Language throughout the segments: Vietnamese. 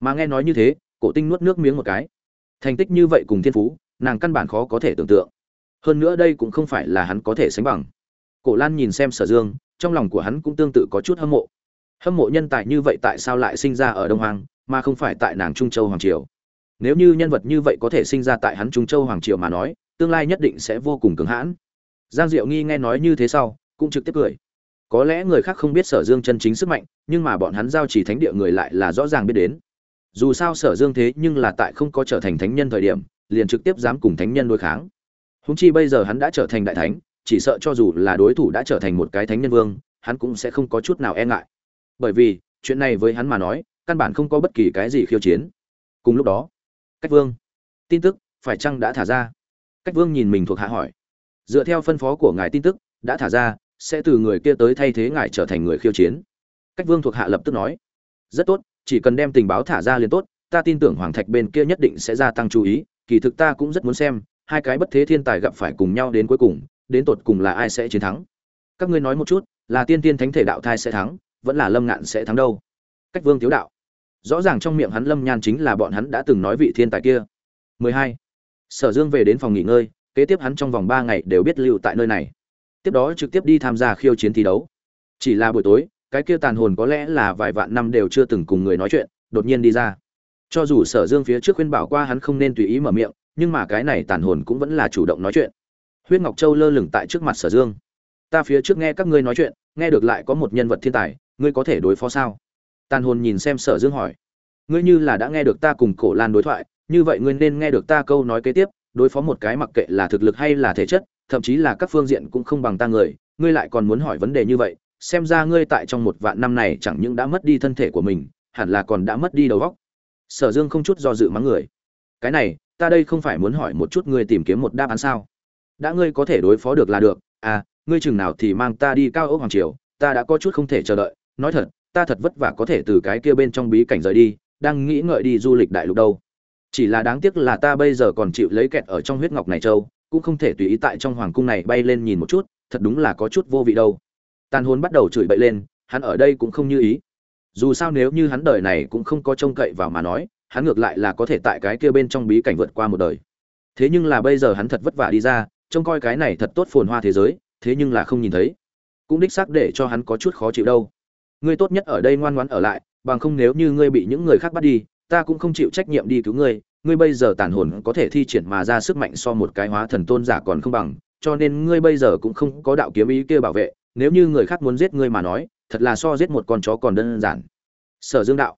mà nghe nói như thế, cổ tinh nuốt nước miếng một cái. Thành tích như vậy cùng thiên phú, nàng căn bản khó có thể tưởng tượng. Hơn nữa đây cũng không phải là hắn có thể sánh bằng. Cổ lan nhìn xem sở dương, trong lòng của hắn cũng tương tự có chút hâm mộ. Hâm mộ nhân tài như vậy tại sao lại sinh ra ở đông hoàng mà không phải tại nàng trung châu hoàng triều? Nếu như nhân vật như vậy có thể sinh ra tại hắn trung châu hoàng triều mà nói, tương lai nhất định sẽ vô cùng cứng hãn. Giang diệu nghi nghe nói như thế sau, cũng trực tiếp cười. Có lẽ người khác không biết sở dương chân chính sức mạnh, nhưng mà bọn hắn giao chỉ thánh địa người lại là rõ ràng biết đến dù sao sở dương thế nhưng là tại không có trở thành thánh nhân thời điểm, liền trực tiếp dám cùng thánh nhân đối kháng. Húng chi bây giờ hắn đã trở thành đại thánh, chỉ sợ cho dù là đối thủ đã trở thành một cái thánh nhân vương, hắn cũng sẽ không có chút nào e ngại. Bởi vì, chuyện này với hắn mà nói, căn bản không có bất kỳ cái gì khiêu chiến. Cùng lúc đó, cách vương. Tin tức, phải chăng đã thả ra? Cách vương nhìn mình thuộc hạ hỏi. Dựa theo phân phó của ngài tin tức, đã thả ra, sẽ từ người kia tới thay thế ngài trở thành người khiêu chiến. Cách vương thuộc hạ lập tức nói. Rất tốt chỉ cần đem tình báo thả ra liền tốt, ta tin tưởng hoàng thạch bên kia nhất định sẽ gia tăng chú ý, kỳ thực ta cũng rất muốn xem, hai cái bất thế thiên tài gặp phải cùng nhau đến cuối cùng, đến tột cùng là ai sẽ chiến thắng. Các ngươi nói một chút, là tiên tiên thánh thể đạo thai sẽ thắng, vẫn là lâm ngạn sẽ thắng đâu? Cách vương thiếu đạo. Rõ ràng trong miệng hắn lâm nhan chính là bọn hắn đã từng nói vị thiên tài kia. 12. sở dương về đến phòng nghỉ ngơi, kế tiếp hắn trong vòng 3 ngày đều biết lưu tại nơi này. Tiếp đó trực tiếp đi tham gia khiêu chiến thi đấu. Chỉ là buổi tối cái kia tàn hồn có lẽ là vài vạn năm đều chưa từng cùng người nói chuyện, đột nhiên đi ra. Cho dù sở dương phía trước khuyên bảo qua hắn không nên tùy ý mở miệng, nhưng mà cái này tàn hồn cũng vẫn là chủ động nói chuyện. Huyết ngọc châu lơ lửng tại trước mặt sở dương. Ta phía trước nghe các ngươi nói chuyện, nghe được lại có một nhân vật thiên tài, ngươi có thể đối phó sao? Tàn hồn nhìn xem sở dương hỏi. Ngươi như là đã nghe được ta cùng cổ lan đối thoại, như vậy ngươi nên nghe được ta câu nói kế tiếp, đối phó một cái mặc kệ là thực lực hay là thể chất, thậm chí là các phương diện cũng không bằng ta người, ngươi lại còn muốn hỏi vấn đề như vậy xem ra ngươi tại trong một vạn năm này chẳng những đã mất đi thân thể của mình, hẳn là còn đã mất đi đầu óc. Sở dương không chút do dự mắng người. Cái này, ta đây không phải muốn hỏi một chút ngươi tìm kiếm một đáp án sao? Đã ngươi có thể đối phó được là được à ngươi chừng nào thì mang ta đi cao ốc hoàng triều, ta đã có chút không thể chờ đợi. Nói thật, ta thật vất vả có thể từ cái kia bên trong bí cảnh rời đi, đang nghĩ ngợi đi du lịch đại lục đâu. Chỉ là đáng tiếc là ta bây giờ còn chịu lấy kẹt ở trong huyết ngọc này, châu, cũng không thể tùy ý tại trong hoàng cung này bay lên nhìn một chút, thật đúng là có chút vô vị đâu tàn hồn bắt đầu chửi bậy lên, hắn ở đây cũng không như ý. Dù sao nếu như hắn đời này cũng không có trông cậy vào mà nói, hắn ngược lại là có thể tại cái kia bên trong bí cảnh vượt qua một đời. Thế nhưng là bây giờ hắn thật vất vả đi ra, trông coi cái này thật tốt phồn hoa thế giới, thế nhưng là không nhìn thấy. Cũng đích xác để cho hắn có chút khó chịu đâu. Ngươi tốt nhất ở đây ngoan ngoãn ở lại, bằng không nếu như ngươi bị những người khác bắt đi, ta cũng không chịu trách nhiệm đi cứu ngươi. Ngươi bây giờ tàn hồn có thể thi triển mà ra sức mạnh so một cái hóa thần tôn giả còn không bằng, cho nên ngươi bây giờ cũng không có đạo kiếm ý kia bảo vệ nếu như người khác muốn giết ngươi mà nói, thật là so giết một con chó còn đơn giản. Sở dương đạo,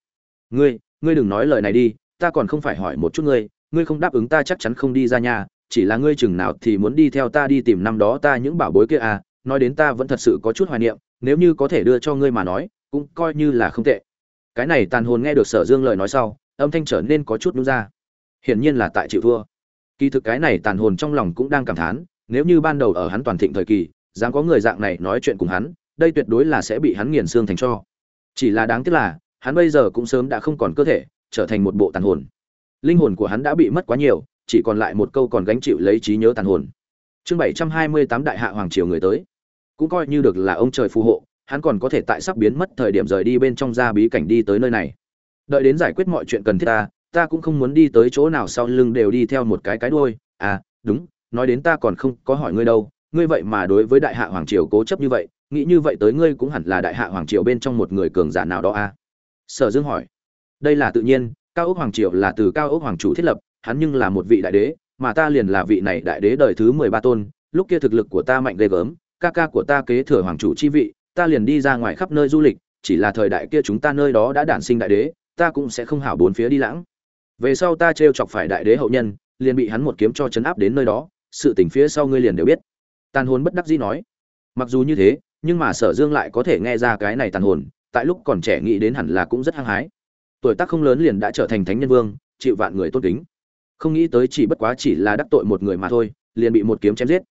ngươi ngươi đừng nói lời này đi, ta còn không phải hỏi một chút ngươi ngươi không đáp ứng ta chắc chắn không đi ra nhà, chỉ là ngươi chừng nào thì muốn đi theo ta đi tìm năm đó ta những bảo bối kia à nói đến ta vẫn thật sự có chút hoài niệm, nếu như có thể đưa cho ngươi mà nói, cũng coi như là không tệ. Cái này tàn hồn nghe được sở dương lời nói sau, âm thanh trở nên có chút đúng ra. Hiển nhiên là tại chịu thua. Kỳ thực cái này tàn hồn trong lòng cũng đang cảm thán, nếu như ban đầu ở hắn toàn thịnh thời kỳ dám có người dạng này nói chuyện cùng hắn, đây tuyệt đối là sẽ bị hắn nghiền xương thành cho. Chỉ là đáng tiếc là, hắn bây giờ cũng sớm đã không còn cơ thể, trở thành một bộ tàn hồn. Linh hồn của hắn đã bị mất quá nhiều, chỉ còn lại một câu còn gánh chịu lấy trí nhớ tàn hồn. Chương bảy trăm hai mươi tám đại hạ hoàng triều người tới. Cũng coi như được là ông trời phù hộ, hắn còn có thể tại sắp biến mất thời điểm rời đi bên trong ra bí cảnh đi tới nơi này. Đợi đến giải quyết mọi chuyện cần thiết ta ta cũng không muốn đi tới chỗ nào sau lưng đều đi theo một cái cái đuôi. À đúng, nói đến ta còn không có hỏi ngươi đâu ngươi vậy mà đối với đại hạ hoàng triều cố chấp như vậy, nghĩ như vậy tới ngươi cũng hẳn là đại hạ hoàng triều bên trong một người cường giả nào đó à? Sở dương hỏi. Đây là tự nhiên, cao ốc hoàng triều là từ cao ốc hoàng chủ thiết lập, hắn nhưng là một vị đại đế, mà ta liền là vị này đại đế đời thứ mười ba tôn, lúc kia thực lực của ta mạnh ghê gớm, ca ca của ta kế thừa hoàng chủ chi vị, ta liền đi ra ngoài khắp nơi du lịch, chỉ là thời đại kia chúng ta nơi đó đã đản sinh đại đế, ta cũng sẽ không hảo bốn phía đi lãng. Về sau ta t chọc phải đại đế hậu nhân, liền bị hắn một kiếm cho chấn áp đến nơi đó, sự tình phía sau ngươi liền đều biết tàn hồn bất đắc dĩ nói. Mặc dù như thế, nhưng mà sở dương lại có thể nghe ra cái này tàn hồn, tại lúc còn trẻ nghĩ đến hẳn là cũng rất hăng hái. Tuổi tác không lớn liền đã trở thành thánh nhân vương, chịu vạn người tôn kính. Không nghĩ tới chỉ bất quá chỉ là đắc tội một người mà thôi, liền bị một kiếm chém giết.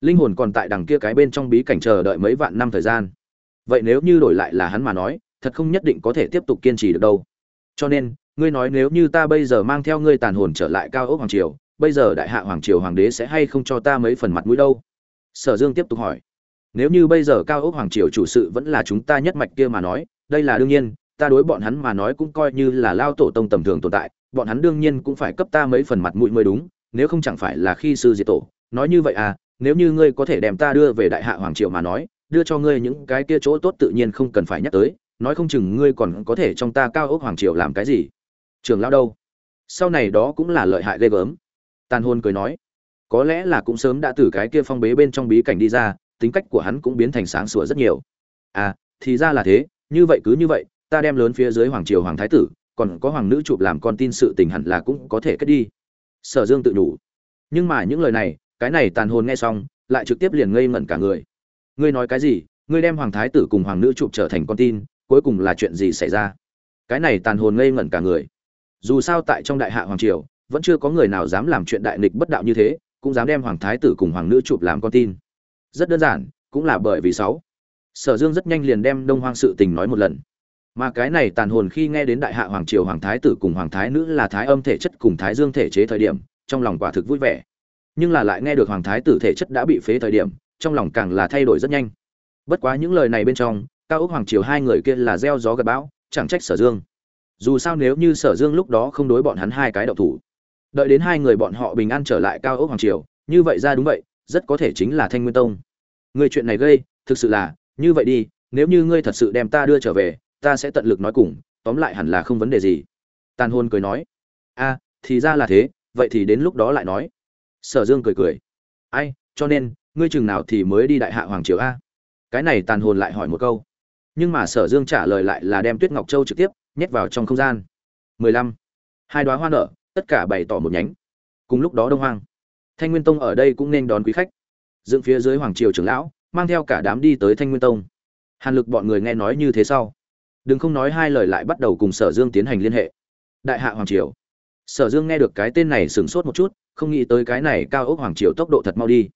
Linh hồn còn tại đằng kia cái bên trong bí cảnh chờ đợi mấy vạn năm thời gian. Vậy nếu như đổi lại là hắn mà nói, thật không nhất định có thể tiếp tục kiên trì được đâu. Cho nên, ngươi nói nếu như ta bây giờ mang theo ngươi tàn hồn trở lại cao ốc hoàng triều, bây giờ đại hạ hoàng triều hoàng đế sẽ hay không cho ta mấy phần mặt mũi đâu? Sở dương tiếp tục hỏi. Nếu như bây giờ cao ốc hoàng triều chủ sự vẫn là chúng ta nhất mạch kia mà nói, đây là đương nhiên, ta đối bọn hắn mà nói cũng coi như là lao tổ tông tầm thường tồn tại, bọn hắn đương nhiên cũng phải cấp ta mấy phần mặt mũi mới đúng, nếu không chẳng phải là khi sư diệt tổ. Nói như vậy à nếu như ngươi có thể đem ta đưa về đại hạ hoàng triều mà nói, đưa cho ngươi những cái kia chỗ tốt tự nhiên không cần phải nhắc tới, nói không chừng ngươi còn có thể trong ta cao ốc hoàng triều làm cái gì? Trường lao đâu? Sau này đó cũng là lợi hại ghê gớm. Tàn hôn cười nói có lẽ là cũng sớm đã từ cái kia phong bế bên trong bí cảnh đi ra, tính cách của hắn cũng biến thành sáng sủa rất nhiều. À thì ra là thế, như vậy cứ như vậy, ta đem lớn phía dưới hoàng triều hoàng thái tử, còn có hoàng nữ chụp làm con tin sự tình hẳn là cũng có thể cất đi. Sở dương tự đủ nhưng mà những lời này, cái này tàn hồn nghe xong, lại trực tiếp liền ngây ngẩn cả người. Ngươi nói cái gì? Ngươi đem hoàng thái tử cùng hoàng nữ chụp trở thành con tin, cuối cùng là chuyện gì xảy ra? Cái này tàn hồn ngây ngẩn cả người. Dù sao tại trong đại hạ hoàng triều, vẫn chưa có người nào dám làm chuyện đại nghịch bất đạo như thế cũng dám đem hoàng thái tử cùng hoàng nữ chụp làm con tin. Rất đơn giản, cũng là bởi vì sáu. Sở dương rất nhanh liền đem đông hoang sự tình nói một lần. Mà cái này tàn hồn khi nghe đến đại hạ hoàng triều, hoàng thái tử cùng hoàng thái nữ là thái âm thể chất cùng thái dương thể chế thời điểm, trong lòng quả thực vui vẻ. Nhưng là lại nghe được hoàng thái tử thể chất đã bị phế thời điểm, trong lòng càng là thay đổi rất nhanh. Bất quá những lời này bên trong, cao ốc hoàng triều hai người kia là gieo gió gặp bão, chẳng trách sở dương. Dù sao nếu như sở dương lúc đó không đối bọn hắn hai cái đậu thủ đợi đến hai người bọn họ bình an trở lại cao ốc hoàng triều, như vậy ra đúng vậy, rất có thể chính là thanh nguyên tông. Người chuyện này gây, thực sự là, như vậy đi, nếu như ngươi thật sự đem ta đưa trở về, ta sẽ tận lực nói cùng, tóm lại hẳn là không vấn đề gì. Tàn hôn cười nói, a, thì ra là thế, vậy thì đến lúc đó lại nói. Sở dương cười cười, ai, cho nên, ngươi chừng nào thì mới đi đại hạ hoàng triều a? Cái này tàn hồn lại hỏi một câu. Nhưng mà sở dương trả lời lại là đem tuyết ngọc châu trực tiếp nhét vào trong không gian. Mười lăm. Hai đoá hoa nở tất cả bày tỏ một nhánh. Cùng lúc đó đông hoang, thanh nguyên tông ở đây cũng nên đón quý khách. Dựng phía dưới hoàng triều trưởng lão, mang theo cả đám đi tới thanh nguyên tông. Hàn lực bọn người nghe nói như thế sau. Đừng không nói hai lời lại bắt đầu cùng sở dương tiến hành liên hệ. Đại hạ hoàng triều. Sở dương nghe được cái tên này sửng sốt một chút, không nghĩ tới cái này cao ốc hoàng triều tốc độ thật mau đi.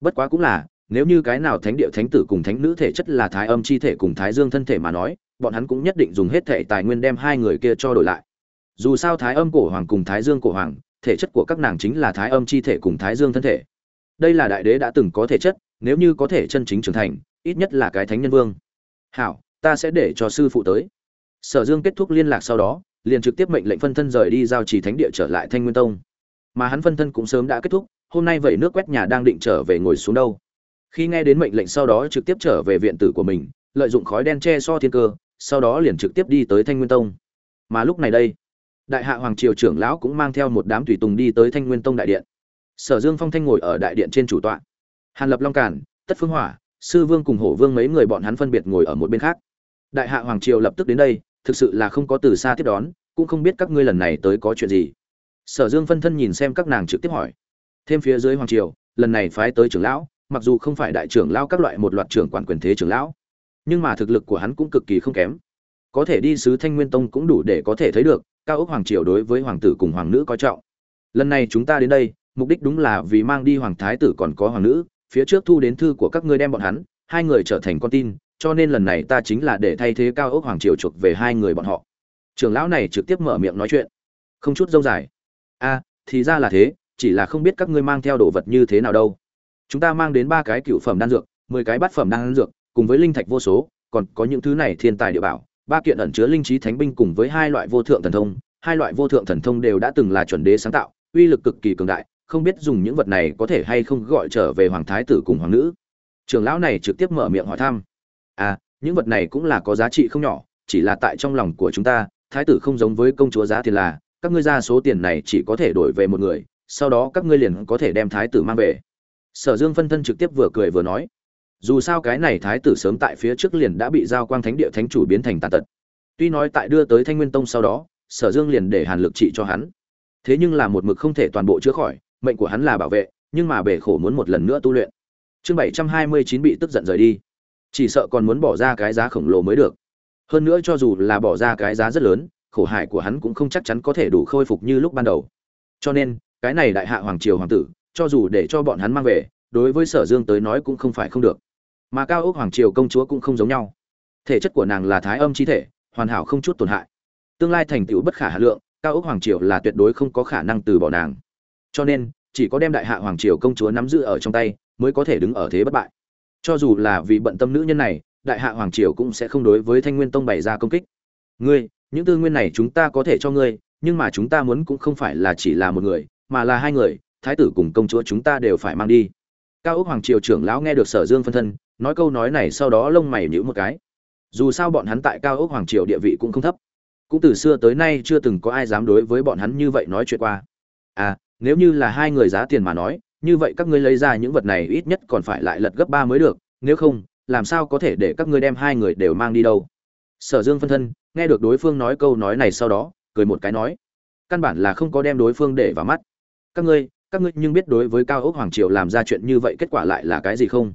Bất quá cũng là, nếu như cái nào thánh địa thánh tử cùng thánh nữ thể chất là thái âm chi thể cùng thái dương thân thể mà nói, bọn hắn cũng nhất định dùng hết thể tài nguyên đem hai người kia cho đổi lại dù sao thái âm cổ hoàng cùng thái dương cổ hoàng, thể chất của các nàng chính là thái âm chi thể cùng thái dương thân thể. Đây là đại đế đã từng có thể chất, nếu như có thể chân chính trưởng thành, ít nhất là cái thánh nhân vương. Hảo, ta sẽ để cho sư phụ tới. Sở dương kết thúc liên lạc sau đó, liền trực tiếp mệnh lệnh phân thân rời đi giao trì thánh địa trở lại thanh nguyên tông. Mà hắn phân thân cũng sớm đã kết thúc, hôm nay vậy nước quét nhà đang định trở về ngồi xuống đâu. Khi nghe đến mệnh lệnh sau đó trực tiếp trở về viện tử của mình, lợi dụng khói đen che so thiên cơ, sau đó liền trực tiếp đi tới thanh nguyên tông. Mà lúc này đây đại hạ hoàng triều trưởng lão cũng mang theo một đám tùy tùng đi tới thanh nguyên tông đại điện sở dương phong thanh ngồi ở đại điện trên chủ tọa hàn lập long cản tất phương hỏa sư vương cùng hổ vương mấy người bọn hắn phân biệt ngồi ở một bên khác đại hạ hoàng triều lập tức đến đây thực sự là không có từ xa tiếp đón cũng không biết các ngươi lần này tới có chuyện gì sở dương phân thân nhìn xem các nàng trực tiếp hỏi thêm phía dưới hoàng triều lần này phái tới trưởng lão mặc dù không phải đại trưởng lão các loại một loạt trưởng quản quyền thế trưởng lão nhưng mà thực lực của hắn cũng cực kỳ không kém có thể đi sứ thanh nguyên tông cũng đủ để có thể thấy được, cao ốc hoàng triều đối với hoàng tử cùng hoàng nữ coi trọng. Lần này chúng ta đến đây, mục đích đúng là vì mang đi hoàng thái tử còn có hoàng nữ, phía trước thu đến thư của các ngươi đem bọn hắn, hai người trở thành con tin, cho nên lần này ta chính là để thay thế cao ốc hoàng triều chuộc về hai người bọn họ. Trưởng lão này trực tiếp mở miệng nói chuyện. Không chút dâu dài. A, thì ra là thế, chỉ là không biết các ngươi mang theo đồ vật như thế nào đâu. Chúng ta mang đến ba cái cựu phẩm đan dược, mười cái bát phẩm đan dược, cùng với linh thạch vô số, còn có những thứ này thiên tài địa bảo ba kiện ẩn chứa linh trí thánh binh cùng với hai loại vô thượng thần thông, hai loại vô thượng thần thông đều đã từng là chuẩn đế sáng tạo, uy lực cực kỳ cường đại, không biết dùng những vật này có thể hay không gọi trở về hoàng thái tử cùng hoàng nữ. Trưởng lão này trực tiếp mở miệng hỏi thăm. À những vật này cũng là có giá trị không nhỏ, chỉ là tại trong lòng của chúng ta, thái tử không giống với công chúa giá tiền là, các ngươi ra số tiền này chỉ có thể đổi về một người, sau đó các ngươi liền có thể đem thái tử mang về. Sở dương phân thân trực tiếp vừa cười vừa nói dù sao cái này thái tử sớm tại phía trước liền đã bị giao quang thánh địa thánh chủ biến thành tàn tật. Tuy nói tại đưa tới thanh nguyên tông sau đó, sở dương liền để hàn lực trị cho hắn. Thế nhưng là một mực không thể toàn bộ chữa khỏi, mệnh của hắn là bảo vệ, nhưng mà bể khổ muốn một lần nữa tu luyện. Chương bảy trăm hai mươi chín bị tức giận rời đi. Chỉ sợ còn muốn bỏ ra cái giá khổng lồ mới được. Hơn nữa cho dù là bỏ ra cái giá rất lớn, khổ hại của hắn cũng không chắc chắn có thể đủ khôi phục như lúc ban đầu. Cho nên, cái này đại hạ hoàng triều hoàng tử, cho dù để cho bọn hắn mang về đối với sở dương tới nói cũng không phải không được. Mà cao ốc hoàng triều công chúa cũng không giống nhau. Thể chất của nàng là thái âm chi thể, hoàn hảo không chút tổn hại. Tương lai thành tựu bất khả hà lượng, cao ốc hoàng triều là tuyệt đối không có khả năng từ bỏ nàng. Cho nên, chỉ có đem đại hạ hoàng triều công chúa nắm giữ ở trong tay, mới có thể đứng ở thế bất bại. Cho dù là vì bận tâm nữ nhân này, đại hạ hoàng triều cũng sẽ không đối với thanh nguyên tông bày ra công kích. Ngươi, những tư nguyên này chúng ta có thể cho ngươi, nhưng mà chúng ta muốn cũng không phải là chỉ là một người, mà là hai người, thái tử cùng công chúa chúng ta đều phải mang đi cao ốc hoàng triều trưởng lão nghe được sở dương phân thân, nói câu nói này sau đó lông mày nhíu một cái. Dù sao bọn hắn tại cao ốc hoàng triều địa vị cũng không thấp. Cũng từ xưa tới nay chưa từng có ai dám đối với bọn hắn như vậy nói chuyện qua. À nếu như là hai người giá tiền mà nói, như vậy các ngươi lấy ra những vật này ít nhất còn phải lại lật gấp ba mới được, nếu không, làm sao có thể để các ngươi đem hai người đều mang đi đâu? Sở dương phân thân, nghe được đối phương nói câu nói này sau đó, cười một cái nói, căn bản là không có đem đối phương để vào mắt. Các ngươi các ngươi nhưng biết đối với cao ốc hoàng triều làm ra chuyện như vậy kết quả lại là cái gì không?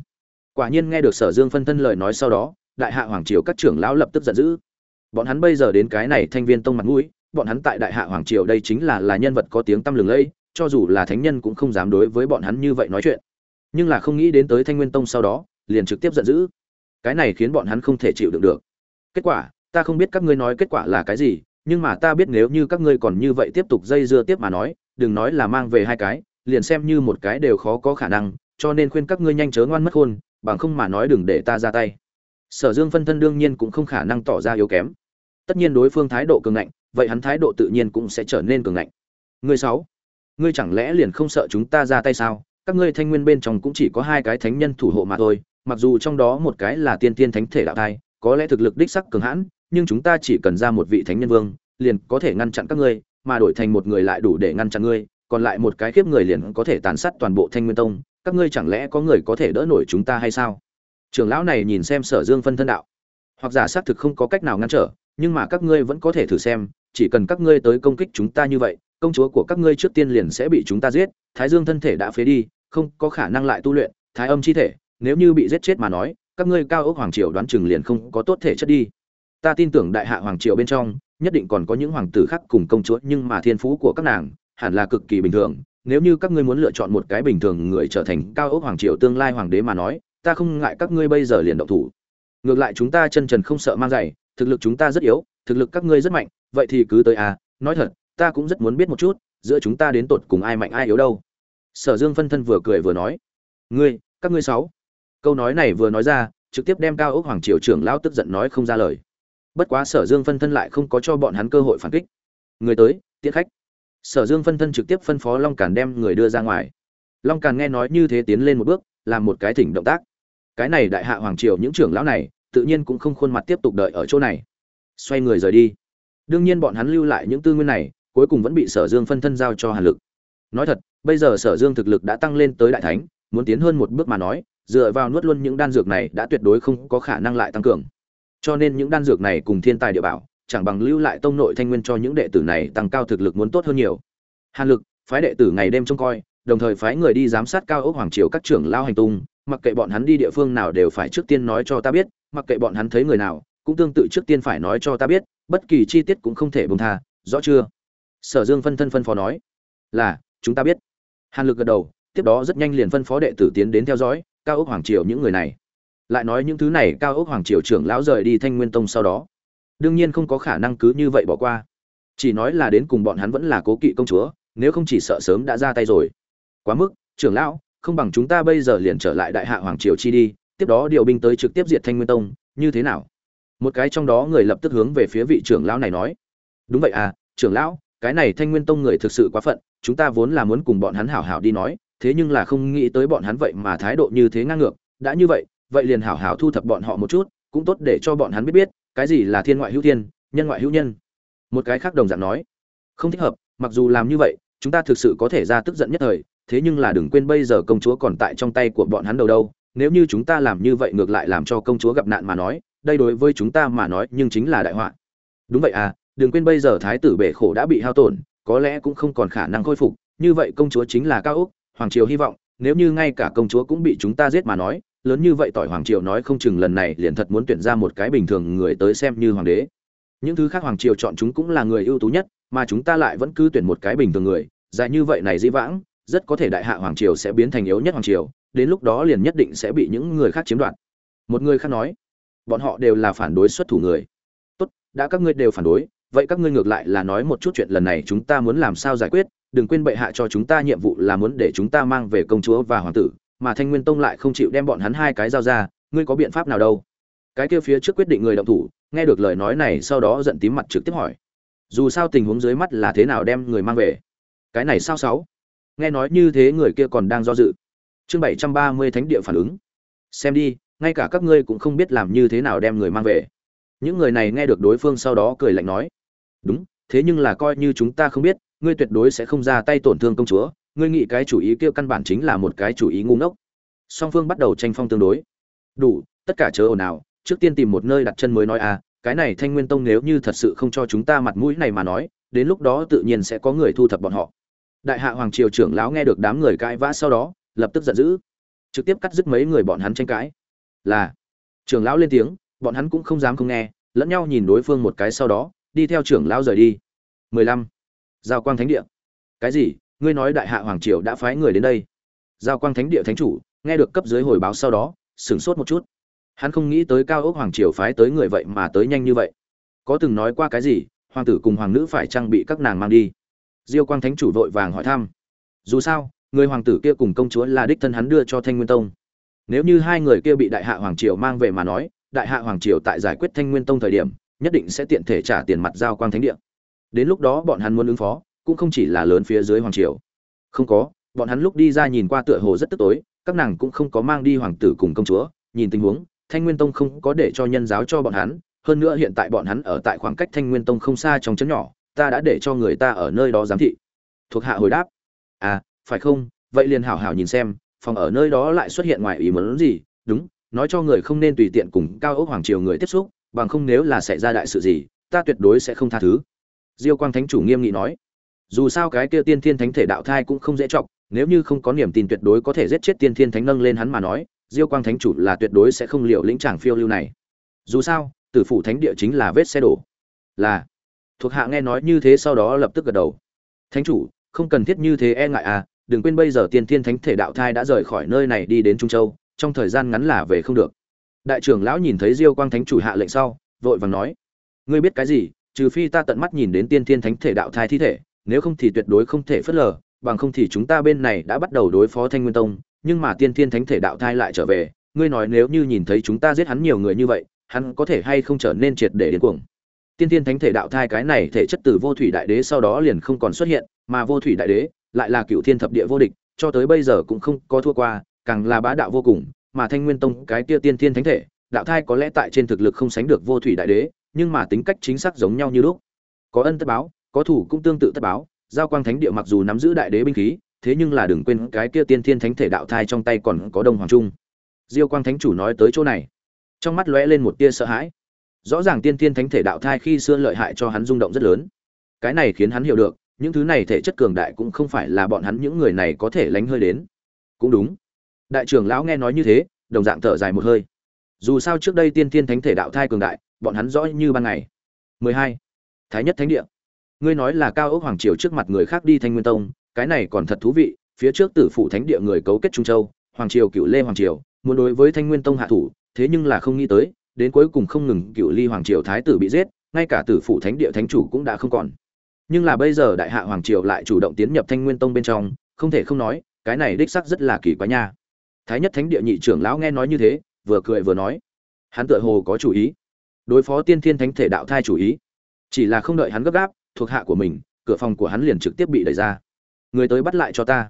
Quả nhiên nghe được sở dương phân thân lời nói sau đó, đại hạ hoàng triều các trưởng lão lập tức giận dữ. Bọn hắn bây giờ đến cái này thanh viên tông mặt mũi, bọn hắn tại đại hạ hoàng triều đây chính là là nhân vật có tiếng tăm lừng lẫy, cho dù là thánh nhân cũng không dám đối với bọn hắn như vậy nói chuyện. Nhưng là không nghĩ đến tới thanh nguyên tông sau đó, liền trực tiếp giận dữ. Cái này khiến bọn hắn không thể chịu đựng được. Kết quả, ta không biết các ngươi nói kết quả là cái gì, nhưng mà ta biết nếu như các ngươi còn như vậy tiếp tục dây dưa tiếp mà nói, đừng nói là mang về hai cái liền xem như một cái đều khó có khả năng cho nên khuyên các ngươi nhanh chớ ngoan mất khôn bằng không mà nói đừng để ta ra tay. Sở dương phân thân đương nhiên cũng không khả năng tỏ ra yếu kém. Tất nhiên đối phương thái độ cường ngạnh vậy hắn thái độ tự nhiên cũng sẽ trở nên cường ngạnh. Ngươi sáu, ngươi chẳng lẽ liền không sợ chúng ta ra tay sao? Các ngươi thanh nguyên bên trong cũng chỉ có hai cái thánh nhân thủ hộ mà thôi, mặc dù trong đó một cái là tiên tiên thánh thể đạo thai, có lẽ thực lực đích sắc cường hãn, nhưng chúng ta chỉ cần ra một vị thánh nhân vương, liền có thể ngăn chặn các ngươi, mà đổi thành một người lại đủ để ngăn chặn ngươi, còn lại một cái khiếp người liền có thể tàn sát toàn bộ Thanh Nguyên Tông, các ngươi chẳng lẽ có người có thể đỡ nổi chúng ta hay sao? Trưởng lão này nhìn xem Sở Dương phân thân đạo, hoặc giả xác thực không có cách nào ngăn trở, nhưng mà các ngươi vẫn có thể thử xem, chỉ cần các ngươi tới công kích chúng ta như vậy, công chúa của các ngươi trước tiên liền sẽ bị chúng ta giết, Thái Dương thân thể đã phế đi, không có khả năng lại tu luyện, Thái Âm chi thể, nếu như bị giết chết mà nói, các ngươi cao ốc hoàng triều đoán chừng liền không có tốt thể chất đi. Ta tin tưởng đại hạ hoàng triều bên trong, nhất định còn có những hoàng tử khác cùng công chúa, nhưng mà thiên phú của các nàng hẳn là cực kỳ bình thường. Nếu như các ngươi muốn lựa chọn một cái bình thường người trở thành cao ốc hoàng triều tương lai hoàng đế mà nói, ta không ngại các ngươi bây giờ liền động thủ. Ngược lại chúng ta chân trần không sợ mang giày, thực lực chúng ta rất yếu, thực lực các ngươi rất mạnh, vậy thì cứ tới à, nói thật, ta cũng rất muốn biết một chút, giữa chúng ta đến tột cùng ai mạnh ai yếu đâu. Sở Dương phân thân vừa cười vừa nói, ngươi, các ngươi sáu. Câu nói này vừa nói ra, trực tiếp đem cao ốc hoàng triều trưởng lão tức giận nói không ra lời. Bất quá Sở Dương phân thân lại không có cho bọn hắn cơ hội phản kích. Người tới, tiễn khách. Sở Dương phân thân trực tiếp phân phó Long Càn đem người đưa ra ngoài. Long Càn nghe nói như thế tiến lên một bước, làm một cái thỉnh động tác. Cái này đại hạ hoàng triều những trưởng lão này, tự nhiên cũng không khuôn mặt tiếp tục đợi ở chỗ này. Xoay người rời đi. Đương nhiên bọn hắn lưu lại những tư nguyên này, cuối cùng vẫn bị Sở Dương phân thân giao cho Hàn Lực. Nói thật, bây giờ Sở Dương thực lực đã tăng lên tới đại thánh, muốn tiến hơn một bước mà nói, dựa vào nuốt luôn những đan dược này đã tuyệt đối không có khả năng lại tăng cường. Cho nên những đan dược này cùng thiên tài địa bảo, chẳng bằng lưu lại tông nội thanh nguyên cho những đệ tử này tăng cao thực lực muốn tốt hơn nhiều. Hàn Lực, phái đệ tử ngày đêm trông coi, đồng thời phái người đi giám sát cao ốc hoàng triều các trưởng lao hành tung, mặc kệ bọn hắn đi địa phương nào đều phải trước tiên nói cho ta biết, mặc kệ bọn hắn thấy người nào, cũng tương tự trước tiên phải nói cho ta biết, bất kỳ chi tiết cũng không thể buông tha, rõ chưa? Sở Dương phân thân phân phó nói, là, chúng ta biết. Hàn Lực gật đầu, tiếp đó rất nhanh liền phân phó đệ tử tiến đến theo dõi, cao ốc hoàng triều những người này lại nói những thứ này cao ốc hoàng triều trưởng lão rời đi thanh nguyên tông sau đó đương nhiên không có khả năng cứ như vậy bỏ qua. Chỉ nói là đến cùng bọn hắn vẫn là cố kỵ công chúa nếu không chỉ sợ sớm đã ra tay rồi. Quá mức trưởng lão không bằng chúng ta bây giờ liền trở lại đại hạ hoàng triều chi đi tiếp đó điều binh tới trực tiếp diệt thanh nguyên tông như thế nào? Một cái trong đó người lập tức hướng về phía vị trưởng lão này nói. Đúng vậy à trưởng lão cái này thanh nguyên tông người thực sự quá phận chúng ta vốn là muốn cùng bọn hắn hảo hảo đi nói thế nhưng là không nghĩ tới bọn hắn vậy mà thái độ như thế ngang ngược, đã như vậy, vậy liền hảo hảo thu thập bọn họ một chút, cũng tốt để cho bọn hắn biết biết, cái gì là thiên ngoại hữu thiên, nhân ngoại hữu nhân. Một cái khác đồng dạng nói, không thích hợp, mặc dù làm như vậy, chúng ta thực sự có thể ra tức giận nhất thời, thế nhưng là đừng quên bây giờ công chúa còn tại trong tay của bọn hắn đầu đâu, nếu như chúng ta làm như vậy ngược lại làm cho công chúa gặp nạn mà nói, đây đối với chúng ta mà nói nhưng chính là đại họa. Đúng vậy à, đừng quên bây giờ thái tử bể khổ đã bị hao tổn, có lẽ cũng không còn khả năng khôi phục, như vậy công chúa chính là cao úc, hoàng triều hy vọng nếu như ngay cả công chúa cũng bị chúng ta giết mà nói lớn như vậy tỏi hoàng triều nói không chừng lần này liền thật muốn tuyển ra một cái bình thường người tới xem như hoàng đế. Những thứ khác hoàng triều chọn chúng cũng là người ưu tú nhất, mà chúng ta lại vẫn cứ tuyển một cái bình thường người, dài như vậy này dĩ vãng, rất có thể đại hạ hoàng triều sẽ biến thành yếu nhất hoàng triều, đến lúc đó liền nhất định sẽ bị những người khác chiếm đoạt. Một người khác nói, bọn họ đều là phản đối xuất thủ người. Tốt, đã các ngươi đều phản đối, vậy các ngươi ngược lại là nói một chút chuyện lần này chúng ta muốn làm sao giải quyết, đừng quên bệ hạ cho chúng ta nhiệm vụ là muốn để chúng ta mang về công chúa và hoàng tử mà thanh nguyên tông lại không chịu đem bọn hắn hai cái giao ra, ngươi có biện pháp nào đâu? Cái kia phía trước quyết định người động thủ, nghe được lời nói này sau đó giận tím mặt trực tiếp hỏi. Dù sao tình huống dưới mắt là thế nào đem người mang về? Cái này sao sáu? Nghe nói như thế người kia còn đang do dự. Chương bảy trăm ba mươi thánh địa phản ứng. Xem đi, ngay cả các ngươi cũng không biết làm như thế nào đem người mang về. Những người này nghe được đối phương sau đó cười lạnh nói. Đúng, thế nhưng là coi như chúng ta không biết, ngươi tuyệt đối sẽ không ra tay tổn thương công chúa ngươi nghĩ cái chủ ý kia căn bản chính là một cái chủ ý ngu ngốc. Song phương bắt đầu tranh phong tương đối. Đủ, tất cả chớ ồn ào, trước tiên tìm một nơi đặt chân mới nói à cái này thanh nguyên tông nếu như thật sự không cho chúng ta mặt mũi này mà nói, đến lúc đó tự nhiên sẽ có người thu thập bọn họ. Đại hạ hoàng triều trưởng lão nghe được đám người cãi vã sau đó, lập tức giận dữ. Trực tiếp cắt dứt mấy người bọn hắn tranh cãi. Là, trưởng lão lên tiếng, bọn hắn cũng không dám không nghe, lẫn nhau nhìn đối phương một cái sau đó, đi theo trưởng lão rời đi. 15. giao quang thánh địa. Cái gì? Ngươi nói đại hạ hoàng triều đã phái người đến đây. Giao quang thánh địa thánh chủ, nghe được cấp dưới hồi báo sau đó, sửng sốt một chút. Hắn không nghĩ tới cao ốc hoàng triều phái tới người vậy mà tới nhanh như vậy. Có từng nói qua cái gì, hoàng tử cùng hoàng nữ phải trang bị các nàng mang đi? Diêu quang thánh chủ vội vàng hỏi thăm. Dù sao, người hoàng tử kia cùng công chúa là đích thân hắn đưa cho thanh nguyên tông. Nếu như hai người kia bị đại hạ hoàng triều mang về mà nói, đại hạ hoàng triều tại giải quyết thanh nguyên tông thời điểm, nhất định sẽ tiện thể trả tiền mặt giao quang thánh địa. Đến lúc đó bọn hắn muốn ứng phó cũng không chỉ là lớn phía dưới hoàng triều. Không có, bọn hắn lúc đi ra nhìn qua tựa hồ rất tức tối, các nàng cũng không có mang đi hoàng tử cùng công chúa, nhìn tình huống, thanh nguyên tông không có để cho nhân giáo cho bọn hắn, hơn nữa hiện tại bọn hắn ở tại khoảng cách thanh nguyên tông không xa trong chấn nhỏ, ta đã để cho người ta ở nơi đó giám thị. Thuộc hạ hồi đáp à phải không? Vậy liền hảo hảo nhìn xem, phòng ở nơi đó lại xuất hiện ngoài ý muốn gì, đúng, nói cho người không nên tùy tiện cùng cao ốc hoàng triều người tiếp xúc, bằng không nếu là xảy ra đại sự gì, ta tuyệt đối sẽ không tha thứ. Diêu quang thánh chủ nghiêm nghị nói dù sao cái kia tiên thiên thánh thể đạo thai cũng không dễ chọc, nếu như không có niềm tin tuyệt đối có thể giết chết tiên thiên thánh nâng lên hắn mà nói, diêu quang thánh chủ là tuyệt đối sẽ không liệu lĩnh tràng phiêu lưu này. Dù sao, tử phủ thánh địa chính là vết xe đổ. Là. Thuộc hạ nghe nói như thế sau đó lập tức gật đầu. Thánh chủ, không cần thiết như thế e ngại à đừng quên bây giờ tiên thiên thánh thể đạo thai đã rời khỏi nơi này đi đến trung châu, trong thời gian ngắn là về không được. Đại trưởng lão nhìn thấy diêu quang thánh chủ hạ lệnh sau, vội vàng nói. Ngươi biết cái gì, trừ phi ta tận mắt nhìn đến tiên thiên thánh thể đạo thai thi thể nếu không thì tuyệt đối không thể phớt lờ, bằng không thì chúng ta bên này đã bắt đầu đối phó thanh nguyên tông, nhưng mà tiên thiên thánh thể đạo thai lại trở về, ngươi nói nếu như nhìn thấy chúng ta giết hắn nhiều người như vậy, hắn có thể hay không trở nên triệt để điên cuồng? Tiên thiên thánh thể đạo thai cái này thể chất từ vô thủy đại đế sau đó liền không còn xuất hiện, mà vô thủy đại đế lại là cựu thiên thập địa vô địch, cho tới bây giờ cũng không có thua qua, càng là bá đạo vô cùng, mà thanh nguyên tông cái kia tiên thiên thánh thể, đạo thai có lẽ tại trên thực lực không sánh được vô thủy đại đế, nhưng mà tính cách chính xác giống nhau như lúc. Có ân tất báo có thủ cũng tương tự tất báo, giao quang thánh địa mặc dù nắm giữ đại đế binh khí, thế nhưng là đừng quên cái kia tiên thiên thánh thể đạo thai trong tay còn có đông hoàng trung. Diêu quang thánh chủ nói tới chỗ này, trong mắt lóe lên một tia sợ hãi. Rõ ràng tiên thiên thánh thể đạo thai khi xưa lợi hại cho hắn rung động rất lớn. Cái này khiến hắn hiểu được, những thứ này thể chất cường đại cũng không phải là bọn hắn những người này có thể lánh hơi đến. Cũng đúng. Đại trưởng lão nghe nói như thế, đồng dạng thở dài một hơi. Dù sao trước đây tiên thiên thánh thể đạo thai cường đại, bọn hắn rõ như ban ngày. 12. thái nhất thánh địa ngươi nói là cao ốc hoàng triều trước mặt người khác đi thanh nguyên tông, cái này còn thật thú vị, phía trước tử phụ thánh địa người cấu kết trung châu, hoàng triều cựu lê hoàng triều, muốn đối với thanh nguyên tông hạ thủ, thế nhưng là không nghĩ tới, đến cuối cùng không ngừng cựu ly hoàng triều thái tử bị giết, ngay cả tử phụ thánh địa thánh chủ cũng đã không còn. Nhưng là bây giờ đại hạ hoàng triều lại chủ động tiến nhập thanh nguyên tông bên trong, không thể không nói, cái này đích sắc rất là kỳ quái nha. Thái nhất thánh địa nhị trưởng lão nghe nói như thế, vừa cười vừa nói. Hắn tựa hồ có chủ ý. Đối phó tiên thiên thánh thể đạo thai chủ ý. Chỉ là không đợi hắn gấp gáp thuộc hạ của mình, cửa phòng của hắn liền trực tiếp bị đẩy ra. Người tới bắt lại cho ta.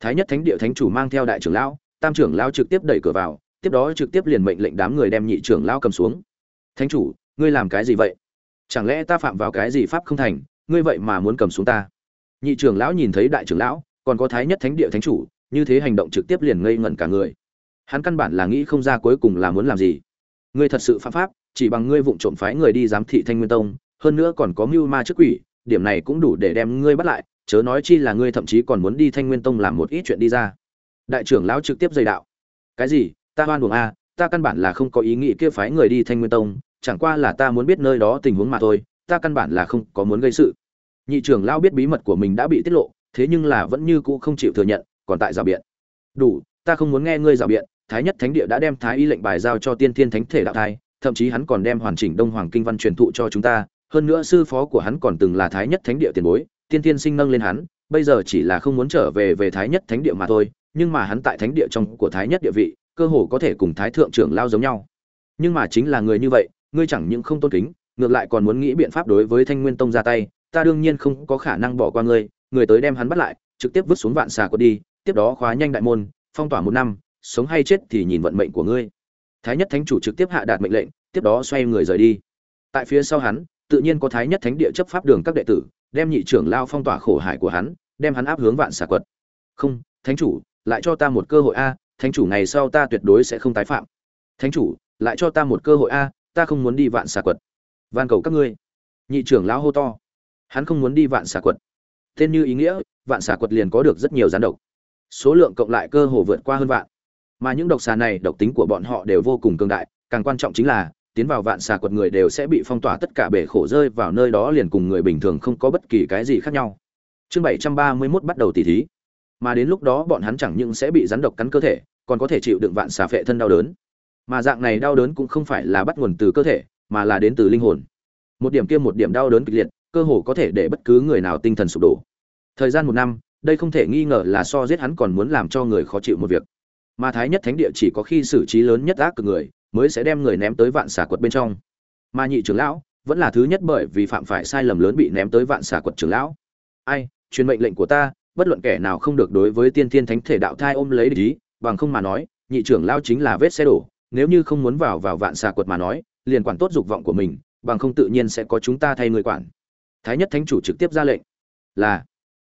Thái nhất thánh địa thánh chủ mang theo đại trưởng lão, tam trưởng lão trực tiếp đẩy cửa vào, tiếp đó trực tiếp liền mệnh lệnh đám người đem nhị trưởng lão cầm xuống. Thánh chủ, ngươi làm cái gì vậy? Chẳng lẽ ta phạm vào cái gì pháp không thành, ngươi vậy mà muốn cầm xuống ta? Nhị trưởng lão nhìn thấy đại trưởng lão, còn có thái nhất thánh địa thánh chủ, như thế hành động trực tiếp liền ngây ngẩn cả người. Hắn căn bản là nghĩ không ra cuối cùng là muốn làm gì. Ngươi thật sự phạm pháp, chỉ bằng ngươi vụng trộm phái người đi giám thị thanh nguyên tông hơn nữa còn có mưu ma trước quỷ, điểm này cũng đủ để đem ngươi bắt lại, chớ nói chi là ngươi thậm chí còn muốn đi thanh nguyên tông làm một ít chuyện đi ra. Đại trưởng lão trực tiếp dày đạo. Cái gì? Ta hoan buồng a, ta căn bản là không có ý nghĩ kia phái người đi thanh nguyên tông, chẳng qua là ta muốn biết nơi đó tình huống mà thôi, ta căn bản là không có muốn gây sự. Nhị trưởng lão biết bí mật của mình đã bị tiết lộ, thế nhưng là vẫn như cũ không chịu thừa nhận, còn tại rào biện. Đủ, ta không muốn nghe ngươi rào biện, thái nhất thánh địa đã đem thái y lệnh bài giao cho tiên thiên thánh thể đạo thai, thậm chí hắn còn đem hoàn chỉnh đông hoàng kinh văn truyền thụ cho chúng ta hơn nữa sư phó của hắn còn từng là thái nhất thánh địa tiền bối, tiên thiên sinh nâng lên hắn, bây giờ chỉ là không muốn trở về về thái nhất thánh địa mà thôi, nhưng mà hắn tại thánh địa trong của thái nhất địa vị, cơ hồ có thể cùng thái thượng trưởng lao giống nhau. Nhưng mà chính là người như vậy, ngươi chẳng những không tôn kính, ngược lại còn muốn nghĩ biện pháp đối với thanh nguyên tông ra tay, ta đương nhiên không có khả năng bỏ qua ngươi, người tới đem hắn bắt lại, trực tiếp vứt xuống vạn xà quật đi, tiếp đó khóa nhanh đại môn, phong tỏa một năm, sống hay chết thì nhìn vận mệnh của ngươi. Thái nhất thánh chủ trực tiếp hạ đạt mệnh lệnh, tiếp đó xoay người rời đi. Tại phía sau hắn tự nhiên có thái nhất thánh địa chấp pháp đường các đệ tử, đem nhị trưởng lao phong tỏa khổ hải của hắn, đem hắn áp hướng vạn xà quật. Không, thánh chủ, lại cho ta một cơ hội a, thánh chủ ngày sau ta tuyệt đối sẽ không tái phạm. Thánh chủ, lại cho ta một cơ hội a, ta không muốn đi vạn xà quật. Van cầu các ngươi. Nhị trưởng lão hô to. Hắn không muốn đi vạn xà quật. Tên như ý nghĩa, vạn xà quật liền có được rất nhiều gián độc. Số lượng cộng lại cơ hồ vượt qua hơn vạn. Mà những độc xà này độc tính của bọn họ đều vô cùng cường đại, càng quan trọng chính là tiến vào vạn xà quật người đều sẽ bị phong tỏa, tất cả bể khổ rơi vào nơi đó liền cùng người bình thường không có bất kỳ cái gì khác nhau. Chương 731 bắt đầu tỉ thí. Mà đến lúc đó bọn hắn chẳng những sẽ bị rắn độc cắn cơ thể, còn có thể chịu đựng vạn xà phệ thân đau đớn. Mà dạng này đau đớn cũng không phải là bắt nguồn từ cơ thể, mà là đến từ linh hồn. Một điểm kia một điểm đau đớn kịch liệt, cơ hồ có thể để bất cứ người nào tinh thần sụp đổ. Thời gian một năm, đây không thể nghi ngờ là so giết hắn còn muốn làm cho người khó chịu một việc. Mà thái nhất thánh địa chỉ có khi xử trí lớn nhất ác cực người mới sẽ đem người ném tới vạn xà quật bên trong. Mà nhị trưởng lão vẫn là thứ nhất bởi vì phạm phải sai lầm lớn bị ném tới vạn xà quật trưởng lão. Ai, truyền mệnh lệnh của ta, bất luận kẻ nào không được đối với tiên thiên thánh thể đạo thai ôm lấy ý, bằng không mà nói, nhị trưởng lão chính là vết xe đổ, nếu như không muốn vào vào vạn xà quật mà nói, liền quản tốt dục vọng của mình, bằng không tự nhiên sẽ có chúng ta thay người quản. Thái nhất thánh chủ trực tiếp ra lệnh. Là,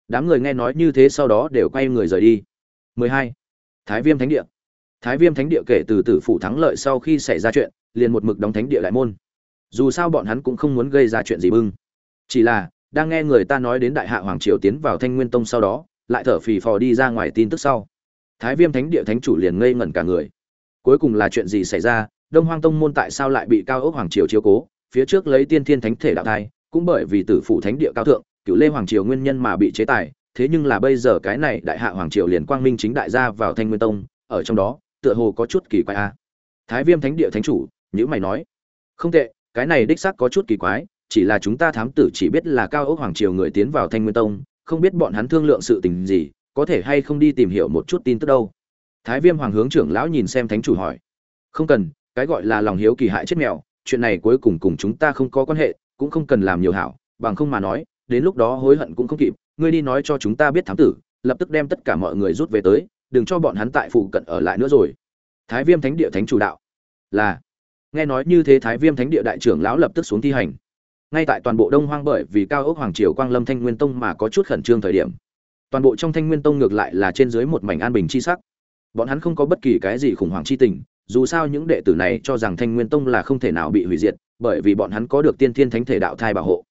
đám người nghe nói như thế sau đó đều quay người rời đi. 12. thái viêm thánh địa thái viêm thánh địa kể từ tử phủ thắng lợi sau khi xảy ra chuyện, liền một mực đóng thánh địa lại môn. Dù sao bọn hắn cũng không muốn gây ra chuyện gì bưng. Chỉ là, đang nghe người ta nói đến đại hạ hoàng triều tiến vào thanh nguyên tông sau đó, lại thở phì phò đi ra ngoài tin tức sau. Thái viêm thánh địa thánh chủ liền ngây ngẩn cả người. Cuối cùng là chuyện gì xảy ra, đông hoang tông môn tại sao lại bị cao ốc hoàng triều chiếu cố, phía trước lấy tiên thiên thánh thể đạo thai, cũng bởi vì tử phủ thánh địa cao thượng cựu lê hoàng triều nguyên nhân mà bị chế tài, thế nhưng là bây giờ cái này đại hạ hoàng triều liền quang minh chính đại gia vào thanh nguyên tông, ở trong đó tựa hồ có chút kỳ quái a thái viêm thánh địa thánh chủ, nhữ mày nói. Không tệ, cái này đích xác có chút kỳ quái, chỉ là chúng ta thám tử chỉ biết là cao ốc hoàng triều người tiến vào thanh nguyên tông, không biết bọn hắn thương lượng sự tình gì, có thể hay không đi tìm hiểu một chút tin tức đâu. Thái viêm hoàng hướng trưởng lão nhìn xem thánh chủ hỏi. Không cần, cái gọi là lòng hiếu kỳ hại chết mèo, chuyện này cuối cùng cùng chúng ta không có quan hệ, cũng không cần làm nhiều hảo, bằng không mà nói, đến lúc đó hối hận cũng không kịp, ngươi đi nói cho chúng ta biết thám tử, lập tức đem tất cả mọi người rút về tới đừng cho bọn hắn tại phụ cận ở lại nữa rồi. Thái viêm thánh địa thánh chủ đạo, là, nghe nói như thế thái viêm thánh địa đại trưởng lão lập tức xuống thi hành. Ngay tại toàn bộ đông hoang bởi vì cao ốc hoàng triều quang lâm thanh nguyên tông mà có chút khẩn trương thời điểm, toàn bộ trong thanh nguyên tông ngược lại là trên dưới một mảnh an bình chi sắc. Bọn hắn không có bất kỳ cái gì khủng hoảng chi tình, dù sao những đệ tử này cho rằng thanh nguyên tông là không thể nào bị hủy diệt, bởi vì bọn hắn có được tiên thiên thánh thể đạo thai bảo hộ.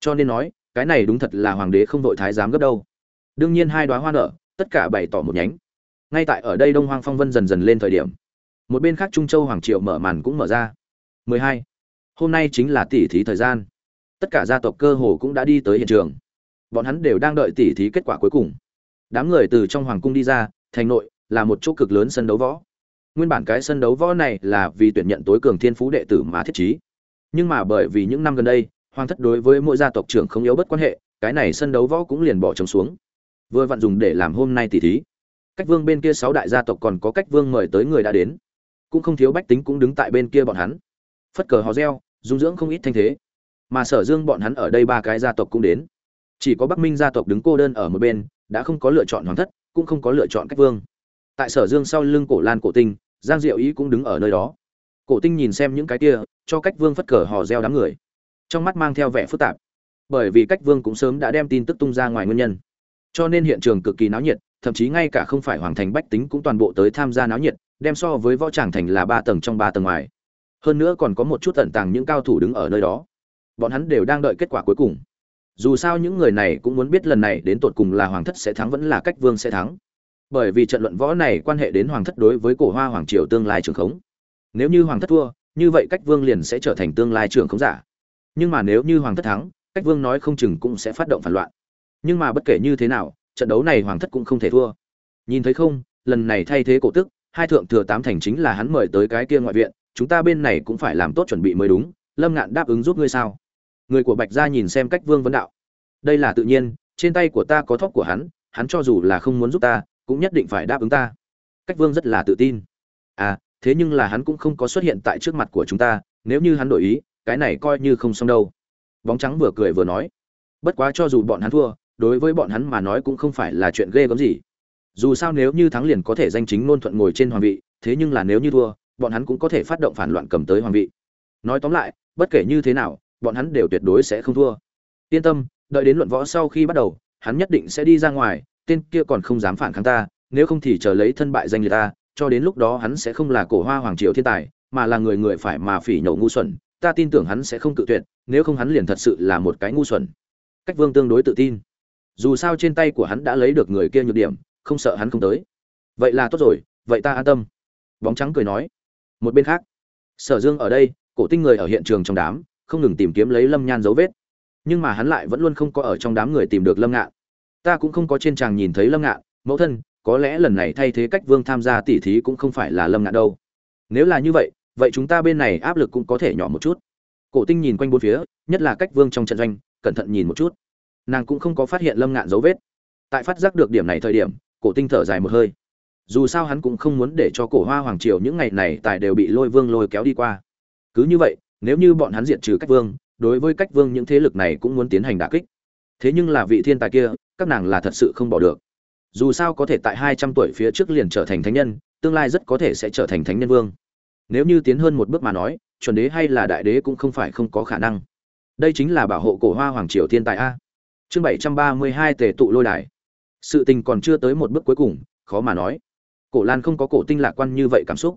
Cho nên nói, cái này đúng thật là hoàng đế không đội thái giám gấp đâu. Đương nhiên hai đoá hoa nở, tất cả bày tỏ một nhánh ngay tại ở đây đông hoang phong vân dần dần lên thời điểm. Một bên khác trung châu hoàng triệu mở màn cũng mở ra. 12. hôm nay chính là tỷ thí thời gian. Tất cả gia tộc cơ hồ cũng đã đi tới hiện trường. Bọn hắn đều đang đợi tỷ thí kết quả cuối cùng. Đám người từ trong hoàng cung đi ra, thành nội, là một chỗ cực lớn sân đấu võ. Nguyên bản cái sân đấu võ này là vì tuyển nhận tối cường thiên phú đệ tử mà thiết trí. Nhưng mà bởi vì những năm gần đây, hoàng thất đối với mỗi gia tộc trưởng không yếu bất quan hệ, cái này sân đấu võ cũng liền bỏ trống xuống. Vừa vặn dùng để làm hôm nay tỷ thí cách vương bên kia sáu đại gia tộc còn có cách vương mời tới người đã đến. Cũng không thiếu bách tính cũng đứng tại bên kia bọn hắn. Phất cờ hò reo, dung dưỡng không ít thanh thế. Mà sở dương bọn hắn ở đây ba cái gia tộc cũng đến. Chỉ có bắc minh gia tộc đứng cô đơn ở một bên, đã không có lựa chọn hoàng thất, cũng không có lựa chọn cách vương. Tại sở dương sau lưng cổ lan cổ tinh, giang diệu ý cũng đứng ở nơi đó. Cổ tinh nhìn xem những cái kia, cho cách vương phất cờ hò reo đám người. Trong mắt mang theo vẻ phức tạp. Bởi vì cách vương cũng sớm đã đem tin tức tung ra ngoài nguyên nhân. Cho nên hiện trường cực kỳ náo nhiệt thậm chí ngay cả không phải hoàng thành bách tính cũng toàn bộ tới tham gia náo nhiệt, đem so với võ tràng thành là ba tầng trong ba tầng ngoài. Hơn nữa còn có một chút tận tàng những cao thủ đứng ở nơi đó. Bọn hắn đều đang đợi kết quả cuối cùng. Dù sao những người này cũng muốn biết lần này đến tột cùng là hoàng thất sẽ thắng vẫn là cách vương sẽ thắng. Bởi vì trận luận võ này quan hệ đến hoàng thất đối với cổ hoa hoàng triều tương lai trường khống. Nếu như hoàng thất thua, như vậy cách vương liền sẽ trở thành tương lai trường khống giả. Nhưng mà nếu như hoàng thất thắng, cách vương nói không chừng cũng sẽ phát động phản loạn. Nhưng mà bất kể như thế nào trận đấu này hoàng thất cũng không thể thua. Nhìn thấy không, lần này thay thế cổ tức, hai thượng thừa tám thành chính là hắn mời tới cái kia ngoại viện, chúng ta bên này cũng phải làm tốt chuẩn bị mới đúng, lâm ngạn đáp ứng giúp ngươi sao? Người của bạch gia nhìn xem cách vương vấn đạo. Đây là tự nhiên, trên tay của ta có thóc của hắn hắn cho dù là không muốn giúp ta, cũng nhất định phải đáp ứng ta. Cách vương rất là tự tin. À thế nhưng là hắn cũng không có xuất hiện tại trước mặt của chúng ta, nếu như hắn đổi ý, cái này coi như không xong đâu. Bóng trắng vừa cười vừa nói. Bất quá cho dù bọn hắn thua đối với bọn hắn mà nói cũng không phải là chuyện ghê gớm gì. Dù sao nếu như thắng liền có thể danh chính ngôn thuận ngồi trên hoàng vị, thế nhưng là nếu như thua, bọn hắn cũng có thể phát động phản loạn cầm tới hoàng vị. Nói tóm lại, bất kể như thế nào, bọn hắn đều tuyệt đối sẽ không thua. Yên tâm, đợi đến luận võ sau khi bắt đầu, hắn nhất định sẽ đi ra ngoài, tên kia còn không dám phản kháng ta, nếu không thì chờ lấy thân bại danh liệt ta, cho đến lúc đó hắn sẽ không là cổ hoa hoàng triều thiên tài, mà là người người phải mà phỉ nhổ ngu xuẩn, ta tin tưởng hắn sẽ không cự tuyệt, nếu không hắn liền thật sự là một cái ngu xuẩn. Cách vương tương đối tự tin dù sao trên tay của hắn đã lấy được người kia nhược điểm, không sợ hắn không tới. Vậy là tốt rồi, vậy ta an tâm. Bóng trắng cười nói. Một bên khác, sở dương ở đây, cổ tinh người ở hiện trường trong đám, không ngừng tìm kiếm lấy lâm nhan dấu vết. Nhưng mà hắn lại vẫn luôn không có ở trong đám người tìm được lâm ngạn. Ta cũng không có trên tràng nhìn thấy lâm ngạn, mẫu thân, có lẽ lần này thay thế cách vương tham gia tỉ thí cũng không phải là lâm ngạn đâu. Nếu là như vậy vậy chúng ta bên này áp lực cũng có thể nhỏ một chút. Cổ tinh nhìn quanh bốn phía, nhất là cách vương trong trận doanh, cẩn thận nhìn một chút nàng cũng không có phát hiện lâm ngạn dấu vết. Tại phát giác được điểm này thời điểm, cổ tinh thở dài một hơi. Dù sao hắn cũng không muốn để cho cổ hoa hoàng triều những ngày này tài đều bị lôi vương lôi kéo đi qua. Cứ như vậy, nếu như bọn hắn diệt trừ cách vương, đối với cách vương những thế lực này cũng muốn tiến hành đả kích. Thế nhưng là vị thiên tài kia, các nàng là thật sự không bỏ được. Dù sao có thể tại hai trăm tuổi phía trước liền trở thành thánh nhân, tương lai rất có thể sẽ trở thành thánh nhân vương. Nếu như tiến hơn một bước mà nói, chuẩn đế hay là đại đế cũng không phải không có khả năng. Đây chính là bảo hộ cổ hoa hoàng triều thiên tài a chương bảy trăm ba mươi hai tề tụ lôi đài. Sự tình còn chưa tới một bước cuối cùng, khó mà nói. Cổ lan không có cổ tinh lạc quan như vậy cảm xúc.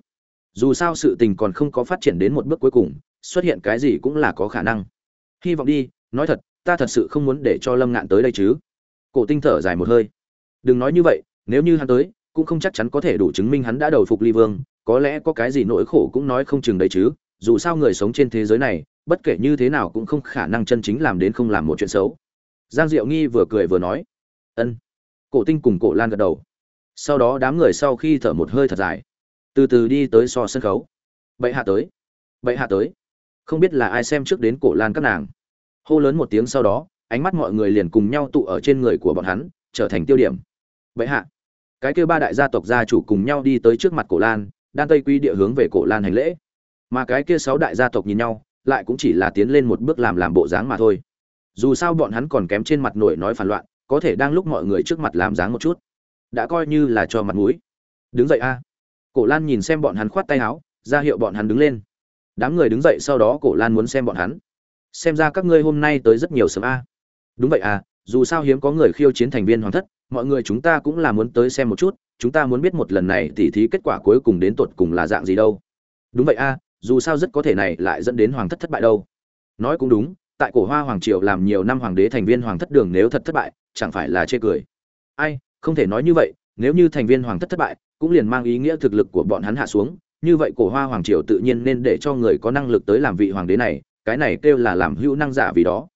Dù sao sự tình còn không có phát triển đến một bước cuối cùng, xuất hiện cái gì cũng là có khả năng. Hy vọng đi, nói thật, ta thật sự không muốn để cho lâm ngạn tới đây chứ. Cổ tinh thở dài một hơi. Đừng nói như vậy, nếu như hắn tới, cũng không chắc chắn có thể đủ chứng minh hắn đã đầu phục ly vương, có lẽ có cái gì nỗi khổ cũng nói không chừng đấy chứ. Dù sao người sống trên thế giới này, bất kể như thế nào cũng không khả năng chân chính làm đến không làm một chuyện xấu giang diệu nghi vừa cười vừa nói, ân. Cổ tinh cùng cổ lan gật đầu. Sau đó đám người sau khi thở một hơi thật dài, từ từ đi tới so sân khấu. Bậy hạ tới bậy hạ tới. Không biết là ai xem trước đến cổ lan các nàng. Hô lớn một tiếng sau đó, ánh mắt mọi người liền cùng nhau tụ ở trên người của bọn hắn, trở thành tiêu điểm. Bậy hạ. Cái kêu ba đại gia tộc gia chủ cùng nhau đi tới trước mặt cổ lan đan tây quy địa hướng về cổ lan hành lễ. Mà cái kia sáu đại gia tộc nhìn nhau, lại cũng chỉ là tiến lên một bước làm làm bộ dáng mà thôi dù sao bọn hắn còn kém trên mặt nổi nói phản loạn, có thể đang lúc mọi người trước mặt làm dáng một chút. Đã coi như là cho mặt mũi. Đứng dậy a. Cổ lan nhìn xem bọn hắn khoát tay áo, ra hiệu bọn hắn đứng lên. Đám người đứng dậy sau đó cổ lan muốn xem bọn hắn. Xem ra các ngươi hôm nay tới rất nhiều sớm a. Đúng vậy à dù sao hiếm có người khiêu chiến thành viên hoàng thất, mọi người chúng ta cũng là muốn tới xem một chút, chúng ta muốn biết một lần này tỉ thí kết quả cuối cùng đến tột cùng là dạng gì đâu. Đúng vậy a, dù sao rất có thể này lại dẫn đến hoàng thất thất bại đâu. Nói cũng đúng tại cổ hoa hoàng triều làm nhiều năm hoàng đế thành viên hoàng thất đường nếu thật thất bại, chẳng phải là chê cười. Ai, không thể nói như vậy, nếu như thành viên hoàng thất thất bại, cũng liền mang ý nghĩa thực lực của bọn hắn hạ xuống, như vậy cổ hoa hoàng triều tự nhiên nên để cho người có năng lực tới làm vị hoàng đế này, cái này kêu là làm hữu năng giả vì đó.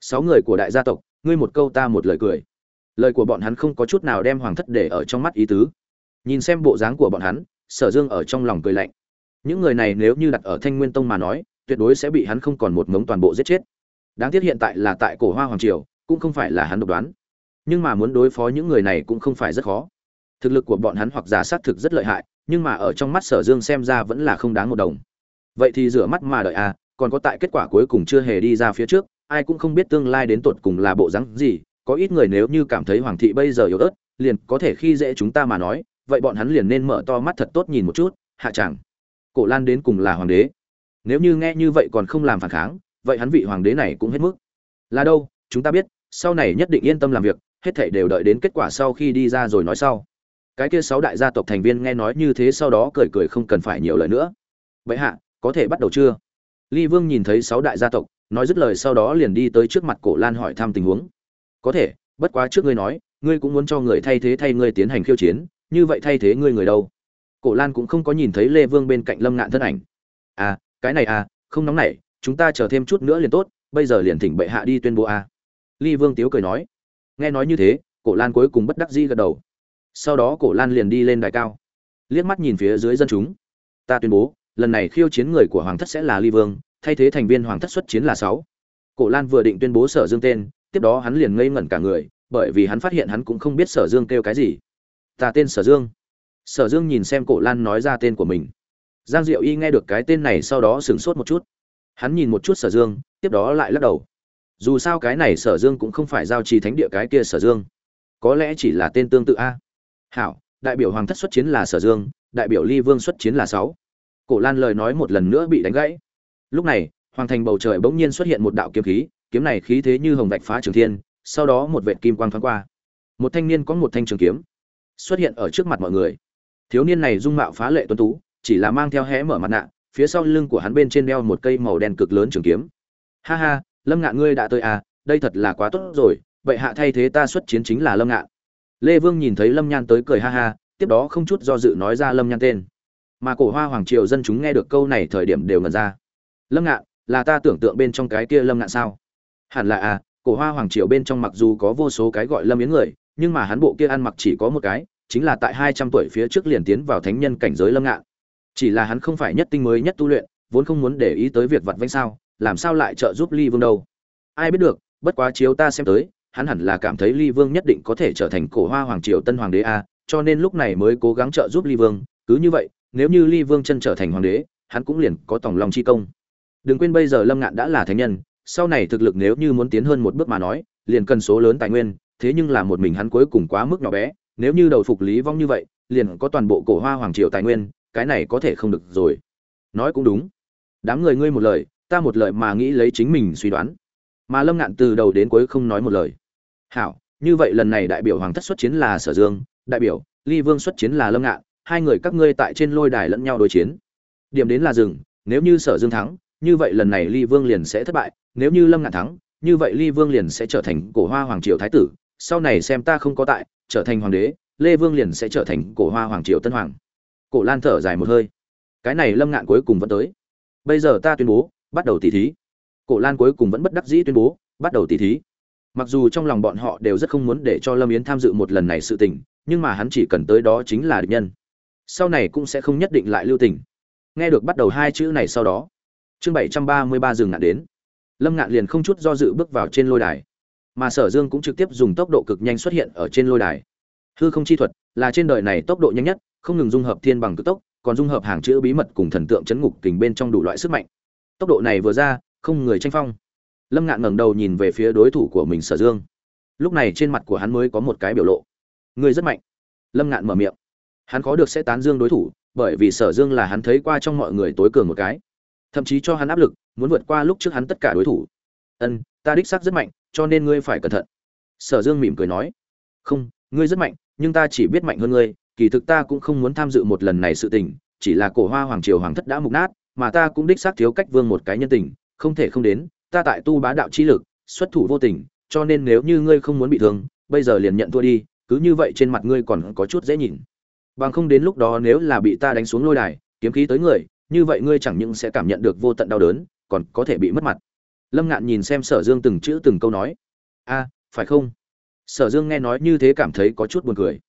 Sáu người của đại gia tộc, ngươi một câu ta một lời cười. Lời của bọn hắn không có chút nào đem hoàng thất để ở trong mắt ý tứ. Nhìn xem bộ dáng của bọn hắn, sở dương ở trong lòng cười lạnh. Những người này nếu như đặt ở thanh nguyên tông mà nói, tuyệt đối sẽ bị hắn không còn một mống toàn bộ giết chết đáng tiếc hiện tại là tại cổ hoa hoàng triều, cũng không phải là hắn độc đoán. Nhưng mà muốn đối phó những người này cũng không phải rất khó. Thực lực của bọn hắn hoặc giả sát thực rất lợi hại, nhưng mà ở trong mắt sở dương xem ra vẫn là không đáng một đồng. Vậy thì rửa mắt mà đợi à còn có tại kết quả cuối cùng chưa hề đi ra phía trước, ai cũng không biết tương lai đến tột cùng là bộ rắn gì, có ít người nếu như cảm thấy hoàng thị bây giờ yếu ớt, liền có thể khi dễ chúng ta mà nói, vậy bọn hắn liền nên mở to mắt thật tốt nhìn một chút, hạ chẳng. Cổ lan đến cùng là hoàng đế. Nếu như nghe như vậy còn không làm phản kháng vậy hắn vị hoàng đế này cũng hết mức. Là đâu, chúng ta biết, sau này nhất định yên tâm làm việc, hết thảy đều đợi đến kết quả sau khi đi ra rồi nói sau. Cái kia sáu đại gia tộc thành viên nghe nói như thế sau đó cười cười không cần phải nhiều lời nữa. Vậy hạ, có thể bắt đầu chưa? Ly vương nhìn thấy sáu đại gia tộc, nói dứt lời sau đó liền đi tới trước mặt cổ lan hỏi thăm tình huống. Có thể, bất quá trước ngươi nói, ngươi cũng muốn cho người thay thế thay ngươi tiến hành khiêu chiến, như vậy thay thế ngươi người đâu? Cổ lan cũng không có nhìn thấy lê vương bên cạnh lâm ngạn thân ảnh. À cái này à không nóng nảy chúng ta chờ thêm chút nữa liền tốt, bây giờ liền thỉnh bệ hạ đi tuyên bố à. ly vương tiếu cười nói. Nghe nói như thế, cổ lan cuối cùng bất đắc dĩ gật đầu. Sau đó cổ lan liền đi lên đài cao, liếc mắt nhìn phía dưới dân chúng. Ta tuyên bố, lần này khiêu chiến người của hoàng thất sẽ là ly vương, thay thế thành viên hoàng thất xuất chiến là sáu. Cổ lan vừa định tuyên bố sở dương tên, tiếp đó hắn liền ngây ngẩn cả người, bởi vì hắn phát hiện hắn cũng không biết sở dương kêu cái gì. Ta tên sở dương. Sở dương nhìn xem cổ lan nói ra tên của mình. Giang diệu y nghe được cái tên này sau đó sửng sốt một chút hắn nhìn một chút sở dương, tiếp đó lại lắc đầu. Dù sao cái này sở dương cũng không phải giao trì thánh địa cái kia sở dương. Có lẽ chỉ là tên tương tự a. Hảo, đại biểu hoàng thất xuất chiến là sở dương, đại biểu ly vương xuất chiến là sáu. Cổ lan lời nói một lần nữa bị đánh gãy. Lúc này, hoàng thành bầu trời bỗng nhiên xuất hiện một đạo kiếm khí, kiếm này khí thế như hồng vạch phá trường thiên, sau đó một vệt kim quang thoáng qua. Một thanh niên có một thanh trường kiếm xuất hiện ở trước mặt mọi người. Thiếu niên này dung mạo phá lệ tuấn tú, chỉ là mang theo hé mở mặt nạ phía sau lưng của hắn bên trên đeo một cây màu đen cực lớn trường kiếm. Ha ha, lâm ngạn ngươi đã tới à đây thật là quá tốt rồi, vậy hạ thay thế ta xuất chiến chính là lâm ngạn. Lê vương nhìn thấy lâm nhan tới cười ha ha, tiếp đó không chút do dự nói ra lâm nhan tên. Mà cổ hoa hoàng triều dân chúng nghe được câu này thời điểm đều ngần ra. Lâm ngạn, là ta tưởng tượng bên trong cái kia lâm ngạn sao? Hẳn là à cổ hoa hoàng triều bên trong mặc dù có vô số cái gọi lâm yến người, nhưng mà hắn bộ kia ăn mặc chỉ có một cái, chính là tại hai trăm tuổi phía trước liền tiến vào thánh nhân cảnh giới lâm ngạn chỉ là hắn không phải nhất tinh mới nhất tu luyện, vốn không muốn để ý tới việc vặt vanh sao, làm sao lại trợ giúp ly vương đâu? Ai biết được, bất quá chiếu ta xem tới, hắn hẳn là cảm thấy ly vương nhất định có thể trở thành cổ hoa hoàng triều tân hoàng đế a, cho nên lúc này mới cố gắng trợ giúp ly vương. Cứ như vậy, nếu như ly vương chân trở thành hoàng đế, hắn cũng liền có tòng lòng chi công. Đừng quên bây giờ lâm ngạn đã là thánh nhân, sau này thực lực nếu như muốn tiến hơn một bước mà nói, liền cần số lớn tài nguyên, thế nhưng là một mình hắn cuối cùng quá mức nhỏ bé, nếu như đầu phục lý vong như vậy, liền có toàn bộ cổ hoa hoàng triều tài nguyên cái này có thể không được rồi. Nói cũng đúng. Đám người ngươi một lời, ta một lời mà nghĩ lấy chính mình suy đoán. Mà lâm ngạn từ đầu đến cuối không nói một lời. Hảo, như vậy lần này đại biểu hoàng thất xuất chiến là sở dương, đại biểu ly vương xuất chiến là lâm ngạn, hai người các ngươi tại trên lôi đài lẫn nhau đối chiến. Điểm đến là rừng nếu như sở dương thắng, như vậy lần này ly vương liền sẽ thất bại, nếu như lâm ngạn thắng, như vậy ly vương liền sẽ trở thành cổ hoa hoàng triều thái tử, sau này xem ta không có tại, trở thành hoàng đế, lê vương liền sẽ trở thành cổ hoa hoàng triều tân hoàng cổ lan thở dài một hơi. Cái này lâm ngạn cuối cùng vẫn tới. Bây giờ ta tuyên bố, bắt đầu tỷ thí. Cổ lan cuối cùng vẫn bất đắc dĩ tuyên bố, bắt đầu tỷ thí. Mặc dù trong lòng bọn họ đều rất không muốn để cho lâm yến tham dự một lần này sự tình, nhưng mà hắn chỉ cần tới đó chính là địch nhân. Sau này cũng sẽ không nhất định lại lưu tình. Nghe được bắt đầu hai chữ này sau đó, chương bảy trăm ba mươi ba dừng ngạn đến. Lâm ngạn liền không chút do dự bước vào trên lôi đài. Mà sở dương cũng trực tiếp dùng tốc độ cực nhanh xuất hiện ở trên lôi đài. Hư không chi thuật là trên đời này tốc độ nhanh nhất không ngừng dung hợp thiên bằng cực tốc, còn dung hợp hàng chữ bí mật cùng thần tượng chấn ngục kình bên trong đủ loại sức mạnh. Tốc độ này vừa ra, không người tranh phong. Lâm ngạn ngẩng đầu nhìn về phía đối thủ của mình sở dương. Lúc này trên mặt của hắn mới có một cái biểu lộ. Người rất mạnh. Lâm ngạn mở miệng. Hắn khó được sẽ tán dương đối thủ, bởi vì sở dương là hắn thấy qua trong mọi người tối cường một cái. Thậm chí cho hắn áp lực, muốn vượt qua lúc trước hắn tất cả đối thủ. Ân, ta đích xác rất mạnh, cho nên ngươi phải cẩn thận. Sở dương mỉm cười nói. Không, ngươi rất mạnh, nhưng ta chỉ biết mạnh hơn ngươi kỳ thực ta cũng không muốn tham dự một lần này sự tình, chỉ là cổ hoa hoàng triều hoàng thất đã mục nát, mà ta cũng đích xác thiếu cách vương một cái nhân tình, không thể không đến, ta tại tu bá đạo chi lực, xuất thủ vô tình, cho nên nếu như ngươi không muốn bị thương, bây giờ liền nhận thua đi, cứ như vậy trên mặt ngươi còn có chút dễ nhìn. Bằng không đến lúc đó nếu là bị ta đánh xuống lôi đài, kiếm khí tới người, như vậy ngươi chẳng những sẽ cảm nhận được vô tận đau đớn, còn có thể bị mất mặt. Lâm ngạn nhìn xem sở dương từng chữ từng câu nói. A, phải không? Sở dương nghe nói như thế cảm thấy có chút buồn cười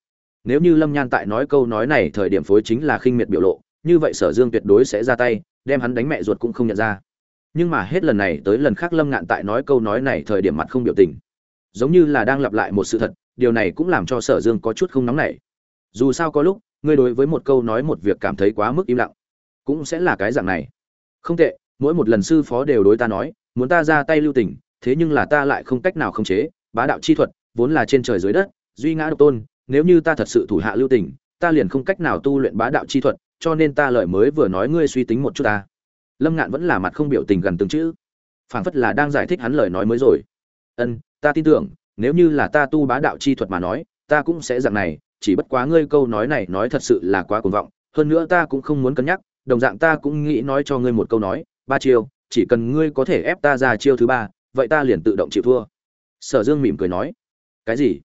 nếu như lâm nhan tại nói câu nói này thời điểm phối chính là khinh miệt biểu lộ, như vậy sở dương tuyệt đối sẽ ra tay, đem hắn đánh mẹ ruột cũng không nhận ra. Nhưng mà hết lần này tới lần khác lâm ngạn tại nói câu nói này thời điểm mặt không biểu tình. Giống như là đang lặp lại một sự thật, điều này cũng làm cho sở dương có chút không nóng nảy. Dù sao có lúc, ngươi đối với một câu nói một việc cảm thấy quá mức im lặng, cũng sẽ là cái dạng này. Không tệ, mỗi một lần sư phó đều đối ta nói, muốn ta ra tay lưu tình, thế nhưng là ta lại không cách nào khống chế, bá đạo chi thuật, vốn là trên trời dưới đất, duy ngã độc tôn nếu như ta thật sự thủ hạ lưu tình, ta liền không cách nào tu luyện bá đạo chi thuật, cho nên ta lời mới vừa nói ngươi suy tính một chút ta. Lâm ngạn vẫn là mặt không biểu tình gần từng chữ. Phảng phất là đang giải thích hắn lời nói mới rồi. Ân, ta tin tưởng, nếu như là ta tu bá đạo chi thuật mà nói, ta cũng sẽ dạng này, chỉ bất quá ngươi câu nói này nói thật sự là quá cuồng vọng, hơn nữa ta cũng không muốn cân nhắc, đồng dạng ta cũng nghĩ nói cho ngươi một câu nói, ba chiêu, chỉ cần ngươi có thể ép ta ra chiêu thứ ba, vậy ta liền tự động chịu thua. Sở dương mỉm cười nói, cái gì?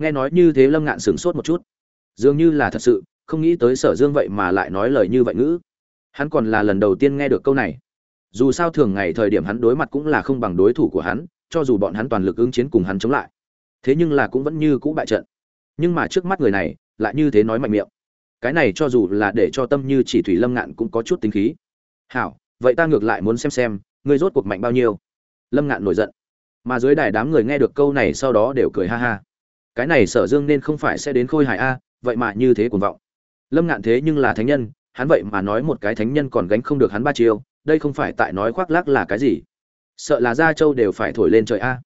Nghe nói như thế lâm ngạn sửng sốt một chút. Dường như là thật sự, không nghĩ tới sở dương vậy mà lại nói lời như vậy ngữ. Hắn còn là lần đầu tiên nghe được câu này. Dù sao thường ngày thời điểm hắn đối mặt cũng là không bằng đối thủ của hắn, cho dù bọn hắn toàn lực ứng chiến cùng hắn chống lại. Thế nhưng là cũng vẫn như cũ bại trận. Nhưng mà trước mắt người này, lại như thế nói mạnh miệng. Cái này cho dù là để cho tâm như chỉ thủy lâm ngạn cũng có chút tính khí. Hảo, vậy ta ngược lại muốn xem xem, ngươi rốt cuộc mạnh bao nhiêu? Lâm ngạn nổi giận. Mà dưới đài đám người nghe được câu này sau đó đều cười ha ha cái này sở dương nên không phải sẽ đến khôi hài a, vậy mà như thế cuồng vọng. Lâm ngạn thế nhưng là thánh nhân, hắn vậy mà nói một cái thánh nhân còn gánh không được hắn ba chiêu, đây không phải tại nói khoác lác là cái gì? Sợ là gia châu đều phải thổi lên trời a.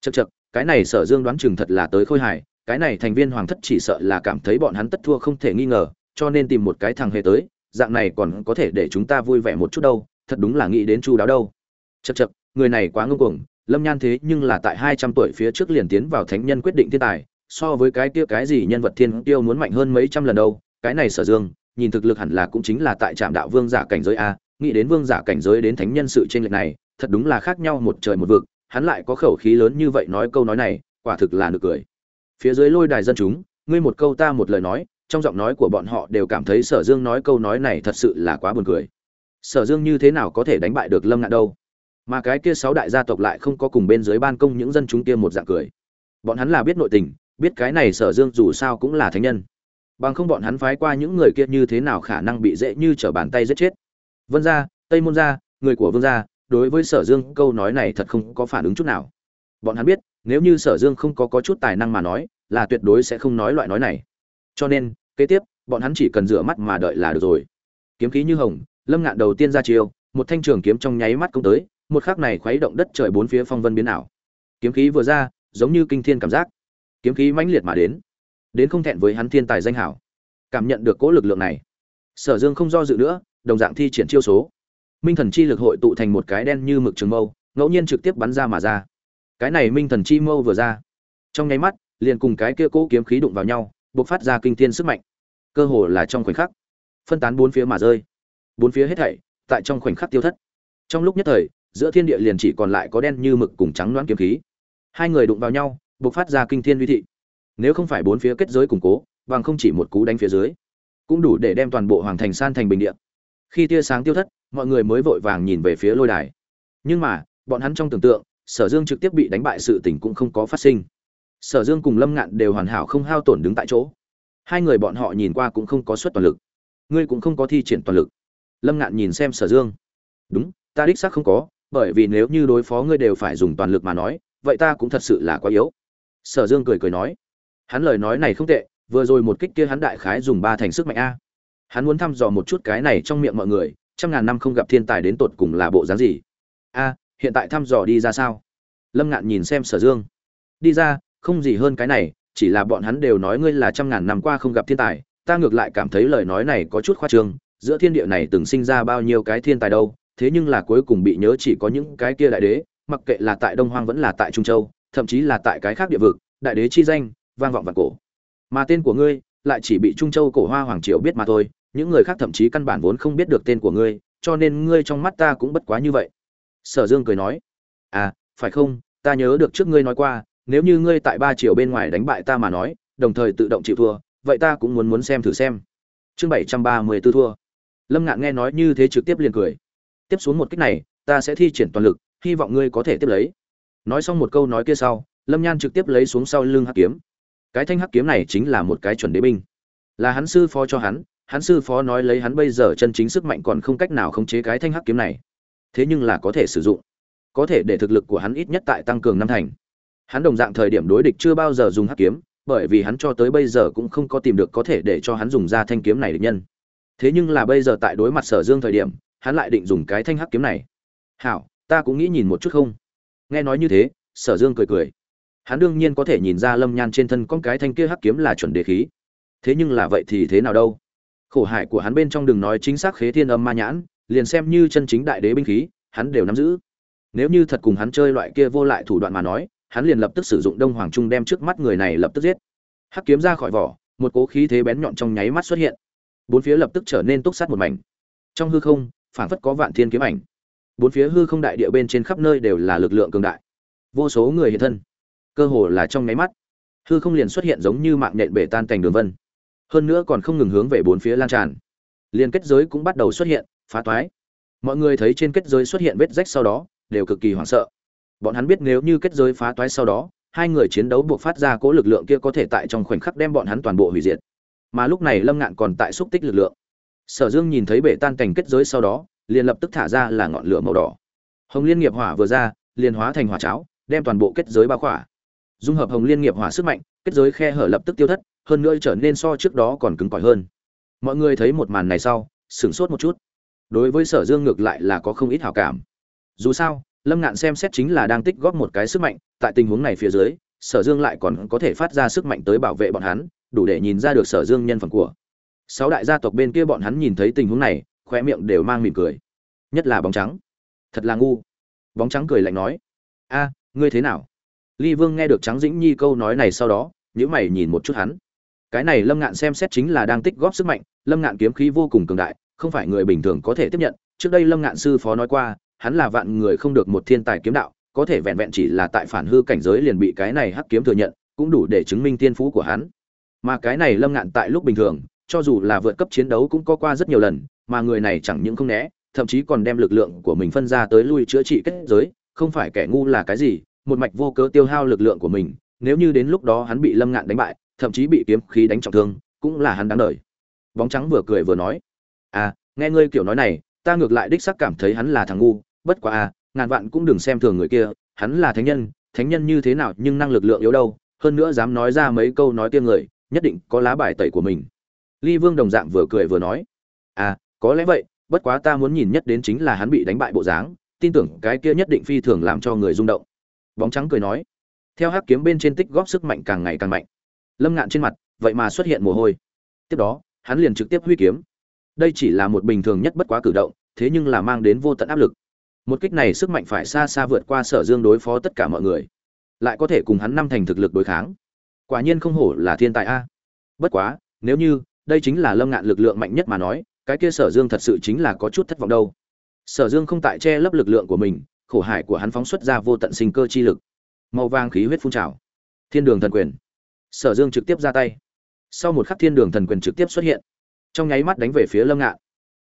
Chật chật cái này sở dương đoán chừng thật là tới khôi hài, cái này thành viên hoàng thất chỉ sợ là cảm thấy bọn hắn tất thua không thể nghi ngờ, cho nên tìm một cái thằng hề tới, dạng này còn có thể để chúng ta vui vẻ một chút đâu, thật đúng là nghĩ đến chu đáo đâu. Chật chật người này quá ngông cuồng lâm nhan thế nhưng là tại hai trăm tuổi phía trước liền tiến vào thánh nhân quyết định thiên tài, so với cái kia cái gì nhân vật thiên tiêu muốn mạnh hơn mấy trăm lần đâu, cái này sở dương, nhìn thực lực hẳn là cũng chính là tại trạm đạo vương giả cảnh giới a, nghĩ đến vương giả cảnh giới đến thánh nhân sự trên lệch này, thật đúng là khác nhau một trời một vực, hắn lại có khẩu khí lớn như vậy nói câu nói này, quả thực là nực cười. Phía dưới lôi đài dân chúng, ngươi một câu ta một lời nói, trong giọng nói của bọn họ đều cảm thấy sở dương nói câu nói này thật sự là quá buồn cười. Sở dương như thế nào có thể đánh bại được lâm ngạn đâu? Mà cái kia sáu đại gia tộc lại không có cùng bên dưới ban công những dân chúng kia một dạng cười. Bọn hắn là biết nội tình biết cái này sở dương dù sao cũng là thánh nhân. Bằng không bọn hắn phái qua những người kia như thế nào khả năng bị dễ như trở bàn tay giết chết. Vân gia tây môn gia người của vương gia đối với sở dương câu nói này thật không có phản ứng chút nào. Bọn hắn biết nếu như sở dương không có, có chút tài năng mà nói là tuyệt đối sẽ không nói loại nói này. Cho nên kế tiếp bọn hắn chỉ cần rửa mắt mà đợi là được rồi. Kiếm khí như hồng lâm ngạn đầu tiên ra chiêu, một thanh trường kiếm trong nháy mắt công tới một khắc này khuấy động đất trời bốn phía phong vân biến ảo. Kiếm khí vừa ra, giống như kinh thiên cảm giác. Kiếm khí mãnh liệt mà đến. Đến không thẹn với hắn thiên tài danh hảo. Cảm nhận được cỗ lực lượng này. Sở dương không do dự nữa, đồng dạng thi triển chiêu số. Minh thần chi lực hội tụ thành một cái đen như mực trường mâu, ngẫu nhiên trực tiếp bắn ra mà ra. Cái này minh thần chi mâu vừa ra. Trong nháy mắt, liền cùng cái kia cỗ kiếm khí đụng vào nhau, bộc phát ra kinh thiên sức mạnh. Cơ hồ là trong khoảnh khắc, phân tán bốn phía mà rơi. Bốn phía hết thảy, tại trong khoảnh khắc tiêu thất. Trong lúc nhất thời giữa thiên địa liền chỉ còn lại có đen như mực cùng trắng loãng kiếm khí. Hai người đụng vào nhau, bộc phát ra kinh thiên uy thị. Nếu không phải bốn phía kết giới củng cố, bằng không chỉ một cú đánh phía dưới, cũng đủ để đem toàn bộ hoàng thành san thành bình địa. Khi tia sáng tiêu thất, mọi người mới vội vàng nhìn về phía lôi đài. Nhưng mà, bọn hắn trong tưởng tượng, sở dương trực tiếp bị đánh bại sự tình cũng không có phát sinh. Sở dương cùng lâm ngạn đều hoàn hảo không hao tổn đứng tại chỗ. Hai người bọn họ nhìn qua cũng không có suất toàn lực. Ngươi cũng không có thi triển toàn lực. Lâm ngạn nhìn xem sở dương. Đúng, ta đích xác không có bởi vì nếu như đối phó ngươi đều phải dùng toàn lực mà nói, vậy ta cũng thật sự là quá yếu. Sở dương cười cười nói, hắn lời nói này không tệ, vừa rồi một kích kia hắn đại khái dùng ba thành sức mạnh a. Hắn muốn thăm dò một chút cái này trong miệng mọi người, trăm ngàn năm không gặp thiên tài đến tột cùng là bộ dáng gì. A, hiện tại thăm dò đi ra sao? Lâm ngạn nhìn xem sở dương. Đi ra, không gì hơn cái này, chỉ là bọn hắn đều nói ngươi là trăm ngàn năm qua không gặp thiên tài, ta ngược lại cảm thấy lời nói này có chút khoa trương, giữa thiên địa này từng sinh ra bao nhiêu cái thiên tài đâu thế nhưng là cuối cùng bị nhớ chỉ có những cái kia đại đế, mặc kệ là tại đông hoang vẫn là tại trung châu, thậm chí là tại cái khác địa vực, đại đế chi danh, vang vọng vạn cổ. Mà tên của ngươi lại chỉ bị trung châu cổ hoa hoàng triều biết mà thôi, những người khác thậm chí căn bản vốn không biết được tên của ngươi, cho nên ngươi trong mắt ta cũng bất quá như vậy. Sở dương cười nói à phải không? Ta nhớ được trước ngươi nói qua, nếu như ngươi tại ba triệu bên ngoài đánh bại ta mà nói, đồng thời tự động chịu thua, vậy ta cũng muốn muốn xem thử xem. Chương bảy trăm ba mươi b ố thua. Lâm ngạn nghe nói như thế trực tiếp liền cười tiếp xuống một cách này, ta sẽ thi triển toàn lực, hy vọng ngươi có thể tiếp lấy. Nói xong một câu nói kia sau, lâm nhan trực tiếp lấy xuống sau lưng hắc kiếm. Cái thanh hắc kiếm này chính là một cái chuẩn đế binh. Là hắn sư phó cho hắn hắn sư phó nói lấy hắn bây giờ chân chính sức mạnh còn không cách nào khống chế cái thanh hắc kiếm này. Thế nhưng là có thể sử dụng. Có thể để thực lực của hắn ít nhất tại tăng cường năm thành. Hắn đồng dạng thời điểm đối địch chưa bao giờ dùng hắc kiếm, bởi vì hắn cho tới bây giờ cũng không có tìm được có thể để cho hắn dùng ra thanh kiếm này địch nhân. Thế nhưng là bây giờ tại đối mặt sở dương thời điểm hắn lại định dùng cái thanh hắc kiếm này. Hảo, ta cũng nghĩ nhìn một chút không? Nghe nói như thế, sở dương cười cười. Hắn đương nhiên có thể nhìn ra lâm nhan trên thân con cái thanh kia hắc kiếm là chuẩn đề khí. Thế nhưng là vậy thì thế nào đâu? Khổ hại của hắn bên trong đừng nói chính xác khế thiên âm ma nhãn, liền xem như chân chính đại đế binh khí, hắn đều nắm giữ. Nếu như thật cùng hắn chơi loại kia vô lại thủ đoạn mà nói, hắn liền lập tức sử dụng đông hoàng trung đem trước mắt người này lập tức giết. Hắc kiếm ra khỏi vỏ, một cố khí thế bén nhọn trong nháy mắt xuất hiện. Bốn phía lập tức trở nên túc sát một mảnh. Trong hư không phảng phất có vạn thiên kiếm ảnh. Bốn phía hư không đại địa bên trên khắp nơi đều là lực lượng cường đại. Vô số người hiện thân. Cơ hồ là trong nháy mắt, hư không liền xuất hiện giống như mạng nhện bể tan thành đường vân. Hơn nữa còn không ngừng hướng về bốn phía lan tràn. Liên kết giới cũng bắt đầu xuất hiện, phá toái. Mọi người thấy trên kết giới xuất hiện vết rách sau đó, đều cực kỳ hoảng sợ. Bọn hắn biết nếu như kết giới phá toái sau đó, hai người chiến đấu buộc phát ra cố lực lượng kia có thể tại trong khoảnh khắc đem bọn hắn toàn bộ hủy diệt. Mà lúc này lâm ngạn còn tại xúc tích lực lượng sở dương nhìn thấy bể tan cảnh kết giới sau đó, liền lập tức thả ra là ngọn lửa màu đỏ. Hồng liên nghiệp hỏa vừa ra, liền hóa thành hỏa cháo, đem toàn bộ kết giới bao khỏa. Dung hợp hồng liên nghiệp hỏa sức mạnh, kết giới khe hở lập tức tiêu thất, hơn nữa trở nên so trước đó còn cứng cỏi hơn. Mọi người thấy một màn này sau, sửng sốt một chút. Đối với sở dương ngược lại là có không ít hảo cảm. Dù sao, lâm ngạn xem xét chính là đang tích góp một cái sức mạnh, tại tình huống này phía dưới, sở dương lại còn có thể phát ra sức mạnh tới bảo vệ bọn hắn, đủ để nhìn ra được sở dương nhân phẩm của sáu đại gia tộc bên kia bọn hắn nhìn thấy tình huống này khoe miệng đều mang mỉm cười. Nhất là bóng trắng. Thật là ngu. Bóng trắng cười lạnh nói. A, ngươi thế nào? Ly vương nghe được trắng dĩnh nhi câu nói này sau đó nhữ mày nhìn một chút hắn. Cái này lâm ngạn xem xét chính là đang tích góp sức mạnh, lâm ngạn kiếm khí vô cùng cường đại, không phải người bình thường có thể tiếp nhận. Trước đây lâm ngạn sư phó nói qua, hắn là vạn người không được một thiên tài kiếm đạo, có thể vẹn vẹn chỉ là tại phản hư cảnh giới liền bị cái này hắc kiếm thừa nhận, cũng đủ để chứng minh tiên phú của hắn. Mà cái này lâm ngạn tại lúc bình thường cho dù là vượt cấp chiến đấu cũng có qua rất nhiều lần, mà người này chẳng những không né, thậm chí còn đem lực lượng của mình phân ra tới lui chữa trị kết giới, không phải kẻ ngu là cái gì, một mạch vô cớ tiêu hao lực lượng của mình, nếu như đến lúc đó hắn bị lâm ngạn đánh bại, thậm chí bị kiếm khí đánh trọng thương, cũng là hắn đáng đời. Bóng trắng vừa cười vừa nói à nghe ngươi kiểu nói này, ta ngược lại đích xác cảm thấy hắn là thằng ngu, bất quá à ngàn vạn cũng đừng xem thường người kia, hắn là thánh nhân thánh nhân như thế nào nhưng năng lực lượng yếu đâu, hơn nữa dám nói ra mấy câu nói tiêm người, nhất định có lá bài tẩy của mình ly vương đồng dạng vừa cười vừa nói à có lẽ vậy, bất quá ta muốn nhìn nhất đến chính là hắn bị đánh bại bộ dáng, tin tưởng cái kia nhất định phi thường làm cho người rung động. Bóng trắng cười nói, theo hắc kiếm bên trên tích góp sức mạnh càng ngày càng mạnh. Lâm ngạn trên mặt, vậy mà xuất hiện mồ hôi. Tiếp đó, hắn liền trực tiếp huy kiếm. Đây chỉ là một bình thường nhất bất quá cử động, thế nhưng là mang đến vô tận áp lực. Một kích này sức mạnh phải xa xa vượt qua sở dương đối phó tất cả mọi người. Lại có thể cùng hắn năm thành thực lực đối kháng. Quả nhiên không hổ là thiên tài a. Bất quá, nếu như đây chính là lâm ngạn lực lượng mạnh nhất mà nói, cái kia sở dương thật sự chính là có chút thất vọng đâu. Sở dương không tại che lấp lực lượng của mình, khổ hải của hắn phóng xuất ra vô tận sinh cơ chi lực. Màu vàng khí huyết phun trào. Thiên đường thần quyền. Sở dương trực tiếp ra tay. Sau một khắc thiên đường thần quyền trực tiếp xuất hiện. Trong nháy mắt đánh về phía lâm ngạn.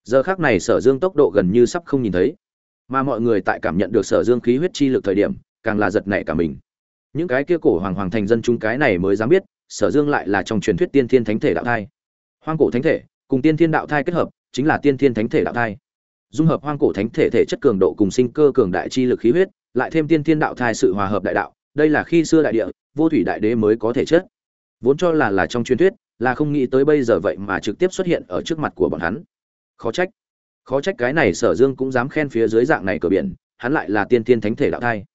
Giờ khác này sở dương tốc độ gần như sắp không nhìn thấy. Mà mọi người tại cảm nhận được sở dương khí huyết chi lực thời điểm, càng là giật nảy cả mình. Những cái kia cổ hoàng hoàng thành dân chúng cái này mới dám biết, sở dương lại là trong truyền thuyết tiên thiên thánh thể đạo thai hoang cổ thánh thể cùng tiên thiên đạo thai kết hợp, chính là tiên thiên thánh thể đạo thai. Dung hợp hoang cổ thánh thể thể chất cường độ cùng sinh cơ cường đại chi lực khí huyết, lại thêm tiên thiên đạo thai sự hòa hợp đại đạo, đây là khi xưa đại địa, vô thủy đại đế mới có thể chết. Vốn cho là là trong truyền thuyết, là không nghĩ tới bây giờ vậy mà trực tiếp xuất hiện ở trước mặt của bọn hắn. Khó trách. Khó trách cái này sở dương cũng dám khen phía dưới dạng này cờ biển, hắn lại là tiên tiên thánh thể đạo thai.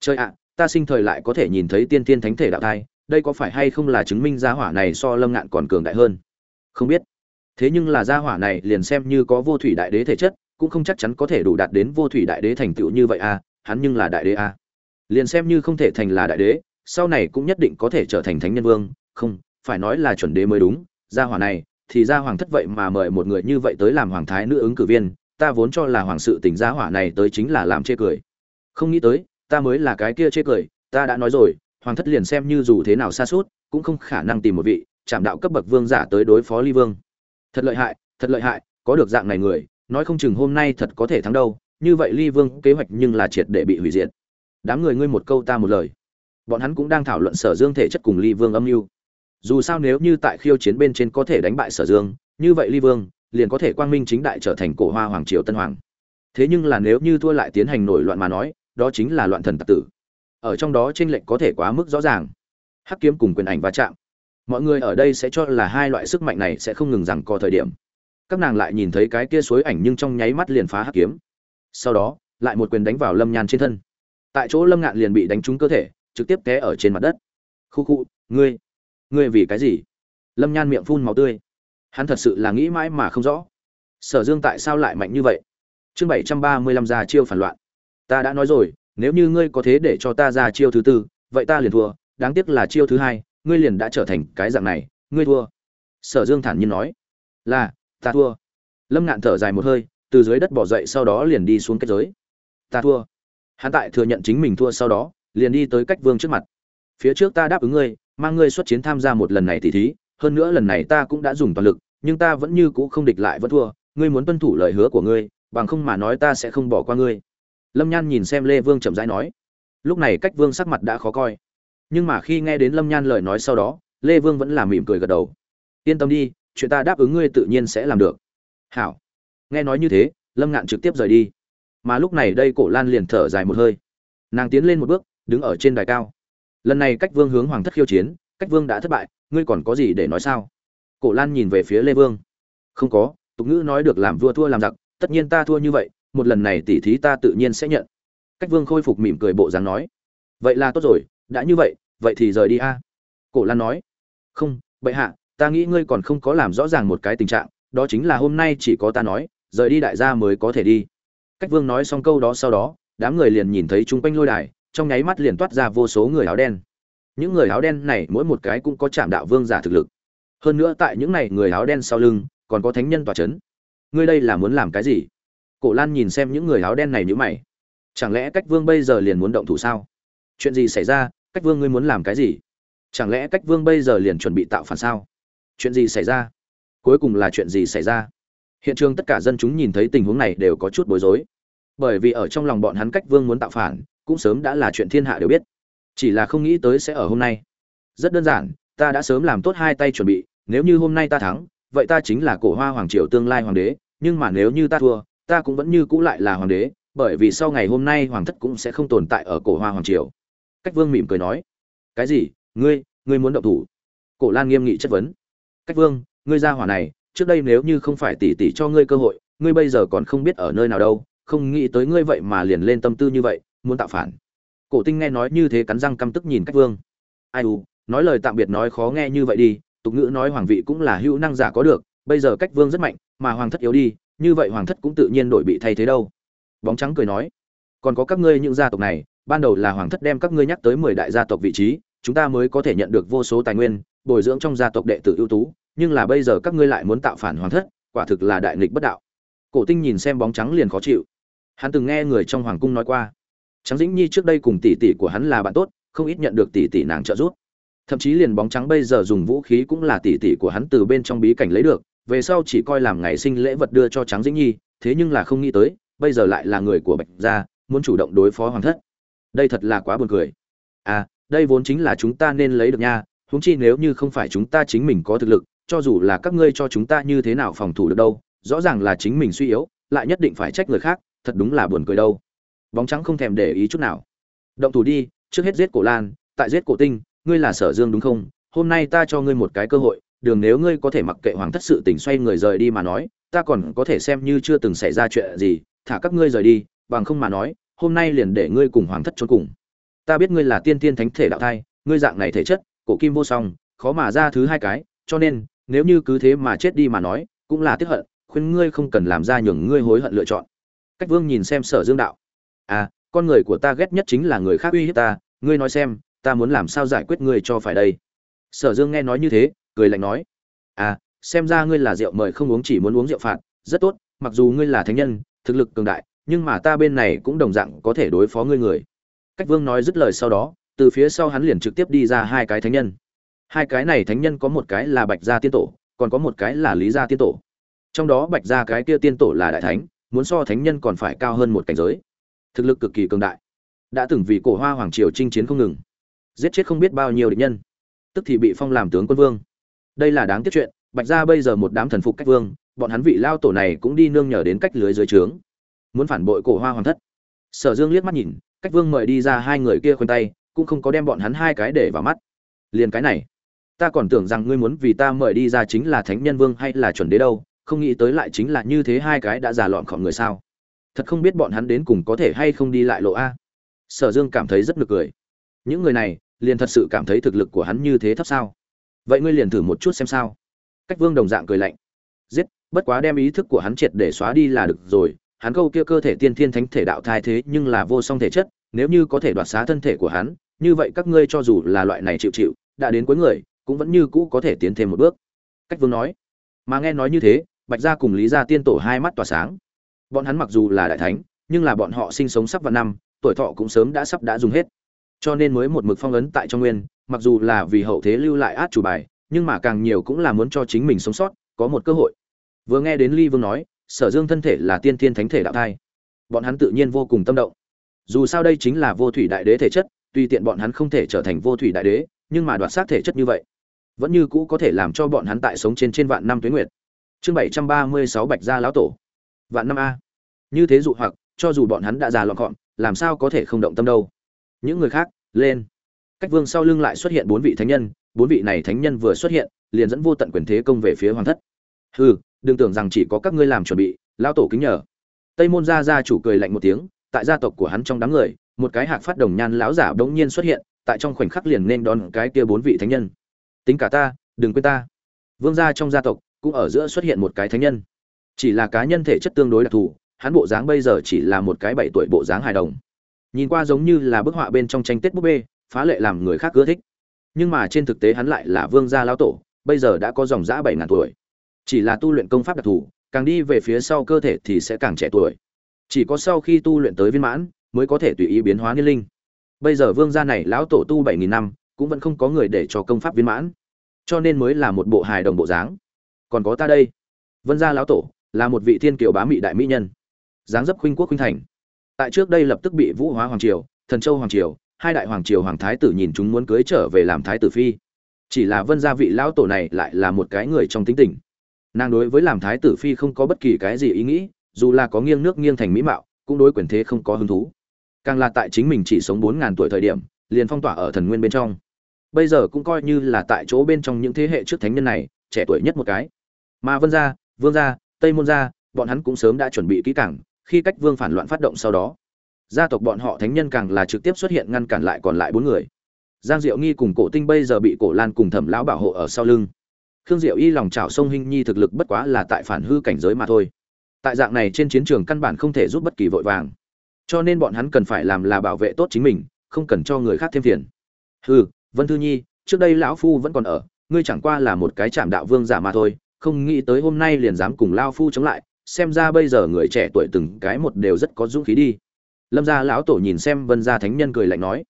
Chơi ạ, ta sinh thời lại có thể nhìn thấy tiên tiên thánh thể đạo thai, đây có phải hay không là chứng minh gia hỏa này so lâm ngạn còn cường đại hơn? Không biết. Thế nhưng là gia hỏa này liền xem như có vô thủy đại đế thể chất, cũng không chắc chắn có thể đủ đạt đến vô thủy đại đế thành tựu như vậy à hắn nhưng là đại đế à. Liền xem như không thể thành là đại đế, sau này cũng nhất định có thể trở thành thánh nhân vương. Không, phải nói là chuẩn đế mới đúng. Gia hỏa này, thì gia hoàng thất vậy mà mời một người như vậy tới làm hoàng thái nữ ứng cử viên, ta vốn cho là hoàng sự tình gia hỏa này tới chính là làm chê cười. Không nghĩ tới, ta mới là cái kia chê cười, ta đã nói rồi, hoàng thất liền xem như dù thế nào xa suốt, cũng không khả năng tìm một vị chạm đạo cấp bậc vương giả tới đối phó ly vương. Thật lợi hại, thật lợi hại, có được dạng này người, nói không chừng hôm nay thật có thể thắng đâu, như vậy ly vương kế hoạch nhưng là triệt để bị hủy diệt. Đám người ngươi một câu ta một lời. Bọn hắn cũng đang thảo luận sở dương thể chất cùng ly vương âm mưu. Dù sao nếu như tại khiêu chiến bên trên có thể đánh bại sở dương, như vậy ly vương liền có thể quang minh chính đại trở thành cổ hoa hoàng triều tân hoàng. Thế nhưng là nếu như thua lại tiến hành nổi loạn mà nói, đó chính là loạn thần tạc tử. Ở trong đó tranh lệch có thể quá mức rõ ràng. Hắc kiếm cùng quyền ảnh va chạm mọi người ở đây sẽ cho là hai loại sức mạnh này sẽ không ngừng rằng có thời điểm. Các nàng lại nhìn thấy cái kia suối ảnh nhưng trong nháy mắt liền phá hắc kiếm. Sau đó, lại một quyền đánh vào lâm nhan trên thân. Tại chỗ lâm ngạn liền bị đánh trúng cơ thể, trực tiếp té ở trên mặt đất. Khu khu, ngươi ngươi vì cái gì? Lâm nhan miệng phun màu tươi. Hắn thật sự là nghĩ mãi mà không rõ. Sở dương tại sao lại mạnh như vậy? Chương bảy trăm ba mươi lăm ra chiêu phản loạn. Ta đã nói rồi, nếu như ngươi có thế để cho ta ra chiêu thứ tư, vậy ta liền thua, đáng tiếc là chiêu thứ hai ngươi liền đã trở thành cái dạng này, ngươi thua. Sở dương thản nhiên nói. Là, ta thua. Lâm ngạn thở dài một hơi, từ dưới đất bỏ dậy sau đó liền đi xuống kết giới. Ta thua. Hắn tại thừa nhận chính mình thua sau đó, liền đi tới cách vương trước mặt. Phía trước ta đáp ứng ngươi, mang ngươi xuất chiến tham gia một lần này thì thí, hơn nữa lần này ta cũng đã dùng toàn lực, nhưng ta vẫn như cũ không địch lại vẫn thua, ngươi muốn tuân thủ lời hứa của ngươi, bằng không mà nói ta sẽ không bỏ qua ngươi. Lâm nhan nhìn xem lê vương chậm rãi nói. Lúc này cách vương sắc mặt đã khó coi nhưng mà khi nghe đến lâm nhan lời nói sau đó, lê vương vẫn là mỉm cười gật đầu. Yên tâm đi, chuyện ta đáp ứng ngươi tự nhiên sẽ làm được. Hảo. Nghe nói như thế, lâm ngạn trực tiếp rời đi. Mà lúc này đây cổ lan liền thở dài một hơi. Nàng tiến lên một bước, đứng ở trên đài cao. Lần này cách vương hướng hoàng thất khiêu chiến, cách vương đã thất bại, ngươi còn có gì để nói sao? Cổ lan nhìn về phía lê vương. Không có, tục ngữ nói được làm vua thua làm giặc, tất nhiên ta thua như vậy, một lần này tỉ thí ta tự nhiên sẽ nhận. Cách vương khôi phục mỉm cười bộ dáng nói. Vậy là tốt rồi, đã như vậy vậy thì rời đi a. Cổ lan nói. Không, bệ hạ, ta nghĩ ngươi còn không có làm rõ ràng một cái tình trạng, đó chính là hôm nay chỉ có ta nói, rời đi đại gia mới có thể đi. Cách vương nói xong câu đó sau đó, đám người liền nhìn thấy chung quanh lôi đài, trong nháy mắt liền toát ra vô số người áo đen. Những người áo đen này mỗi một cái cũng có chạm đạo vương giả thực lực. Hơn nữa tại những này người áo đen sau lưng, còn có thánh nhân tòa c h ấ n ngươi đây là muốn làm cái gì? Cổ lan nhìn xem những người áo đen này nhữ mày. Chẳng lẽ cách vương bây giờ liền muốn động thủ sao? Chuyện gì xảy ra? Cách vương ngươi muốn làm cái gì? Chẳng lẽ cách vương bây giờ liền chuẩn bị tạo phản sao? Chuyện gì xảy ra? Cuối cùng là chuyện gì xảy ra? Hiện trường tất cả dân chúng nhìn thấy tình huống này đều có chút bối rối. Bởi vì ở trong lòng bọn hắn cách vương muốn tạo phản, cũng sớm đã là chuyện thiên hạ đều biết. Chỉ là không nghĩ tới sẽ ở hôm nay. Rất đơn giản, ta đã sớm làm tốt hai tay chuẩn bị, nếu như hôm nay ta thắng, vậy ta chính là cổ hoa hoàng triều tương lai hoàng đế, nhưng mà nếu như ta thua, ta cũng vẫn như cũ lại là hoàng đế, bởi vì sau ngày hôm nay hoàng thất cũng sẽ không tồn tại ở cổ hoa hoàng triều cách vương mỉm cười nói, cái gì? Ngươi ngươi muốn động thủ? Cổ lan nghiêm nghị chất vấn, cách vương, ngươi ra hỏa này, trước đây nếu như không phải tỉ tỉ cho ngươi cơ hội, ngươi bây giờ còn không biết ở nơi nào đâu, không nghĩ tới ngươi vậy mà liền lên tâm tư như vậy, muốn tạo phản. Cổ tinh nghe nói như thế cắn răng căm tức nhìn cách vương. Ai u, nói lời tạm biệt nói khó nghe như vậy đi, tục ngữ nói hoàng vị cũng là hữu năng giả có được, bây giờ cách vương rất mạnh, mà hoàng thất yếu đi, như vậy hoàng thất cũng tự nhiên đổi bị thay thế đâu. Bóng trắng cười nói, còn có các ngươi những gia tộc này ban đầu là hoàng thất đem các ngươi nhắc tới mười đại gia tộc vị trí, chúng ta mới có thể nhận được vô số tài nguyên, bồi dưỡng trong gia tộc đệ tử ưu tú, nhưng là bây giờ các ngươi lại muốn tạo phản hoàng thất, quả thực là đại nghịch bất đạo. Cổ tinh nhìn xem bóng trắng liền khó chịu. Hắn từng nghe người trong hoàng cung nói qua trắng dĩnh nhi trước đây cùng tỷ tỷ của hắn là bạn tốt, không ít nhận được tỷ tỷ nàng trợ giúp. Thậm chí liền bóng trắng bây giờ dùng vũ khí cũng là tỷ tỷ của hắn từ bên trong bí cảnh lấy được, về sau chỉ coi làm ngày sinh lễ vật đưa cho trắng dĩnh nhi, thế nhưng là không nghĩ tới, bây giờ lại là người của bạch gia, muốn chủ động đối phó hoàng thất đây thật là quá buồn cười. À đây vốn chính là chúng ta nên lấy được nha, huống chi nếu như không phải chúng ta chính mình có thực lực, cho dù là các ngươi cho chúng ta như thế nào phòng thủ được đâu, rõ ràng là chính mình suy yếu, lại nhất định phải trách người khác, thật đúng là buồn cười đâu. Bóng trắng không thèm để ý chút nào. Động thủ đi, trước hết giết cổ lan, tại giết cổ tinh, ngươi là sở dương đúng không? Hôm nay ta cho ngươi một cái cơ hội, đường nếu ngươi có thể mặc kệ hoàng thất sự tỉnh xoay người rời đi mà nói, ta còn có thể xem như chưa từng xảy ra chuyện gì, thả các ngươi rời đi, bằng không mà nói hôm nay liền để ngươi cùng hoàng thất trốn cùng. Ta biết ngươi là tiên tiên thánh thể đạo thai, ngươi dạng này thể chất, cổ kim vô song, khó mà ra thứ hai cái, cho nên, nếu như cứ thế mà chết đi mà nói, cũng là tiếc hận, khuyên ngươi không cần làm ra nhường ngươi hối hận lựa chọn. Cách vương nhìn xem sở dương đạo. À con người của ta ghét nhất chính là người khác uy hiếp ta, ngươi nói xem, ta muốn làm sao giải quyết ngươi cho phải đây? Sở dương nghe nói như thế, cười lạnh nói. À xem ra ngươi là rượu mời không uống chỉ muốn uống rượu phạt, rất tốt, mặc dù ngươi là thánh nhân, thực lực cường đại nhưng mà ta bên này cũng đồng dạng có thể đối phó ngươi người. Cách vương nói dứt lời sau đó, từ phía sau hắn liền trực tiếp đi ra hai cái thánh nhân. Hai cái này thánh nhân có một cái là bạch gia tiên tổ, còn có một cái là lý gia tiên tổ. Trong đó bạch gia cái kia tiên tổ là đại thánh, muốn so thánh nhân còn phải cao hơn một cảnh giới. Thực lực cực kỳ cường đại. Đã từng vì cổ hoa hoàng triều chinh chiến không ngừng. Giết chết không biết bao nhiêu địch nhân. Tức thì bị phong làm tướng quân vương. Đây là đáng tiếc chuyện, bạch gia bây giờ một đám thần phục cách vương, bọn hắn vị lao tổ này cũng đi nương nhờ đến cách lưới dưới trướng muốn phản bội cổ hoa hoàng thất. Sở dương liếc mắt nhìn, cách vương mời đi ra hai người kia khuyên tay, cũng không có đem bọn hắn hai cái để vào mắt. Liền cái này, ta còn tưởng rằng ngươi muốn vì ta mời đi ra chính là thánh nhân vương hay là chuẩn đế đâu, không nghĩ tới lại chính là như thế hai cái đã già lọn khỏm người sao. Thật không biết bọn hắn đến cùng có thể hay không đi lại lộ a. Sở dương cảm thấy rất nực cười. Những người này, liền thật sự cảm thấy thực lực của hắn như thế thấp sao? Vậy ngươi liền thử một chút xem sao. Cách vương đồng dạng cười lạnh. Giết, bất quá đem ý thức của hắn triệt để xóa đi là được rồi hắn câu kia cơ thể tiên thiên thánh thể đạo thai thế nhưng là vô song thể chất, nếu như có thể đoạt xá thân thể của hắn, như vậy các ngươi cho dù là loại này chịu chịu, đã đến cuối người, cũng vẫn như cũ có thể tiến thêm một bước. Cách vương nói, mà nghe nói như thế, bạch gia cùng lý gia tiên tổ hai mắt tỏa sáng. Bọn hắn mặc dù là đại thánh, nhưng là bọn họ sinh sống sắp vào năm, tuổi thọ cũng sớm đã sắp đã dùng hết. Cho nên mới một mực phong ấn tại trong nguyên, mặc dù là vì hậu thế lưu lại át chủ bài, nhưng mà càng nhiều cũng là muốn cho chính mình sống sót, có một cơ hội. Vừa nghe đến ly vương nói sở dương thân thể là tiên thiên thánh thể đạo thai. Bọn hắn tự nhiên vô cùng tâm động. Dù sao đây chính là vô thủy đại đế thể chất, tuy tiện bọn hắn không thể trở thành vô thủy đại đế, nhưng mà đoạt xác thể chất như vậy, vẫn như cũ có thể làm cho bọn hắn tại sống trên trên vạn năm tuyến nguyệt. Chương bảy trăm ba mươi sáu bạch gia lão tổ. Vạn năm a. Như thế dụ hoặc, cho dù bọn hắn đã già lọn gọn làm sao có thể không động tâm đâu. Những người khác, lên. Cách vương sau lưng lại xuất hiện bốn vị thánh nhân, bốn vị này thánh nhân vừa xuất hiện, liền dẫn vô tận quyền thế công về phía hoàng thất. Hừ đừng tưởng rằng chỉ có các ngươi làm chuẩn bị lao tổ kính nhờ. Tây môn gia gia chủ cười lạnh một tiếng, tại gia tộc của hắn trong đám người, một cái hạc phát đồng nhan lão giả bỗng nhiên xuất hiện, tại trong khoảnh khắc liền nên đón cái kia bốn vị thánh nhân. Tính cả ta, đừng quên ta. Vương gia trong gia tộc cũng ở giữa xuất hiện một cái thánh nhân. Chỉ là cá nhân thể chất tương đối đặc thù, hắn bộ dáng bây giờ chỉ là một cái bảy tuổi bộ dáng hài đồng. Nhìn qua giống như là bức họa bên trong tranh tết búp bê, phá lệ làm người khác ưa thích. Nhưng mà trên thực tế hắn lại là vương gia lão tổ, bây giờ đã có dòng dã bảy ngàn tuổi chỉ là tu luyện công pháp đặc thù, càng đi về phía sau cơ thể thì sẽ càng trẻ tuổi. Chỉ có sau khi tu luyện tới viên mãn, mới có thể tùy ý biến hóa niên linh. Bây giờ vương gia này lão tổ tu bảy nghìn năm, cũng vẫn không có người để cho công pháp viên mãn. Cho nên mới là một bộ hài đồng bộ dáng. Còn có ta đây. Vân gia lão tổ, là một vị thiên kiều bá mị đại mỹ nhân. Dáng dấp khuynh quốc khuynh thành. Tại trước đây lập tức bị vũ hóa hoàng triều, thần châu hoàng triều, hai đại hoàng triều hoàng thái tử nhìn chúng muốn cưới trở về làm thái tử phi. Chỉ là vân gia vị lão tổ này lại là một cái người trong tính tình nàng đối với làm thái tử phi không có bất kỳ cái gì ý nghĩ, dù là có nghiêng nước nghiêng thành mỹ mạo, cũng đối quyền thế không có hứng thú. Càng là tại chính mình chỉ sống bốn ngàn tuổi thời điểm, liền phong tỏa ở thần nguyên bên trong. Bây giờ cũng coi như là tại chỗ bên trong những thế hệ trước thánh nhân này, trẻ tuổi nhất một cái. Mà vân gia, vương gia, tây môn gia, bọn hắn cũng sớm đã chuẩn bị kỹ càng, khi cách vương phản loạn phát động sau đó, gia tộc bọn họ thánh nhân càng là trực tiếp xuất hiện ngăn cản lại còn lại bốn người. Giang diệu nghi cùng cổ tinh bây giờ bị cổ lan cùng thẩm lão bảo hộ ở sau lưng khương diệu y lòng trào sông hinh nhi thực lực bất quá là tại phản hư cảnh giới mà thôi. Tại dạng này trên chiến trường căn bản không thể giúp bất kỳ vội vàng. Cho nên bọn hắn cần phải làm là bảo vệ tốt chính mình, không cần cho người khác thêm phiền. Hừ, vân thư nhi, trước đây lão phu vẫn còn ở, ngươi chẳng qua là một cái chạm đạo vương giả mà thôi, không nghĩ tới hôm nay liền dám cùng lao phu chống lại, xem ra bây giờ người trẻ tuổi từng cái một đều rất có dũng khí đi. Lâm gia lão tổ nhìn xem vân gia thánh nhân cười lạnh nói,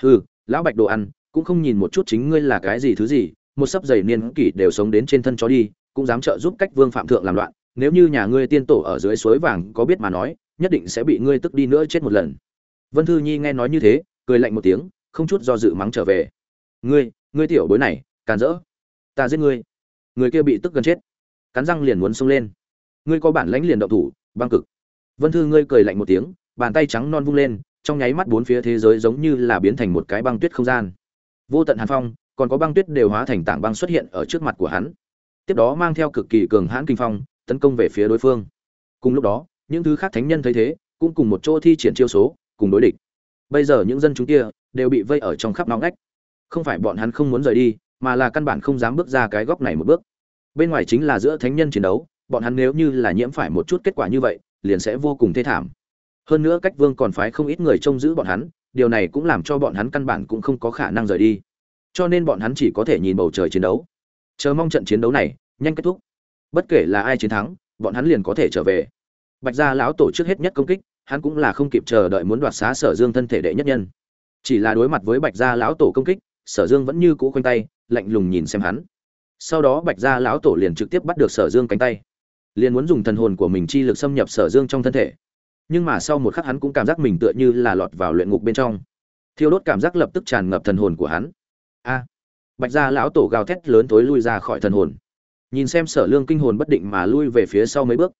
hừ, lão bạch đồ ăn, cũng không nhìn một chút chính ngươi là cái gì thứ gì một sấp dày niên kỷ đều sống đến trên thân chó đi, cũng dám trợ giúp cách vương phạm thượng làm loạn. Nếu như nhà ngươi tiên tổ ở dưới suối vàng có biết mà nói, nhất định sẽ bị ngươi tức đi nữa chết một lần. Vân thư nhi nghe nói như thế, cười lạnh một tiếng, không chút do dự mắng trở về. Ngươi ngươi tiểu bối này, càn rỡ. Ta giết ngươi. Người kia bị tức gần chết. Cắn răng liền muốn xông lên. Ngươi có bản lãnh liền động thủ, băng cực. Vân thư ngươi cười lạnh một tiếng, bàn tay trắng non vung lên, trong nháy mắt bốn phía thế giới giống như là biến thành một cái băng tuyết không gian. Vô tận hàn phong còn có băng tuyết đều hóa thành tảng băng xuất hiện ở trước mặt của hắn. Tiếp đó mang theo cực kỳ cường hãn kinh phong, tấn công về phía đối phương. Cùng lúc đó, những thứ khác thánh nhân thấy thế, cũng cùng một chỗ thi triển chiêu số, cùng đối địch. Bây giờ những dân chúng kia đều bị vây ở trong khắp nóng ngách. Không phải bọn hắn không muốn rời đi, mà là căn bản không dám bước ra cái góc này một bước. Bên ngoài chính là giữa thánh nhân chiến đấu, bọn hắn nếu như là nhiễm phải một chút kết quả như vậy, liền sẽ vô cùng thê thảm. Hơn nữa cách vương còn phái không ít người trông giữ bọn hắn, điều này cũng làm cho bọn hắn căn bản cũng không có khả năng rời đi cho nên bọn hắn chỉ có thể nhìn bầu trời chiến đấu. Chờ mong trận chiến đấu này nhanh kết thúc. Bất kể là ai chiến thắng, bọn hắn liền có thể trở về. Bạch gia lão tổ chức hết nhất công kích, hắn cũng là không kịp chờ đợi muốn đoạt xá sở dương thân thể đệ nhất nhân. Chỉ là đối mặt với bạch gia lão tổ công kích, sở dương vẫn như cũ khoanh tay, lạnh lùng nhìn xem hắn. Sau đó bạch gia lão tổ liền trực tiếp bắt được sở dương cánh tay. Liền muốn dùng thần hồn của mình chi lực xâm nhập sở dương trong thân thể. Nhưng mà sau một khắc hắn cũng cảm giác mình tựa như là lọt vào luyện ngục bên trong. Thiêu đốt cảm giác lập tức tràn ngập thần hồn của hắn a. Bạch gia lão tổ gào thét lớn tối lui ra khỏi thần hồn. Nhìn xem sở lương kinh hồn bất định mà lui về phía sau mấy bước.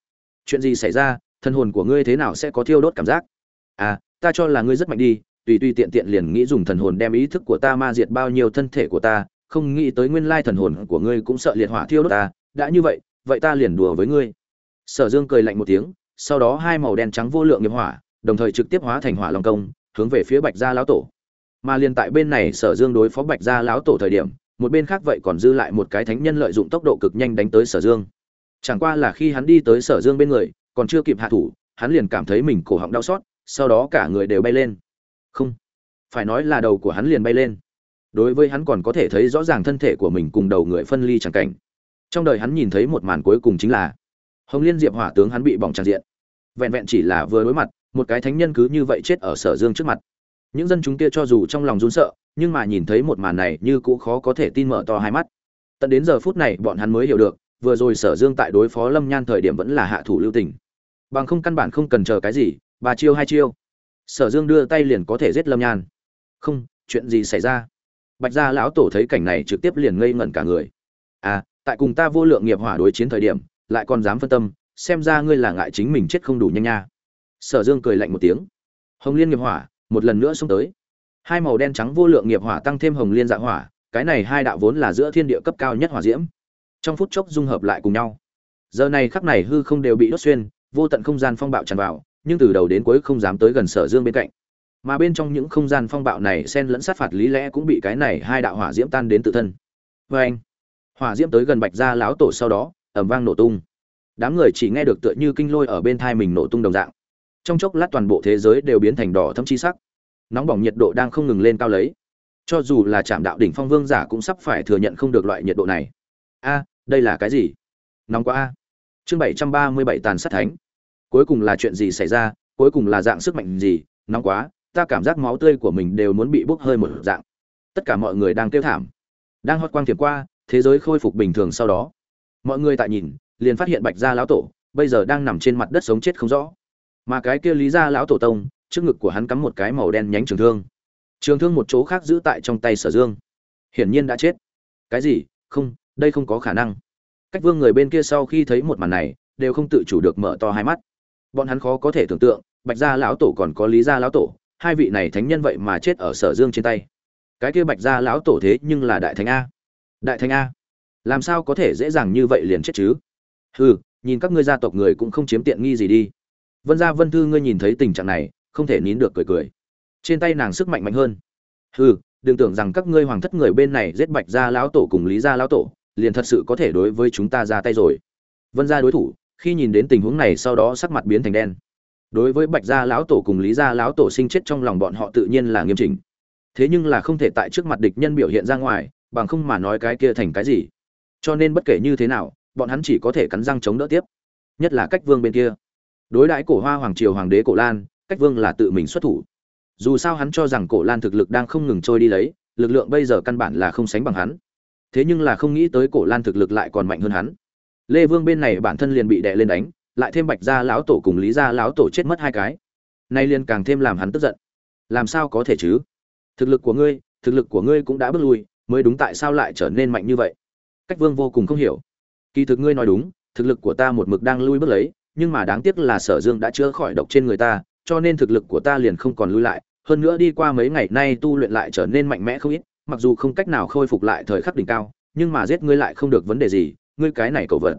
Chuyện gì xảy ra? Thần hồn của ngươi thế nào sẽ có thiêu đốt cảm giác? À ta cho là ngươi rất mạnh đi, tùy tùy tiện tiện liền nghĩ dùng thần hồn đem ý thức của ta ma diệt bao nhiêu thân thể của ta, không nghĩ tới nguyên lai thần hồn của ngươi cũng sợ liệt hỏa thiêu đốt ta. Đã như vậy vậy ta liền đùa với ngươi. Sở dương cười lạnh một tiếng, sau đó hai màu đen trắng vô lượng nghiệp hỏa, đồng thời trực tiếp hóa thành hỏa long công, hướng về phía bạch gia lão tổ mà liền tại bên này sở dương đối phó bạch gia lão tổ thời điểm, một bên khác vậy còn dư lại một cái thánh nhân lợi dụng tốc độ cực nhanh đánh tới sở dương. Chẳng qua là khi hắn đi tới sở dương bên người, còn chưa kịp hạ thủ, hắn liền cảm thấy mình cổ họng đau xót, sau đó cả người đều bay lên. Không, phải nói là đầu của hắn liền bay lên. Đối với hắn còn có thể thấy rõ ràng thân thể của mình cùng đầu người phân ly chẳng cảnh. Trong đời hắn nhìn thấy một màn cuối cùng chính là, hồng liên diệp hỏa tướng hắn bị bỏng tràn diện. Vẹn vẹn chỉ là vừa đối mặt, một cái thánh nhân cứ như vậy chết ở sở dương trước mặt những dân chúng kia cho dù trong lòng run sợ, nhưng mà nhìn thấy một màn này như cũng khó có thể tin mở to hai mắt. Tận đến giờ phút này, bọn hắn mới hiểu được, vừa rồi sở dương tại đối phó lâm nhan thời điểm vẫn là hạ thủ lưu tình. Bằng không căn bản không cần chờ cái gì, ba chiêu hai chiêu. Sở dương đưa tay liền có thể giết lâm nhan. Không, chuyện gì xảy ra? Bạch gia lão tổ thấy cảnh này trực tiếp liền ngây ngẩn cả người. À tại cùng ta vô lượng nghiệp hỏa đối chiến thời điểm, lại còn dám phân tâm, xem ra ngươi là ngại chính mình chết không đủ nhanh nha. Sở dương cười lạnh một tiếng. Hồng liên nghiệp hỏa một lần nữa xông tới. Hai màu đen trắng vô lượng nghiệp hỏa tăng thêm hồng liên dạ hỏa, cái này hai đạo vốn là giữa thiên địa cấp cao nhất hỏa diễm. Trong phút chốc dung hợp lại cùng nhau. Giờ này khắc này hư không đều bị đốt xuyên, vô tận không gian phong bạo tràn vào, nhưng từ đầu đến cuối không dám tới gần sở dương bên cạnh. Mà bên trong những không gian phong bạo này xen lẫn sát phạt lý lẽ cũng bị cái này hai đạo hỏa diễm tan đến tự thân. Vê anh, hỏa diễm tới gần bạch gia lão tổ sau đó ẩm vang nổ tung. Đám người chỉ nghe được tựa như kinh lôi ở bên thai mình nổ tung đồng dạng trong chốc lát toàn bộ thế giới đều biến thành đỏ thâm chi sắc. Nóng bỏng nhiệt độ đang không ngừng lên cao lấy. Cho dù là trạm đạo đỉnh phong vương giả cũng sắp phải thừa nhận không được loại nhiệt độ này. A, đây là cái gì? Nóng quá a. Chương bảy trăm ba mươi bảy tàn sát thánh. Cuối cùng là chuyện gì xảy ra? Cuối cùng là dạng sức mạnh gì? Nóng quá, ta cảm giác máu tươi của mình đều muốn bị bốc hơi một dạng. Tất cả mọi người đang kêu thảm. Đang hót quang thiệp qua, thế giới khôi phục bình thường sau đó. Mọi người tại nhìn, liền phát hiện bạch gia lão tổ, bây giờ đang nằm trên mặt đất sống chết không rõ mà cái kia lý gia lão tổ tông, trước ngực của hắn cắm một cái màu đen nhánh trường thương. Trường thương một chỗ khác giữ tại trong tay sở dương. Hiển nhiên đã chết. Cái gì? Không, đây không có khả năng. Cách vương người bên kia sau khi thấy một màn này, đều không tự chủ được mở to hai mắt. Bọn hắn khó có thể tưởng tượng, bạch gia lão tổ còn có lý gia lão tổ, hai vị này thánh nhân vậy mà chết ở sở dương trên tay. Cái kia bạch gia lão tổ thế nhưng là đại thánh a. Đại thánh a. Làm sao có thể dễ dàng như vậy liền chết chứ? Hừ, nhìn các ngươi gia tộc người cũng không chiếm tiện nghi gì đi vân gia vân thư ngươi nhìn thấy tình trạng này, không thể nín được cười cười. Trên tay nàng sức mạnh mạnh hơn. Hừ, đừng tưởng rằng các ngươi hoàng thất người bên này giết bạch gia lão tổ cùng lý gia lão tổ, liền thật sự có thể đối với chúng ta ra tay rồi. Vân gia đối thủ, khi nhìn đến tình huống này sau đó sắc mặt biến thành đen. Đối với bạch gia lão tổ cùng lý gia lão tổ sinh chết trong lòng bọn họ tự nhiên là nghiêm chỉnh. Thế nhưng là không thể tại trước mặt địch nhân biểu hiện ra ngoài, bằng không mà nói cái kia thành cái gì. Cho nên bất kể như thế nào, bọn hắn chỉ có thể cắn răng chống đỡ tiếp. Nhất là cách vương bên kia đối đãi cổ hoa hoàng triều hoàng đế cổ lan, cách vương là tự mình xuất thủ. Dù sao hắn cho rằng cổ lan thực lực đang không ngừng trôi đi lấy, lực lượng bây giờ căn bản là không sánh bằng hắn. Thế nhưng là không nghĩ tới cổ lan thực lực lại còn mạnh hơn hắn. Lê vương bên này bản thân liền bị đè lên đánh, lại thêm bạch gia lão tổ cùng lý gia lão tổ chết mất hai cái. Nay liền càng thêm làm hắn tức giận. Làm sao có thể chứ? Thực lực của ngươi, thực lực của ngươi cũng đã bước lui, mới đúng tại sao lại trở nên mạnh như vậy? Cách vương vô cùng không hiểu. Kỳ thực ngươi nói đúng, thực lực của ta một mực đang lui bước lấy nhưng mà đáng tiếc là sở dương đã chữa khỏi độc trên người ta, cho nên thực lực của ta liền không còn lui lại. Hơn nữa đi qua mấy ngày nay tu luyện lại trở nên mạnh mẽ không ít, mặc dù không cách nào khôi phục lại thời khắc đỉnh cao, nhưng mà giết ngươi lại không được vấn đề gì, ngươi cái này cầu vật.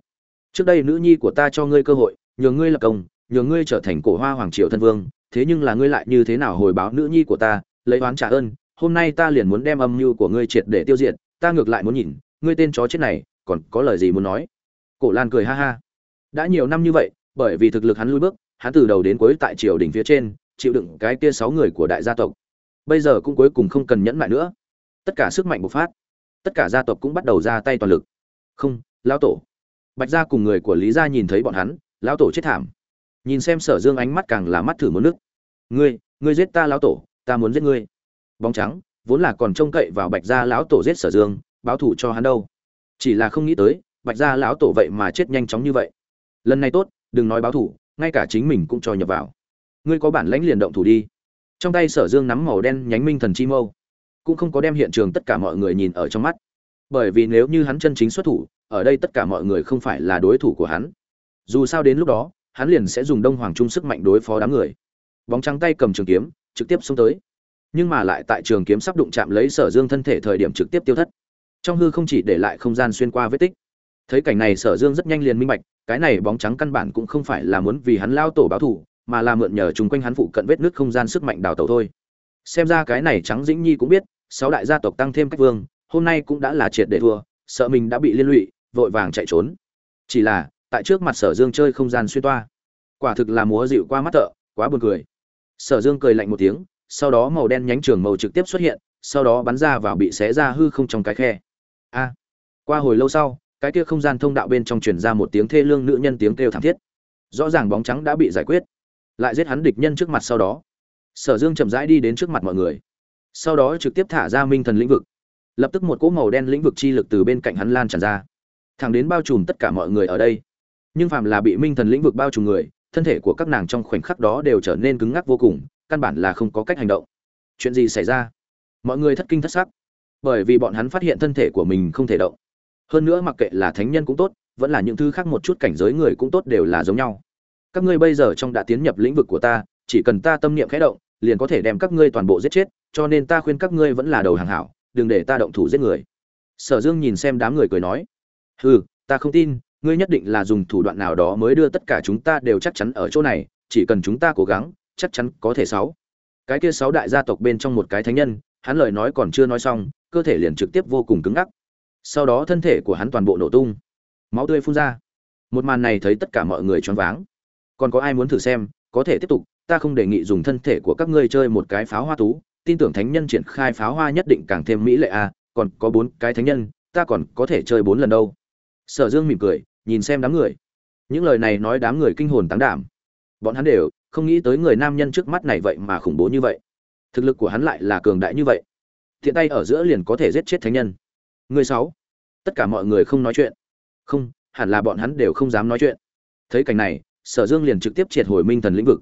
Trước đây nữ nhi của ta cho ngươi cơ hội, nhờ ngươi lập công, nhờ ngươi trở thành cổ hoa hoàng triều thân vương, thế nhưng là ngươi lại như thế nào hồi báo nữ nhi của ta, lấy oán trả ơn, hôm nay ta liền muốn đem âm mưu của ngươi triệt để tiêu diệt, ta ngược lại muốn nhìn, ngươi tên chó chết này, còn có lời gì muốn nói? Cổ lan cười ha ha. Đã nhiều năm như vậy bởi vì thực lực hắn lui bước, hắn từ đầu đến cuối tại triều đình phía trên, chịu đựng cái kia sáu người của đại gia tộc. Bây giờ cũng cuối cùng không cần nhẫn nại nữa. Tất cả sức mạnh bộc phát. Tất cả gia tộc cũng bắt đầu ra tay toàn lực. Không, lão tổ. Bạch gia cùng người của lý gia nhìn thấy bọn hắn, lão tổ chết thảm. Nhìn xem sở dương ánh mắt càng là mắt thử muốn nước. Ngươi ngươi giết ta lão tổ, ta muốn giết ngươi. Bóng trắng, vốn là còn trông cậy vào bạch gia lão tổ giết sở dương, báo thù cho hắn đâu. Chỉ là không nghĩ tới, bạch gia lão tổ vậy mà chết nhanh chóng như vậy. Lần này tốt đừng nói báo thủ, ngay cả chính mình cũng cho nhập vào. Ngươi có bản lãnh liền động thủ đi. Trong tay sở dương nắm màu đen nhánh minh thần chi mâu, cũng không có đem hiện trường tất cả mọi người nhìn ở trong mắt. Bởi vì nếu như hắn chân chính xuất thủ, ở đây tất cả mọi người không phải là đối thủ của hắn. Dù sao đến lúc đó, hắn liền sẽ dùng đông hoàng trung sức mạnh đối phó đám người. Bóng trắng tay cầm trường kiếm, trực tiếp xông tới. Nhưng mà lại tại trường kiếm sắp đụng chạm lấy sở dương thân thể thời điểm trực tiếp tiêu thất. Trong hư không chỉ để lại không gian xuyên qua vết tích. Thấy cảnh này sở dương rất nhanh liền minh bạch cái này bóng trắng căn bản cũng không phải là muốn vì hắn lao tổ báo thủ mà là mượn nhờ chung quanh hắn phụ cận vết nước không gian sức mạnh đào tẩu thôi. Xem ra cái này trắng dĩnh nhi cũng biết, sáu đại gia tộc tăng thêm cách vương, hôm nay cũng đã là triệt để thua, sợ mình đã bị liên lụy, vội vàng chạy trốn. Chỉ là, tại trước mặt sở dương chơi không gian xuyên toa. Quả thực là múa dịu qua mắt thợ, quá buồn cười. Sở dương cười lạnh một tiếng, sau đó màu đen nhánh trường màu trực tiếp xuất hiện, sau đó bắn ra vào bị xé ra hư không trong cái khe. A! Qua hồi lâu sau cái kia không gian thông đạo bên trong truyền ra một tiếng thê lương nữ nhân tiếng kêu thảm thiết. Rõ ràng bóng trắng đã bị giải quyết. Lại giết hắn địch nhân trước mặt sau đó. Sở dương chậm rãi đi đến trước mặt mọi người. Sau đó trực tiếp thả ra minh thần lĩnh vực. Lập tức một cỗ màu đen lĩnh vực chi lực từ bên cạnh hắn lan tràn ra. Thẳng đến bao trùm tất cả mọi người ở đây. Nhưng phàm là bị minh thần lĩnh vực bao trùm người, thân thể của các nàng trong khoảnh khắc đó đều trở nên cứng ngắc vô cùng, căn bản là không có cách hành động. Chuyện gì xảy ra? Mọi người thất kinh thất sắc. Bởi vì bọn hắn phát hiện thân thể của mình không thể động hơn nữa mặc kệ là thánh nhân cũng tốt, vẫn là những thứ khác một chút cảnh giới người cũng tốt đều là giống nhau. Các ngươi bây giờ trong đã tiến nhập lĩnh vực của ta, chỉ cần ta tâm niệm khẽ động, liền có thể đem các ngươi toàn bộ giết chết, cho nên ta khuyên các ngươi vẫn là đầu hàng hảo, đừng để ta động thủ giết người. Sở dương nhìn xem đám người cười nói, hừ, ta không tin, ngươi nhất định là dùng thủ đoạn nào đó mới đưa tất cả chúng ta đều chắc chắn ở chỗ này, chỉ cần chúng ta cố gắng, chắc chắn có thể sáu. Cái kia sáu đại gia tộc bên trong một cái thánh nhân, hắn lời nói còn chưa nói xong, cơ thể liền trực tiếp vô cùng cứng ngắc sau đó thân thể của hắn toàn bộ nổ tung. Máu tươi phun ra. Một màn này thấy tất cả mọi người choáng váng. Còn có ai muốn thử xem, có thể tiếp tục, ta không đề nghị dùng thân thể của các ngươi chơi một cái pháo hoa tú, tin tưởng thánh nhân triển khai pháo hoa nhất định càng thêm mỹ lệ a còn có bốn cái thánh nhân, ta còn có thể chơi bốn lần đâu. Sở dương mỉm cười, nhìn xem đám người. Những lời này nói đám người kinh hồn táng đảm. Bọn hắn đều không nghĩ tới người nam nhân trước mắt này vậy mà khủng bố như vậy. Thực lực của hắn lại là cường đại như vậy. Thiện tay ở giữa liền có thể giết chết thánh nhân người sáu. Tất cả mọi người không nói chuyện. Không, hẳn là bọn hắn đều không dám nói chuyện. Thấy cảnh này, sở dương liền trực tiếp triệt hồi minh thần lĩnh vực.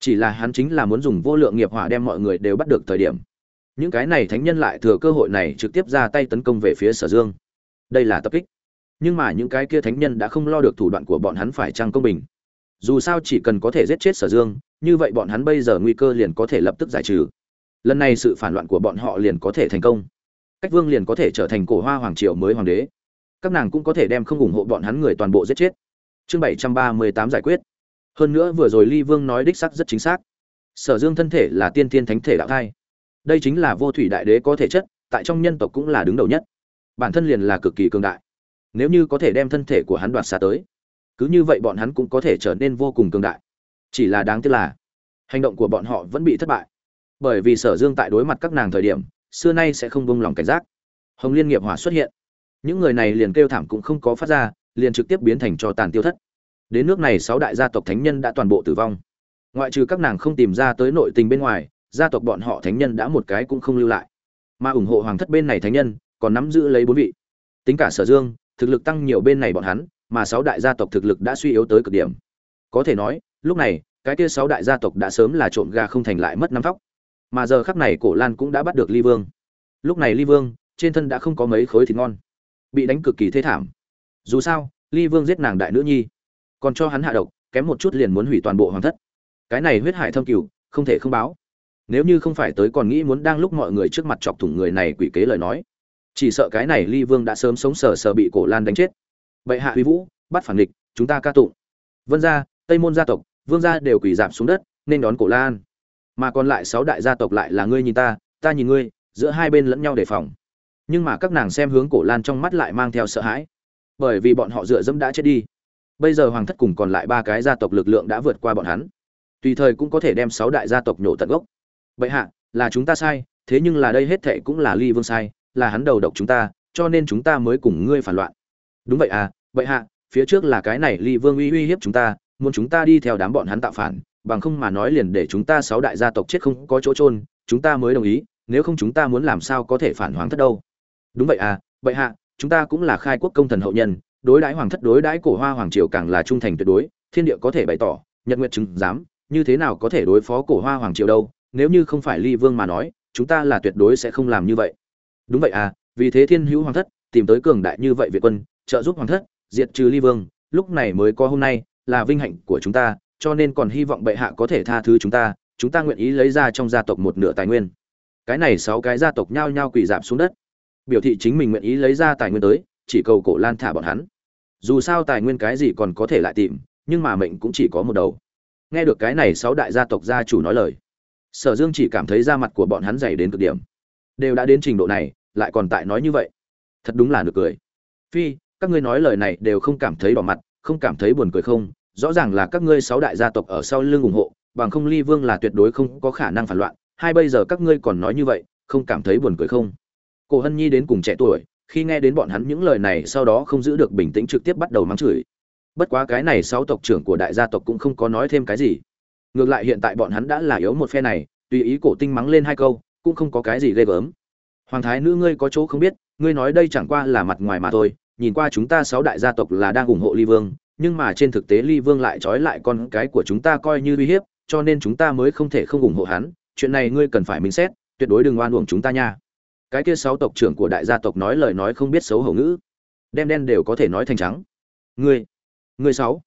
Chỉ là hắn chính là muốn dùng vô lượng nghiệp hỏa đem mọi người đều bắt được thời điểm. Những cái này thánh nhân lại thừa cơ hội này trực tiếp ra tay tấn công về phía sở dương. Đây là tập kích. Nhưng mà những cái kia thánh nhân đã không lo được thủ đoạn của bọn hắn phải trang công bình. Dù sao chỉ cần có thể giết chết sở dương, như vậy bọn hắn bây giờ nguy cơ liền có thể lập tức giải trừ. Lần này sự phản loạn của bọn họ liền có thể thành công cách vương liền có thể trở thành cổ hoa hoàng triều mới hoàng đế. Các nàng cũng có thể đem không ủng hộ bọn hắn người toàn bộ giết chết. Chương bảy trăm ba mươi tám giải quyết. Hơn nữa vừa rồi ly vương nói đích sắc rất chính xác. Sở dương thân thể là tiên tiên thánh thể đạo thai. Đây chính là vô thủy đại đế có thể chất, tại trong nhân tộc cũng là đứng đầu nhất. Bản thân liền là cực kỳ cường đại. Nếu như có thể đem thân thể của hắn đoạt xa tới, cứ như vậy bọn hắn cũng có thể trở nên vô cùng cường đại. Chỉ là đáng tiếc là, hành động của bọn họ vẫn bị thất bại. Bởi vì sở dương tại đối mặt các nàng thời điểm xưa nay sẽ không bông lòng cảnh giác. Hồng liên nghiệp hỏa xuất hiện. Những người này liền kêu thảm cũng không có phát ra, liền trực tiếp biến thành cho tàn tiêu thất. Đến nước này, sáu đại gia tộc thánh nhân đã toàn bộ tử vong. Ngoại trừ các nàng không tìm ra tới nội tình bên ngoài, gia tộc bọn họ thánh nhân đã một cái cũng không lưu lại. Mà ủng hộ hoàng thất bên này thánh nhân, còn nắm giữ lấy bốn vị. Tính cả sở dương, thực lực tăng nhiều bên này bọn hắn, mà sáu đại gia tộc thực lực đã suy yếu tới cực điểm. Có thể nói, lúc này, cái kia sáu đại gia tộc đã sớm là trộm gà không thành lại mất năm vóc mà giờ khắc này cổ lan cũng đã bắt được ly vương. Lúc này ly vương, trên thân đã không có mấy khối thịt ngon. Bị đánh cực kỳ thê thảm. Dù sao, ly vương giết nàng đại nữ nhi. Còn cho hắn hạ độc, kém một chút liền muốn hủy toàn bộ hoàng thất. Cái này huyết hải thâm cửu không thể không báo. Nếu như không phải tới còn nghĩ muốn đang lúc mọi người trước mặt chọc thủng người này quỷ kế lời nói. Chỉ sợ cái này ly vương đã sớm sống sờ sờ bị cổ lan đánh chết. Bệ hạ huy vũ, bắt phản địch, chúng ta ca tụng. Vân gia, tây môn gia tộc, vương gia đều quỳ giảm xuống đất, nên đón cổ lan mà còn lại sáu đại gia tộc lại là ngươi nhìn ta ta nhìn ngươi, giữa hai bên lẫn nhau đề phòng. Nhưng mà các nàng xem hướng cổ lan trong mắt lại mang theo sợ hãi. Bởi vì bọn họ dựa dẫm đã chết đi. Bây giờ hoàng thất cùng còn lại ba cái gia tộc lực lượng đã vượt qua bọn hắn. Tùy thời cũng có thể đem sáu đại gia tộc nhổ tận gốc. Vậy hạ, là chúng ta sai, thế nhưng là đây hết thệ cũng là ly vương sai, là hắn đầu độc chúng ta, cho nên chúng ta mới cùng ngươi phản loạn. Đúng vậy à vậy hạ, phía trước là cái này ly vương uy uy hiếp chúng ta, muốn chúng ta đi theo đám bọn hắn tạo phản bằng không mà nói liền để chúng ta sáu đại gia tộc chết không có chỗ trôn chúng ta mới đồng ý, nếu không chúng ta muốn làm sao có thể phản hoàng thất đâu. Đúng vậy à vậy hạ, chúng ta cũng là khai quốc công thần hậu nhân, đối đãi hoàng thất đối đãi cổ hoa hoàng triều càng là trung thành tuyệt đối, thiên địa có thể bày tỏ, nhật nguyện chứng giám, như thế nào có thể đối phó cổ hoa hoàng triều đâu, nếu như không phải ly vương mà nói, chúng ta là tuyệt đối sẽ không làm như vậy. Đúng vậy à vì thế thiên hữu hoàng thất, tìm tới cường đại như vậy việt quân, trợ giúp hoàng thất, diệt trừ ly vương, lúc này mới có hôm nay, là vinh hạnh của chúng ta cho nên còn hy vọng bệ hạ có thể tha thứ chúng ta chúng ta nguyện ý lấy ra trong gia tộc một nửa tài nguyên. Cái này sáu cái gia tộc nhao nhao quỳ dạp xuống đất. Biểu thị chính mình nguyện ý lấy ra tài nguyên tới, chỉ cầu cổ lan thả bọn hắn. Dù sao tài nguyên cái gì còn có thể lại tìm, nhưng mà mệnh cũng chỉ có một đầu. Nghe được cái này sáu đại gia tộc gia chủ nói lời, sở dương chỉ cảm thấy da mặt của bọn hắn dày đến cực điểm. Đều đã đến trình độ này, lại còn tại nói như vậy. Thật đúng là được cười. Phi, các ngươi nói lời này đều không cảm thấy đỏ mặt, không cảm thấy buồn cười không rõ ràng là các ngươi sáu đại gia tộc ở sau lưng ủng hộ, bằng không ly vương là tuyệt đối không có khả năng phản loạn, hai bây giờ các ngươi còn nói như vậy, không cảm thấy buồn cười không? Cổ hân nhi đến cùng trẻ tuổi, khi nghe đến bọn hắn những lời này sau đó không giữ được bình tĩnh trực tiếp bắt đầu mắng chửi. Bất quá cái này sáu tộc trưởng của đại gia tộc cũng không có nói thêm cái gì. Ngược lại hiện tại bọn hắn đã là yếu một phe này, tùy ý cổ tinh mắng lên hai câu, cũng không có cái gì ghê gớm. Hoàng thái nữ ngươi có chỗ không biết, ngươi nói đây chẳng qua là mặt ngoài mà thôi, nhìn qua chúng ta sáu đại gia tộc là đang ủng hộ ly vương nhưng mà trên thực tế ly vương lại trói lại con cái của chúng ta coi như uy hiếp, cho nên chúng ta mới không thể không ủng hộ hắn. Chuyện này ngươi cần phải minh xét, tuyệt đối đừng oan uổng chúng ta nha. Cái kia sáu tộc trưởng của đại gia tộc nói lời nói không biết xấu hổ ngữ, đem đen đều có thể nói thành trắng. Ngươi ngươi sáu.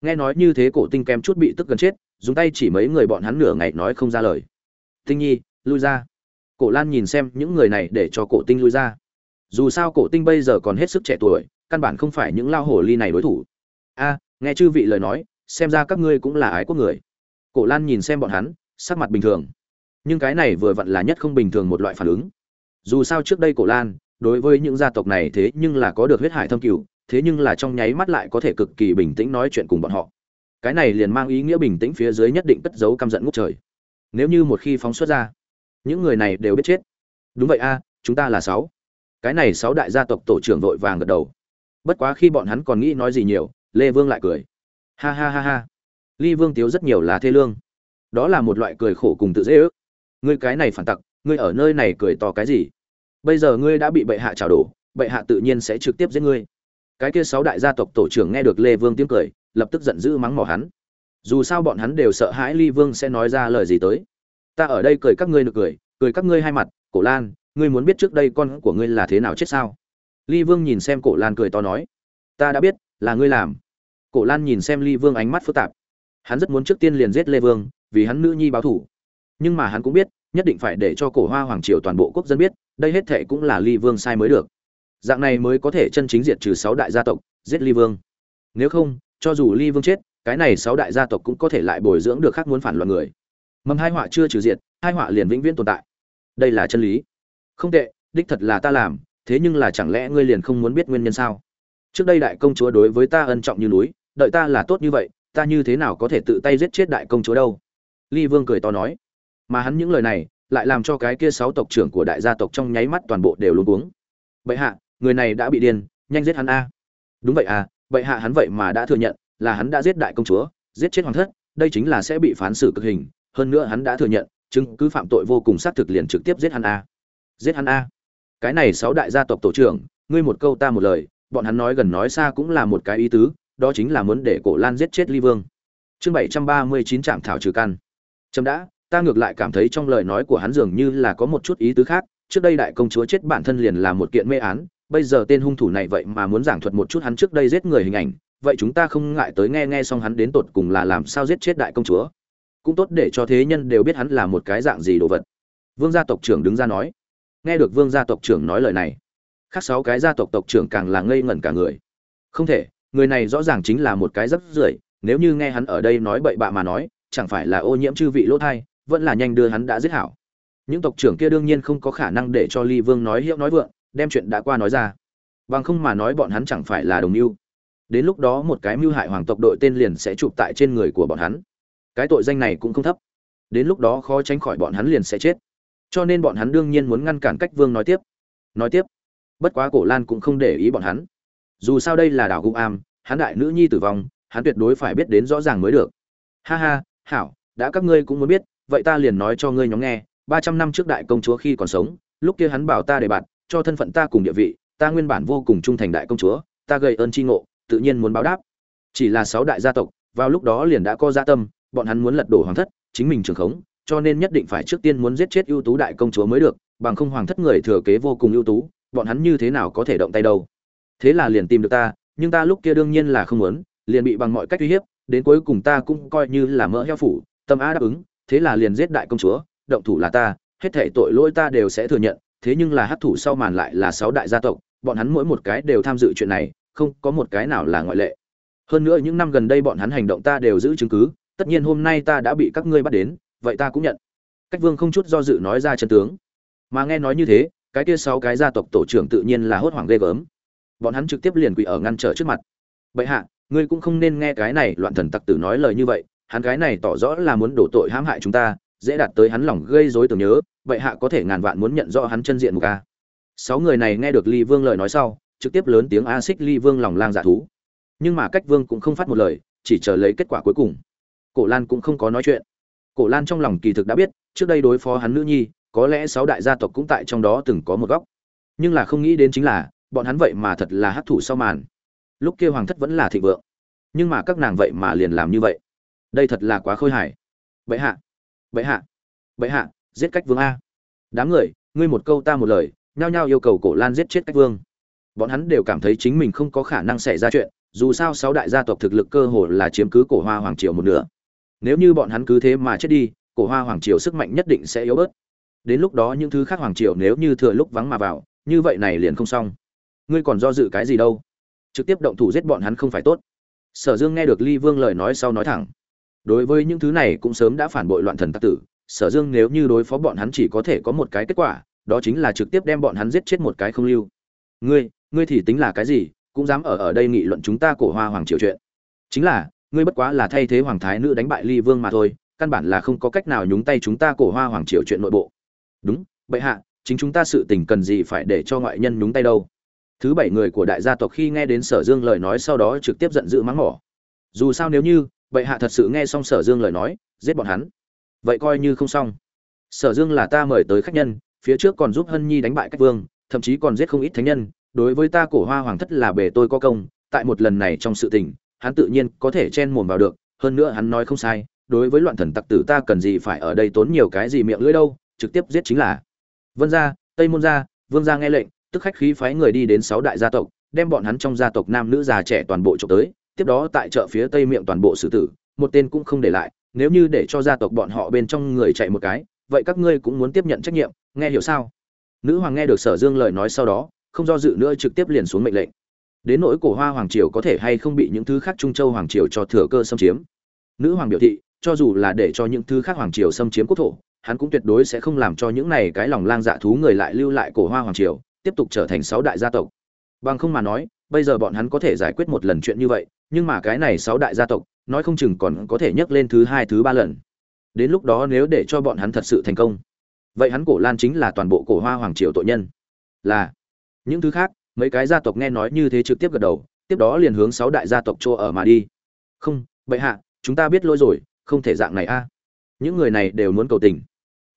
Nghe nói như thế cổ tinh kém chút bị tức gần chết, dùng tay chỉ mấy người bọn hắn nửa ngày nói không ra lời. Tinh nhi, lui ra. Cổ lan nhìn xem những người này để cho cổ tinh lui ra. Dù sao cổ tinh bây giờ còn hết sức trẻ tuổi, căn bản không phải những lao hồ ly này đối thủ a, nghe chư vị lời nói, xem ra các ngươi cũng là ái quốc người. Cổ lan nhìn xem bọn hắn, sắc mặt bình thường. Nhưng cái này vừa vặn là nhất không bình thường một loại phản ứng. Dù sao trước đây cổ lan, đối với những gia tộc này thế nhưng là có được huyết hải thâm cửu, thế nhưng là trong nháy mắt lại có thể cực kỳ bình tĩnh nói chuyện cùng bọn họ. Cái này liền mang ý nghĩa bình tĩnh phía dưới nhất định cất giấu căm giận ngút trời. Nếu như một khi phóng xuất ra, những người này đều biết chết. Đúng vậy a, chúng ta là sáu. Cái này sáu đại gia tộc tổ trưởng vội vàng gật đầu. Bất quá khi bọn hắn còn nghĩ nói gì nhiều lê vương lại cười. Ha ha ha ha. Ly vương tiếu rất nhiều lá thê lương. Đó là một loại cười khổ cùng tự dễ ước. Ngươi cái này phản tặc, ngươi ở nơi này cười to cái gì? Bây giờ ngươi đã bị bệ hạ trào đổ, bệ hạ tự nhiên sẽ trực tiếp giết ngươi. Cái kia sáu đại gia tộc tổ trưởng nghe được lê vương tiếng cười, lập tức giận dữ mắng mỏ hắn. Dù sao bọn hắn đều sợ hãi ly vương sẽ nói ra lời gì tới. Ta ở đây cười các ngươi được cười cười các ngươi hai mặt, cổ lan, ngươi muốn biết trước đây con của ngươi là thế nào chết sao? Ly vương nhìn xem cổ lan cười to nói. Ta đã biết là ngươi làm. Cổ lan nhìn xem ly vương ánh mắt phức tạp. Hắn rất muốn trước tiên liền giết lê vương, vì hắn nữ nhi báo thủ. Nhưng mà hắn cũng biết, nhất định phải để cho cổ hoa hoàng triều toàn bộ quốc dân biết, đây hết thệ cũng là ly vương sai mới được. Dạng này mới có thể chân chính diệt trừ sáu đại gia tộc, giết ly vương. Nếu không, cho dù ly vương chết, cái này sáu đại gia tộc cũng có thể lại bồi dưỡng được khác muốn phản loạn người. Mầm hai họa chưa trừ diệt, hai họa liền vĩnh viễn tồn tại. Đây là chân lý. Không tệ, đích thật là ta làm, thế nhưng là chẳng lẽ ngươi liền không muốn biết nguyên nhân sao? Trước đây đại công chúa đối với ta ân trọng như núi, đợi ta là tốt như vậy, ta như thế nào có thể tự tay giết chết đại công chúa đâu? Ly vương cười to nói. Mà hắn những lời này, lại làm cho cái kia sáu tộc trưởng của đại gia tộc trong nháy mắt toàn bộ đều luôn cuống. Bệ hạ, người này đã bị điên, nhanh giết hắn a. Đúng vậy à bệ hạ hắn vậy mà đã thừa nhận là hắn đã giết đại công chúa, giết chết hoàng thất, đây chính là sẽ bị phán xử cực hình, hơn nữa hắn đã thừa nhận, chứng cứ phạm tội vô cùng xác thực liền trực tiếp giết hắn a. Giết hắn a. Cái này sáu đại gia tộc tổ trưởng, ngươi một câu ta một lời bọn hắn nói gần nói xa cũng là một cái ý tứ, đó chính là muốn để cổ lan giết chết ly vương. Chương bảy trăm ba mươi chín trạm thảo trừ căn. Chấm đã, ta ngược lại cảm thấy trong lời nói của hắn dường như là có một chút ý tứ khác, trước đây đại công chúa chết bản thân liền là một kiện mê án, bây giờ tên hung thủ này vậy mà muốn giảng thuật một chút hắn trước đây giết người hình ảnh, vậy chúng ta không ngại tới nghe nghe xong hắn đến tột cùng là làm sao giết chết đại công chúa. Cũng tốt để cho thế nhân đều biết hắn là một cái dạng gì đồ vật. Vương gia tộc trưởng đứng ra nói. Nghe được vương gia tộc trưởng nói lời này khác sáu cái gia tộc tộc trưởng càng là ngây ngẩn cả người. Không thể, người này rõ ràng chính là một cái rất rưởi, nếu như nghe hắn ở đây nói bậy bạ mà nói, chẳng phải là ô nhiễm chư vị lỗ thai, vẫn là nhanh đưa hắn đã giết hảo. Những tộc trưởng kia đương nhiên không có khả năng để cho ly vương nói hiệu nói vượng, đem chuyện đã qua nói ra. Bằng không mà nói bọn hắn chẳng phải là đồng mưu. Đến lúc đó một cái mưu hại hoàng tộc đội tên liền sẽ chụp tại trên người của bọn hắn. Cái tội danh này cũng không thấp. Đến lúc đó khó tránh khỏi bọn hắn liền sẽ chết. Cho nên bọn hắn đương nhiên muốn ngăn cản cách vương nói tiếp. Nói tiếp bất quá cổ lan cũng không để ý bọn hắn. Dù sao đây là đảo gung am, hắn đại nữ nhi tử vong, hắn tuyệt đối phải biết đến rõ ràng mới được. Ha ha, hảo, đã các ngươi cũng muốn biết, vậy ta liền nói cho ngươi nhóm nghe, ba trăm năm trước đại công chúa khi còn sống, lúc kia hắn bảo ta để bạn, cho thân phận ta cùng địa vị, ta nguyên bản vô cùng trung thành đại công chúa, ta gây ơn tri ngộ, tự nhiên muốn báo đáp. Chỉ là sáu đại gia tộc, vào lúc đó liền đã có gia tâm, bọn hắn muốn lật đổ hoàng thất, chính mình trường khống, cho nên nhất định phải trước tiên muốn giết chết ưu tú đại công chúa mới được, bằng không hoàng thất người thừa kế vô cùng ưu tú bọn hắn như thế nào có thể động tay đâu? Thế là liền tìm được ta, nhưng ta lúc kia đương nhiên là không muốn, liền bị bằng mọi cách uy hiếp, đến cuối cùng ta cũng coi như là mỡ heo phủ, tâm á đáp ứng, thế là liền giết đại công chúa, động thủ là ta, hết thể tội lỗi ta đều sẽ thừa nhận, thế nhưng là hát thủ sau màn lại là sáu đại gia tộc, bọn hắn mỗi một cái đều tham dự chuyện này, không có một cái nào là ngoại lệ. Hơn nữa những năm gần đây bọn hắn hành động ta đều giữ chứng cứ, tất nhiên hôm nay ta đã bị các ngươi bắt đến, vậy ta cũng nhận. Cách vương không chút do dự nói ra chân tướng. Mà nghe nói như thế cái kia sáu cái gia tộc tổ trưởng tự nhiên là hốt hoảng ghê gớm. Bọn hắn trực tiếp liền quỳ ở ngăn trở trước mặt. Bệ hạ, ngươi cũng không nên nghe cái này loạn thần tặc tử nói lời như vậy, hắn cái này tỏ rõ là muốn đổ tội hãm hại chúng ta, dễ đạt tới hắn lòng gây rối tưởng nhớ, bệ hạ có thể ngàn vạn muốn nhận rõ hắn chân diện một ca sáu người này nghe được ly vương lời nói sau, trực tiếp lớn tiếng a xích ly vương lòng lang dạ thú. Nhưng mà cách vương cũng không phát một lời, chỉ chờ lấy kết quả cuối cùng. Cổ lan cũng không có nói chuyện. Cổ lan trong lòng kỳ thực đã biết, trước đây đối phó hắn nữ nhi có lẽ sáu đại gia tộc cũng tại trong đó từng có một góc. Nhưng là không nghĩ đến chính là, bọn hắn vậy mà thật là hát thủ sau màn. Lúc kia hoàng thất vẫn là thịnh vượng. Nhưng mà các nàng vậy mà liền làm như vậy. Đây thật là quá khôi hài. Bệ hạ bệ hạ bệ hạ, giết cách vương a. Đám người, ngươi một câu ta một lời, nhao nhao yêu cầu cổ lan giết chết cách vương. Bọn hắn đều cảm thấy chính mình không có khả năng xảy ra chuyện, dù sao sáu đại gia tộc thực lực cơ hồ là chiếm cứ cổ hoa hoàng triều một nửa. Nếu như bọn hắn cứ thế mà chết đi, cổ hoa hoàng triều sức mạnh nhất định sẽ yếu bớt đến lúc đó những thứ khác hoàng triều nếu như thừa lúc vắng mà vào, như vậy này liền không xong. Ngươi còn do dự cái gì đâu? Trực tiếp động thủ giết bọn hắn không phải tốt. Sở dương nghe được ly vương lời nói sau nói thẳng. Đối với những thứ này cũng sớm đã phản bội loạn thần tắc tử, sở dương nếu như đối phó bọn hắn chỉ có thể có một cái kết quả, đó chính là trực tiếp đem bọn hắn giết chết một cái không lưu. Ngươi ngươi thì tính là cái gì, cũng dám ở ở đây nghị luận chúng ta cổ hoa hoàng triều chuyện. Chính là, ngươi bất quá là thay thế hoàng thái nữ đánh bại ly vương mà thôi, căn bản là không có cách nào nhúng tay chúng ta cổ hoa hoàng triều chuyện nội bộ đúng, bệ hạ, chính chúng ta sự tình cần gì phải để cho ngoại nhân nhúng tay đâu? Thứ bảy người của đại gia tộc khi nghe đến sở dương lời nói sau đó trực tiếp giận dữ mắng mỏ. Dù sao nếu như, bệ hạ thật sự nghe xong sở dương lời nói, giết bọn hắn. Vậy coi như không xong. Sở dương là ta mời tới khách nhân, phía trước còn giúp hân nhi đánh bại cách vương, thậm chí còn giết không ít thánh nhân. Đối với ta cổ hoa hoàng thất là bề tôi có công, tại một lần này trong sự tình, hắn tự nhiên có thể chen mồm vào được. Hơn nữa hắn nói không sai, đối với loạn thần tặc tử ta cần gì phải ở đây tốn nhiều cái gì miệng lưỡi đâu trực tiếp giết chính là. Vân gia, tây môn gia, vương gia nghe lệnh, tức khách khí phái người đi đến sáu đại gia tộc, đem bọn hắn trong gia tộc nam nữ già trẻ toàn bộ trộm tới, tiếp đó tại chợ phía tây miệng toàn bộ xử tử, một tên cũng không để lại, nếu như để cho gia tộc bọn họ bên trong người chạy một cái, vậy các ngươi cũng muốn tiếp nhận trách nhiệm, nghe hiểu sao? Nữ hoàng nghe được sở dương lời nói sau đó, không do dự nữa trực tiếp liền xuống mệnh lệnh. Đến nỗi cổ hoa hoàng triều có thể hay không bị những thứ khác trung châu hoàng triều cho thừa cơ xâm chiếm? Nữ hoàng biểu thị, cho dù là để cho những thứ khác hoàng triều xâm chiếm quốc thổ hắn cũng tuyệt đối sẽ không làm cho những này cái lòng lang dạ thú người lại lưu lại cổ hoa hoàng triều, tiếp tục trở thành sáu đại gia tộc. Bằng không mà nói, bây giờ bọn hắn có thể giải quyết một lần chuyện như vậy, nhưng mà cái này sáu đại gia tộc, nói không chừng còn có thể nhấc lên thứ hai, thứ ba lần. Đến lúc đó nếu để cho bọn hắn thật sự thành công, vậy hắn cổ lan chính là toàn bộ cổ hoa hoàng triều tội nhân. Là, những thứ khác, mấy cái gia tộc nghe nói như thế trực tiếp gật đầu, tiếp đó liền hướng sáu đại gia tộc chỗ ở mà đi. Không, bệ hạ, chúng ta biết lỗi rồi, không thể dạng này a. Những người này đều muốn cầu tình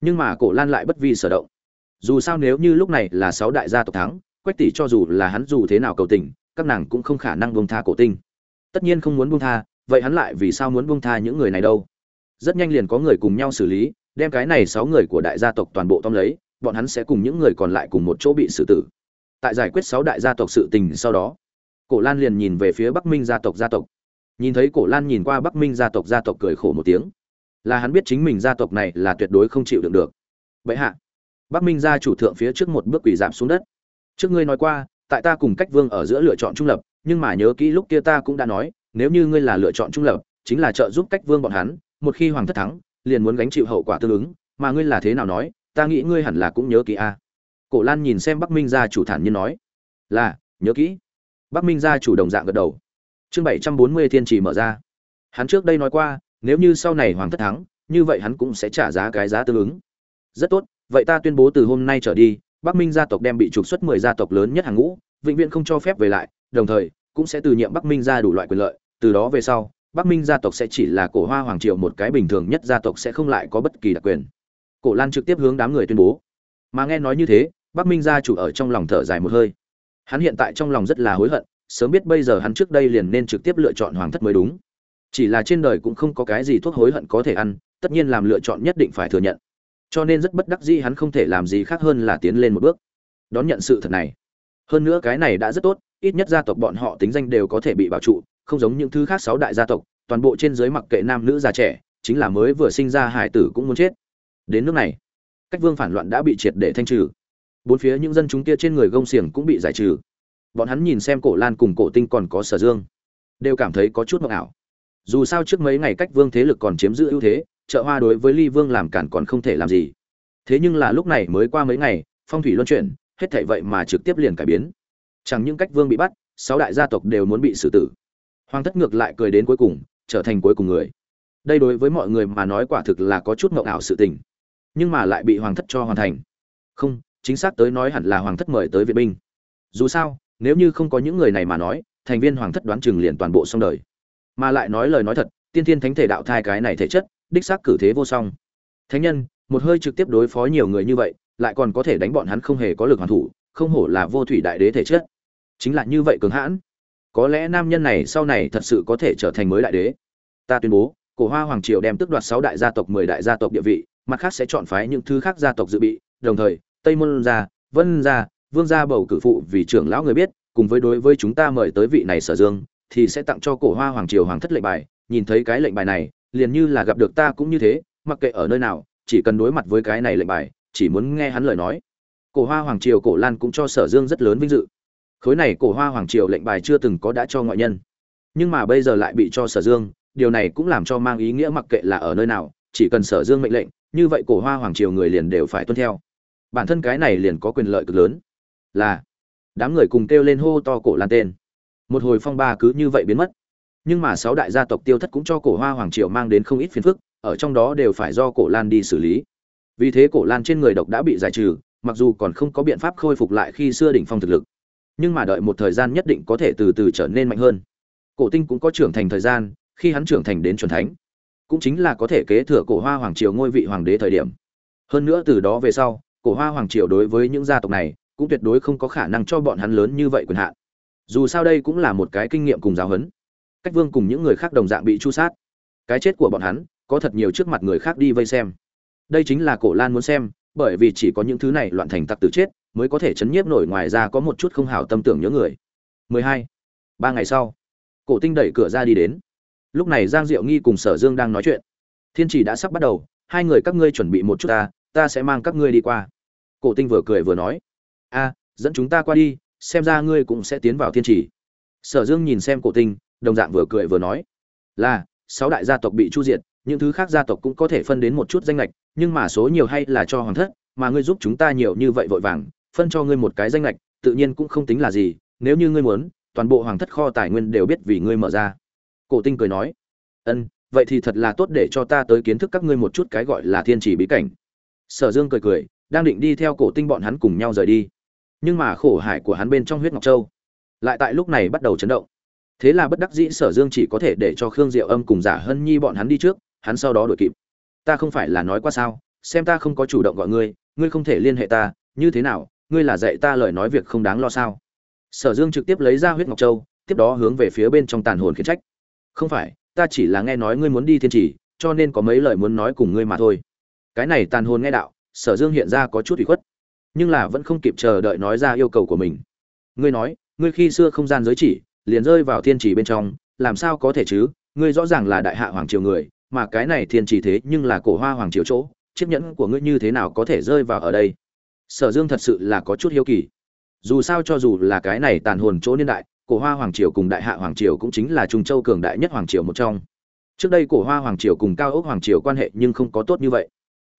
nhưng mà cổ lan lại bất vi sở động. Dù sao nếu như lúc này là sáu đại gia tộc thắng, quách tỷ cho dù là hắn dù thế nào cầu tình, các nàng cũng không khả năng buông tha cổ tinh. Tất nhiên không muốn buông tha, vậy hắn lại vì sao muốn buông tha những người này đâu? Rất nhanh liền có người cùng nhau xử lý, đem cái này sáu người của đại gia tộc toàn bộ tóm lấy, bọn hắn sẽ cùng những người còn lại cùng một chỗ bị xử tử. Tại giải quyết sáu đại gia tộc sự tình sau đó, cổ lan liền nhìn về phía bắc minh gia tộc gia tộc. Nhìn thấy cổ lan nhìn qua bắc minh gia tộc gia tộc cười khổ một tiếng là hắn biết chính mình gia tộc này là tuyệt đối không chịu đựng được. Vậy hạ, bắc minh gia chủ thượng phía trước một bước quỳ giảm xuống đất. Trước ngươi nói qua, tại ta cùng cách vương ở giữa lựa chọn trung lập, nhưng mà nhớ kỹ lúc kia ta cũng đã nói, nếu như ngươi là lựa chọn trung lập, chính là trợ giúp cách vương bọn hắn, một khi hoàng thất thắng, liền muốn gánh chịu hậu quả tương ứng, mà ngươi là thế nào nói, ta nghĩ ngươi hẳn là cũng nhớ kỹ a. Cổ lan nhìn xem bắc minh gia chủ thản nhiên nói, là, nhớ kỹ. Bắc minh gia chủ đồng dạng gật đầu. Chương bảy trăm bốn mươi thiên trì mở ra. Hắn trước đây nói qua nếu như sau này hoàng thất thắng, như vậy hắn cũng sẽ trả giá cái giá tương ứng. Rất tốt, vậy ta tuyên bố từ hôm nay trở đi, bắc minh gia tộc đem bị trục xuất mười gia tộc lớn nhất hàng ngũ, vĩnh viễn không cho phép về lại, đồng thời, cũng sẽ từ nhiệm bắc minh ra đủ loại quyền lợi, từ đó về sau, bắc minh gia tộc sẽ chỉ là cổ hoa hoàng triều một cái bình thường nhất gia tộc sẽ không lại có bất kỳ đặc quyền. Cổ lan trực tiếp hướng đám người tuyên bố. Mà nghe nói như thế, bắc minh gia chủ ở trong lòng thở dài một hơi. Hắn hiện tại trong lòng rất là hối hận, sớm biết bây giờ hắn trước đây liền nên trực tiếp lựa chọn hoàng thất mới đúng chỉ là trên đời cũng không có cái gì thuốc hối hận có thể ăn, tất nhiên làm lựa chọn nhất định phải thừa nhận. Cho nên rất bất đắc dĩ hắn không thể làm gì khác hơn là tiến lên một bước. Đón nhận sự thật này. Hơn nữa cái này đã rất tốt, ít nhất gia tộc bọn họ tính danh đều có thể bị bảo trụ, không giống những thứ khác sáu đại gia tộc, toàn bộ trên dưới mặc kệ nam nữ già trẻ, chính là mới vừa sinh ra hải tử cũng muốn chết. Đến nước này, cách vương phản loạn đã bị triệt để thanh trừ. Bốn phía những dân chúng kia trên người gông xiềng cũng bị giải trừ. Bọn hắn nhìn xem cổ lan cùng cổ tinh còn có sở dương, đều cảm thấy có chút mộng ảo dù sao trước mấy ngày cách vương thế lực còn chiếm giữ ưu thế chợ hoa đối với ly vương làm cản còn không thể làm gì. Thế nhưng là lúc này mới qua mấy ngày, phong thủy luân chuyển, hết thảy vậy mà trực tiếp liền cải biến. Chẳng những cách vương bị bắt, sáu đại gia tộc đều muốn bị xử tử. Hoàng thất ngược lại cười đến cuối cùng, trở thành cuối cùng người. Đây đối với mọi người mà nói quả thực là có chút mộng ảo sự tình. Nhưng mà lại bị hoàng thất cho hoàn thành. Không, chính xác tới nói hẳn là hoàng thất mời tới viện binh. Dù sao, nếu như không có những người này mà nói, thành viên hoàng thất đoán chừng liền toàn bộ xong đời mà lại nói lời nói thật, tiên thiên thánh thể đạo thai cái này thể chất, đích xác cử thế vô song. Thánh nhân, một hơi trực tiếp đối phó nhiều người như vậy, lại còn có thể đánh bọn hắn không hề có lực hoàn thủ, không hổ là vô thủy đại đế thể chất. Chính là như vậy cường hãn. Có lẽ nam nhân này sau này thật sự có thể trở thành mới đại đế. Ta tuyên bố, cổ hoa hoàng triều đem tước đoạt sáu đại gia tộc, mười đại gia tộc địa vị, mặt khác sẽ chọn phái những thứ khác gia tộc dự bị, đồng thời, tây môn gia, vân gia, vương gia bầu cử phụ vì trưởng lão người biết, cùng với đối với chúng ta mời tới vị này sở dương thì sẽ tặng cho cổ hoa hoàng triều hoàng thất lệnh bài, nhìn thấy cái lệnh bài này, liền như là gặp được ta cũng như thế, mặc kệ ở nơi nào, chỉ cần đối mặt với cái này lệnh bài, chỉ muốn nghe hắn lời nói. Cổ hoa hoàng triều cổ lan cũng cho sở dương rất lớn vinh dự. Khối này cổ hoa hoàng triều lệnh bài chưa từng có đã cho ngoại nhân. Nhưng mà bây giờ lại bị cho sở dương, điều này cũng làm cho mang ý nghĩa mặc kệ là ở nơi nào, chỉ cần sở dương mệnh lệnh, như vậy cổ hoa hoàng triều người liền đều phải tuân theo. Bản thân cái này liền có quyền lợi cực lớn. Là, đám người cùng kêu lên hô to cổ lan tên một hồi phong ba cứ như vậy biến mất. Nhưng mà sáu đại gia tộc tiêu thất cũng cho cổ hoa hoàng triều mang đến không ít phiền phức, ở trong đó đều phải do cổ lan đi xử lý. Vì thế cổ lan trên người độc đã bị giải trừ, mặc dù còn không có biện pháp khôi phục lại khi xưa đỉnh phong thực lực. Nhưng mà đợi một thời gian nhất định có thể từ từ trở nên mạnh hơn. Cổ tinh cũng có trưởng thành thời gian, khi hắn trưởng thành đến c thánh, cũng chính là có thể kế thừa cổ hoa hoàng triều ngôi vị hoàng đế thời điểm. Hơn nữa từ đó về sau, cổ hoa hoàng triều đối với những gia tộc này, cũng tuyệt đối không có khả năng cho bọn hắn lớn như vậy quyền hạn dù sao đây cũng là một cái kinh nghiệm cùng giáo huấn. Cách vương cùng những người khác đồng dạng bị chu sát. Cái chết của bọn hắn, có thật nhiều trước mặt người khác đi vây xem. Đây chính là cổ lan muốn xem, bởi vì chỉ có những thứ này loạn thành tặc tử chết, mới có thể chấn nhiếp nổi ngoài ra có một chút không hảo tâm tưởng nhớ người. 12. ba ngày sau, cổ tinh đẩy cửa ra đi đến. Lúc này giang diệu nghi cùng sở dương đang nói chuyện. Thiên chỉ đã sắp bắt đầu, hai người các ngươi chuẩn bị một chút ta ta sẽ mang các ngươi đi qua. Cổ tinh vừa cười vừa nói. A, dẫn chúng ta qua đi xem ra ngươi cũng sẽ tiến vào thiên chỉ sở dương nhìn xem cổ tinh, đồng dạng vừa cười vừa nói, là, sáu đại gia tộc bị chu diệt, những thứ khác gia tộc cũng có thể phân đến một chút danh lệch, nhưng mà số nhiều hay là cho hoàng thất, mà ngươi giúp chúng ta nhiều như vậy vội vàng, phân cho ngươi một cái danh lệch, tự nhiên cũng không tính là gì, nếu như ngươi muốn, toàn bộ hoàng thất kho tài nguyên đều biết vì ngươi mở ra. Cổ tinh cười nói, ân, vậy thì thật là tốt để cho ta tới kiến thức các ngươi một chút cái gọi là thiên chỉ bí cảnh. Sở dương cười cười, đang định đi theo cổ tinh bọn hắn cùng nhau rời đi nhưng mà khổ hải của hắn bên trong huyết ngọc châu lại tại lúc này bắt đầu chấn động. Thế là bất đắc dĩ sở dương chỉ có thể để cho khương diệu âm cùng giả hân nhi bọn hắn đi trước, hắn sau đó đuổi kịp. Ta không phải là nói qua sao, xem ta không có chủ động gọi ngươi ngươi không thể liên hệ ta, như thế nào, ngươi là dạy ta lời nói việc không đáng lo sao? Sở dương trực tiếp lấy ra huyết ngọc châu, tiếp đó hướng về phía bên trong tàn hồn khiển trách. Không phải, ta chỉ là nghe nói ngươi muốn đi thiên trì, cho nên có mấy lời muốn nói cùng ngươi mà thôi. Cái này tàn hồn nghe đạo, sở dương hiện ra có chút ủy khuất nhưng là vẫn không kịp chờ đợi nói ra yêu cầu của mình. Ngươi nói, ngươi khi xưa không gian giới chỉ, liền rơi vào thiên trì bên trong, làm sao có thể chứ? Ngươi rõ ràng là đại hạ hoàng triều người, mà cái này thiên trì thế nhưng là cổ hoa hoàng triều chỗ, chiếc nhẫn của ngươi như thế nào có thể rơi vào ở đây? Sở dương thật sự là có chút hiếu kỳ. Dù sao cho dù là cái này tàn hồn chỗ niên đại, cổ hoa hoàng triều cùng đại hạ hoàng triều cũng chính là trung châu cường đại nhất hoàng triều một trong. Trước đây cổ hoa hoàng triều cùng cao ốc hoàng triều quan hệ nhưng không có tốt như vậy.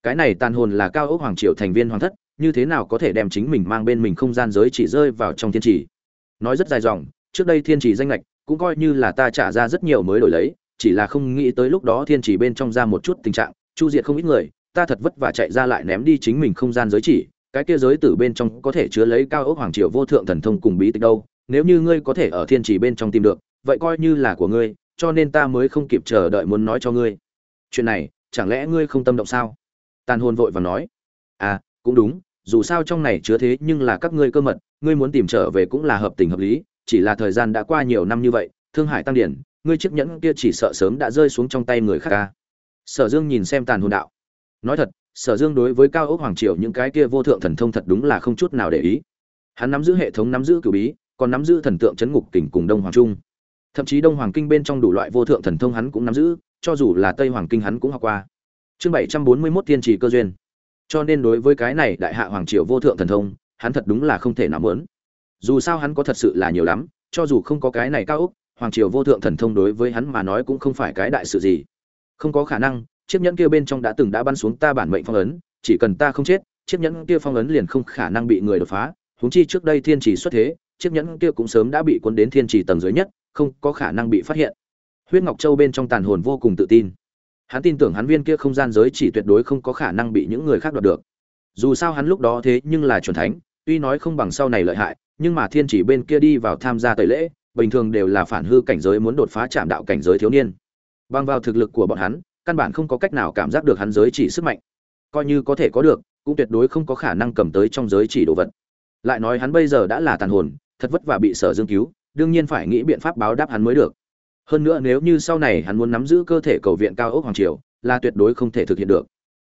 Cái này tàn hồn là cao ốc hoàng triều thành viên hoàng thất như thế nào có thể đem chính mình mang bên mình không gian giới chỉ rơi vào trong thiên trì? Nói rất dài dòng, trước đây thiên trì danh lệch cũng coi như là ta trả ra rất nhiều mới đổi lấy, chỉ là không nghĩ tới lúc đó thiên trì bên trong ra một chút tình trạng, chu diệt không ít người, ta thật vất vả chạy ra lại ném đi chính mình không gian giới chỉ, cái kia giới tử bên trong có thể chứa lấy cao ốc hoàng triều vô thượng thần thông cùng bí tịch đâu, nếu như ngươi có thể ở thiên trì bên trong tìm được, vậy coi như là của ngươi, cho nên ta mới không kịp chờ đợi muốn nói cho ngươi. Chuyện này, chẳng lẽ ngươi không tâm động sao? Tàn hồn vội và nói. À cũng đúng dù sao trong này chứa thế nhưng là các ngươi cơ mật, ngươi muốn tìm trở về cũng là hợp tình hợp lý, chỉ là thời gian đã qua nhiều năm như vậy, thương hải tăng điển, ngươi chiếc nhẫn kia chỉ sợ sớm đã rơi xuống trong tay người khác ca sở dương nhìn xem tàn hồn đạo. Nói thật, sở dương đối với cao ốc hoàng triều những cái kia vô thượng thần thông thật đúng là không chút nào để ý. Hắn nắm giữ hệ thống nắm giữ cửu bí, còn nắm giữ thần tượng chấn ngục kình cùng đông hoàng trung. Thậm chí đông hoàng kinh bên trong đủ loại vô thượng thần thông hắn cũng nắm giữ, cho dù là tây hoàng kinh hắn cũng học qua. Chương bảy trăm bốn mươi mốt tiên trì cơ duyên cho nên đối với cái này đại hạ hoàng triều vô thượng thần thông, hắn thật đúng là không thể nào muốn. Dù sao hắn có thật sự là nhiều lắm, cho dù không có cái này cao úc hoàng triều vô thượng thần thông đối với hắn mà nói cũng không phải cái đại sự gì. Không có khả năng, chiếc nhẫn kia bên trong đã từng đã bắn xuống ta bản mệnh phong ấn, chỉ cần ta không chết, chiếc nhẫn kia phong ấn liền không khả năng bị người đột phá. Huống chi trước đây thiên trì xuất thế, chiếc nhẫn kia cũng sớm đã bị cuốn đến thiên trì tầng dưới nhất, không có khả năng bị phát hiện. Huyết ngọc châu bên trong tàn hồn vô cùng tự tin hắn tin tưởng hắn viên kia không gian giới chỉ tuyệt đối không có khả năng bị những người khác đoạt được. Dù sao hắn lúc đó thế nhưng là chuẩn thánh, tuy nói không bằng sau này lợi hại, nhưng mà thiên chỉ bên kia đi vào tham gia tẩy lễ, bình thường đều là phản hư cảnh giới muốn đột phá chạm đạo cảnh giới thiếu niên. Bằng vào thực lực của bọn hắn, căn bản không có cách nào cảm giác được hắn giới chỉ sức mạnh. Coi như có thể có được, cũng tuyệt đối không có khả năng cầm tới trong giới chỉ đồ vật. Lại nói hắn bây giờ đã là tàn hồn, thật vất vả bị sở dương cứu, đương nhiên phải nghĩ biện pháp báo đáp hắn mới được hơn nữa nếu như sau này hắn muốn nắm giữ cơ thể cầu viện cao ốc hoàng triều, là tuyệt đối không thể thực hiện được.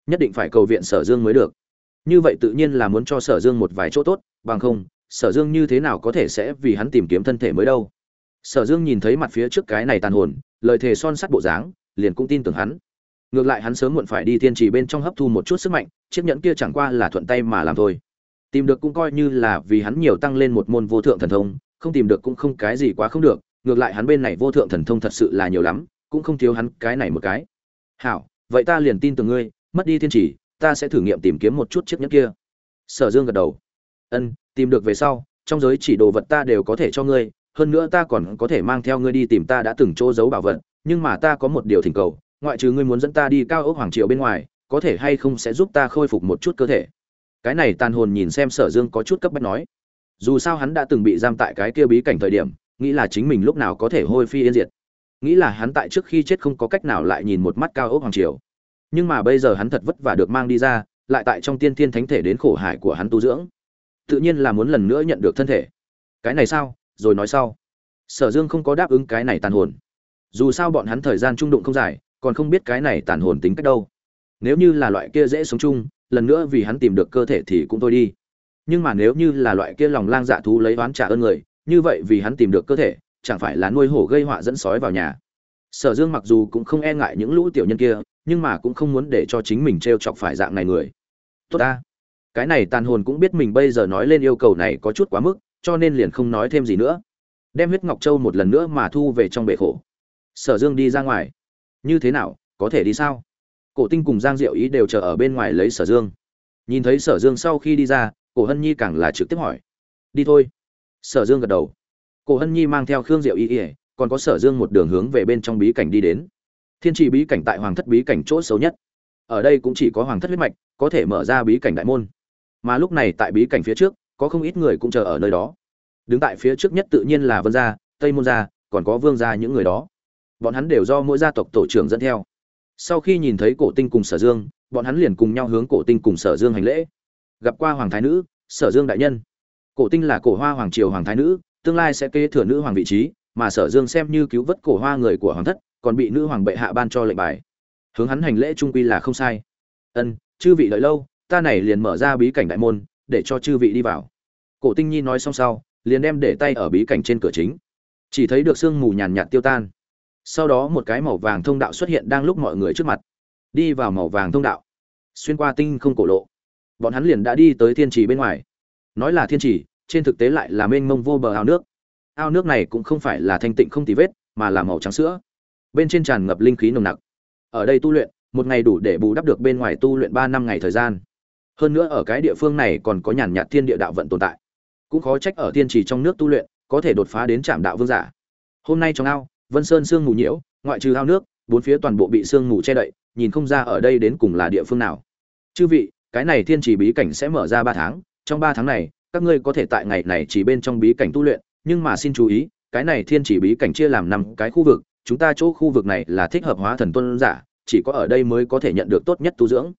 Nhất định phải cầu viện sở dương mới được. Như vậy tự nhiên là muốn cho sở dương một vài chỗ tốt, bằng không, sở dương như thế nào có thể sẽ vì hắn tìm kiếm thân thể mới đâu. Sở dương nhìn thấy mặt phía trước cái này tàn hồn, lời thề son sắt bộ dáng, liền cũng tin tưởng hắn. Ngược lại hắn sớm muộn phải đi tiên trì bên trong hấp thu một chút sức mạnh, chiếc nhẫn kia chẳng qua là thuận tay mà làm thôi. Tìm được cũng coi như là vì hắn nhiều tăng lên một môn vô thượng thần thông, không tìm được cũng không cái gì quá không được ngược lại hắn bên này vô thượng thần thông thật sự là nhiều lắm, cũng không thiếu hắn cái này một cái. Hảo, vậy ta liền tin tưởng ngươi, mất đi thiên chỉ, ta sẽ thử nghiệm tìm kiếm một chút chiếc nhẫn kia. Sở dương gật đầu. Ân, tìm được về sau, trong giới chỉ đồ vật ta đều có thể cho ngươi, hơn nữa ta còn có thể mang theo ngươi đi tìm ta đã từng chỗ giấu bảo vật, nhưng mà ta có một điều thỉnh cầu, ngoại trừ ngươi muốn dẫn ta đi cao ốc hoàng triệu bên ngoài, có thể hay không sẽ giúp ta khôi phục một chút cơ thể? Cái này tàn hồn nhìn xem sở dương có chút cấp bách nói. Dù sao hắn đã từng bị giam tại cái kia bí cảnh thời điểm nghĩ là chính mình lúc nào có thể hôi phi yên diệt. Nghĩ là hắn tại trước khi chết không có cách nào lại nhìn một mắt cao ốc hoàng triều. Nhưng mà bây giờ hắn thật vất vả được mang đi ra, lại tại trong tiên thiên thánh thể đến khổ hải của hắn tu dưỡng. Tự nhiên là muốn lần nữa nhận được thân thể. Cái này sao? Rồi nói sau. Sở dương không có đáp ứng cái này tàn hồn. Dù sao bọn hắn thời gian trung đụng không dài, còn không biết cái này tàn hồn tính cách đâu. Nếu như là loại kia dễ sống chung, lần nữa vì hắn tìm được cơ thể thì cũng thôi đi. Nhưng mà nếu như là loại kia lòng lang dạ thú lấy oán trả ơn người như vậy vì hắn tìm được cơ thể, chẳng phải là nuôi hổ gây họa dẫn sói vào nhà. Sở dương mặc dù cũng không e ngại những lũ tiểu nhân kia, nhưng mà cũng không muốn để cho chính mình t r e o chọc phải dạng này người. Tốt ta. Cái này tàn hồn cũng biết mình bây giờ nói lên yêu cầu này có chút quá mức, cho nên liền không nói thêm gì nữa. Đem huyết ngọc châu một lần nữa mà thu về trong bể khổ. Sở dương đi ra ngoài. Như thế nào, có thể đi sao? Cổ tinh cùng giang diệu ý đều chờ ở bên ngoài lấy sở dương. Nhìn thấy sở dương sau khi đi ra, cổ hân nhi càng là trực tiếp hỏi. Đi thôi sở dương gật đầu. Cổ hân nhi mang theo khương diệu Y ỉa còn có sở dương một đường hướng về bên trong bí cảnh đi đến. Thiên trì bí cảnh tại hoàng thất bí cảnh chỗ xấu nhất. Ở đây cũng chỉ có hoàng thất huyết mạch, có thể mở ra bí cảnh đại môn. Mà lúc này tại bí cảnh phía trước, có không ít người cũng chờ ở nơi đó. Đứng tại phía trước nhất tự nhiên là vân gia, tây môn gia, còn có vương gia những người đó. Bọn hắn đều do mỗi gia tộc tổ trưởng dẫn theo. Sau khi nhìn thấy cổ tinh cùng sở dương, bọn hắn liền cùng nhau hướng cổ tinh cùng sở dương hành lễ. Gặp qua hoàng thái nữ, sở dương đại nhân cổ tinh là cổ hoa hoàng triều hoàng thái nữ, tương lai sẽ kế thừa nữ hoàng vị trí, mà sở dương xem như cứu vớt cổ hoa người của hoàng thất, còn bị nữ hoàng bệ hạ ban cho lệnh bài. Hướng hắn hành lễ trung quy là không sai. Ân, chư vị đợi lâu, ta này liền mở ra bí cảnh đại môn, để cho chư vị đi vào. Cổ tinh nhi nói xong sau, liền đem để tay ở bí cảnh trên cửa chính. Chỉ thấy được sương mù nhàn nhạt tiêu tan. Sau đó một cái màu vàng thông đạo xuất hiện đang lúc mọi người trước mặt. Đi vào màu vàng thông đạo. Xuyên qua tinh không cổ lộ. Bọn hắn liền đã đi tới thiên trì bên ngoài nói là thiên trì trên thực tế lại là mênh mông vô bờ ao nước. Ao nước này cũng không phải là thanh tịnh không tì vết mà là màu trắng sữa. Bên trên tràn ngập linh khí nồng nặc. Ở đây tu luyện một ngày đủ để bù đắp được bên ngoài tu luyện ba năm ngày thời gian. Hơn nữa ở cái địa phương này còn có nhàn nhạt thiên địa đạo vận tồn tại. Cũng khó trách ở thiên trì trong nước tu luyện có thể đột phá đến trạm đạo vương giả. Hôm nay trong ao Vân Sơn sương mù nhiễu, ngoại trừ ao nước, bốn phía toàn bộ bị sương mù che đậy, nhìn không ra ở đây đến cùng là địa phương nào. Chư vị, cái này thiên chỉ bí cảnh sẽ mở ra ba tháng, trong ba tháng này, các ngươi có thể tại ngày này chỉ bên trong bí cảnh tu luyện, nhưng mà xin chú ý, cái này thiên chỉ bí cảnh chia làm năm cái khu vực, chúng ta chỗ khu vực này là thích hợp hóa thần tuân giả, chỉ có ở đây mới có thể nhận được tốt nhất tu dưỡng.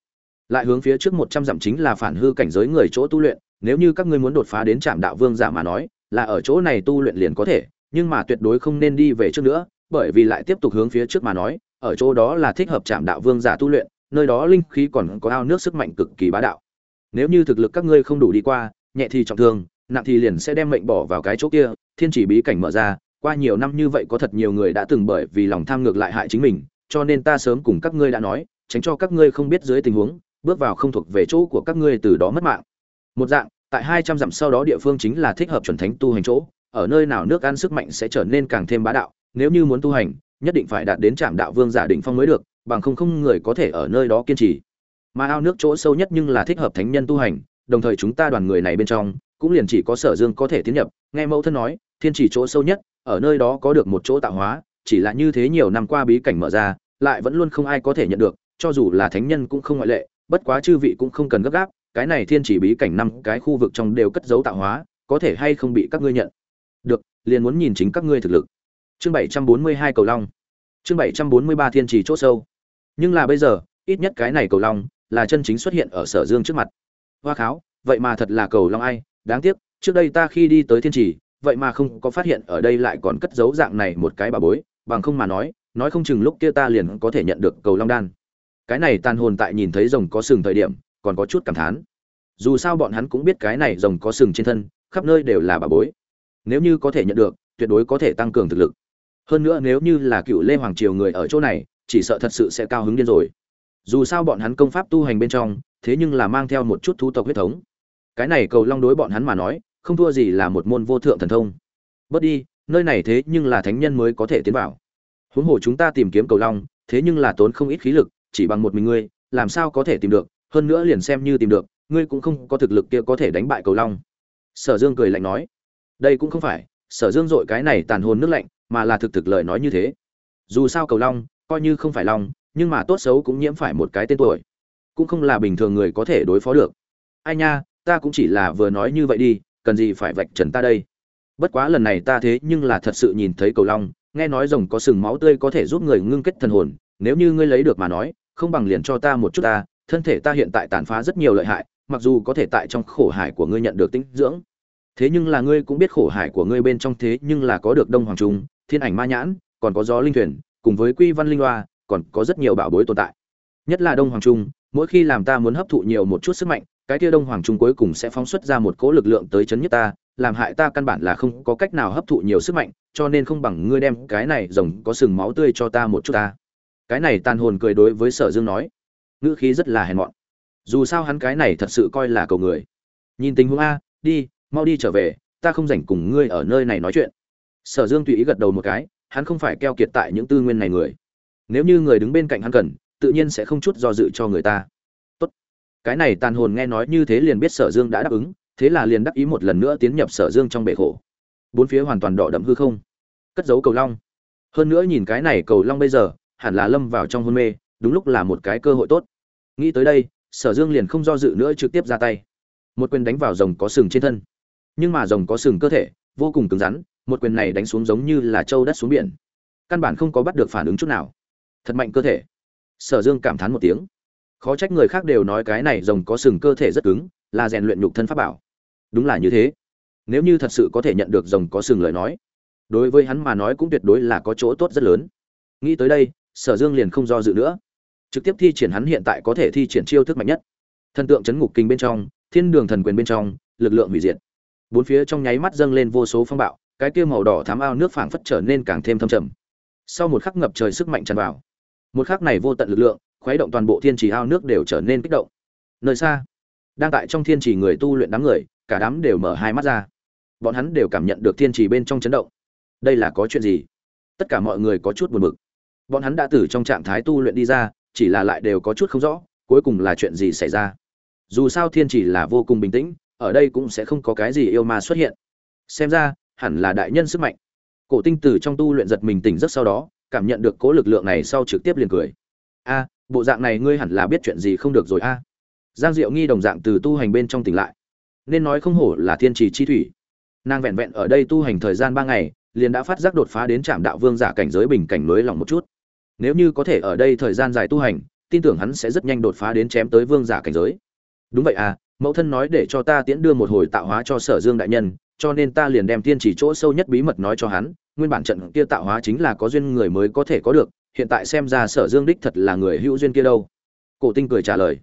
Lại hướng phía trước một trăm dặm chính là phản hư cảnh giới người chỗ tu luyện, nếu như các ngươi muốn đột phá đến Trạm Đạo Vương giả mà nói, là ở chỗ này tu luyện liền có thể, nhưng mà tuyệt đối không nên đi về trước nữa, bởi vì lại tiếp tục hướng phía trước mà nói, ở chỗ đó là thích hợp trạm Đạo Vương giả tu luyện, nơi đó linh khí còn có ao nước sức mạnh cực kỳ bá đạo. Nếu như thực lực các ngươi không đủ đi qua, nhẹ thì trọng thương, nặng thì liền sẽ đem mệnh bỏ vào cái chỗ kia, thiên chỉ bí cảnh mở ra, qua nhiều năm như vậy có thật nhiều người đã từng bởi vì lòng tham ngược lại hại chính mình, cho nên ta sớm cùng các ngươi đã nói, tránh cho các ngươi không biết dưới tình huống, bước vào không thuộc về chỗ của các ngươi từ đó mất mạng. Một dạng, tại 200 dặm sau đó địa phương chính là thích hợp chuẩn thánh tu hành chỗ, ở nơi nào nước ăn sức mạnh sẽ trở nên càng thêm bá đạo, nếu như muốn tu hành, nhất định phải đạt đến Trạm Đạo Vương giả đỉnh phong mới được, bằng không không người có thể ở nơi đó kiên trì. Mà ao nước chỗ sâu nhất nhưng là thích hợp thánh nhân tu hành, đồng thời chúng ta đoàn người này bên trong, cũng liền chỉ có Sở Dương có thể tiến nhập, nghe mẫu thân nói, thiên chỉ chỗ sâu nhất, ở nơi đó có được một chỗ tạo hóa, chỉ là như thế nhiều năm qua bí cảnh mở ra, lại vẫn luôn không ai có thể nhận được, cho dù là thánh nhân cũng không ngoại lệ, bất quá chư vị cũng không cần gấp gáp, cái này thiên chỉ bí cảnh năm cái khu vực trong đều cất dấu tạo hóa, có thể hay không bị các ngươi nhận. Được, liền muốn nhìn chính các ngươi thực lực. Chương 742 cầu long. Chương 743 thiên trì chỗ sâu. Nhưng là bây giờ, ít nhất cái này cầu long là chân chính xuất hiện ở Sở Dương trước mặt. Hoa kháo, vậy mà thật là cầu long ai, đáng tiếc, trước đây ta khi đi tới thiên trì, vậy mà không có phát hiện ở đây lại còn cất giấu dạng này một cái bà bối, bằng không mà nói, nói không chừng lúc kia ta liền có thể nhận được cầu long đan. Cái này tàn hồn tại nhìn thấy rồng có sừng thời điểm, còn có chút cảm thán. Dù sao bọn hắn cũng biết cái này rồng có sừng trên thân, khắp nơi đều là bà bối nếu như có thể nhận được tuyệt đối có thể tăng cường thực lực hơn nữa nếu như là cựu lê hoàng triều người ở chỗ này chỉ sợ thật sự sẽ cao hứng điên rồi dù sao bọn hắn công pháp tu hành bên trong, thế nhưng là mang theo một chút thu tộc huyết thống. Cái này cầu long đối bọn hắn mà nói, không thua gì là một môn vô thượng thần thông. Bớt đi, nơi này thế nhưng là thánh nhân mới có thể tiến vào. Huống hồ chúng ta tìm kiếm cầu long, thế nhưng là tốn không ít khí lực, chỉ bằng một mình ngươi, làm sao có thể tìm được? Hơn nữa liền xem như tìm được, ngươi cũng không có thực lực kia có thể đánh bại cầu long. Sở dương cười lạnh nói, đây cũng không phải, sở dương dội cái này tàn hồn nước lạnh, mà là thực thực lời nói như thế. Dù sao cầu long, coi như không phải long nhưng mà tốt xấu cũng nhiễm phải một cái tên tuổi. Cũng không là bình thường người có thể đối phó được. Ai nha, ta cũng chỉ là vừa nói như vậy đi, cần gì phải vạch trần ta đây? Bất quá lần này ta thế nhưng là thật sự nhìn thấy cầu long, nghe nói rồng có sừng máu tươi có thể giúp người ngưng kết thần hồn, nếu như ngươi lấy được mà nói, không bằng liền cho ta một chút ta, thân thể ta hiện tại tàn phá rất nhiều lợi hại, mặc dù có thể tại trong khổ hải của ngươi nhận được tinh dưỡng. Thế nhưng là ngươi cũng biết khổ hải của ngươi bên trong thế nhưng là có được đông hoàng trung, thiên ảnh ma nhãn, còn có gió linh thuyền, cùng với quy văn linh loa còn có rất nhiều bảo bối tồn tại. Nhất là đông hoàng trung, mỗi khi làm ta muốn hấp thụ nhiều một chút sức mạnh, cái kia đông hoàng trung cuối cùng sẽ phóng xuất ra một cỗ lực lượng tới chấn nhất ta, làm hại ta căn bản là không có cách nào hấp thụ nhiều sức mạnh, cho nên không bằng ngươi đem cái này rồng có sừng máu tươi cho ta một chút ta. Cái này tàn hồn cười đối với sở dương nói. Ngữ khí rất là hèn mọn. Dù sao hắn cái này thật sự coi là cầu người. Nhìn tình huống a, đi, mau đi trở về, ta không rảnh cùng ngươi ở nơi này nói chuyện. Sở dương tùy ý gật đầu một cái, hắn không phải keo kiệt tại những tư nguyên này người nếu như người đứng bên cạnh hắn cần, tự nhiên sẽ không chút do dự cho người ta. Tốt. Cái này tàn hồn nghe nói như thế liền biết sở dương đã đáp ứng, thế là liền đắc ý một lần nữa tiến nhập sở dương trong bể khổ. Bốn phía hoàn toàn đỏ đậm hư không. Cất giấu cầu long. Hơn nữa nhìn cái này cầu long bây giờ, hẳn là lâm vào trong hôn mê, đúng lúc là một cái cơ hội tốt. Nghĩ tới đây, sở dương liền không do dự nữa trực tiếp ra tay. Một quyền đánh vào rồng có sừng trên thân. Nhưng mà rồng có sừng cơ thể, vô cùng cứng rắn, một quyền này đánh xuống giống như là trâu đất xuống biển. Căn bản không có bắt được phản ứng chút nào thật mạnh cơ thể. Sở dương cảm thán một tiếng. Khó trách người khác đều nói cái này rồng có sừng cơ thể rất cứng, là rèn luyện nhục thân pháp bảo. Đúng là như thế. Nếu như thật sự có thể nhận được rồng có sừng lời nói, đối với hắn mà nói cũng tuyệt đối là có chỗ tốt rất lớn. Nghĩ tới đây, sở dương liền không do dự nữa. Trực tiếp thi triển hắn hiện tại có thể thi triển chiêu thức mạnh nhất. Thần tượng chấn ngục kinh bên trong, thiên đường thần quyền bên trong, lực lượng hủy diệt. Bốn phía trong nháy mắt dâng lên vô số phong bạo, cái kia màu đỏ thám ao nước phảng phất trở nên càng thêm thâm trầm. Sau một khắc ngập trời sức mạnh tràn vào một khắc này vô tận lực lượng, khuấy động toàn bộ thiên trì ao nước đều trở nên kích động. Nơi xa, đang tại trong thiên trì người tu luyện đám người, cả đám đều mở hai mắt ra. Bọn hắn đều cảm nhận được thiên trì bên trong chấn động. Đây là có chuyện gì? Tất cả mọi người có chút buồn bực. Bọn hắn đã từ trong trạng thái tu luyện đi ra, chỉ là lại đều có chút không rõ, cuối cùng là chuyện gì xảy ra. Dù sao thiên trì là vô cùng bình tĩnh, ở đây cũng sẽ không có cái gì yêu ma xuất hiện. Xem ra, hẳn là đại nhân sức mạnh. Cổ tinh tử trong tu luyện giật mình tỉnh giấc sau đó cảm nhận được cố lực lượng này sau trực tiếp liền cười. A, bộ dạng này ngươi hẳn là biết chuyện gì không được rồi a. Giang diệu nghi đồng dạng từ tu hành bên trong tỉnh lại. Nên nói không hổ là thiên trì chi thủy. Nàng vẹn vẹn ở đây tu hành thời gian ba ngày, liền đã phát giác đột phá đến trạm đạo vương giả cảnh giới bình cảnh nối lòng một chút. Nếu như có thể ở đây thời gian dài tu hành, tin tưởng hắn sẽ rất nhanh đột phá đến chém tới vương giả cảnh giới. Đúng vậy à mẫu thân nói để cho ta tiễn đưa một hồi tạo hóa cho sở dương đại nhân cho nên ta liền đem tiên chỉ chỗ sâu nhất bí mật nói cho hắn, nguyên bản trận kia tạo hóa chính là có duyên người mới có thể có được, hiện tại xem ra sở dương đích thật là người hữu duyên kia đâu. Cổ tinh cười trả lời,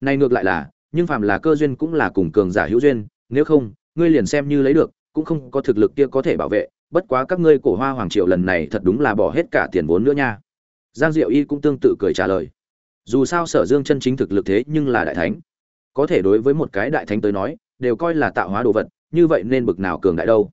này ngược lại là, nhưng phàm là cơ duyên cũng là cùng cường giả hữu duyên, nếu không, ngươi liền xem như lấy được, cũng không có thực lực kia có thể bảo vệ, bất quá các ngươi cổ hoa hoàng triều lần này thật đúng là bỏ hết cả tiền vốn nữa nha. Giang diệu y cũng tương tự cười trả lời, dù sao sở dương chân chính thực lực thế nhưng là đại thánh, có thể đối với một cái đại thánh tới nói, đều coi là tạo hóa đồ vật như vậy nên bực nào cường đại đâu?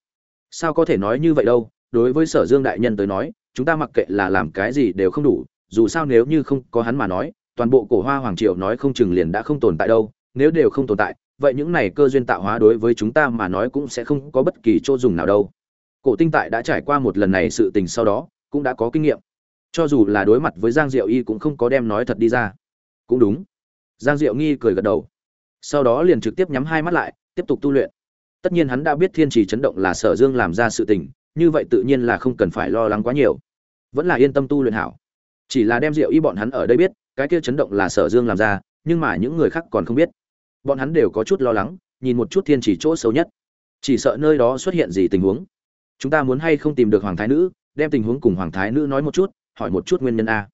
Sao có thể nói như vậy đâu? Đối với sở dương đại nhân tới nói, chúng ta mặc kệ là làm cái gì đều không đủ, dù sao nếu như không có hắn mà nói, toàn bộ cổ hoa hoàng triều nói không chừng liền đã không tồn tại đâu. Nếu đều không tồn tại, vậy những này cơ duyên tạo hóa đối với chúng ta mà nói cũng sẽ không có bất kỳ chỗ dùng nào đâu. Cổ tinh tại đã trải qua một lần này sự tình sau đó, cũng đã có kinh nghiệm. Cho dù là đối mặt với giang diệu y cũng không có đem nói thật đi ra. Cũng đúng. Giang diệu nghi cười gật đầu. Sau đó liền trực tiếp nhắm hai mắt lại, tiếp tục tu luyện tất nhiên hắn đã biết thiên trì chấn động là sở dương làm ra sự tình, như vậy tự nhiên là không cần phải lo lắng quá nhiều. Vẫn là yên tâm tu luyện hảo. Chỉ là đem rượu y bọn hắn ở đây biết, cái kia chấn động là sở dương làm ra, nhưng mà những người khác còn không biết. Bọn hắn đều có chút lo lắng, nhìn một chút thiên chỉ chỗ xấu nhất. Chỉ sợ nơi đó xuất hiện gì tình huống. Chúng ta muốn hay không tìm được hoàng thái nữ, đem tình huống cùng hoàng thái nữ nói một chút, hỏi một chút nguyên nhân a.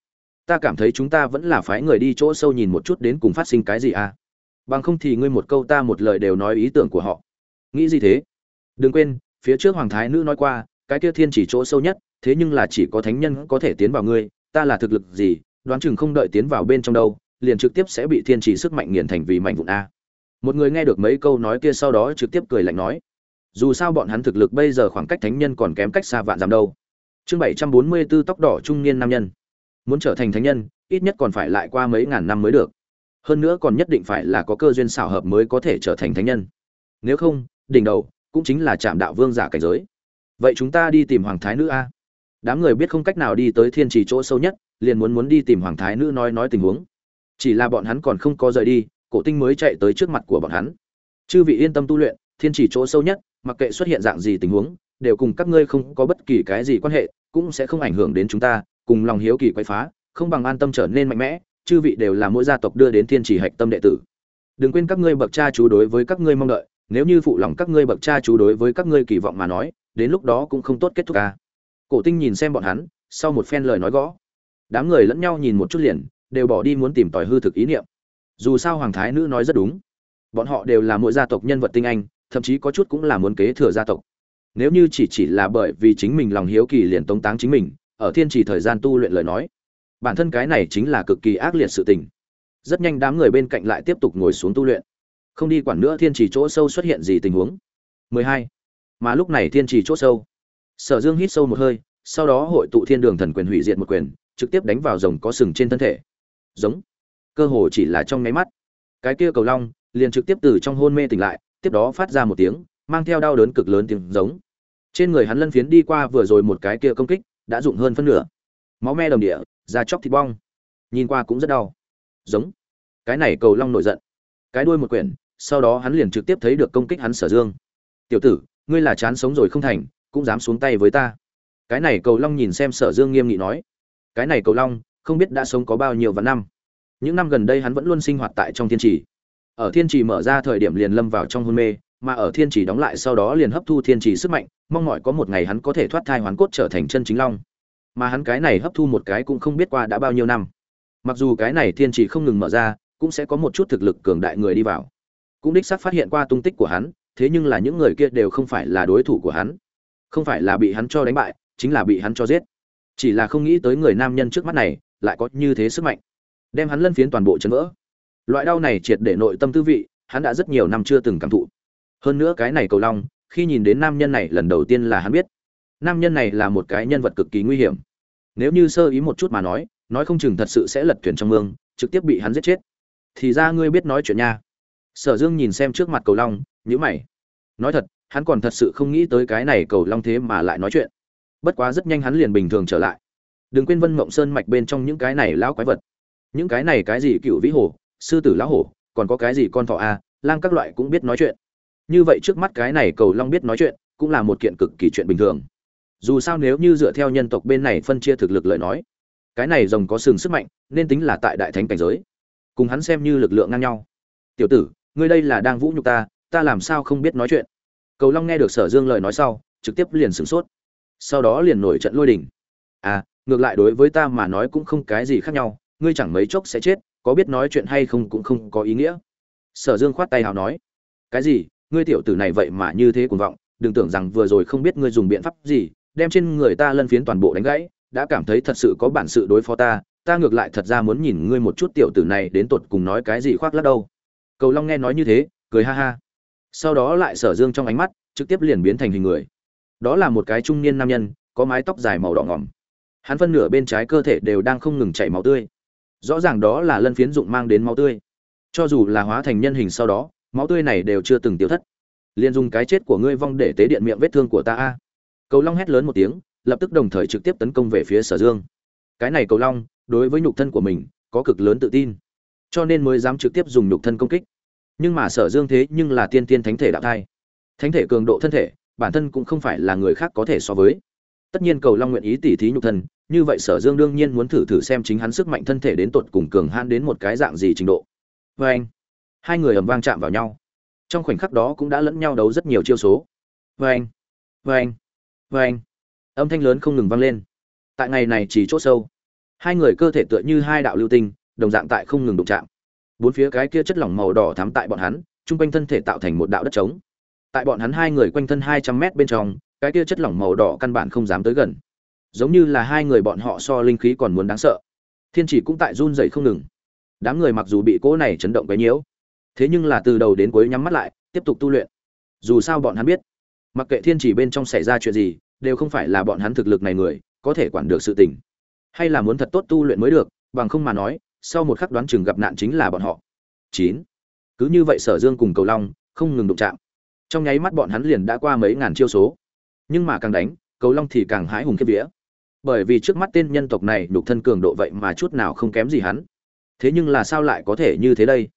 Ta cảm thấy chúng ta vẫn là phái người đi chỗ sâu nhìn một chút đến cùng phát sinh cái gì a. Bằng không thì ngươi một câu ta một lời đều nói ý tưởng của họ nghĩ gì thế? Đừng quên, phía trước hoàng thái nữ nói qua, cái kia thiên chỉ chỗ sâu nhất, thế nhưng là chỉ có thánh nhân có thể tiến vào ngươi, ta là thực lực gì, đoán chừng không đợi tiến vào bên trong đâu, liền trực tiếp sẽ bị thiên chỉ sức mạnh nghiền thành vì mạnh vụn a. Một người nghe được mấy câu nói kia sau đó trực tiếp cười lạnh nói, dù sao bọn hắn thực lực bây giờ khoảng cách thánh nhân còn kém cách xa vạn dặm đâu. Chương bảy trăm bốn mươi 744 tóc đỏ trung niên nam nhân. Muốn trở thành thánh nhân, ít nhất còn phải lại qua mấy ngàn năm mới được. Hơn nữa còn nhất định phải là có cơ duyên xảo hợp mới có thể trở thành thánh nhân. Nếu không đỉnh đầu, cũng chính là trạm đạo vương giả cảnh giới. Vậy chúng ta đi tìm hoàng thái nữ a. Đám người biết không cách nào đi tới thiên trì chỗ sâu nhất, liền muốn muốn đi tìm hoàng thái nữ nói nói tình huống. Chỉ là bọn hắn còn không có rời đi, cổ tinh mới chạy tới trước mặt của bọn hắn. Chư vị yên tâm tu luyện, thiên trì chỗ sâu nhất, mặc kệ xuất hiện dạng gì tình huống, đều cùng các ngươi không có bất kỳ cái gì quan hệ, cũng sẽ không ảnh hưởng đến chúng ta, cùng lòng hiếu kỳ quay phá, không bằng an tâm trở nên mạnh mẽ, chư vị đều là mỗi gia tộc đưa đến thiên trì hạch tâm đệ tử. Đừng quên các ngươi bậc cha chú đối với các ngươi mong đợi nếu như phụ lòng các ngươi bậc cha chú đối với các ngươi kỳ vọng mà nói, đến lúc đó cũng không tốt kết thúc ca cổ tinh nhìn xem bọn hắn, sau một phen lời nói gõ. Đám người lẫn nhau nhìn một chút liền, đều bỏ đi muốn tìm tòi hư thực ý niệm. Dù sao hoàng thái nữ nói rất đúng. Bọn họ đều là mỗi gia tộc nhân vật tinh anh, thậm chí có chút cũng là muốn kế thừa gia tộc. Nếu như chỉ chỉ là bởi vì chính mình lòng hiếu kỳ liền tống táng chính mình, ở thiên trì thời gian tu luyện lời nói, bản thân cái này chính là cực kỳ ác liệt sự tình. Rất nhanh đám người bên cạnh lại tiếp tục ngồi xuống tu luyện không đi quản nữa thiên trì chỗ sâu xuất hiện gì tình huống. 12. mà lúc này thiên trì chỗ sâu. Sở dương hít sâu một hơi, sau đó hội tụ thiên đường thần quyền hủy diệt một quyền, trực tiếp đánh vào rồng có sừng trên thân thể. Giống. Cơ hồ chỉ là trong nháy mắt. Cái kia cầu long, liền trực tiếp từ trong hôn mê tỉnh lại, tiếp đó phát ra một tiếng, mang theo đau đớn cực lớn tiếng giống. Trên người hắn lân phiến đi qua vừa rồi một cái kia công kích, đã dụng hơn phân nửa. Máu me đồng địa, da chóc thịt bong. Nhìn qua cũng rất đau. Giống. Cái này cầu long nổi giận cái đuôi một quyển, sau đó hắn liền trực tiếp thấy được công kích hắn sở dương. Tiểu tử, ngươi là chán sống rồi không thành, cũng dám xuống tay với ta. Cái này cầu long nhìn xem sở dương nghiêm nghị nói. Cái này cầu long, không biết đã sống có bao nhiêu vạn năm. Những năm gần đây hắn vẫn luôn sinh hoạt tại trong thiên trì. Ở thiên trì mở ra thời điểm liền lâm vào trong hôn mê, mà ở thiên trì đóng lại sau đó liền hấp thu thiên trì sức mạnh, mong mỏi có một ngày hắn có thể thoát thai hoán cốt trở thành chân chính long. Mà hắn cái này hấp thu một cái cũng không biết qua đã bao nhiêu năm. Mặc dù cái này thiên trì không ngừng mở ra cũng sẽ có một chút thực lực cường đại người đi vào. Cũng đích xác phát hiện qua tung tích của hắn, thế nhưng là những người kia đều không phải là đối thủ của hắn. Không phải là bị hắn cho đánh bại, chính là bị hắn cho giết. Chỉ là không nghĩ tới người nam nhân trước mắt này lại có như thế sức mạnh, đem hắn lân phiến toàn bộ chấn vỡ. Loại đau này triệt để nội tâm tư vị, hắn đã rất nhiều năm chưa từng cảm thụ. Hơn nữa cái này cầu long, khi nhìn đến nam nhân này lần đầu tiên là hắn biết. Nam nhân này là một cái nhân vật cực kỳ nguy hiểm. Nếu như sơ ý một chút mà nói nói không chừng thật sự sẽ lật thuyền trong mương, trực tiếp bị hắn giết chết thì ra ngươi biết nói chuyện nha. Sở dương nhìn xem trước mặt cầu long nhữ mày. Nói thật, hắn còn thật sự không nghĩ tới cái này cầu long thế mà lại nói chuyện. Bất quá rất nhanh hắn liền bình thường trở lại. Đừng quên vân mộng sơn mạch bên trong những cái này lão quái vật. Những cái này cái gì cựu vĩ hồ, sư tử lão hổ còn có cái gì con thọ a, lang các loại cũng biết nói chuyện. Như vậy trước mắt cái này cầu long biết nói chuyện, cũng là một kiện cực kỳ chuyện bình thường. Dù sao nếu như dựa theo nhân tộc bên này phân chia thực lực lời nói, cái này rồng có sừng sức mạnh, nên tính là tại đại thánh cảnh giới cùng hắn xem như lực lượng ngang nhau. Tiểu tử, ngươi đây là đang vũ nhục ta ta làm sao không biết nói chuyện? Cầu long nghe được sở dương lời nói sau, trực tiếp liền sửng sốt. Sau đó liền nổi trận lôi đình. À ngược lại đối với ta mà nói cũng không cái gì khác nhau, ngươi chẳng mấy chốc sẽ chết, có biết nói chuyện hay không cũng không có ý nghĩa. Sở dương khoát tay hào nói. Cái gì? Ngươi tiểu tử này vậy mà như thế cuồng vọng, đừng tưởng rằng vừa rồi không biết ngươi dùng biện pháp gì, đem trên người ta lân phiến toàn bộ đánh gãy, đã cảm thấy thật sự có bản sự đối phó ta ta ngược lại thật ra muốn nhìn ngươi một chút tiểu tử này đến tột cùng nói cái gì khoác lắc đâu. Cầu long nghe nói như thế, cười ha ha. Sau đó lại sở dương trong ánh mắt, trực tiếp liền biến thành hình người. Đó là một cái trung niên nam nhân, có mái tóc dài màu đỏ ngỏm. Hắn phân nửa bên trái cơ thể đều đang không ngừng chảy máu tươi. Rõ ràng đó là lân phiến dụng mang đến máu tươi. Cho dù là hóa thành nhân hình sau đó, máu tươi này đều chưa từng tiêu thất. Liền dùng cái chết của ngươi vong để tế điện miệng vết thương của ta a. Cầu long hét lớn một tiếng, lập tức đồng thời trực tiếp tấn công về phía sở dương. Cái này cầu long đối với nhục thân của mình có cực lớn tự tin, cho nên mới dám trực tiếp dùng nhục thân công kích. Nhưng mà sở dương thế nhưng là tiên tiên thánh thể đạo thai. Thánh thể cường độ thân thể, bản thân cũng không phải là người khác có thể so với. Tất nhiên cầu long nguyện ý tỉ thí nhục thân, như vậy sở dương đương nhiên muốn thử thử xem chính hắn sức mạnh thân thể đến tột cùng cường han đến một cái dạng gì trình độ. Vê anh, hai người ầm vang chạm vào nhau. Trong khoảnh khắc đó cũng đã lẫn nhau đấu rất nhiều chiêu số. Vê anh vê anh vê anh. Âm thanh lớn không ngừng vang lên. Tại ngày này chỉ chốt sâu hai người cơ thể tựa như hai đạo lưu tinh, đồng dạng tại không ngừng đụng chạm. Bốn phía cái kia chất lỏng màu đỏ thắm tại bọn hắn, chung quanh thân thể tạo thành một đạo đất trống. Tại bọn hắn hai người quanh thân hai trăm mét bên trong, cái kia chất lỏng màu đỏ căn bản không dám tới gần. Giống như là hai người bọn họ so linh khí còn muốn đáng sợ. Thiên chỉ cũng tại run dày không ngừng. Đám người mặc dù bị cỗ này chấn động cái nhiễu thế nhưng là từ đầu đến cuối nhắm mắt lại, tiếp tục tu luyện. Dù sao bọn hắn biết, mặc kệ thiên chỉ bên trong xảy ra chuyện gì, đều không phải là bọn hắn thực lực này người, có thể quản được sự tình hay là muốn thật tốt tu luyện mới được, bằng không mà nói, sau một khắc đoán chừng gặp nạn chính là bọn họ. Chín. Cứ như vậy sở dương cùng cầu long không ngừng đụng chạm. Trong nháy mắt bọn hắn liền đã qua mấy ngàn chiêu số. Nhưng mà càng đánh, cầu long thì càng hái hùng kiếp vía. Bởi vì trước mắt tên nhân tộc này nhục thân cường độ vậy mà chút nào không kém gì hắn. Thế nhưng là sao lại có thể như thế đây?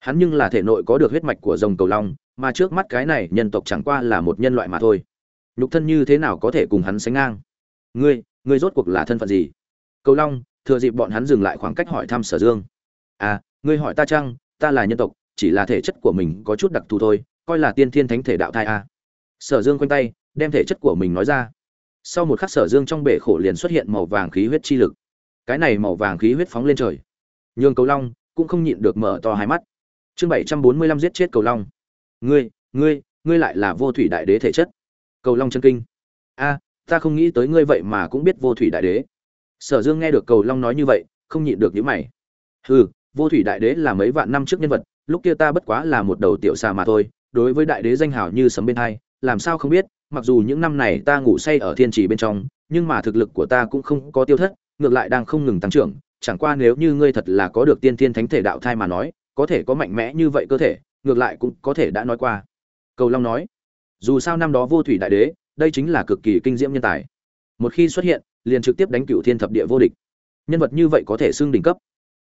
Hắn nhưng là thể nội có được huyết mạch của rồng cầu long, mà trước mắt cái này nhân tộc chẳng qua là một nhân loại mà thôi. Nhục thân như thế nào có thể cùng hắn sánh ngang? Ngươi ngươi rốt cuộc là thân phận gì? Cầu long, thừa dịp bọn hắn dừng lại khoảng cách hỏi thăm sở dương. À ngươi hỏi ta chăng? Ta là nhân tộc, chỉ là thể chất của mình có chút đặc thù thôi, coi là tiên thiên thánh thể đạo thai à. sở dương quanh tay, đem thể chất của mình nói ra. Sau một khắc sở dương trong bể khổ liền xuất hiện màu vàng khí huyết chi lực. Cái này màu vàng khí huyết phóng lên trời. Nhường cầu long cũng không nhịn được mở to hai mắt. Chương bảy trăm bốn mươi lăm giết chết cầu long. Ngươi ngươi ngươi lại là vô thủy đại đế thể chất. Cầu long chân kinh. A ta không nghĩ tới ngươi vậy mà cũng biết vô thủy đại đế sở dương nghe được cầu long nói như vậy, không nhịn được những mày. Hừ, vô thủy đại đế là mấy vạn năm trước nhân vật, lúc kia ta bất quá là một đầu tiểu xà mà thôi, đối với đại đế danh hào như sấm bên hai, làm sao không biết, mặc dù những năm này ta ngủ say ở thiên trì bên trong, nhưng mà thực lực của ta cũng không có tiêu thất, ngược lại đang không ngừng tăng trưởng, chẳng qua nếu như ngươi thật là có được tiên thiên thánh thể đạo thai mà nói, có thể có mạnh mẽ như vậy cơ thể, ngược lại cũng có thể đã nói qua. Cầu long nói, dù sao năm đó vô thủy đại đế, đây chính là cực kỳ kinh diễm nhân tài. Một khi xuất hiện liền trực tiếp đánh cựu thiên thập địa vô địch. Nhân vật như vậy có thể xưng đỉnh cấp?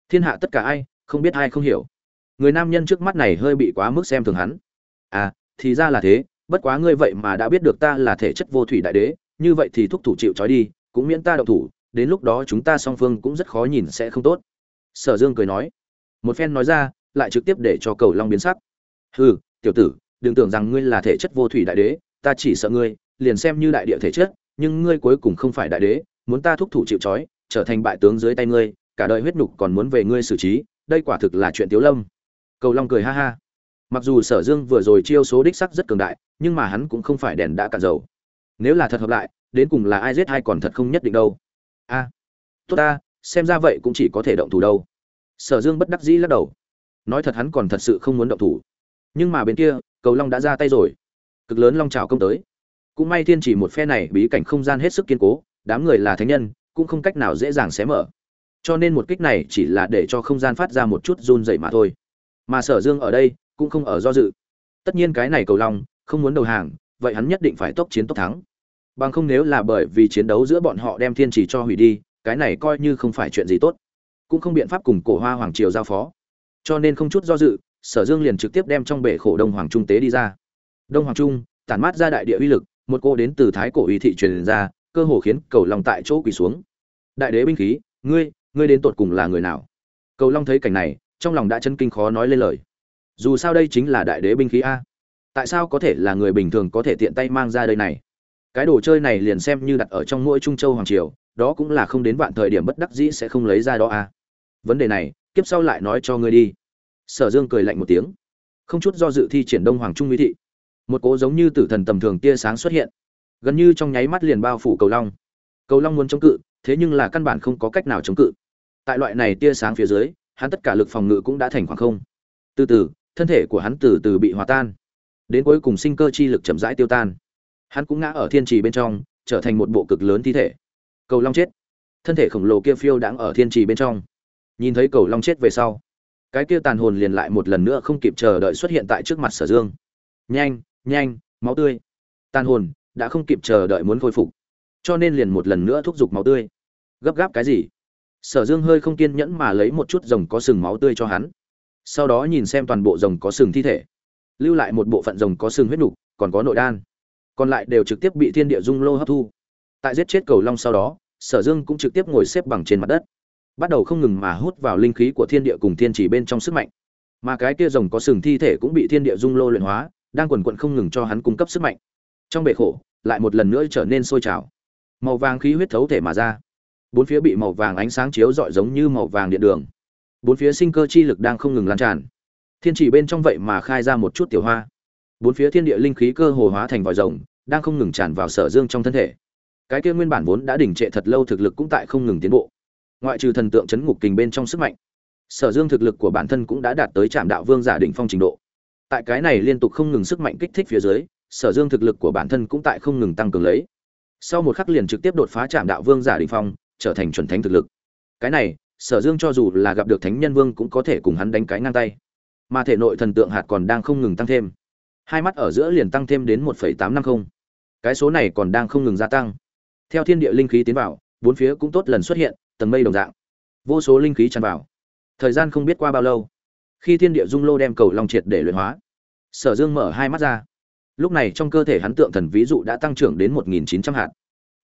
Thiên hạ tất cả ai không biết ai không hiểu. Người nam nhân trước mắt này hơi bị quá mức xem thường hắn. À thì ra là thế, bất quá ngươi vậy mà đã biết được ta là thể chất vô thủy đại đế, như vậy thì thúc thủ chịu trói đi, cũng miễn ta đậu thủ, đến lúc đó chúng ta song phương cũng rất khó nhìn sẽ không tốt. Sở dương cười nói. Một phen nói ra, lại trực tiếp để cho cầu long biến sắc. Hừ, tiểu tử, đừng tưởng rằng ngươi là thể chất vô thủy đại đế, ta chỉ sợ ngươi, liền xem như đại địa thể chất nhưng ngươi cuối cùng không phải đại đế, muốn ta thúc thủ chịu trói, trở thành bại tướng dưới tay ngươi, cả đời huyết nhục còn muốn về ngươi xử trí, đây quả thực là chuyện tiếu lâm. Cầu long cười ha ha. Mặc dù sở dương vừa rồi chiêu số đích sắc rất cường đại, nhưng mà hắn cũng không phải đèn đã cạn dầu. Nếu là thật hợp lại, đến cùng là ai giết ai còn thật không nhất định đâu. A à, tốt ta, xem ra vậy cũng chỉ có thể động thủ đâu. Sở dương bất đắc dĩ lắc đầu. Nói thật hắn còn thật sự không muốn động thủ. Nhưng mà bên kia, cầu long đã ra tay rồi. Cực lớn long trào công tới cũng may thiên chỉ một phe này bí cảnh không gian hết sức kiên cố, đám người là thánh nhân, cũng không cách nào dễ dàng xé mở. Cho nên một kích này chỉ là để cho không gian phát ra một chút run dậy mà thôi. Mà sở dương ở đây cũng không ở do dự. Tất nhiên cái này cầu long, không muốn đầu hàng, vậy hắn nhất định phải tốc chiến tốc thắng. Bằng không nếu là bởi vì chiến đấu giữa bọn họ đem thiên chỉ cho hủy đi, cái này coi như không phải chuyện gì tốt. Cũng không biện pháp cùng cổ hoa hoàng triều giao phó. Cho nên không chút do dự, sở dương liền trực tiếp đem trong bể khổ đông hoàng trung tế đi ra. Đông hoàng trung, tản mát ra đại địa uy lực một cô đến từ thái cổ uy thị truyền ra, cơ hồ khiến cầu long tại chỗ quỳ xuống. Đại đế binh khí, ngươi ngươi đến tột cùng là người nào? Cầu long thấy cảnh này, trong lòng đã chân kinh khó nói lên lời. Dù sao đây chính là đại đế binh khí a. Tại sao có thể là người bình thường có thể tiện tay mang ra đây này? Cái đồ chơi này liền xem như đặt ở trong mỗi trung châu hoàng triều, đó cũng là không đến vạn thời điểm bất đắc dĩ sẽ không lấy ra đó a. Vấn đề này, kiếp sau lại nói cho ngươi đi. Sở dương cười lạnh một tiếng. Không chút do dự thi triển đông hoàng trung mỹ thị một cố giống như tử thần tầm thường tia sáng xuất hiện, gần như trong nháy mắt liền bao phủ cầu long. Cầu long muốn chống cự, thế nhưng là căn bản không có cách nào chống cự. Tại loại này tia sáng phía dưới, hắn tất cả lực phòng ngự cũng đã thành khoảng không. Từ từ, thân thể của hắn từ từ bị hòa tan, đến cuối cùng sinh cơ chi lực chậm rãi tiêu tan. Hắn cũng ngã ở thiên trì bên trong, trở thành một bộ cực lớn thi thể. Cầu long chết. Thân thể khổng lồ kia phiêu đang ở thiên trì bên trong. Nhìn thấy cầu long chết về sau, cái kia tàn hồn liền lại một lần nữa không kịp chờ đợi xuất hiện tại trước mặt sở dương. Nhanh nhanh, máu tươi. Tàn hồn, đã không kịp chờ đợi muốn khôi phục. Cho nên liền một lần nữa thúc giục máu tươi. Gấp gáp cái gì? Sở dương hơi không kiên nhẫn mà lấy một chút rồng có sừng máu tươi cho hắn. Sau đó nhìn xem toàn bộ rồng có sừng thi thể. Lưu lại một bộ phận rồng có sừng huyết nục, còn có nội đan. Còn lại đều trực tiếp bị thiên địa dung lô hấp thu. Tại giết chết cầu long sau đó, sở dương cũng trực tiếp ngồi xếp bằng trên mặt đất. Bắt đầu không ngừng mà hút vào linh khí của thiên địa cùng thiên chỉ bên trong sức mạnh. Mà cái kia rồng có sừng thi thể cũng bị thiên địa dung lô luyện hóa đang quần quận không ngừng cho hắn cung cấp sức mạnh. Trong bể khổ, lại một lần nữa trở nên sôi trào. Màu vàng khí huyết thấu thể mà ra. Bốn phía bị màu vàng ánh sáng chiếu rọi giống như màu vàng điện đường. Bốn phía sinh cơ chi lực đang không ngừng lan tràn. Thiên chỉ bên trong vậy mà khai ra một chút tiểu hoa. Bốn phía thiên địa linh khí cơ hồ hóa thành vòi rồng, đang không ngừng tràn vào sở dương trong thân thể. Cái kia nguyên bản vốn đã đỉnh trệ thật lâu thực lực cũng tại không ngừng tiến bộ. Ngoại trừ thần tượng chấn ngục kình bên trong sức mạnh, sở dương thực lực của bản thân cũng đã đạt tới trạm đạo vương giả đỉnh phong trình độ tại cái này liên tục không ngừng sức mạnh kích thích phía dưới, sở dương thực lực của bản thân cũng tại không ngừng tăng cường lấy. Sau một khắc liền trực tiếp đột phá trạm đạo vương giả đỉnh phong, trở thành chuẩn thánh thực lực. Cái này, sở dương cho dù là gặp được thánh nhân vương cũng có thể cùng hắn đánh cái ngang tay. Mà thể nội thần tượng hạt còn đang không ngừng tăng thêm. Hai mắt ở giữa liền tăng thêm đến một tám năm mươi cái số này còn đang không ngừng gia tăng. Theo thiên địa linh khí tiến vào, bốn phía cũng tốt lần xuất hiện, tầng mây đồng dạng. Vô số linh khí tràn vào. Thời gian không biết qua bao lâu khi thiên địa dung lô đem cầu long triệt để luyện hóa. Sở dương mở hai mắt ra. Lúc này trong cơ thể hắn tượng thần ví dụ đã tăng trưởng đến một nghìn chín trăm hạt.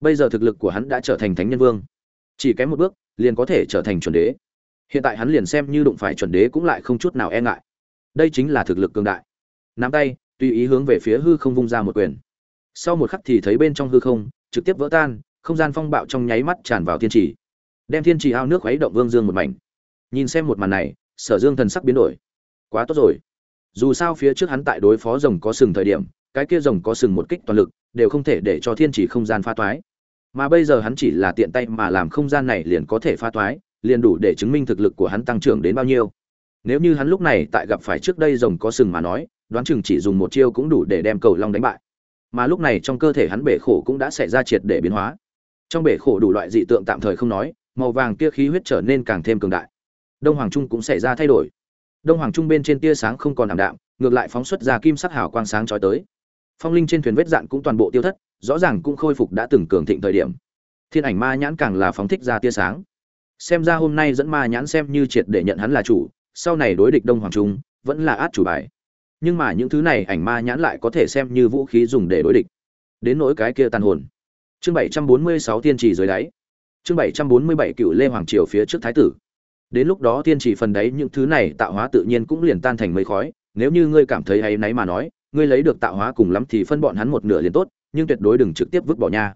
Bây giờ thực lực của hắn đã trở thành thánh nhân vương. Chỉ kém một bước, liền có thể trở thành chuẩn đế. Hiện tại hắn liền xem như đụng phải chuẩn đế cũng lại không chút nào e ngại. Đây chính là thực lực cường đại. Nắm tay, tùy ý hướng về phía hư không vung ra một quyền. Sau một khắc thì thấy bên trong hư không trực tiếp vỡ tan, không gian phong bạo trong nháy mắt tràn vào thiên trì. Đem thiên trì ao nước khuấy động vương dương một mảnh. Nhìn xem một màn này sở dương thần sắc biến đổi. Quá tốt rồi. Dù sao phía trước hắn tại đối phó rồng có sừng thời điểm, cái kia rồng có sừng một kích toàn lực, đều không thể để cho thiên Chỉ không gian pha toái. Mà bây giờ hắn chỉ là tiện tay mà làm không gian này liền có thể pha toái, liền đủ để chứng minh thực lực của hắn tăng trưởng đến bao nhiêu. Nếu như hắn lúc này tại gặp phải trước đây rồng có sừng mà nói, đoán chừng chỉ dùng một chiêu cũng đủ để đem cầu long đánh bại. Mà lúc này trong cơ thể hắn bể khổ cũng đã xảy ra triệt để biến hóa. Trong bể khổ đủ loại dị tượng tạm thời không nói, màu vàng kia khí huyết trở nên càng thêm cường đại đông hoàng trung cũng xảy ra thay đổi. Đông hoàng trung bên trên tia sáng không còn ảm đạm, ngược lại phóng xuất ra kim sắc hào quang sáng chói tới. Phong linh trên thuyền vết dạn cũng toàn bộ tiêu thất, rõ ràng cũng khôi phục đã từng cường thịnh thời điểm. Thiên ảnh ma nhãn càng là phóng thích ra tia sáng. Xem ra hôm nay dẫn ma nhãn xem như triệt để nhận hắn là chủ, sau này đối địch đông hoàng trung, vẫn là át chủ bài. Nhưng mà những thứ này ảnh ma nhãn lại có thể xem như vũ khí dùng để đối địch. Đến nỗi cái kia tàn hồn. Chương bảy trăm bốn mươi sáu tiên trì dưới đáy. Chương bảy trăm bốn mươi bảy cựu lê hoàng triều phía trước thái tử đến lúc đó tiên chỉ phần đấy những thứ này tạo hóa tự nhiên cũng liền tan thành mây khói. Nếu như ngươi cảm thấy hay náy mà nói, ngươi lấy được tạo hóa cùng lắm thì phân bọn hắn một nửa liền tốt, nhưng tuyệt đối đừng trực tiếp vứt bỏ nha.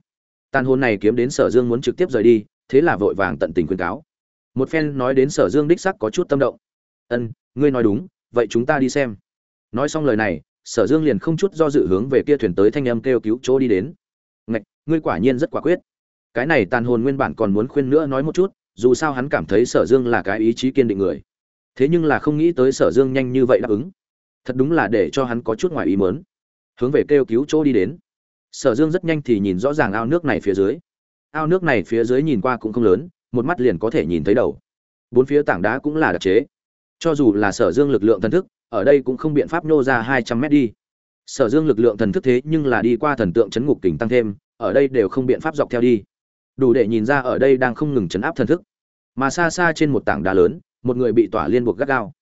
Tàn hồn này kiếm đến sở dương muốn trực tiếp rời đi, thế là vội vàng tận tình khuyên cáo. Một phen nói đến sở dương đích sắc có chút tâm động. Ân, ngươi nói đúng, vậy chúng ta đi xem. Nói xong lời này, sở dương liền không chút do dự hướng về kia thuyền tới thanh âm kêu cứu chỗ đi đến. Ngạch, ngươi quả nhiên rất quả quyết. Cái này tàn hồn nguyên bản còn muốn khuyên nữa nói một chút dù sao hắn cảm thấy sở dương là cái ý chí kiên định người. Thế nhưng là không nghĩ tới sở dương nhanh như vậy đáp ứng. Thật đúng là để cho hắn có chút ngoài ý mớn hướng về kêu cứu chỗ đi đến. Sở dương rất nhanh thì nhìn rõ ràng ao nước này phía dưới. Ao nước này phía dưới nhìn qua cũng không lớn, một mắt liền có thể nhìn thấy đầu. Bốn phía tảng đá cũng là đặc chế. Cho dù là sở dương lực lượng thần thức, ở đây cũng không biện pháp nhô ra hai trăm mét đi. Sở dương lực lượng thần thức thế nhưng là đi qua thần tượng chấn ngục kình tăng thêm, ở đây đều không biện pháp dọc theo đi đủ để nhìn ra ở đây đang không ngừng chấn áp thần thức. Mà xa xa trên một tảng đá lớn, một người bị tỏa liên buộc gắt gao.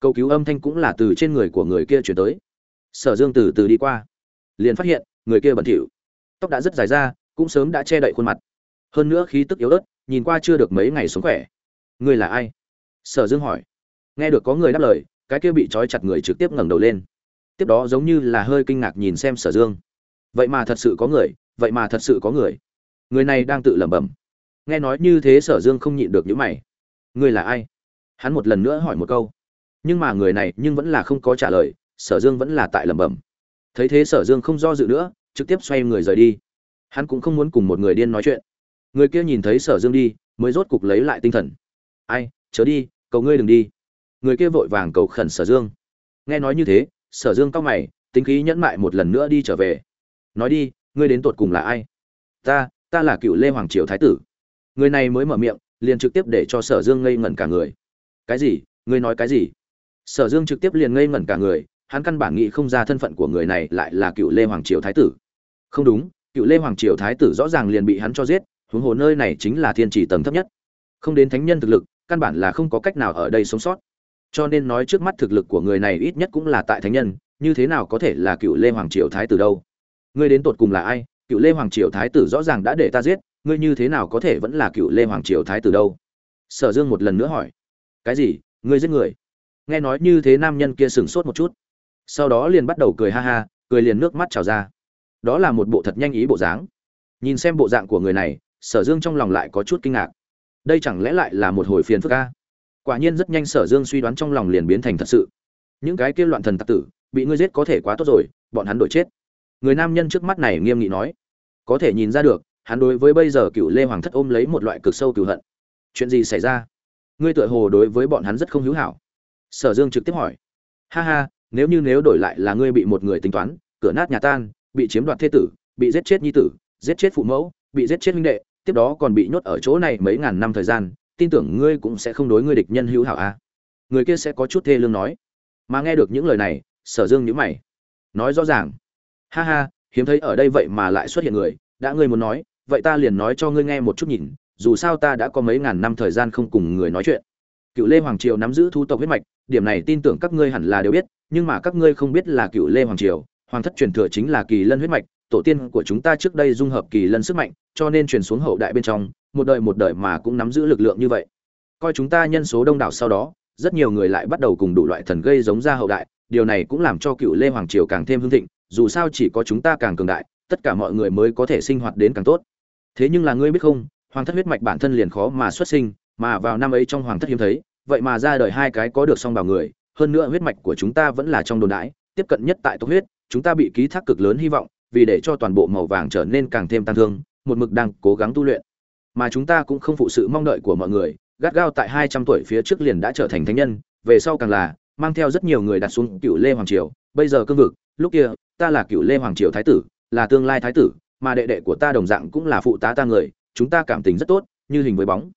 Cầu cứu âm thanh cũng là từ trên người của người kia chuyển tới. Sở dương từ từ đi qua, liền phát hiện người kia bẩn thỉu. Tóc đã rất dài ra, cũng sớm đã che đậy khuôn mặt. Hơn nữa khí tức yếu ớt, nhìn qua chưa được mấy ngày sống khỏe. Người là ai? Sở dương hỏi. Nghe được có người đáp lời, cái kia bị trói chặt người trực tiếp ngẩng đầu lên. Tiếp đó giống như là hơi kinh ngạc nhìn xem sở dương. Vậy mà thật sự có người, vậy mà thật sự có người người này đang tự lẩm bẩm. Nghe nói như thế sở dương không nhịn được những mày. Người là ai? Hắn một lần nữa hỏi một câu. Nhưng mà người này nhưng vẫn là không có trả lời, sở dương vẫn là tại lẩm bẩm. Thấy thế sở dương không do dự nữa, trực tiếp xoay người rời đi. Hắn cũng không muốn cùng một người điên nói chuyện. Người kia nhìn thấy sở dương đi, mới rốt cục lấy lại tinh thần. Ai, chớ đi, cầu ngươi đừng đi. Người kia vội vàng cầu khẩn sở dương. Nghe nói như thế, sở dương cau mày, tính khí nhẫn mại một lần nữa đi trở về. Nói đi, ngươi đến tột cùng là ai? Ta ta là cựu lê hoàng triều thái tử. Người này mới mở miệng, liền trực tiếp để cho sở dương ngây ngẩn cả người. Cái gì? Ngươi nói cái gì? Sở dương trực tiếp liền ngây ngẩn cả người, hắn căn bản nghĩ không ra thân phận của người này lại là cựu lê hoàng triều thái tử. Không đúng, cựu lê hoàng triều thái tử rõ ràng liền bị hắn cho giết, huống hồ nơi này chính là thiên trì tầng thấp nhất. Không đến thánh nhân thực lực, căn bản là không có cách nào ở đây sống sót. Cho nên nói trước mắt thực lực của người này ít nhất cũng là tại thánh nhân, như thế nào có thể là cựu lê hoàng triều thái tử đâu? Ngươi đến tột cùng là ai? Cựu lê hoàng triều thái tử rõ ràng đã để ta giết, ngươi như thế nào có thể vẫn là cựu lê hoàng triều thái tử đâu? Sở dương một lần nữa hỏi. Cái gì? Ngươi giết người? Nghe nói như thế nam nhân kia sửng sốt một chút. Sau đó liền bắt đầu cười ha ha, cười liền nước mắt trào ra. Đó là một bộ thật nhanh ý bộ dáng. Nhìn xem bộ dạng của người này, sở dương trong lòng lại có chút kinh ngạc. Đây chẳng lẽ lại là một hồi phiền phức ca quả nhiên rất nhanh sở dương suy đoán trong lòng liền biến thành thật sự. Những cái kia loạn thần tặc tử, bị ngươi giết có thể quá tốt rồi, bọn hắn đổi chết người nam nhân trước mắt này nghiêm nghị nói, có thể nhìn ra được, hắn đối với bây giờ cựu lê hoàng thất ôm lấy một loại cực sâu cựu hận. Chuyện gì xảy ra? Ngươi tựa hồ đối với bọn hắn rất không hữu hảo. Sở dương trực tiếp hỏi, ha ha, nếu như nếu đổi lại là ngươi bị một người tính toán, cửa nát nhà tan, bị chiếm đoạt thế tử, bị giết chết nhi tử, giết chết phụ mẫu, bị giết chết minh đệ, tiếp đó còn bị nhốt ở chỗ này mấy ngàn năm thời gian, tin tưởng ngươi cũng sẽ không đối ngươi địch nhân hữu hảo a à? người kia sẽ có chút thê lương nói. Mà nghe được những lời này, sở dương nhữ mày, nói rõ ràng ha ha, hiếm thấy ở đây vậy mà lại xuất hiện người. Đã ngươi muốn nói, vậy ta liền nói cho ngươi nghe một chút nhìn, dù sao ta đã có mấy ngàn năm thời gian không cùng người nói chuyện. Cựu lê hoàng triều nắm giữ thu tộc huyết mạch, điểm này tin tưởng các ngươi hẳn là đều biết, nhưng mà các ngươi không biết là cựu lê hoàng triều, hoàng thất truyền thừa chính là kỳ lân huyết mạch, tổ tiên của chúng ta trước đây dung hợp kỳ lân sức mạnh, cho nên truyền xuống hậu đại bên trong, một đời một đời mà cũng nắm giữ lực lượng như vậy. Coi chúng ta nhân số đông đảo sau đó, rất nhiều người lại bắt đầu cùng đủ loại thần gây giống ra hậu đại, điều này cũng làm cho cựu lê hoàng triều càng thêm hưng thịnh dù sao chỉ có chúng ta càng cường đại, tất cả mọi người mới có thể sinh hoạt đến càng tốt. Thế nhưng là ngươi biết không, hoàng thất huyết mạch bản thân liền khó mà xuất sinh, mà vào năm ấy trong hoàng thất hiếm thấy, vậy mà ra đời hai cái có được song bào người, hơn nữa huyết mạch của chúng ta vẫn là trong đồn đãi tiếp cận nhất tại tộc huyết, chúng ta bị ký thác cực lớn hy vọng, vì để cho toàn bộ màu vàng trở nên càng thêm tăng thương, một mực đang cố gắng tu luyện. Mà chúng ta cũng không phụ sự mong đợi của mọi người, gắt gao tại hai trăm tuổi phía trước liền đã trở thành thánh nhân, về sau càng là, mang theo rất nhiều người đặt xuống cựu lê hoàng triều, bây giờ cương vực lúc kia, ta là cựu lê hoàng triều thái tử, là tương lai thái tử, mà đệ đệ của ta đồng dạng cũng là phụ tá ta người, chúng ta cảm tình rất tốt, như hình với bóng.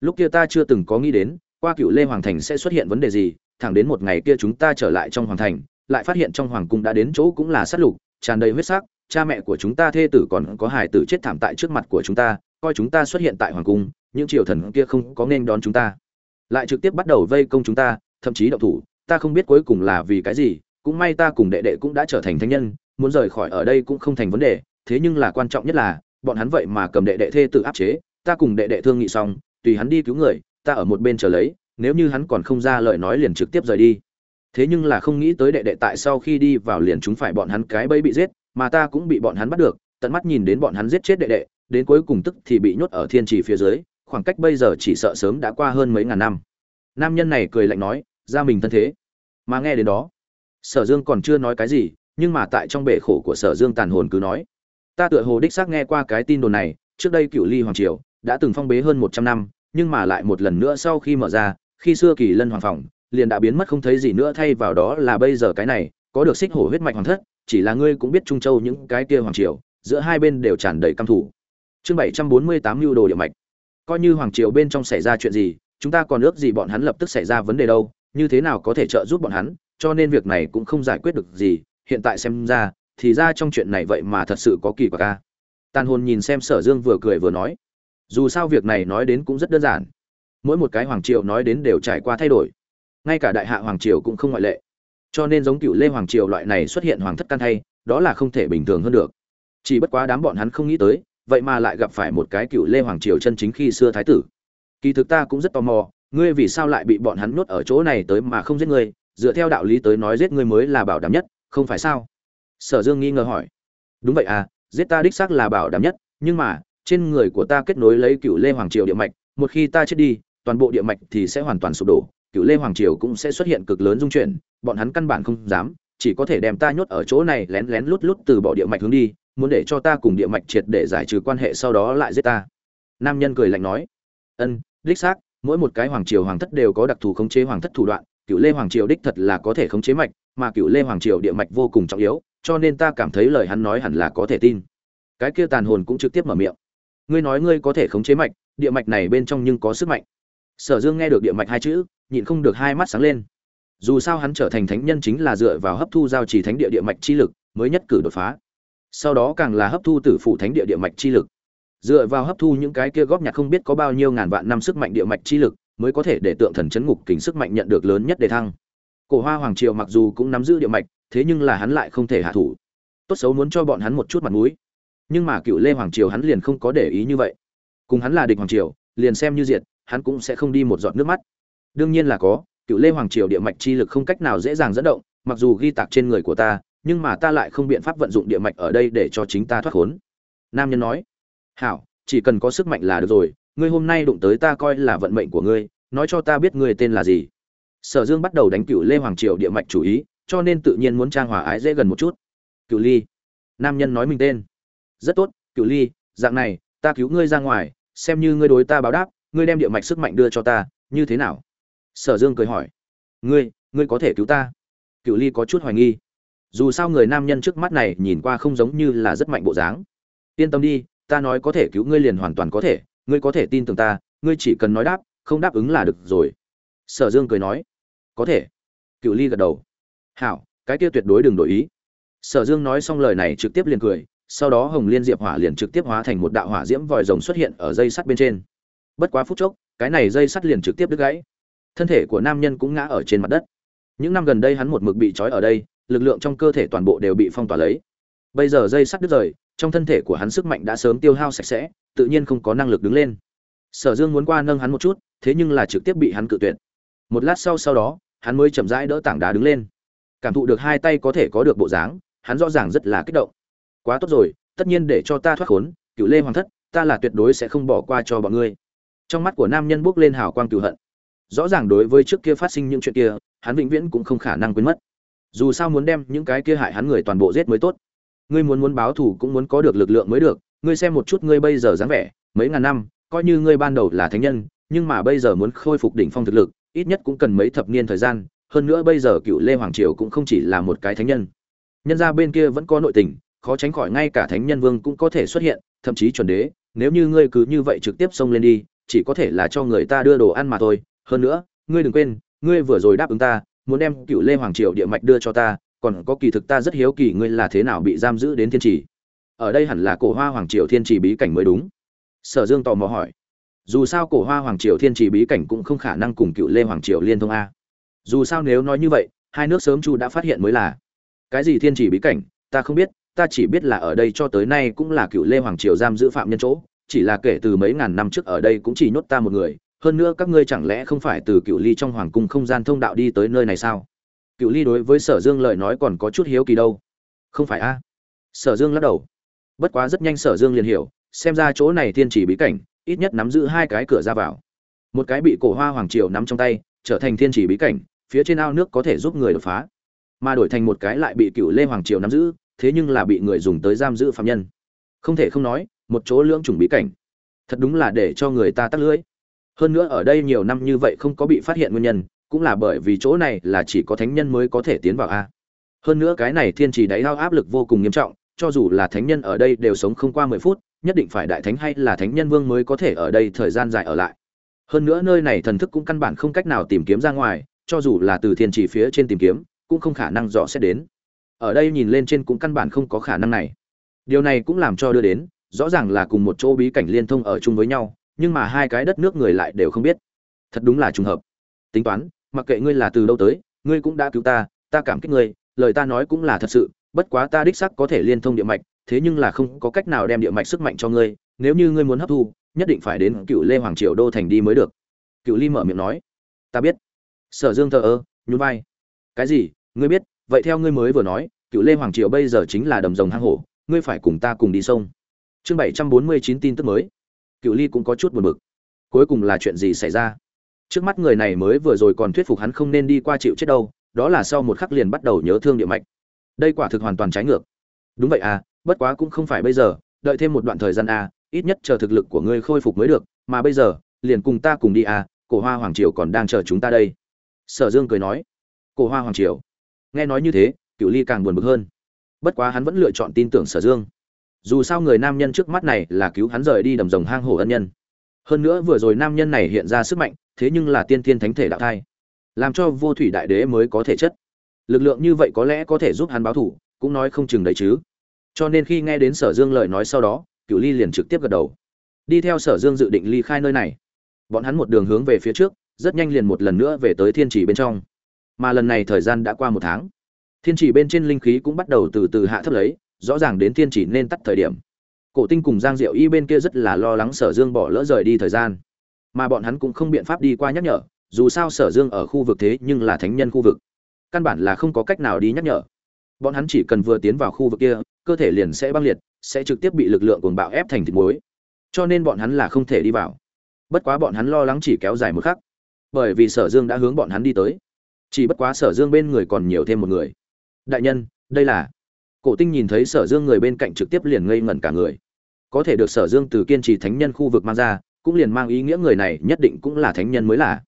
Lúc kia ta chưa từng có nghĩ đến, qua cựu lê hoàng thành sẽ xuất hiện vấn đề gì, thẳng đến một ngày kia chúng ta trở lại trong hoàng thành, lại phát hiện trong hoàng cung đã đến chỗ cũng là sát lục, tràn đầy huyết sắc, cha mẹ của chúng ta thê tử còn có hài tử chết thảm tại trước mặt của chúng ta, coi chúng ta xuất hiện tại hoàng cung, những triều thần kia không có nên đón chúng ta. Lại trực tiếp bắt đầu vây công chúng ta, thậm chí động thủ, ta không biết cuối cùng là vì cái gì cũng may ta cùng đệ đệ cũng đã trở thành thánh nhân, muốn rời khỏi ở đây cũng không thành vấn đề, thế nhưng là quan trọng nhất là, bọn hắn vậy mà cầm đệ đệ thê tự áp chế, ta cùng đệ đệ thương nghị xong, tùy hắn đi cứu người, ta ở một bên chờ lấy, nếu như hắn còn không ra lời nói liền trực tiếp rời đi. Thế nhưng là không nghĩ tới đệ đệ tại sau khi đi vào liền chúng phải bọn hắn cái bẫy bị giết, mà ta cũng bị bọn hắn bắt được, tận mắt nhìn đến bọn hắn giết chết đệ đệ, đến cuối cùng tức thì bị nhốt ở thiên trì phía dưới, khoảng cách bây giờ chỉ sợ sớm đã qua hơn mấy ngàn năm. Nam nhân này cười lạnh nói, ra mình thân thế. Mà nghe đến đó sở dương còn chưa nói cái gì, nhưng mà tại trong bể khổ của sở dương tàn hồn cứ nói. Ta tựa hồ đích xác nghe qua cái tin đồn này, trước đây cựu ly hoàng triều đã từng phong bế hơn một trăm năm, nhưng mà lại một lần nữa sau khi mở ra, khi xưa kỳ lân hoàng phòng liền đã biến mất không thấy gì nữa, thay vào đó là bây giờ cái này, có được xích hổ huyết mạch hoàng thất, chỉ là ngươi cũng biết trung châu những cái kia hoàng triều, giữa hai bên đều tràn đầy căm thủ chương bảy trăm bốn mươi tám mưu đồ địa mạch. Coi như hoàng triều bên trong xảy ra chuyện gì, chúng ta còn ước gì bọn hắn lập tức xảy ra vấn đề đâu, như thế nào có thể trợ giúp bọn hắn cho nên việc này cũng không giải quyết được gì, hiện tại xem ra, thì ra trong chuyện này vậy mà thật sự có kỳ quặc ca tàn hồn nhìn xem sở dương vừa cười vừa nói. Dù sao việc này nói đến cũng rất đơn giản. Mỗi một cái hoàng triều nói đến đều trải qua thay đổi. Ngay cả đại hạ hoàng triều cũng không ngoại lệ. Cho nên giống cựu lê hoàng triều loại này xuất hiện hoàng thất can thay, đó là không thể bình thường hơn được. Chỉ bất quá đám bọn hắn không nghĩ tới, vậy mà lại gặp phải một cái cựu lê hoàng triều chân chính khi xưa thái tử. Kỳ thực ta cũng rất tò mò, ngươi vì sao lại bị bọn hắn nuốt ở chỗ này tới mà không giết ngươi dựa theo đạo lý tới nói giết ngươi mới là bảo đảm nhất, không phải sao? Sở dương nghi ngờ hỏi. Đúng vậy à giết ta đích xác là bảo đảm nhất, nhưng mà, trên người của ta kết nối lấy cựu lê hoàng triều địa mạch, một khi ta chết đi, toàn bộ địa mạch thì sẽ hoàn toàn sụp đổ, cựu lê hoàng triều cũng sẽ xuất hiện cực lớn dung chuyển, bọn hắn căn bản không dám, chỉ có thể đem ta nhốt ở chỗ này lén lén lút lút từ bỏ địa mạch hướng đi, muốn để cho ta cùng địa mạch triệt để giải trừ quan hệ sau đó lại giết ta. Nam nhân cười lạnh nói. Ân, đích xác, mỗi một cái hoàng triều hoàng thất đều có đặc thù khống chế hoàng thất thủ đoạn cựu lê hoàng triều đích thật là có thể khống chế mạch, mà cựu lê hoàng triều địa mạch vô cùng trọng yếu, cho nên ta cảm thấy lời hắn nói hẳn là có thể tin. Cái kia tàn hồn cũng trực tiếp mở miệng. Ngươi nói ngươi có thể khống chế mạch, địa mạch này bên trong nhưng có sức mạnh. Sở dương nghe được địa mạch hai chữ, nhịn không được hai mắt sáng lên. Dù sao hắn trở thành thánh nhân chính là dựa vào hấp thu giao trì thánh địa địa mạch chi lực, mới nhất cử đột phá. Sau đó càng là hấp thu tử phụ thánh địa địa mạch chi lực. Dựa vào hấp thu những cái kia góp nhặt không biết có bao nhiêu ngàn vạn năm sức mạnh địa mạch chi lực mới có thể để tượng thần chấn ngục kính sức mạnh nhận được lớn nhất để thăng. Cổ hoa hoàng triều mặc dù cũng nắm giữ địa mạch, thế nhưng là hắn lại không thể hạ thủ. Tốt xấu muốn cho bọn hắn một chút mặt mũi. Nhưng mà cựu lê hoàng triều hắn liền không có để ý như vậy. Cùng hắn là địch hoàng triều, liền xem như diệt, hắn cũng sẽ không đi một giọt nước mắt. Đương nhiên là có, cựu lê hoàng triều địa mạch chi lực không cách nào dễ dàng dẫn động, mặc dù ghi tạc trên người của ta, nhưng mà ta lại không biện pháp vận dụng địa mạch ở đây để cho chính ta thoát khốn. Nam nhân nói, hảo, chỉ cần có sức mạnh là được rồi ngươi hôm nay đụng tới ta coi là vận mệnh của ngươi, nói cho ta biết ngươi tên là gì. Sở dương bắt đầu đánh cựu lê hoàng triều địa mạch chủ ý, cho nên tự nhiên muốn trang hòa ái dễ gần một chút. Cựu ly, nam nhân nói mình tên. Rất tốt cựu ly, dạng này, ta cứu ngươi ra ngoài, xem như ngươi đối ta báo đáp, ngươi đem địa mạch sức mạnh đưa cho ta, như thế nào? Sở dương cười hỏi. Ngươi ngươi có thể cứu ta? Cựu ly có chút hoài nghi. Dù sao người nam nhân trước mắt này nhìn qua không giống như là rất mạnh bộ dáng. Yên tâm đi, ta nói có thể cứu ngươi liền hoàn toàn có thể ngươi có thể tin tưởng ta, ngươi chỉ cần nói đáp, không đáp ứng là được rồi. Sở dương cười nói. Có thể. Cựu ly gật đầu. Hảo, cái kia tuyệt đối đừng đổi ý. Sở dương nói xong lời này trực tiếp liền cười, sau đó hồng liên diệp hỏa liền trực tiếp hóa thành một đạo hỏa diễm vòi rồng xuất hiện ở dây sắt bên trên. Bất quá phút chốc, cái này dây sắt liền trực tiếp đứt gãy. Thân thể của nam nhân cũng ngã ở trên mặt đất. Những năm gần đây hắn một mực bị trói ở đây, lực lượng trong cơ thể toàn bộ đều bị phong tỏa lấy. Bây giờ dây sắt đứt rời, trong thân thể của hắn sức mạnh đã sớm tiêu hao sạch sẽ tự nhiên không có năng lực đứng lên. Sở dương muốn qua nâng hắn một chút, thế nhưng là trực tiếp bị hắn cự tuyệt. Một lát sau sau đó, hắn mới chậm rãi đỡ tảng đá đứng lên. Cảm thụ được hai tay có thể có được bộ dáng, hắn rõ ràng rất là kích động. Quá tốt rồi, tất nhiên để cho ta thoát khốn, cựu lê hoàng thất, ta là tuyệt đối sẽ không bỏ qua cho bọn ngươi. Trong mắt của nam nhân bước lên hào quang cựu hận. Rõ ràng đối với trước kia phát sinh những chuyện kia, hắn vĩnh viễn cũng không khả năng quên mất. Dù sao muốn đem những cái kia hại hắn người toàn bộ giết mới tốt. Ngươi muốn muốn báo thù cũng muốn có được lực lượng mới được ngươi xem một chút ngươi bây giờ dáng vẻ, mấy ngàn năm, coi như ngươi ban đầu là thánh nhân, nhưng mà bây giờ muốn khôi phục đỉnh phong thực lực, ít nhất cũng cần mấy thập niên thời gian, hơn nữa bây giờ cựu lê hoàng triều cũng không chỉ là một cái thánh nhân. Nhân ra bên kia vẫn có nội tình, khó tránh khỏi ngay cả thánh nhân vương cũng có thể xuất hiện, thậm chí chuẩn đế, nếu như ngươi cứ như vậy trực tiếp xông lên đi, chỉ có thể là cho người ta đưa đồ ăn mà thôi. Hơn nữa, ngươi đừng quên, ngươi vừa rồi đáp ứng ta, muốn đem cựu lê hoàng triều địa mạch đưa cho ta, còn có kỳ thực ta rất hiếu kỳ ngươi là thế nào bị giam giữ đến thiên trì ở đây hẳn là cổ hoa hoàng triều thiên trì bí cảnh mới đúng. Sở dương tò mò hỏi. Dù sao cổ hoa hoàng triều thiên trì bí cảnh cũng không khả năng cùng cựu lê hoàng triều liên thông a. Dù sao nếu nói như vậy, hai nước sớm chu đã phát hiện mới là. Cái gì thiên trì bí cảnh, ta không biết, ta chỉ biết là ở đây cho tới nay cũng là cựu lê hoàng triều giam giữ phạm nhân chỗ, chỉ là kể từ mấy ngàn năm trước ở đây cũng chỉ nhốt ta một người, hơn nữa các ngươi chẳng lẽ không phải từ cựu ly trong hoàng cung không gian thông đạo đi tới nơi này sao? Cựu ly đối với sở dương lời nói còn có chút hiếu kỳ đâu. Không phải a? Sở dương lắc đầu bất quá rất nhanh sở dương liền hiểu, xem ra chỗ này thiên chỉ bí cảnh, ít nhất nắm giữ hai cái cửa ra vào. Một cái bị cổ hoa hoàng triều nắm trong tay, trở thành thiên chỉ bí cảnh, phía trên ao nước có thể giúp người đột phá. Mà đổi thành một cái lại bị cựu lê hoàng triều nắm giữ, thế nhưng là bị người dùng tới giam giữ phạm nhân. Không thể không nói, một chỗ lưỡng trùng bí cảnh. Thật đúng là để cho người ta tắt lưỡi. Hơn nữa ở đây nhiều năm như vậy không có bị phát hiện nguyên nhân, cũng là bởi vì chỗ này là chỉ có thánh nhân mới có thể tiến vào a. Hơn nữa cái này thiên trì đáy lao áp lực vô cùng nghiêm trọng cho dù là thánh nhân ở đây đều sống không qua mười phút, nhất định phải đại thánh hay là thánh nhân vương mới có thể ở đây thời gian dài ở lại. Hơn nữa nơi này thần thức cũng căn bản không cách nào tìm kiếm ra ngoài, cho dù là từ thiên trì phía trên tìm kiếm, cũng không khả năng rõ sẽ đến. Ở đây nhìn lên trên cũng căn bản không có khả năng này. Điều này cũng làm cho đưa đến, rõ ràng là cùng một chỗ bí cảnh liên thông ở chung với nhau, nhưng mà hai cái đất nước người lại đều không biết. Thật đúng là trùng hợp. Tính toán, mặc kệ ngươi là từ đâu tới, ngươi cũng đã cứu ta ta cảm kích ngươi, lời ta nói cũng là thật sự bất quá ta đích xác có thể liên thông địa mạch, thế nhưng là không có cách nào đem địa mạch sức mạnh cho ngươi, nếu như ngươi muốn hấp thu, nhất định phải đến cựu lê hoàng triều đô thành đi mới được. Cựu ly mở miệng nói. Ta biết. Sở dương thờ ơ, nhún vai. Cái gì? Ngươi biết? Vậy theo ngươi mới vừa nói, cựu lê hoàng triều bây giờ chính là đầm rồng hang hổ, ngươi phải cùng ta cùng đi sông. Chương bảy trăm bốn mươi chín tin tức mới. Cựu ly cũng có chút buồn bực. Cuối cùng là chuyện gì xảy ra? Trước mắt người này mới vừa rồi còn thuyết phục hắn không nên đi qua chịu chết đâu, đó là sau một khắc liền bắt đầu nhớ thương địa mạch đây quả thực hoàn toàn trái ngược. Đúng vậy à bất quá cũng không phải bây giờ, đợi thêm một đoạn thời gian à ít nhất chờ thực lực của ngươi khôi phục mới được, mà bây giờ, liền cùng ta cùng đi à cổ hoa hoàng triều còn đang chờ chúng ta đây. Sở dương cười nói. Cổ hoa hoàng triều. Nghe nói như thế cựu ly càng buồn bực hơn. Bất quá hắn vẫn lựa chọn tin tưởng sở dương. Dù sao người nam nhân trước mắt này là cứu hắn rời đi đầm rồng hang hổ ân nhân. Hơn nữa vừa rồi nam nhân này hiện ra sức mạnh, thế nhưng là tiên thiên thánh thể đạo thai. Làm cho vô thủy đại đế mới có thể chất lực lượng như vậy có lẽ có thể giúp hắn báo thủ, cũng nói không chừng đấy chứ. Cho nên khi nghe đến sở dương lời nói sau đó cựu ly liền trực tiếp gật đầu. Đi theo sở dương dự định ly khai nơi này. Bọn hắn một đường hướng về phía trước, rất nhanh liền một lần nữa về tới thiên trì bên trong. Mà lần này thời gian đã qua một tháng. Thiên trì bên trên linh khí cũng bắt đầu từ từ hạ thấp lấy, rõ ràng đến thiên trì nên tắt thời điểm. Cổ tinh cùng giang diệu y bên kia rất là lo lắng sở dương bỏ lỡ rời đi thời gian. Mà bọn hắn cũng không biện pháp đi qua nhắc nhở, dù sao sở dương ở khu vực thế nhưng là thánh nhân khu vực căn bản là không có cách nào đi nhắc nhở. Bọn hắn chỉ cần vừa tiến vào khu vực kia, cơ thể liền sẽ băng liệt, sẽ trực tiếp bị lực lượng cuồng bạo ép thành thịt muối. Cho nên bọn hắn là không thể đi vào. Bất quá bọn hắn lo lắng chỉ kéo dài một khắc. Bởi vì sở dương đã hướng bọn hắn đi tới. Chỉ bất quá sở dương bên người còn nhiều thêm một người. Đại nhân, đây là. Cổ tinh nhìn thấy sở dương người bên cạnh trực tiếp liền ngây ngẩn cả người. Có thể được sở dương từ kiên trì thánh nhân khu vực mang ra, cũng liền mang ý nghĩa người này nhất định cũng là thánh nhân mới là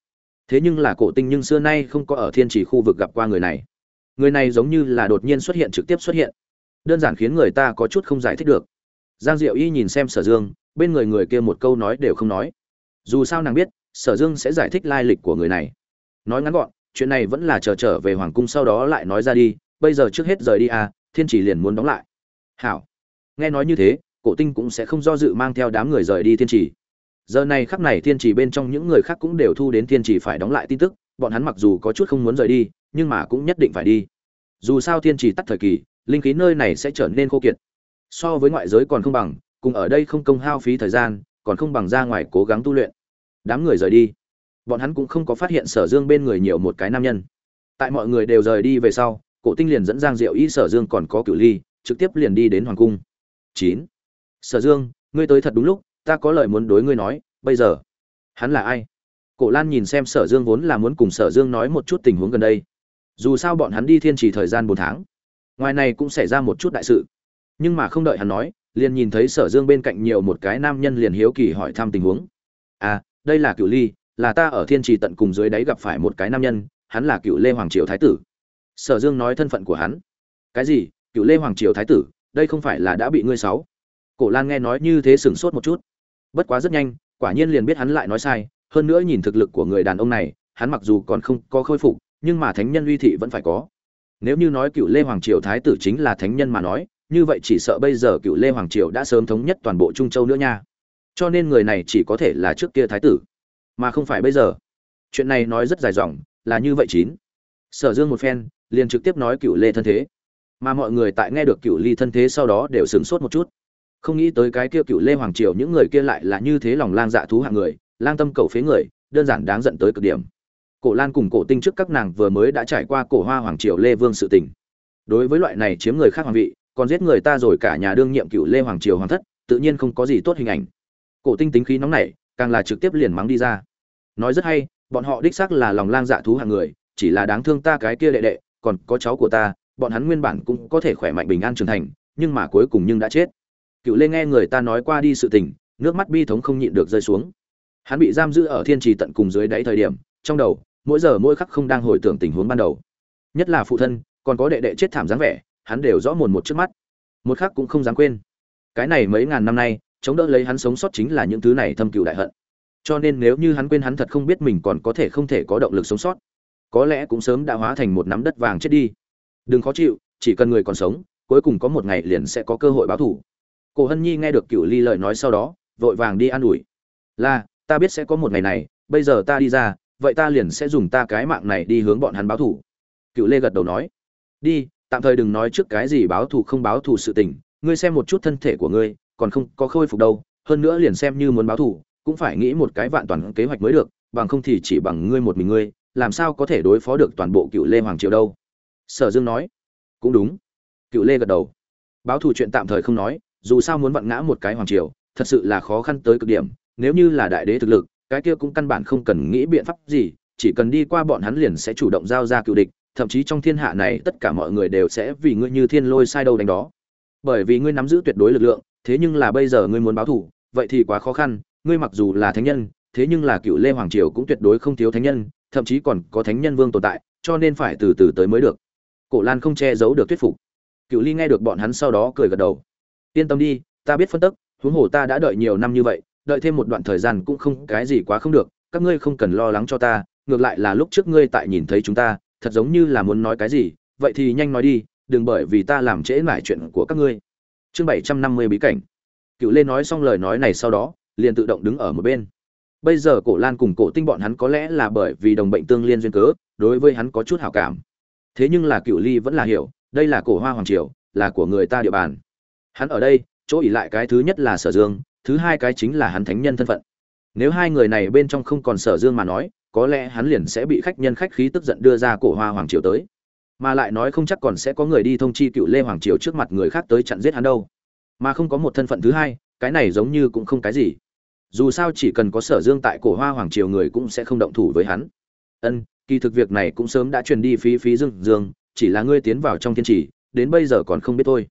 thế nhưng là cổ tinh nhưng xưa nay không có ở thiên trì khu vực gặp qua người này. Người này giống như là đột nhiên xuất hiện trực tiếp xuất hiện. Đơn giản khiến người ta có chút không giải thích được. Giang diệu y nhìn xem sở dương, bên người người kia một câu nói đều không nói. Dù sao nàng biết, sở dương sẽ giải thích lai lịch của người này. Nói ngắn gọn, chuyện này vẫn là chờ trở về hoàng cung sau đó lại nói ra đi, bây giờ trước hết rời đi à thiên chỉ liền muốn đóng lại. Hảo. Nghe nói như thế, cổ tinh cũng sẽ không do dự mang theo đám người rời đi thiên trì giờ này khắc này thiên trì bên trong những người khác cũng đều thu đến thiên trì phải đóng lại tin tức, bọn hắn mặc dù có chút không muốn rời đi, nhưng mà cũng nhất định phải đi. Dù sao thiên trì tắt thời kỳ, linh khí nơi này sẽ trở nên khô kiệt. So với ngoại giới còn không bằng, cùng ở đây không công hao phí thời gian, còn không bằng ra ngoài cố gắng tu luyện. Đám người rời đi. Bọn hắn cũng không có phát hiện sở dương bên người nhiều một cái nam nhân. Tại mọi người đều rời đi về sau, cổ tinh liền dẫn giang diệu y sở dương còn có cửu ly, trực tiếp liền đi đến hoàng cung. Chín. Sở dương, ngươi tới thật đúng lúc ta có lời muốn đối ngươi nói, bây giờ. Hắn là ai? Cổ lan nhìn xem sở dương vốn là muốn cùng sở dương nói một chút tình huống gần đây. Dù sao bọn hắn đi thiên trì thời gian bốn tháng. Ngoài này cũng xảy ra một chút đại sự. Nhưng mà không đợi hắn nói, liền nhìn thấy sở dương bên cạnh nhiều một cái nam nhân liền hiếu kỳ hỏi thăm tình huống. À đây là cựu ly, là ta ở thiên trì tận cùng dưới đáy gặp phải một cái nam nhân, hắn là cựu lê hoàng triều thái tử. Sở dương nói thân phận của hắn. Cái gì? Cựu lê hoàng triều thái tử, đây không phải là đã bị ngươi sáu. Cổ lan nghe nói như thế sửng sốt một chút bất quá rất nhanh, quả nhiên liền biết hắn lại nói sai, hơn nữa nhìn thực lực của người đàn ông này, hắn mặc dù còn không có khôi phục, nhưng mà thánh nhân uy thị vẫn phải có. Nếu như nói cựu lê hoàng triều thái tử chính là thánh nhân mà nói, như vậy chỉ sợ bây giờ cựu lê hoàng triều đã sớm thống nhất toàn bộ trung châu nữa nha. Cho nên người này chỉ có thể là trước kia thái tử, mà không phải bây giờ. Chuyện này nói rất dài dòng, là như vậy chín. Sở dương một phen, liền trực tiếp nói cựu lê thân thế. Mà mọi người tại nghe được cựu ly thân thế sau đó đều sửng sốt một chút không nghĩ tới cái kia cựu lê hoàng triều những người kia lại là như thế lòng lang dạ thú hạng người, lang tâm cầu phế người, đơn giản đáng giận tới cực điểm. Cổ lan cùng cổ tinh trước các nàng vừa mới đã trải qua cổ hoa hoàng triều lê vương sự tình. Đối với loại này chiếm người khác hoàng vị, còn giết người ta rồi cả nhà đương nhiệm cựu lê hoàng triều hoàng thất, tự nhiên không có gì tốt hình ảnh. Cổ tinh tính khí nóng nảy, càng là trực tiếp liền mắng đi ra. Nói rất hay, bọn họ đích xác là lòng lang dạ thú hạng người, chỉ là đáng thương ta cái kia đệ đệ, còn có cháu của ta, bọn hắn nguyên bản cũng có thể khỏe mạnh bình an trưởng thành, nhưng mà cuối cùng nhưng đã chết cựu lê nghe người ta nói qua đi sự tình, nước mắt bi thống không nhịn được rơi xuống. Hắn bị giam giữ ở thiên trì tận cùng dưới đáy thời điểm, trong đầu, mỗi giờ mỗi khắc không đang hồi tưởng tình huống ban đầu. Nhất là phụ thân, còn có đệ đệ chết thảm dáng vẻ, hắn đều rõ mồn một trước mắt. Một khắc cũng không dám quên. Cái này mấy ngàn năm nay, chống đỡ lấy hắn sống sót chính là những thứ này thâm cựu đại hận. Cho nên nếu như hắn quên hắn thật không biết mình còn có thể không thể có động lực sống sót, có lẽ cũng sớm đã hóa thành một nắm đất vàng chết đi. Đừng khó chịu, chỉ cần người còn sống, cuối cùng có một ngày liền sẽ có cơ hội báo thù cổ hân nhi nghe được cựu ly lời nói sau đó, vội vàng đi an ủi. Là, ta biết sẽ có một ngày này, bây giờ ta đi ra, vậy ta liền sẽ dùng ta cái mạng này đi hướng bọn hắn báo thù. Cựu lê gật đầu nói. Đi, tạm thời đừng nói trước cái gì báo thù không báo thù sự tình, ngươi xem một chút thân thể của ngươi, còn không có khôi phục đâu, hơn nữa liền xem như muốn báo thù, cũng phải nghĩ một cái vạn toàn kế hoạch mới được, bằng không thì chỉ bằng ngươi một mình ngươi, làm sao có thể đối phó được toàn bộ cựu lê hoàng triều đâu. Sở dương nói. Cũng đúng. Cựu lê gật đầu. Báo thù chuyện tạm thời không nói dù sao muốn vặn ngã một cái hoàng triều, thật sự là khó khăn tới cực điểm, nếu như là đại đế thực lực, cái kia cũng căn bản không cần nghĩ biện pháp gì, chỉ cần đi qua bọn hắn liền sẽ chủ động giao ra cựu địch, thậm chí trong thiên hạ này tất cả mọi người đều sẽ vì ngươi như thiên lôi sai đâu đánh đó. Bởi vì ngươi nắm giữ tuyệt đối lực lượng, thế nhưng là bây giờ ngươi muốn báo thù vậy thì quá khó khăn, ngươi mặc dù là thánh nhân, thế nhưng là cựu lê hoàng triều cũng tuyệt đối không thiếu thánh nhân, thậm chí còn có thánh nhân vương tồn tại, cho nên phải từ từ tới mới được. Cổ lan không che giấu được thuyết phục. Cựu ly nghe được bọn hắn sau đó cười gật đầu yên tâm đi, ta biết phân tức, huống hồ ta đã đợi nhiều năm như vậy, đợi thêm một đoạn thời gian cũng không, cái gì quá không được, các ngươi không cần lo lắng cho ta, ngược lại là lúc trước ngươi tại nhìn thấy chúng ta, thật giống như là muốn nói cái gì, vậy thì nhanh nói đi, đừng bởi vì ta làm trễ mải chuyện của các ngươi. Chương bảy trăm năm mươi bí cảnh. Cựu lê nói xong lời nói này sau đó, liền tự động đứng ở một bên. Bây giờ cổ lan cùng cổ tinh bọn hắn có lẽ là bởi vì đồng bệnh tương liên duyên cớ, đối với hắn có chút hảo cảm. Thế nhưng là cựu ly vẫn là hiểu, đây là cổ hoa hoàng triều, là của người ta địa bàn hắn ở đây, chỗ ỉ lại cái thứ nhất là sở dương, thứ hai cái chính là hắn thánh nhân thân phận. Nếu hai người này bên trong không còn sở dương mà nói, có lẽ hắn liền sẽ bị khách nhân khách khí tức giận đưa ra cổ hoa hoàng triều tới. Mà lại nói không chắc còn sẽ có người đi thông chi cựu lê hoàng triều trước mặt người khác tới chặn giết hắn đâu. Mà không có một thân phận thứ hai, cái này giống như cũng không cái gì. Dù sao chỉ cần có sở dương tại cổ hoa hoàng triều người cũng sẽ không động thủ với hắn. Ân, kỳ thực việc này cũng sớm đã truyền đi phí phí dương dương, chỉ là ngươi tiến vào trong thiên trì, đến bây giờ còn không biết thôi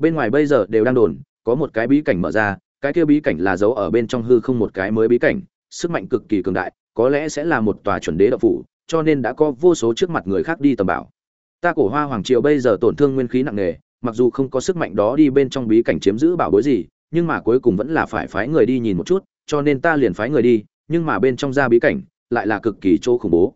bên ngoài bây giờ đều đang đồn, có một cái bí cảnh mở ra, cái kia bí cảnh là giấu ở bên trong hư không một cái mới bí cảnh, sức mạnh cực kỳ cường đại, có lẽ sẽ là một tòa chuẩn đế độc phủ, cho nên đã có vô số trước mặt người khác đi tầm bảo. Ta cổ hoa hoàng triều bây giờ tổn thương nguyên khí nặng nề, mặc dù không có sức mạnh đó đi bên trong bí cảnh chiếm giữ bảo bối gì, nhưng mà cuối cùng vẫn là phải phái người đi nhìn một chút, cho nên ta liền phái người đi, nhưng mà bên trong ra bí cảnh, lại là cực kỳ chỗ khủng bố.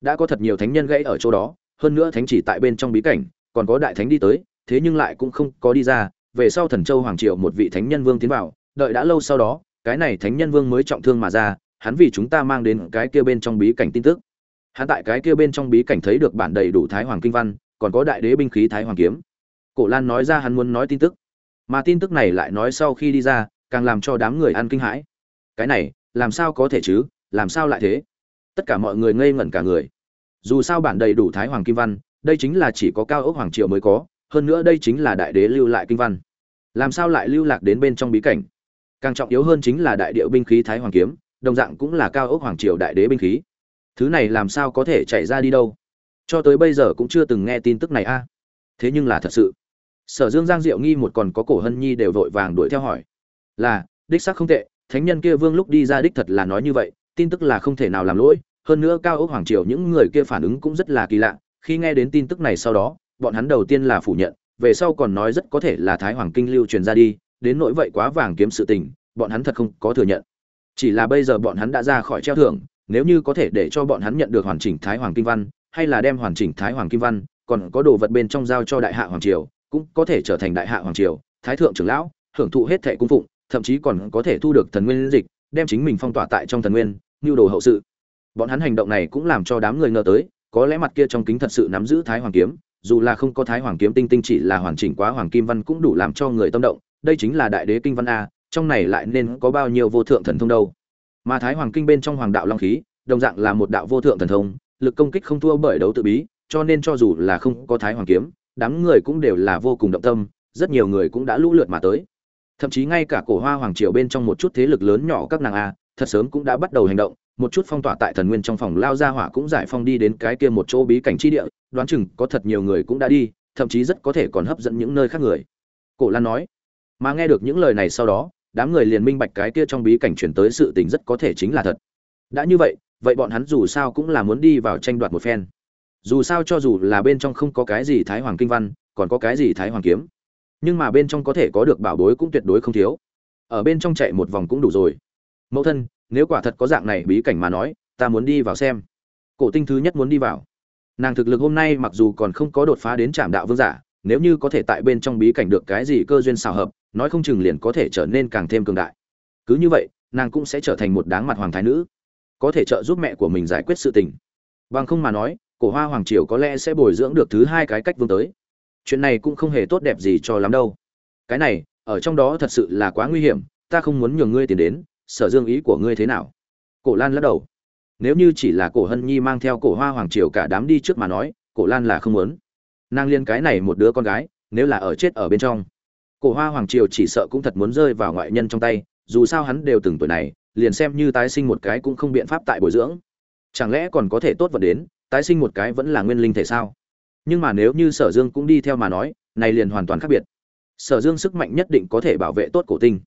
Đã có thật nhiều thánh nhân gãy ở chỗ đó, hơn nữa thánh chỉ tại bên trong bí cảnh, còn có đại thánh đi tới thế nhưng lại cũng không có đi ra, về sau thần châu hoàng triều một vị thánh nhân vương tiến vào, đợi đã lâu sau đó, cái này thánh nhân vương mới trọng thương mà ra, hắn vì chúng ta mang đến cái kia bên trong bí cảnh tin tức. Hắn tại cái kia bên trong bí cảnh thấy được bản đầy đủ thái hoàng kinh văn, còn có đại đế binh khí thái hoàng kiếm. Cổ lan nói ra hắn muốn nói tin tức. Mà tin tức này lại nói sau khi đi ra, càng làm cho đám người ăn kinh hãi. Cái này, làm sao có thể chứ? Làm sao lại thế? Tất cả mọi người ngây ngẩn cả người. Dù sao bản đầy đủ thái hoàng kim văn, đây chính là chỉ có cao ốc hoàng triều mới có hơn nữa đây chính là đại đế lưu lại kinh văn. Làm sao lại lưu lạc đến bên trong bí cảnh? Càng trọng yếu hơn chính là đại điệu binh khí thái hoàng kiếm, đồng dạng cũng là cao ốc hoàng triều đại đế binh khí. Thứ này làm sao có thể chạy ra đi đâu? Cho tới bây giờ cũng chưa từng nghe tin tức này a. Thế nhưng là thật sự. Sở dương giang diệu nghi một còn có cổ hân nhi đều vội vàng đuổi theo hỏi. Là, đích xác không tệ, thánh nhân kia vương lúc đi ra đích thật là nói như vậy, tin tức là không thể nào làm lỗi. Hơn nữa cao ốc hoàng triều những người kia phản ứng cũng rất là kỳ lạ. Khi nghe đến tin tức này sau đó bọn hắn đầu tiên là phủ nhận, về sau còn nói rất có thể là thái hoàng kinh lưu truyền ra đi, đến nỗi vậy quá vàng kiếm sự tình, bọn hắn thật không có thừa nhận. Chỉ là bây giờ bọn hắn đã ra khỏi treo thưởng, nếu như có thể để cho bọn hắn nhận được hoàn chỉnh thái hoàng kinh văn, hay là đem hoàn chỉnh thái hoàng kim văn, còn có đồ vật bên trong giao cho đại hạ hoàng triều, cũng có thể trở thành đại hạ hoàng triều, thái thượng trưởng lão, hưởng thụ hết thệ cung phụng, thậm chí còn có thể thu được thần nguyên dịch, đem chính mình phong tỏa tại trong thần nguyên như đồ hậu sự. Bọn hắn hành động này cũng làm cho đám người ngờ tới, có lẽ mặt kia trong kính thật sự nắm giữ thái hoàng kiếm dù là không có thái hoàng kiếm tinh tinh chỉ là hoàn chỉnh quá hoàng kim văn cũng đủ làm cho người tâm động, đây chính là đại đế kinh văn a, trong này lại nên có bao nhiêu vô thượng thần thông đâu. Mà thái hoàng kinh bên trong hoàng đạo long khí, đồng dạng là một đạo vô thượng thần thông, lực công kích không thua bởi đấu tự bí, cho nên cho dù là không có thái hoàng kiếm, đám người cũng đều là vô cùng động tâm, rất nhiều người cũng đã lũ lượt mà tới. Thậm chí ngay cả cổ hoa hoàng triều bên trong một chút thế lực lớn nhỏ các nàng a, thật sớm cũng đã bắt đầu hành động một chút phong tỏa tại thần nguyên trong phòng lao ra hỏa cũng giải phong đi đến cái kia một chỗ bí cảnh chi địa, đoán chừng có thật nhiều người cũng đã đi, thậm chí rất có thể còn hấp dẫn những nơi khác người. Cổ lan nói, mà nghe được những lời này sau đó, đám người liền minh bạch cái kia trong bí cảnh chuyển tới sự tình rất có thể chính là thật. Đã như vậy vậy bọn hắn dù sao cũng là muốn đi vào tranh đoạt một phen. Dù sao cho dù là bên trong không có cái gì thái hoàng kinh văn, còn có cái gì thái hoàng kiếm. Nhưng mà bên trong có thể có được bảo bối cũng tuyệt đối không thiếu. Ở bên trong chạy một vòng cũng đủ rồi mẫu thân, nếu quả thật có dạng này bí cảnh mà nói, ta muốn đi vào xem. Cổ tinh thứ nhất muốn đi vào. Nàng thực lực hôm nay mặc dù còn không có đột phá đến trạm đạo vương giả, nếu như có thể tại bên trong bí cảnh được cái gì cơ duyên xào hợp, nói không chừng liền có thể trở nên càng thêm cường đại. Cứ như vậy, nàng cũng sẽ trở thành một đáng mặt hoàng thái nữ, có thể trợ giúp mẹ của mình giải quyết sự tình. Bằng không mà nói, cổ hoa hoàng triều có lẽ sẽ bồi dưỡng được thứ hai cái cách vương tới. Chuyện này cũng không hề tốt đẹp gì cho lắm đâu. Cái này, ở trong đó thật sự là quá nguy hiểm, ta không muốn nhường ngươi tiền đến sở dương ý của ngươi thế nào? Cổ lan lắc đầu. Nếu như chỉ là cổ hân nhi mang theo cổ hoa hoàng triều cả đám đi trước mà nói, cổ lan là không muốn. Nàng liên cái này một đứa con gái, nếu là ở chết ở bên trong. Cổ hoa hoàng triều chỉ sợ cũng thật muốn rơi vào ngoại nhân trong tay, dù sao hắn đều từng tuổi này, liền xem như tái sinh một cái cũng không biện pháp tại bồi dưỡng. Chẳng lẽ còn có thể tốt vật đến, tái sinh một cái vẫn là nguyên linh thể sao? Nhưng mà nếu như sở dương cũng đi theo mà nói, này liền hoàn toàn khác biệt. Sở dương sức mạnh nhất định có thể bảo vệ tốt cổ tinh.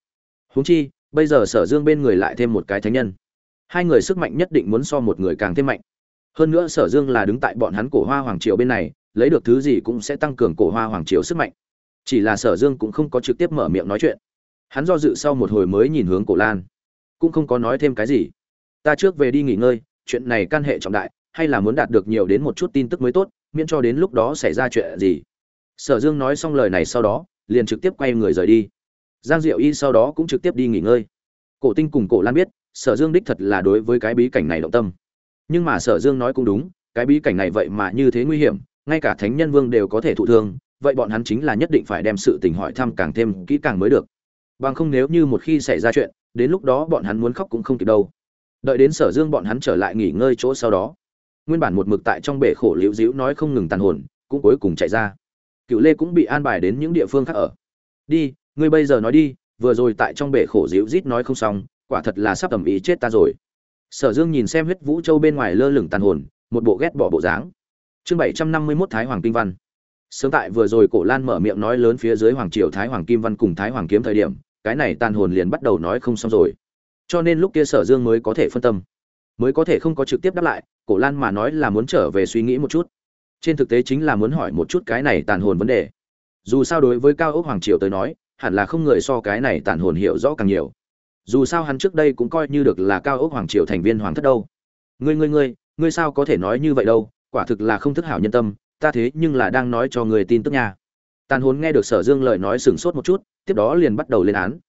Huống chi bây giờ sở dương bên người lại thêm một cái thánh nhân. Hai người sức mạnh nhất định muốn so một người càng thêm mạnh. Hơn nữa sở dương là đứng tại bọn hắn cổ hoa hoàng triều bên này, lấy được thứ gì cũng sẽ tăng cường cổ hoa hoàng triều sức mạnh. Chỉ là sở dương cũng không có trực tiếp mở miệng nói chuyện. Hắn do dự sau một hồi mới nhìn hướng cổ lan. Cũng không có nói thêm cái gì. Ta trước về đi nghỉ ngơi, chuyện này căn hệ trọng đại, hay là muốn đạt được nhiều đến một chút tin tức mới tốt, miễn cho đến lúc đó xảy ra chuyện gì. Sở dương nói xong lời này sau đó, liền trực tiếp quay người rời đi giang diệu y sau đó cũng trực tiếp đi nghỉ ngơi. Cổ tinh cùng cổ lan biết, sở dương đích thật là đối với cái bí cảnh này động tâm. Nhưng mà sở dương nói cũng đúng, cái bí cảnh này vậy mà như thế nguy hiểm, ngay cả thánh nhân vương đều có thể thụ thương, vậy bọn hắn chính là nhất định phải đem sự tình hỏi thăm càng thêm kỹ càng mới được. Bằng không nếu như một khi xảy ra chuyện, đến lúc đó bọn hắn muốn khóc cũng không kịp đâu. Đợi đến sở dương bọn hắn trở lại nghỉ ngơi chỗ sau đó, nguyên bản một mực tại trong bể khổ liễu dĩu nói không ngừng tàn hồn, cũng cuối cùng chạy ra. Cựu lê cũng bị an bài đến những địa phương khác ở. Đi ngươi bây giờ nói đi, vừa rồi tại trong bể khổ dịu rít nói không xong, quả thật là sắp tầm ý chết ta rồi. Sở dương nhìn xem huyết vũ châu bên ngoài lơ lửng tàn hồn, một bộ ghét bỏ bộ dáng. Chương bảy trăm năm mươi mốt thái hoàng kinh văn. Sớm tại vừa rồi cổ lan mở miệng nói lớn phía dưới hoàng triều thái hoàng kim văn cùng thái hoàng kiếm thời điểm, cái này tàn hồn liền bắt đầu nói không xong rồi. Cho nên lúc kia sở dương mới có thể phân tâm, mới có thể không có trực tiếp đáp lại, cổ lan mà nói là muốn trở về suy nghĩ một chút. Trên thực tế chính là muốn hỏi một chút cái này tàn hồn vấn đề. Dù sao đối với cao ốc hoàng triều tới nói hẳn là không người so cái này tàn hồn hiểu rõ càng nhiều. Dù sao hắn trước đây cũng coi như được là cao ốc hoàng triều thành viên hoàng thất đâu. Ngươi ngươi ngươi ngươi sao có thể nói như vậy đâu? Quả thực là không thức hảo nhân tâm, ta thế nhưng là đang nói cho người tin tức nha. Tàn hồn nghe được sở dương lời nói sửng sốt một chút, tiếp đó liền bắt đầu lên án.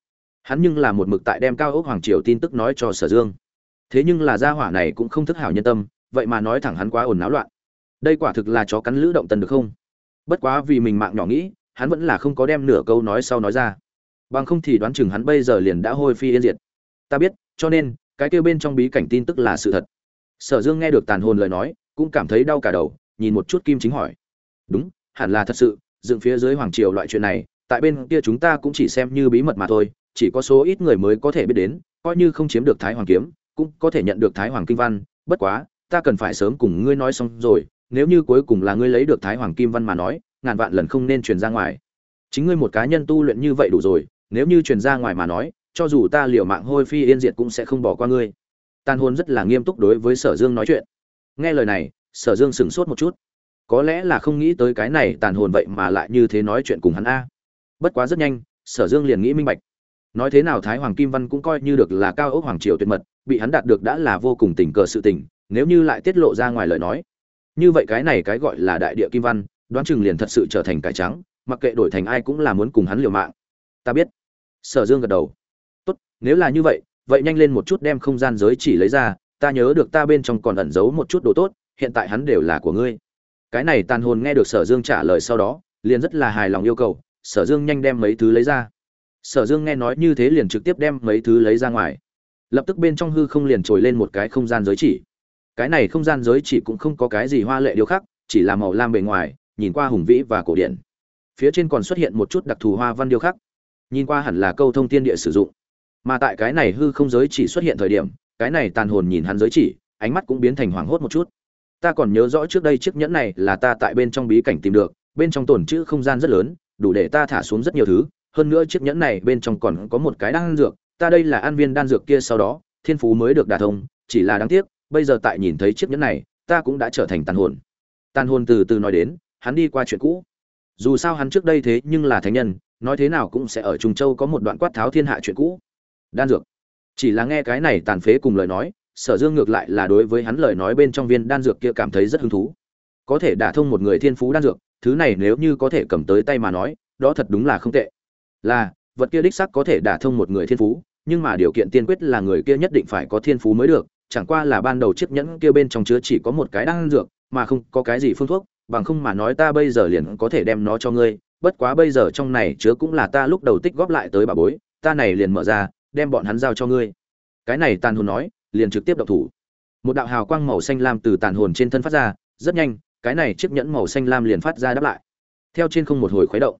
Hắn nhưng là một mực tại đem cao ốc hoàng triều tin tức nói cho sở dương. Thế nhưng là gia hỏa này cũng không thức hảo nhân tâm, vậy mà nói thẳng hắn quá ồn náo loạn. Đây quả thực là chó cắn lữ động tần được không? Bất quá vì mình mạng nhỏ nghĩ hắn vẫn là không có đem nửa câu nói sau nói ra. Bằng không thì đoán chừng hắn bây giờ liền đã hôi phi yên diệt. Ta biết, cho nên, cái kêu bên trong bí cảnh tin tức là sự thật. Sở dương nghe được tàn hồn lời nói, cũng cảm thấy đau cả đầu, nhìn một chút kim chính hỏi. Đúng, hẳn là thật sự, dựng phía dưới hoàng triều loại chuyện này, tại bên kia chúng ta cũng chỉ xem như bí mật mà thôi, chỉ có số ít người mới có thể biết đến, coi như không chiếm được thái hoàng kiếm, cũng có thể nhận được thái hoàng kinh văn, bất quá, ta cần phải sớm cùng ngươi nói xong rồi, nếu như cuối cùng là ngươi lấy được thái hoàng kim văn mà nói ngàn vạn lần không nên truyền ra ngoài. Chính ngươi một cá nhân tu luyện như vậy đủ rồi, nếu như truyền ra ngoài mà nói, cho dù ta liều mạng hôi phi yên diệt cũng sẽ không bỏ qua ngươi. Tàn hồn rất là nghiêm túc đối với sở dương nói chuyện. Nghe lời này, sở dương sửng sốt một chút. Có lẽ là không nghĩ tới cái này tàn hồn vậy mà lại như thế nói chuyện cùng hắn a. Bất quá rất nhanh, sở dương liền nghĩ minh bạch. Nói thế nào thái hoàng kim văn cũng coi như được là cao ốc hoàng triều tuyệt mật, bị hắn đạt được đã là vô cùng tình cờ sự tình, nếu như lại tiết lộ ra ngoài lời nói. Như vậy cái này cái gọi là đại địa kim văn đoán chừng liền thật sự trở thành cải trắng, mặc kệ đổi thành ai cũng là muốn cùng hắn liều mạng. Ta biết. Sở dương gật đầu. Tốt, nếu là như vậy vậy nhanh lên một chút đem không gian giới chỉ lấy ra, ta nhớ được ta bên trong còn ẩn giấu một chút đồ tốt, hiện tại hắn đều là của ngươi. Cái này tàn hồn nghe được sở dương trả lời sau đó, liền rất là hài lòng yêu cầu, sở dương nhanh đem mấy thứ lấy ra. Sở dương nghe nói như thế liền trực tiếp đem mấy thứ lấy ra ngoài. Lập tức bên trong hư không liền trồi lên một cái không gian giới chỉ. Cái này không gian giới chỉ cũng không có cái gì hoa lệ điêu khắc, chỉ là màu lam bề ngoài nhìn qua hùng vĩ và cổ điển. Phía trên còn xuất hiện một chút đặc thù hoa văn điêu khắc. Nhìn qua hẳn là câu thông tiên địa sử dụng. Mà tại cái này hư không giới chỉ xuất hiện thời điểm, cái này tàn hồn nhìn hắn giới chỉ, ánh mắt cũng biến thành hoảng hốt một chút. Ta còn nhớ rõ trước đây chiếc nhẫn này là ta tại bên trong bí cảnh tìm được, bên trong tồn chữ không gian rất lớn, đủ để ta thả xuống rất nhiều thứ. Hơn nữa chiếc nhẫn này bên trong còn có một cái đan dược, ta đây là ăn viên đan dược kia sau đó, thiên phú mới được đả thông, chỉ là đáng tiếc, bây giờ tại nhìn thấy chiếc nhẫn này, ta cũng đã trở thành tàn hồn. Tàn hồn từ từ nói đến hắn đi qua chuyện cũ. Dù sao hắn trước đây thế nhưng là thánh nhân, nói thế nào cũng sẽ ở trùng châu có một đoạn quát tháo thiên hạ chuyện cũ. Đan dược. Chỉ là nghe cái này tàn phế cùng lời nói, sở dương ngược lại là đối với hắn lời nói bên trong viên đan dược kia cảm thấy rất hứng thú. Có thể đả thông một người thiên phú đan dược, thứ này nếu như có thể cầm tới tay mà nói, đó thật đúng là không tệ. Là, vật kia đích sắc có thể đả thông một người thiên phú, nhưng mà điều kiện tiên quyết là người kia nhất định phải có thiên phú mới được, chẳng qua là ban đầu chiếc nhẫn kia bên trong chứa chỉ có một cái đan dược, mà không có cái gì phương thuốc bằng không mà nói ta bây giờ liền có thể đem nó cho ngươi, bất quá bây giờ trong này chứa cũng là ta lúc đầu tích góp lại tới bà bối, ta này liền mở ra, đem bọn hắn giao cho ngươi. Cái này tàn hồn nói, liền trực tiếp động thủ. Một đạo hào quang màu xanh lam từ tàn hồn trên thân phát ra, rất nhanh, cái này chiếc nhẫn màu xanh lam liền phát ra đáp lại. Theo trên không một hồi khuấy động,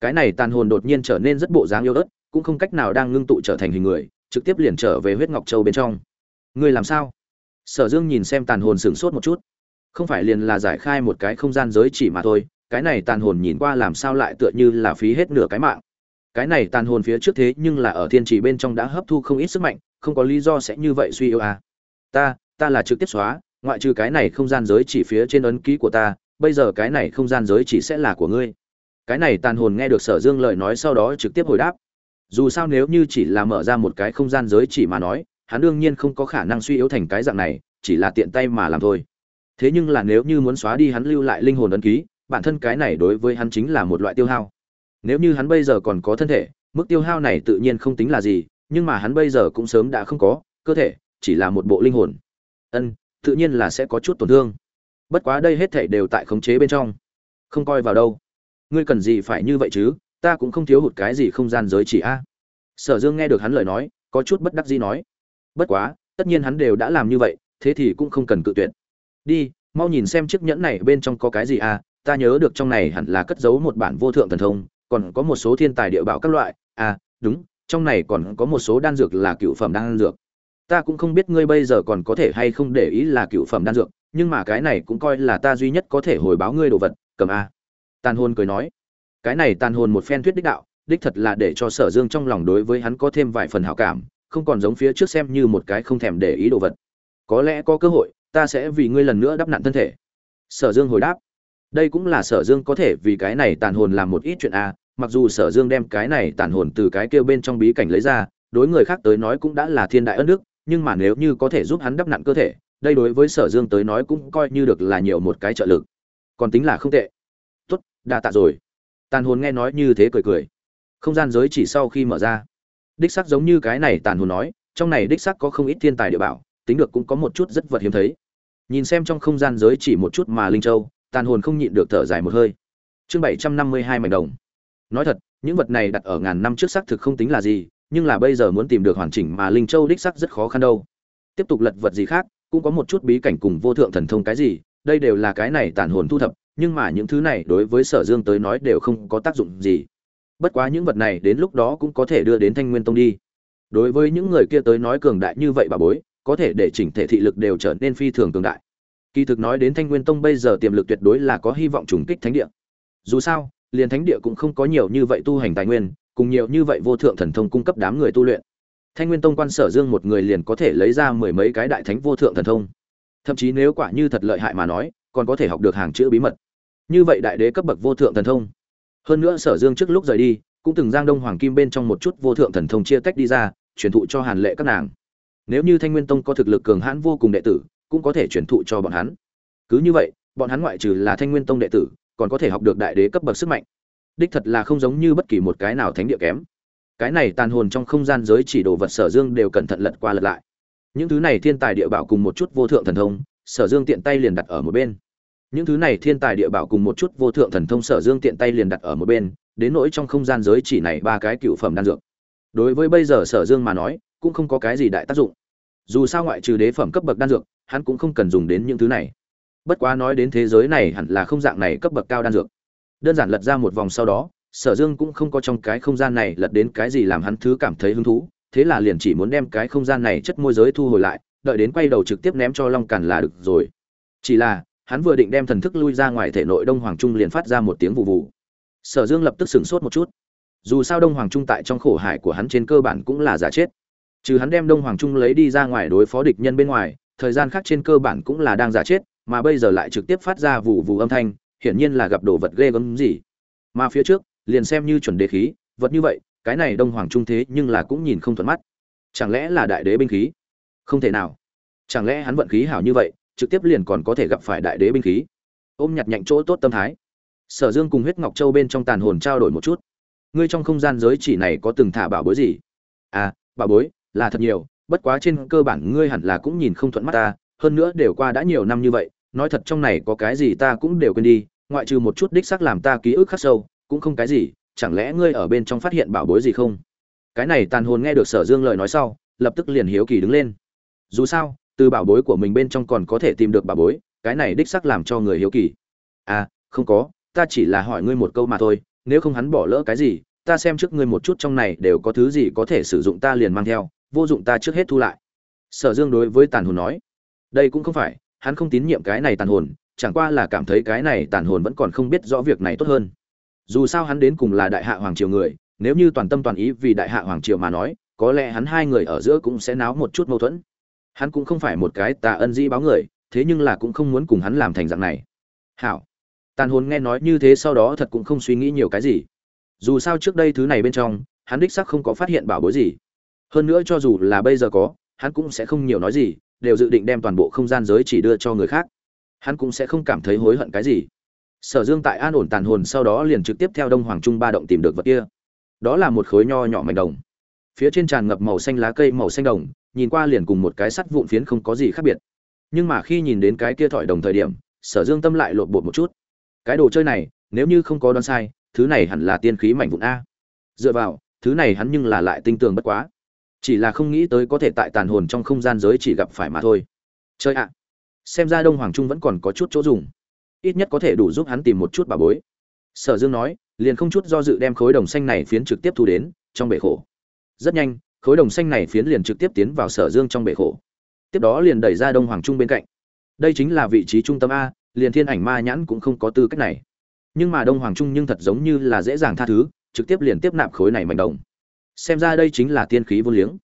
cái này tàn hồn đột nhiên trở nên rất bộ dáng yếu ớt, cũng không cách nào đang ngưng tụ trở thành hình người, trực tiếp liền trở về huyết ngọc châu bên trong. Ngươi làm sao? Sở dương nhìn xem tàn hồn sửng sốt một chút không phải liền là giải khai một cái không gian giới chỉ mà thôi, cái này tàn hồn nhìn qua làm sao lại tựa như là phí hết nửa cái mạng. Cái này tàn hồn phía trước thế nhưng là ở thiên trì bên trong đã hấp thu không ít sức mạnh, không có lý do sẽ như vậy suy yếu à. ta ta là trực tiếp xóa, ngoại trừ cái này không gian giới chỉ phía trên ấn ký của ta, bây giờ cái này không gian giới chỉ sẽ là của ngươi. Cái này tàn hồn nghe được sở dương lời nói sau đó trực tiếp hồi đáp. Dù sao nếu như chỉ là mở ra một cái không gian giới chỉ mà nói, hắn đương nhiên không có khả năng suy yếu thành cái dạng này, chỉ là tiện tay mà làm thôi thế nhưng là nếu như muốn xóa đi hắn lưu lại linh hồn ấn ký, bản thân cái này đối với hắn chính là một loại tiêu hao. Nếu như hắn bây giờ còn có thân thể, mức tiêu hao này tự nhiên không tính là gì, nhưng mà hắn bây giờ cũng sớm đã không có, cơ thể chỉ là một bộ linh hồn. Ân, tự nhiên là sẽ có chút tổn thương. Bất quá đây hết thể đều tại khống chế bên trong. Không coi vào đâu. Ngươi cần gì phải như vậy chứ, ta cũng không thiếu hụt cái gì không gian giới chỉ a. Sở dương nghe được hắn lời nói, có chút bất đắc dĩ nói. Bất quá, tất nhiên hắn đều đã làm như vậy, thế thì cũng không cần cự tuyệt đi, mau nhìn xem chiếc nhẫn này bên trong có cái gì à ta nhớ được trong này hẳn là cất giấu một bản vô thượng thần thông, còn có một số thiên tài địa bảo các loại à đúng, trong này còn có một số đan dược là cựu phẩm đan dược. Ta cũng không biết ngươi bây giờ còn có thể hay không để ý là cựu phẩm đan dược, nhưng mà cái này cũng coi là ta duy nhất có thể hồi báo ngươi đồ vật, cầm a. Tàn hồn cười nói. Cái này tàn hồn một phen thuyết đích đạo, đích thật là để cho sở dương trong lòng đối với hắn có thêm vài phần hảo cảm, không còn giống phía trước xem như một cái không thèm để ý đồ vật. Có lẽ có cơ hội ta sẽ vì ngươi lần nữa đắp nặn thân thể. Sở dương hồi đáp, đây cũng là sở dương có thể vì cái này tàn hồn làm một ít chuyện a, mặc dù sở dương đem cái này tàn hồn từ cái kêu bên trong bí cảnh lấy ra, đối người khác tới nói cũng đã là thiên đại ân đức, nhưng mà nếu như có thể giúp hắn đắp nặn cơ thể, đây đối với sở dương tới nói cũng coi như được là nhiều một cái trợ lực. Còn tính là không tệ. Tốt, đa tạ rồi. Tàn hồn nghe nói như thế cười cười. Không gian giới chỉ sau khi mở ra, đích sắc giống như cái này tàn hồn nói, trong này đích sắc có không ít thiên tài địa bảo, tính được cũng có một chút rất vật hiếm thấy nhìn xem trong không gian giới chỉ một chút mà linh châu, tàn hồn không nhịn được thở dài một hơi. Chương bảy trăm năm mươi hai mảnh đồng. Nói thật, những vật này đặt ở ngàn năm trước xác thực không tính là gì, nhưng là bây giờ muốn tìm được hoàn chỉnh mà linh châu đích sắc rất khó khăn đâu. Tiếp tục lật vật gì khác, cũng có một chút bí cảnh cùng vô thượng thần thông cái gì, đây đều là cái này tàn hồn thu thập, nhưng mà những thứ này đối với sở dương tới nói đều không có tác dụng gì. Bất quá những vật này đến lúc đó cũng có thể đưa đến thanh nguyên tông đi. Đối với những người kia tới nói cường đại như vậy bà bối có thể để chỉnh thể thị lực đều trở nên phi thường cường đại. Kỳ thực nói đến thanh nguyên tông bây giờ tiềm lực tuyệt đối là có hy vọng trùng kích thánh địa. Dù sao, liền thánh địa cũng không có nhiều như vậy tu hành tài nguyên, cùng nhiều như vậy vô thượng thần thông cung cấp đám người tu luyện. Thanh nguyên tông quan sở dương một người liền có thể lấy ra mười mấy cái đại thánh vô thượng thần thông. Thậm chí nếu quả như thật lợi hại mà nói, còn có thể học được hàng chữ bí mật. Như vậy đại đế cấp bậc vô thượng thần thông. Hơn nữa sở dương trước lúc rời đi, cũng từng giang đông hoàng kim bên trong một chút vô thượng thần thông chia tách đi ra, truyền thụ cho hàn lệ các nàng nếu như thanh nguyên tông có thực lực cường hãn vô cùng đệ tử, cũng có thể truyền thụ cho bọn hắn. Cứ như vậy, bọn hắn ngoại trừ là thanh nguyên tông đệ tử, còn có thể học được đại đế cấp bậc sức mạnh. Đích thật là không giống như bất kỳ một cái nào thánh địa kém. Cái này tàn hồn trong không gian giới chỉ đồ vật sở dương đều cẩn thận lật qua lật lại. Những thứ này thiên tài địa bảo cùng một chút vô thượng thần thông, sở dương tiện tay liền đặt ở một bên. Những thứ này thiên tài địa bảo cùng một chút vô thượng thần thông sở dương tiện tay liền đặt ở một bên, đến nỗi trong không gian giới chỉ này ba cái cựu phẩm đan dược. Đối với bây giờ sở dương mà nói cũng không có cái gì đại tác dụng. Dù sao ngoại trừ đế phẩm cấp bậc đan dược, hắn cũng không cần dùng đến những thứ này. Bất quá nói đến thế giới này hẳn là không dạng này cấp bậc cao đan dược. Đơn giản lật ra một vòng sau đó, sở dương cũng không có trong cái không gian này lật đến cái gì làm hắn thứ cảm thấy hứng thú, thế là liền chỉ muốn đem cái không gian này chất môi giới thu hồi lại, đợi đến quay đầu trực tiếp ném cho long càn là được rồi. Chỉ là, hắn vừa định đem thần thức lui ra ngoài thể nội đông hoàng trung liền phát ra một tiếng vụ vụ. Sở dương lập tức sửng sốt một chút. Dù sao đông hoàng trung tại trong khổ hải của hắn trên cơ bản cũng là giả chết trừ hắn đem đông hoàng trung lấy đi ra ngoài đối phó địch nhân bên ngoài, thời gian khác trên cơ bản cũng là đang giả chết, mà bây giờ lại trực tiếp phát ra vụ vụ âm thanh, hiển nhiên là gặp đồ vật ghê gớm gì. Mà phía trước, liền xem như chuẩn đế khí, vật như vậy, cái này đông hoàng trung thế nhưng là cũng nhìn không thuận mắt. Chẳng lẽ là đại đế binh khí? Không thể nào. Chẳng lẽ hắn vận khí hảo như vậy, trực tiếp liền còn có thể gặp phải đại đế binh khí? Ôm nhặt nhạnh chỗ tốt tâm thái. Sở dương cùng huyết ngọc châu bên trong tàn hồn trao đổi một chút. Ngươi trong không gian giới chỉ này có từng thả bảo bối gì? À bảo bối là thật nhiều, bất quá trên cơ bản ngươi hẳn là cũng nhìn không thuận mắt ta, hơn nữa đều qua đã nhiều năm như vậy, nói thật trong này có cái gì ta cũng đều quên đi, ngoại trừ một chút đích xác làm ta ký ức khắc sâu, cũng không cái gì, chẳng lẽ ngươi ở bên trong phát hiện bảo bối gì không? Cái này tàn hồn nghe được sở dương lời nói sau, lập tức liền hiếu kỳ đứng lên. Dù sao, từ bảo bối của mình bên trong còn có thể tìm được bảo bối, cái này đích xác làm cho người hiếu kỳ. À không có, ta chỉ là hỏi ngươi một câu mà thôi, nếu không hắn bỏ lỡ cái gì, ta xem trước ngươi một chút trong này đều có thứ gì có thể sử dụng ta liền mang theo vô dụng ta trước hết thu lại. Sở dương đối với tàn hồn nói, đây cũng không phải, hắn không tín nhiệm cái này tàn hồn, chẳng qua là cảm thấy cái này tàn hồn vẫn còn không biết rõ việc này tốt hơn. Dù sao hắn đến cùng là đại hạ hoàng triều người, nếu như toàn tâm toàn ý vì đại hạ hoàng triều mà nói, có lẽ hắn hai người ở giữa cũng sẽ náo một chút mâu thuẫn. Hắn cũng không phải một cái tà ân dĩ báo người, thế nhưng là cũng không muốn cùng hắn làm thành dạng này. Hảo. Tàn hồn nghe nói như thế sau đó thật cũng không suy nghĩ nhiều cái gì. Dù sao trước đây thứ này bên trong, hắn đích sắc không có phát hiện bảo bối gì hơn nữa cho dù là bây giờ có, hắn cũng sẽ không nhiều nói gì, đều dự định đem toàn bộ không gian giới chỉ đưa cho người khác. Hắn cũng sẽ không cảm thấy hối hận cái gì. Sở dương tại an ổn tàn hồn sau đó liền trực tiếp theo đông hoàng trung ba động tìm được vật kia. Đó là một khối nho nhỏ mảnh đồng. Phía trên tràn ngập màu xanh lá cây màu xanh đồng, nhìn qua liền cùng một cái sắt vụn phiến không có gì khác biệt. Nhưng mà khi nhìn đến cái kia thỏi đồng thời điểm, sở dương tâm lại lột bột một chút. Cái đồ chơi này, nếu như không có đoán sai, thứ này hẳn là tiên khí mảnh vụn a. Dựa vào, thứ này hắn nhưng là lại tinh tường bất quá chỉ là không nghĩ tới có thể tại tàn hồn trong không gian giới chỉ gặp phải mà thôi. Chơi ạ! Xem ra đông hoàng trung vẫn còn có chút chỗ dùng. Ít nhất có thể đủ giúp hắn tìm một chút bà bối. Sở dương nói, liền không chút do dự đem khối đồng xanh này phiến trực tiếp thu đến trong bể khổ. Rất nhanh, khối đồng xanh này phiến liền trực tiếp tiến vào sở dương trong bể khổ. Tiếp đó liền đẩy ra đông hoàng trung bên cạnh. Đây chính là vị trí trung tâm a, liền thiên ảnh ma nhãn cũng không có tư cách này. Nhưng mà đông hoàng trung nhưng thật giống như là dễ dàng tha thứ, trực tiếp liền tiếp nạp khối này mảnh đồng xem ra đây chính là tiên khí vô liếng.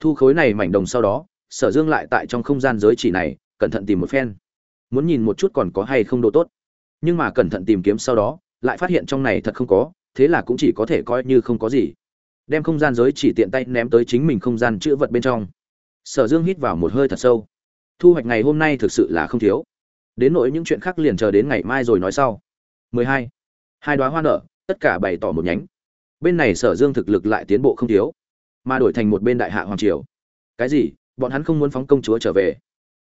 Thu khối này mảnh đồng sau đó, sở dương lại tại trong không gian giới chỉ này, cẩn thận tìm một phen. Muốn nhìn một chút còn có hay không độ tốt. Nhưng mà cẩn thận tìm kiếm sau đó, lại phát hiện trong này thật không có, thế là cũng chỉ có thể coi như không có gì. Đem không gian giới chỉ tiện tay ném tới chính mình không gian chữ vật bên trong. Sở dương hít vào một hơi thật sâu. Thu hoạch ngày hôm nay thực sự là không thiếu. Đến nỗi những chuyện khác liền chờ đến ngày mai rồi nói sau. 12. hai. Đoá hoa nở, tất cả bày tỏ một nhánh bên này sở dương thực lực lại tiến bộ không thiếu, mà đổi thành một bên đại hạ hoàng triều. Cái gì? Bọn hắn không muốn phóng công chúa trở về.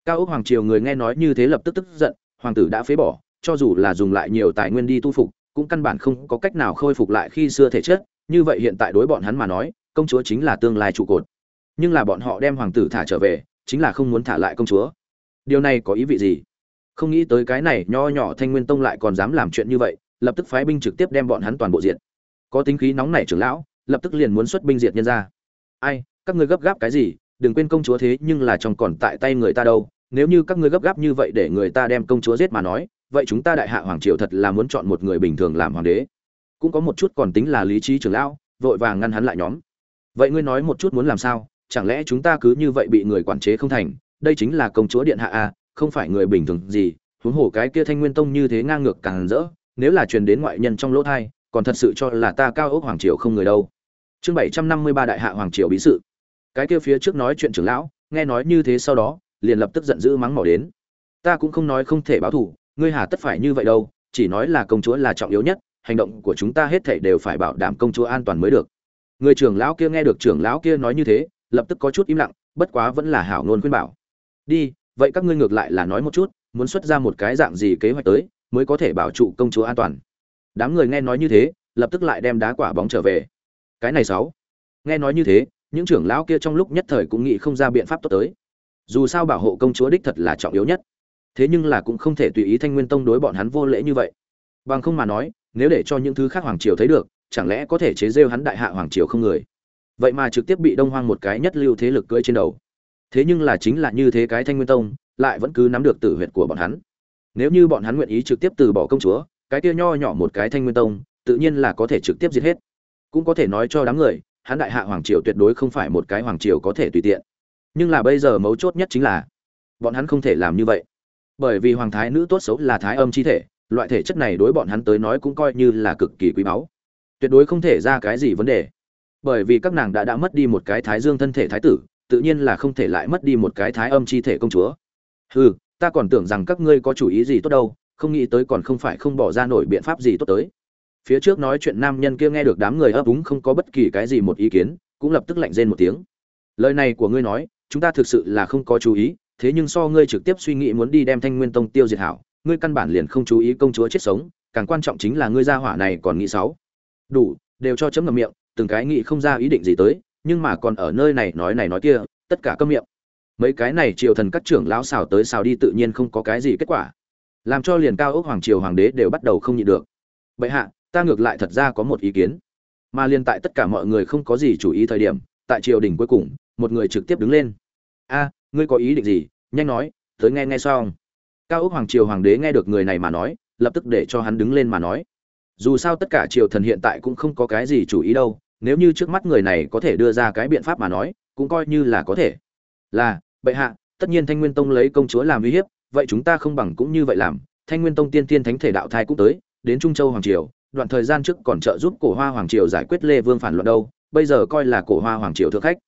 Cao ốc hoàng triều người nghe nói như thế lập tức tức giận, hoàng tử đã phế bỏ, cho dù là dùng lại nhiều tài nguyên đi tu phục, cũng căn bản không có cách nào khôi phục lại khi xưa thể chất, như vậy hiện tại đối bọn hắn mà nói, công chúa chính là tương lai trụ cột. Nhưng là bọn họ đem hoàng tử thả trở về, chính là không muốn thả lại công chúa. Điều này có ý vị gì? Không nghĩ tới cái này nho nhỏ thanh nguyên tông lại còn dám làm chuyện như vậy, lập tức phái binh trực tiếp đem bọn hắn toàn bộ diện có tính khí nóng nảy trưởng lão, lập tức liền muốn xuất binh diệt nhân ra. Ai, các ngươi gấp gáp cái gì? Đừng quên công chúa thế nhưng là trong còn tại tay người ta đâu. Nếu như các ngươi gấp gáp như vậy để người ta đem công chúa giết mà nói, vậy chúng ta đại hạ hoàng triều thật là muốn chọn một người bình thường làm hoàng đế. Cũng có một chút còn tính là lý trí trưởng lão, vội vàng ngăn hắn lại nhóm. Vậy ngươi nói một chút muốn làm sao? Chẳng lẽ chúng ta cứ như vậy bị người quản chế không thành? Đây chính là công chúa điện hạ a không phải người bình thường gì. Huống hồ cái kia thanh nguyên tông như thế ngang ngược càng rỡ, nếu là truyền đến ngoại nhân trong lỗ thai còn thật sự cho là ta cao ốc hoàng triều không người đâu. Chương bảy trăm năm mươi ba đại hạ hoàng triều bí sự. Cái kia phía trước nói chuyện trưởng lão, nghe nói như thế sau đó, liền lập tức giận dữ mắng mỏ đến. Ta cũng không nói không thể báo thù, ngươi hà tất phải như vậy đâu, chỉ nói là công chúa là trọng yếu nhất, hành động của chúng ta hết thảy đều phải bảo đảm công chúa an toàn mới được. Người trưởng lão kia nghe được trưởng lão kia nói như thế, lập tức có chút im lặng, bất quá vẫn là hảo ngôn khuyên bảo. Đi, vậy các ngươi ngược lại là nói một chút, muốn xuất ra một cái dạng gì kế hoạch tới, mới có thể bảo trụ công chúa an toàn? Đám người nghe nói như thế, lập tức lại đem đá quả bóng trở về. Cái này sáu. Nghe nói như thế, những trưởng lão kia trong lúc nhất thời cũng nghĩ không ra biện pháp tốt tới. Dù sao bảo hộ công chúa đích thật là trọng yếu nhất. Thế nhưng là cũng không thể tùy ý thanh nguyên tông đối bọn hắn vô lễ như vậy. Bằng không mà nói, nếu để cho những thứ khác hoàng triều thấy được, chẳng lẽ có thể chế rêu hắn đại hạ hoàng triều không người? Vậy mà trực tiếp bị đông hoang một cái nhất lưu thế lực cưỡi trên đầu. Thế nhưng là chính là như thế cái thanh nguyên tông, lại vẫn cứ nắm được tử huyệt của bọn hắn. Nếu như bọn hắn nguyện ý trực tiếp từ bỏ công chúa cái kia nho nhỏ một cái thanh nguyên tông, tự nhiên là có thể trực tiếp giết hết. Cũng có thể nói cho đám người, hắn đại hạ hoàng triều tuyệt đối không phải một cái hoàng triều có thể tùy tiện. Nhưng là bây giờ mấu chốt nhất chính là, bọn hắn không thể làm như vậy. Bởi vì hoàng thái nữ tốt xấu là thái âm chi thể, loại thể chất này đối bọn hắn tới nói cũng coi như là cực kỳ quý báu. Tuyệt đối không thể ra cái gì vấn đề. Bởi vì các nàng đã đã mất đi một cái thái dương thân thể thái tử, tự nhiên là không thể lại mất đi một cái thái âm chi thể công chúa. Hừ, ta còn tưởng rằng các ngươi có chủ ý gì tốt đâu không nghĩ tới còn không phải không bỏ ra nổi biện pháp gì tốt tới. Phía trước nói chuyện nam nhân kia nghe được đám người ấp úng không có bất kỳ cái gì một ý kiến, cũng lập tức lạnh rên một tiếng. Lời này của ngươi nói, chúng ta thực sự là không có chú ý, thế nhưng so ngươi trực tiếp suy nghĩ muốn đi đem thanh nguyên tông tiêu diệt hảo, ngươi căn bản liền không chú ý công chúa chết sống, càng quan trọng chính là ngươi gia hỏa này còn nghĩ sáu đủ, đều cho chấm ngậm miệng, từng cái nghĩ không ra ý định gì tới, nhưng mà còn ở nơi này nói này nói kia, tất cả câm miệng. Mấy cái này triều thần các trưởng lão xào tới xào đi tự nhiên không có cái gì kết quả làm cho liền cao ốc hoàng triều hoàng đế đều bắt đầu không nhịn được. Bệ hạ, ta ngược lại thật ra có một ý kiến. Mà liền tại tất cả mọi người không có gì chủ ý thời điểm, tại triều đình cuối cùng, một người trực tiếp đứng lên. A, ngươi có ý định gì? Nhanh nói tới nghe nghe xong. Cao ốc hoàng triều hoàng đế nghe được người này mà nói, lập tức để cho hắn đứng lên mà nói. Dù sao tất cả triều thần hiện tại cũng không có cái gì chủ ý đâu, nếu như trước mắt người này có thể đưa ra cái biện pháp mà nói, cũng coi như là có thể. Là, bệ hạ, tất nhiên thanh nguyên tông lấy công chúa làm uy hiếp vậy chúng ta không bằng cũng như vậy làm, thanh nguyên tông tiên tiên thánh thể đạo thai cũng tới, đến trung châu hoàng triều, đoạn thời gian trước còn trợ giúp cổ hoa hoàng triều giải quyết lê vương phản loạn đâu, bây giờ coi là cổ hoa hoàng triều thượng khách.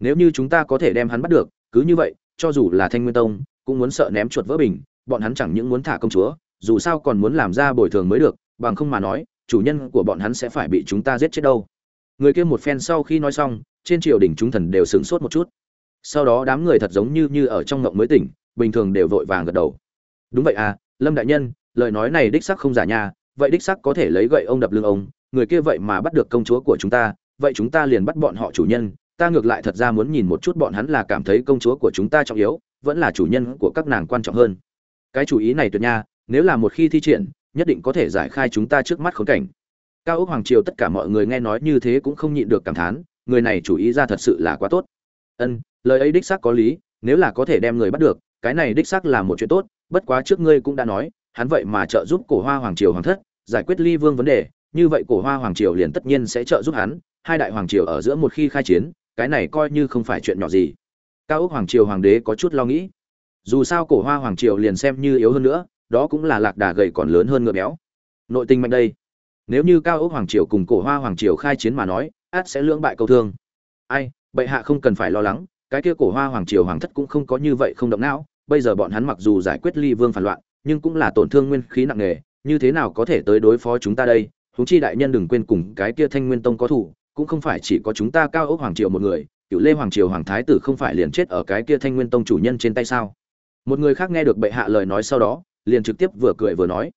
Nếu như chúng ta có thể đem hắn bắt được, cứ như vậy, cho dù là thanh nguyên tông, cũng muốn sợ ném chuột vỡ bình, bọn hắn chẳng những muốn thả công chúa, dù sao còn muốn làm ra bồi thường mới được, bằng không mà nói, chủ nhân của bọn hắn sẽ phải bị chúng ta giết chết đâu. Người kia một phen sau khi nói xong, trên triều đình chúng thần đều sửng sốt một chút. Sau đó đám người thật giống như như ở trong ngộng mới tỉnh bình thường đều vội vàng gật đầu. Đúng vậy à lâm đại nhân, lời nói này đích sắc không giả nha, vậy đích sắc có thể lấy gậy ông đập lưng ông, người kia vậy mà bắt được công chúa của chúng ta, vậy chúng ta liền bắt bọn họ chủ nhân, ta ngược lại thật ra muốn nhìn một chút bọn hắn là cảm thấy công chúa của chúng ta trọng yếu, vẫn là chủ nhân của các nàng quan trọng hơn. Cái chủ ý này tuyệt nha, nếu là một khi thi triển, nhất định có thể giải khai chúng ta trước mắt khốn cảnh. Cao ốc hoàng triều tất cả mọi người nghe nói như thế cũng không nhịn được cảm thán, người này chủ ý ra thật sự là quá tốt. Ân, lời ấy đích xác có lý, nếu là có thể đem người bắt được cái này đích xác là một chuyện tốt, bất quá trước ngươi cũng đã nói, hắn vậy mà trợ giúp cổ hoa hoàng triều hoàng thất, giải quyết ly vương vấn đề, như vậy cổ hoa hoàng triều liền tất nhiên sẽ trợ giúp hắn, hai đại hoàng triều ở giữa một khi khai chiến, cái này coi như không phải chuyện nhỏ gì. Cao ốc hoàng triều hoàng đế có chút lo nghĩ. Dù sao cổ hoa hoàng triều liền xem như yếu hơn nữa, đó cũng là lạc đà gầy còn lớn hơn ngựa béo. Nội tình mạnh đây. Nếu như cao ốc hoàng triều cùng cổ hoa hoàng triều khai chiến mà nói át sẽ lưỡng bại câu thương. Ai, bệ hạ không cần phải lo lắng cái kia cổ hoa hoàng triều hoàng thất cũng không có như vậy không động não, bây giờ bọn hắn mặc dù giải quyết ly vương phản loạn, nhưng cũng là tổn thương nguyên khí nặng nề, như thế nào có thể tới đối phó chúng ta đây? Huống chi đại nhân đừng quên cùng cái kia thanh nguyên tông có thủ, cũng không phải chỉ có chúng ta cao ốc hoàng triều một người, cựu lê hoàng triều hoàng thái tử không phải liền chết ở cái kia thanh nguyên tông chủ nhân trên tay sao? Một người khác nghe được bệ hạ lời nói sau đó, liền trực tiếp vừa cười vừa nói,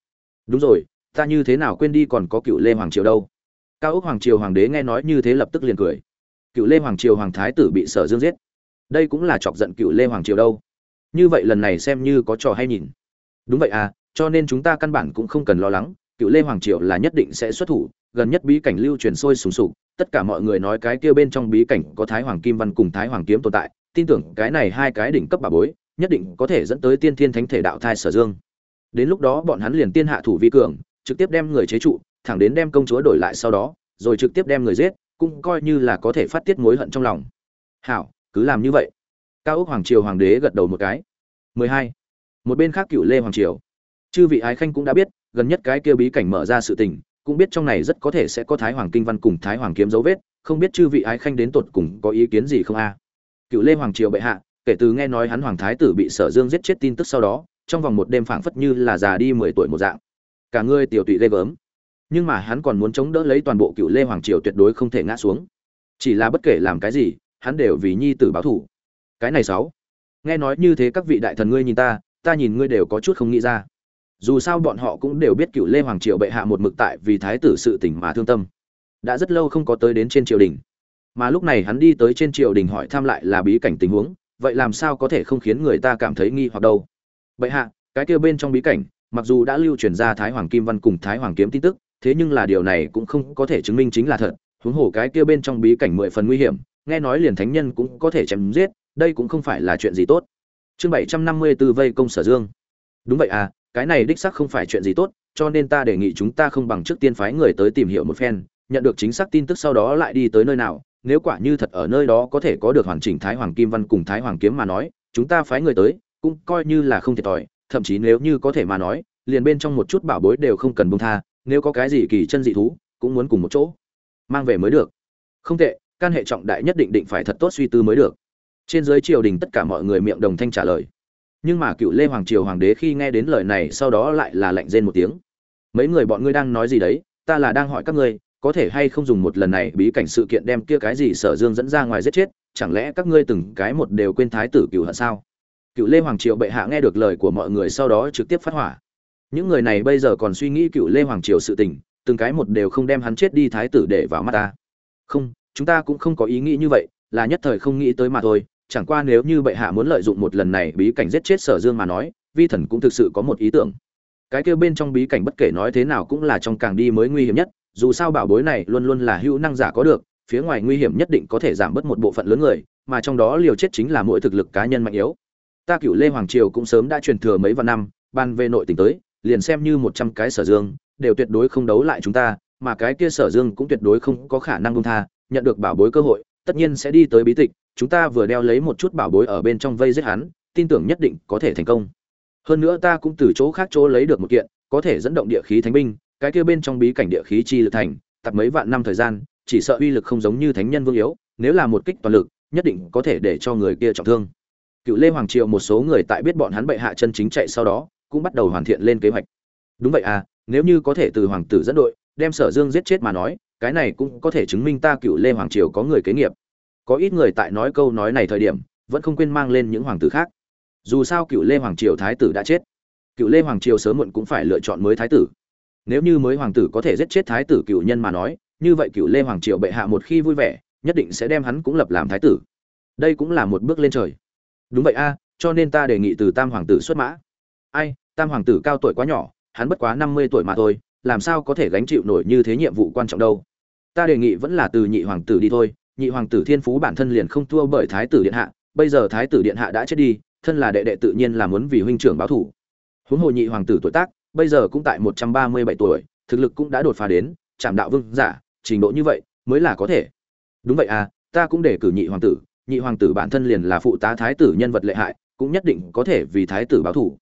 đúng rồi, ta như thế nào quên đi còn có cựu lê hoàng triều đâu? Cao ốc hoàng triều hoàng đế nghe nói như thế lập tức liền cười. Cựu lê hoàng triều hoàng thái tử bị sở dương giết đây cũng là chọc giận cựu lê hoàng triều đâu. Như vậy lần này xem như có trò hay nhìn. Đúng vậy à cho nên chúng ta căn bản cũng không cần lo lắng, cựu lê hoàng triều là nhất định sẽ xuất thủ, gần nhất bí cảnh lưu truyền sôi sùng sục, tất cả mọi người nói cái kia bên trong bí cảnh có thái hoàng kim văn cùng thái hoàng kiếm tồn tại, tin tưởng cái này hai cái đỉnh cấp bà bối, nhất định có thể dẫn tới tiên thiên thánh thể đạo thai sở dương. Đến lúc đó bọn hắn liền tiên hạ thủ vi cường, trực tiếp đem người chế trụ, thẳng đến đem công chúa đổi lại sau đó, rồi trực tiếp đem người giết, cũng coi như là có thể phát tiết mối hận trong lòng. Hảo cứ làm như vậy. Cao ốc hoàng triều hoàng đế gật đầu một cái. 12. một bên khác cựu lê hoàng triều. Chư vị ái khanh cũng đã biết, gần nhất cái kia bí cảnh mở ra sự tình, cũng biết trong này rất có thể sẽ có thái hoàng kinh văn cùng thái hoàng kiếm dấu vết, không biết chư vị ái khanh đến tột cùng có ý kiến gì không a? Cựu lê hoàng triều bệ hạ, kể từ nghe nói hắn hoàng thái tử bị sở dương giết chết tin tức sau đó, trong vòng một đêm phảng phất như là già đi mười tuổi một dạng. Cả ngươi tiểu tụy ghê gớm. Nhưng mà hắn còn muốn chống đỡ lấy toàn bộ cựu lê hoàng triều tuyệt đối không thể ngã xuống. Chỉ là bất kể làm cái gì hắn đều vì nhi tử báo thủ cái này sáu. Nghe nói như thế các vị đại thần ngươi nhìn ta ta nhìn ngươi đều có chút không nghĩ ra. Dù sao bọn họ cũng đều biết cựu lê hoàng triều bệ hạ một mực tại vì thái tử sự tỉnh mà thương tâm. Đã rất lâu không có tới đến trên triều đình. Mà lúc này hắn đi tới trên triều đình hỏi thăm lại là bí cảnh tình huống, vậy làm sao có thể không khiến người ta cảm thấy nghi hoặc đâu? Bệ hạ, cái kia bên trong bí cảnh, mặc dù đã lưu truyền ra thái hoàng kim văn cùng thái hoàng kiếm tin tức, thế nhưng là điều này cũng không có thể chứng minh chính là thật. Huống hồ cái kia bên trong bí cảnh mười phần nguy hiểm nghe nói liền thánh nhân cũng có thể chém giết, đây cũng không phải là chuyện gì tốt. Chương bảy trăm năm mươi b ố vây công sở dương. Đúng vậy à cái này đích xác không phải chuyện gì tốt, cho nên ta đề nghị chúng ta không bằng trước tiên phái người tới tìm hiểu một phen, nhận được chính xác tin tức sau đó lại đi tới nơi nào, nếu quả như thật ở nơi đó có thể có được hoàn chỉnh thái hoàng kim văn cùng thái hoàng kiếm mà nói, chúng ta phái người tới, cũng coi như là không thiệt thòi, thậm chí nếu như có thể mà nói, liền bên trong một chút bảo bối đều không cần buông tha, nếu có cái gì kỳ chân dị thú, cũng muốn cùng một chỗ, mang về mới được. Không tệ can hệ trọng đại nhất định định phải thật tốt suy tư mới được. Trên dưới triều đình tất cả mọi người miệng đồng thanh trả lời. Nhưng mà cựu lê hoàng triều hoàng đế khi nghe đến lời này sau đó lại là lạnh rên một tiếng. Mấy người bọn ngươi đang nói gì đấy? Ta là đang hỏi các ngươi, có thể hay không dùng một lần này bí cảnh sự kiện đem kia cái gì sở dương dẫn ra ngoài giết chết? Chẳng lẽ các ngươi từng cái một đều quên thái tử cựu hận sao? Cựu lê hoàng triều bệ hạ nghe được lời của mọi người sau đó trực tiếp phát hỏa. Những người này bây giờ còn suy nghĩ cựu lê hoàng triều sự tình, từng cái một đều không đem hắn chết đi thái tử để vào mắt ta. Không chúng ta cũng không có ý nghĩ như vậy, là nhất thời không nghĩ tới mà thôi, chẳng qua nếu như bệ hạ muốn lợi dụng một lần này bí cảnh giết chết sở dương mà nói, vi thần cũng thực sự có một ý tưởng. Cái kêu bên trong bí cảnh bất kể nói thế nào cũng là trong càng đi mới nguy hiểm nhất, dù sao bảo bối này luôn luôn là hữu năng giả có được, phía ngoài nguy hiểm nhất định có thể giảm bớt một bộ phận lớn người, mà trong đó liều chết chính là mỗi thực lực cá nhân mạnh yếu. Ta cựu lê hoàng triều cũng sớm đã truyền thừa mấy vạn năm, ban về nội tỉnh tới, liền xem như một trăm cái sở dương, đều tuyệt đối không đấu lại chúng ta, mà cái kia sở dương cũng tuyệt đối không có khả năng công tha nhận được bảo bối cơ hội, tất nhiên sẽ đi tới bí tịch, chúng ta vừa đeo lấy một chút bảo bối ở bên trong vây giết hắn, tin tưởng nhất định có thể thành công. Hơn nữa ta cũng từ chỗ khác chỗ lấy được một kiện, có thể dẫn động địa khí thánh binh, cái kia bên trong bí cảnh địa khí chi lực thành tập mấy vạn năm thời gian, chỉ sợ uy lực không giống như thánh nhân vương yếu, nếu là một kích toàn lực, nhất định có thể để cho người kia trọng thương. Cựu lê hoàng triều một số người tại biết bọn hắn bệ hạ chân chính chạy sau đó, cũng bắt đầu hoàn thiện lên kế hoạch. Đúng vậy à nếu như có thể từ hoàng tử dẫn đội, đem sở dương giết chết mà nói cái này cũng có thể chứng minh ta cựu lê hoàng triều có người kế nghiệp. Có ít người tại nói câu nói này thời điểm, vẫn không quên mang lên những hoàng tử khác. Dù sao cựu lê hoàng triều thái tử đã chết. Cựu lê hoàng triều sớm muộn cũng phải lựa chọn mới thái tử. Nếu như mới hoàng tử có thể giết chết thái tử cựu nhân mà nói, như vậy cựu lê hoàng triều bệ hạ một khi vui vẻ, nhất định sẽ đem hắn cũng lập làm thái tử. Đây cũng là một bước lên trời. Đúng vậy a, cho nên ta đề nghị từ tam hoàng tử xuất mã. Ai, tam hoàng tử cao tuổi quá nhỏ, hắn bất quá năm mươi tuổi mà thôi, làm sao có thể gánh chịu nổi như thế nhiệm vụ quan trọng đâu? Ta đề nghị vẫn là từ nhị hoàng tử đi thôi, nhị hoàng tử thiên phú bản thân liền không thua bởi thái tử điện hạ, bây giờ thái tử điện hạ đã chết đi, thân là đệ đệ tự nhiên là muốn vì huynh trưởng báo thủ. Huống hồ nhị hoàng tử tuổi tác, bây giờ cũng tại một trăm ba mươi bảy tuổi, thực lực cũng đã đột phá đến, trảm đạo vương giả, trình độ như vậy, mới là có thể. Đúng vậy à ta cũng để cử nhị hoàng tử, nhị hoàng tử bản thân liền là phụ tá thái tử nhân vật lệ hại, cũng nhất định có thể vì thái tử báo thủ.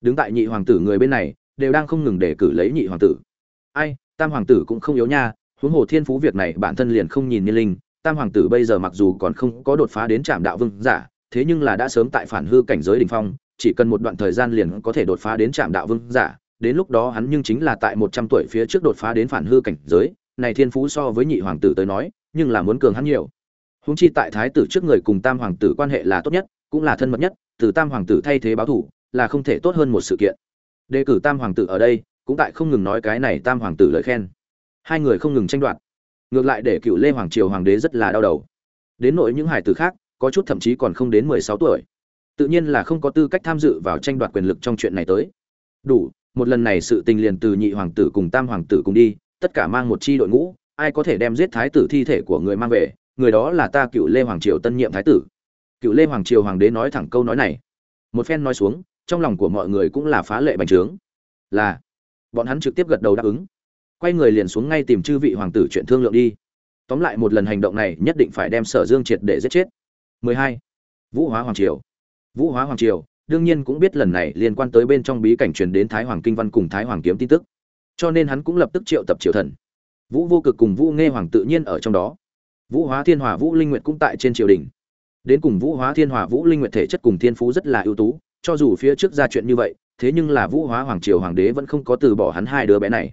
Đứng tại nhị hoàng tử người bên này, đều đang không ngừng để cử lấy nhị hoàng tử. Ai, tam hoàng tử cũng không yếu nha huống hồ thiên phú việc này bản thân liền không nhìn như linh, tam hoàng tử bây giờ mặc dù còn không có đột phá đến trạm đạo vương giả, thế nhưng là đã sớm tại phản hư cảnh giới đỉnh phong, chỉ cần một đoạn thời gian liền có thể đột phá đến trạm đạo vương giả, đến lúc đó hắn nhưng chính là tại một trăm tuổi phía trước đột phá đến phản hư cảnh giới, này thiên phú so với nhị hoàng tử tới nói, nhưng là muốn cường hắn nhiều. Húng chi tại thái tử trước người cùng tam hoàng tử quan hệ là tốt nhất, cũng là thân mật nhất, từ tam hoàng tử thay thế báo thủ, là không thể tốt hơn một sự kiện. Đề cử tam hoàng tử ở đây, cũng tại không ngừng nói cái này tam hoàng tử lời khen hai người không ngừng tranh đoạt. Ngược lại để cựu lê hoàng triều hoàng đế rất là đau đầu. Đến nội những hải tử khác, có chút thậm chí còn không đến mười sáu tuổi. Tự nhiên là không có tư cách tham dự vào tranh đoạt quyền lực trong chuyện này tới. Đủ, một lần này sự tình liền từ nhị hoàng tử cùng tam hoàng tử cùng đi, tất cả mang một chi đội ngũ, ai có thể đem giết thái tử thi thể của người mang về, người đó là ta cựu lê hoàng triều tân nhiệm thái tử. Cựu lê hoàng triều hoàng đế nói thẳng câu nói này. Một phen nói xuống, trong lòng của mọi người cũng là phá lệ bành trướng. Là, bọn hắn trực tiếp gật đầu đáp ứng quay người liền xuống ngay tìm chư vị hoàng tử chuyện thương lượng đi. Tóm lại một lần hành động này nhất định phải đem sở dương triệt để giết chết. 12. vũ hóa hoàng triều. Vũ hóa hoàng triều, đương nhiên cũng biết lần này liên quan tới bên trong bí cảnh truyền đến thái hoàng kinh văn cùng thái hoàng kiếm tin tức. Cho nên hắn cũng lập tức triệu tập triều thần. Vũ vô cực cùng vũ nghe hoàng tự nhiên ở trong đó. Vũ hóa thiên hòa vũ linh nguyệt cũng tại trên triều đình. Đến cùng vũ hóa thiên hòa vũ linh nguyệt thể chất cùng thiên phú rất là ưu tú, cho dù phía trước ra chuyện như vậy, thế nhưng là vũ hóa hoàng triều hoàng đế vẫn không có từ bỏ hắn hai đứa bé này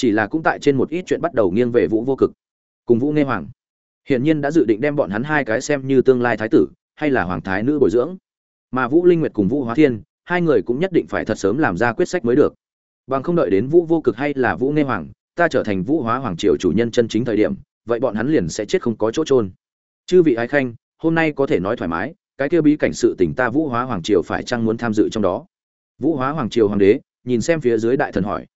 chỉ là cũng tại trên một ít chuyện bắt đầu nghiêng về vũ vô cực. Cùng vũ nghe hoàng. Hiển nhiên đã dự định đem bọn hắn hai cái xem như tương lai thái tử, hay là hoàng thái nữ bồi dưỡng. Mà vũ linh nguyệt cùng vũ hóa thiên, hai người cũng nhất định phải thật sớm làm ra quyết sách mới được. Bằng không đợi đến vũ vô cực hay là vũ nghe hoàng, ta trở thành vũ hóa hoàng triều chủ nhân chân chính thời điểm, vậy bọn hắn liền sẽ chết không có chỗ trôn chư vị ái khanh, hôm nay có thể nói thoải mái, cái kia bí cảnh sự tình ta vũ hóa hoàng triều phải chăng muốn tham dự trong đó? Vũ hóa hoàng triều hoàng đế, nhìn xem phía dưới đại thần hỏi.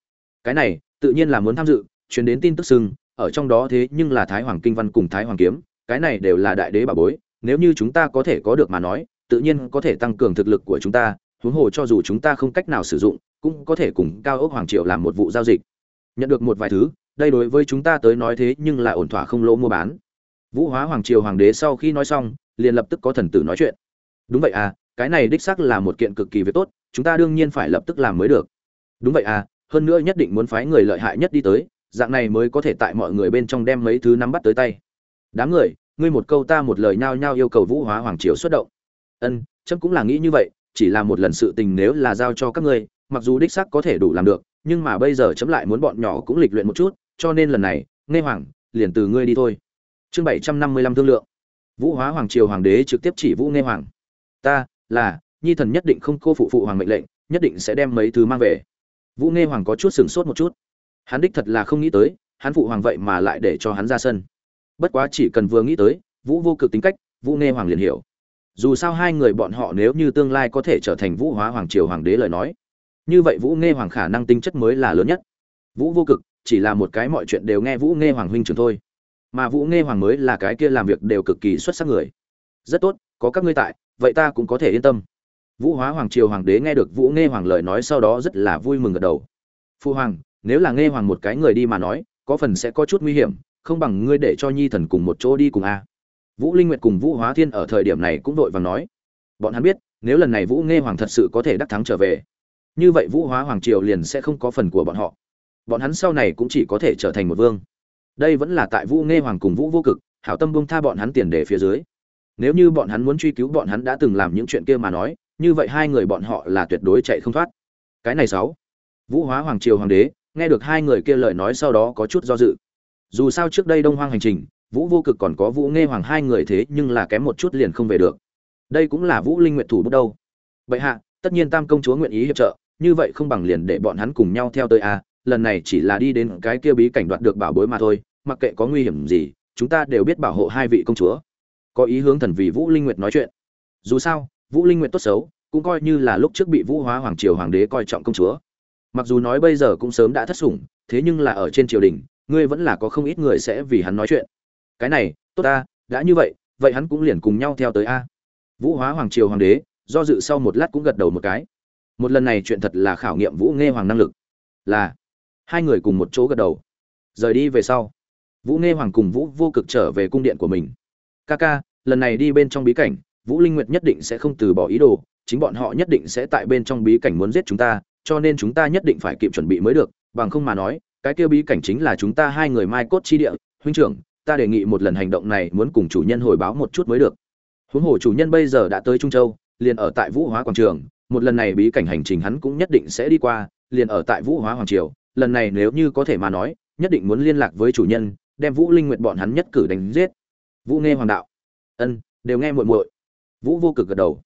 Cái này tự nhiên là muốn tham dự chuyến đến tin tức sưng ở trong đó thế nhưng là thái hoàng kinh văn cùng thái hoàng kiếm, cái này đều là đại đế bà bối, nếu như chúng ta có thể có được mà nói, tự nhiên có thể tăng cường thực lực của chúng ta, huống hồ cho dù chúng ta không cách nào sử dụng, cũng có thể cùng cao ốc hoàng triệu làm một vụ giao dịch. Nhận được một vài thứ, đây đối với chúng ta tới nói thế nhưng là ổn thỏa không lỗ mua bán. Vũ hóa hoàng triều hoàng đế sau khi nói xong, liền lập tức có thần tử nói chuyện. Đúng vậy à cái này đích xác là một kiện cực kỳ việc tốt, chúng ta đương nhiên phải lập tức làm mới được. Đúng vậy à hơn nữa nhất định muốn phái người lợi hại nhất đi tới, dạng này mới có thể tại mọi người bên trong đem mấy thứ nắm bắt tới tay. Đám người, ngươi một câu ta một lời nhao nhao yêu cầu vũ hóa hoàng triều xuất động. Ân trâm cũng là nghĩ như vậy, chỉ là một lần sự tình nếu là giao cho các ngươi, mặc dù đích xác có thể đủ làm được, nhưng mà bây giờ chấm lại muốn bọn nhỏ cũng lịch luyện một chút, cho nên lần này nghe hoàng, liền từ ngươi đi thôi. Chương bảy trăm năm mươi lăm thương lượng. Vũ hóa hoàng triều hoàng đế trực tiếp chỉ vũ nghe hoàng. Ta, là, nhi thần nhất định không cô phụ phụ hoàng mệnh lệnh, nhất định sẽ đem mấy thứ mang về vũ nghe hoàng có chút sửng sốt một chút. Hắn đích thật là không nghĩ tới, hắn phụ hoàng vậy mà lại để cho hắn ra sân. Bất quá chỉ cần vừa nghĩ tới, vũ vô cực tính cách, vũ nghe hoàng liền hiểu. Dù sao hai người bọn họ nếu như tương lai có thể trở thành vũ hóa hoàng triều hoàng đế lời nói, như vậy vũ nghe hoàng khả năng tính chất mới là lớn nhất. Vũ vô cực, chỉ là một cái mọi chuyện đều nghe vũ nghe hoàng huynh trường thôi. Mà vũ nghe hoàng mới là cái kia làm việc đều cực kỳ xuất sắc người. Rất tốt, có các ngươi tại, vậy ta cũng có thể yên tâm vũ hóa hoàng triều hoàng đế nghe được vũ nghe hoàng lời nói sau đó rất là vui mừng gật đầu. Phu hoàng, nếu là nghe hoàng một cái người đi mà nói, có phần sẽ có chút nguy hiểm, không bằng ngươi để cho nhi thần cùng một chỗ đi cùng a. Vũ linh nguyệt cùng vũ hóa thiên ở thời điểm này cũng vội vàng nói. Bọn hắn biết, nếu lần này vũ nghe hoàng thật sự có thể đắc thắng trở về, như vậy vũ hóa hoàng triều liền sẽ không có phần của bọn họ. Bọn hắn sau này cũng chỉ có thể trở thành một vương. Đây vẫn là tại vũ nghe hoàng cùng vũ vô cực, hảo tâm bông tha bọn hắn tiền để phía dưới. Nếu như bọn hắn muốn truy cứu bọn hắn đã từng làm những chuyện kia mà nói như vậy hai người bọn họ là tuyệt đối chạy không thoát. Cái này sáu. Vũ hóa hoàng triều hoàng đế, nghe được hai người kia lời nói sau đó có chút do dự. Dù sao trước đây đông hoang hành trình, vũ vô cực còn có vũ nghe hoàng hai người thế nhưng là kém một chút liền không về được. Đây cũng là vũ linh nguyện thủ bút đâu. Vậy hạ, tất nhiên tam công chúa nguyện ý hiệp trợ, như vậy không bằng liền để bọn hắn cùng nhau theo tới a, lần này chỉ là đi đến cái kia bí cảnh đoạt được bảo bối mà thôi, mặc kệ có nguy hiểm gì, chúng ta đều biết bảo hộ hai vị công chúa. Có ý hướng thần vì vũ linh nguyệt nói chuyện. Dù sao vũ linh nguyệt tốt xấu, cũng coi như là lúc trước bị vũ hóa hoàng triều hoàng đế coi trọng công chúa. Mặc dù nói bây giờ cũng sớm đã thất sủng, thế nhưng là ở trên triều đình, ngươi vẫn là có không ít người sẽ vì hắn nói chuyện. Cái này, tốt ta, đã như vậy vậy hắn cũng liền cùng nhau theo tới a. Vũ hóa hoàng triều hoàng đế, do dự sau một lát cũng gật đầu một cái. Một lần này chuyện thật là khảo nghiệm vũ nghe hoàng năng lực. Là, hai người cùng một chỗ gật đầu. Rời đi về sau, vũ nghe hoàng cùng vũ vô cực trở về cung điện của mình. Ca ca, lần này đi bên trong bí cảnh vũ linh nguyệt nhất định sẽ không từ bỏ ý đồ, chính bọn họ nhất định sẽ tại bên trong bí cảnh muốn giết chúng ta, cho nên chúng ta nhất định phải kịp chuẩn bị mới được, bằng không mà nói, cái kia bí cảnh chính là chúng ta hai người mai cốt chi địa. Huynh trưởng, ta đề nghị một lần hành động này muốn cùng chủ nhân hồi báo một chút mới được. Huống hồ chủ nhân bây giờ đã tới trung châu, liền ở tại vũ hóa quảng trường, một lần này bí cảnh hành trình hắn cũng nhất định sẽ đi qua, liền ở tại vũ hóa hoàng triều. Lần này nếu như có thể mà nói, nhất định muốn liên lạc với chủ nhân, đem vũ linh Nguyệt bọn hắn nhất cử đánh giết. Vũ nghe hoàng đạo. Ân, đều nghe muội muội vũ vô cực gật đầu.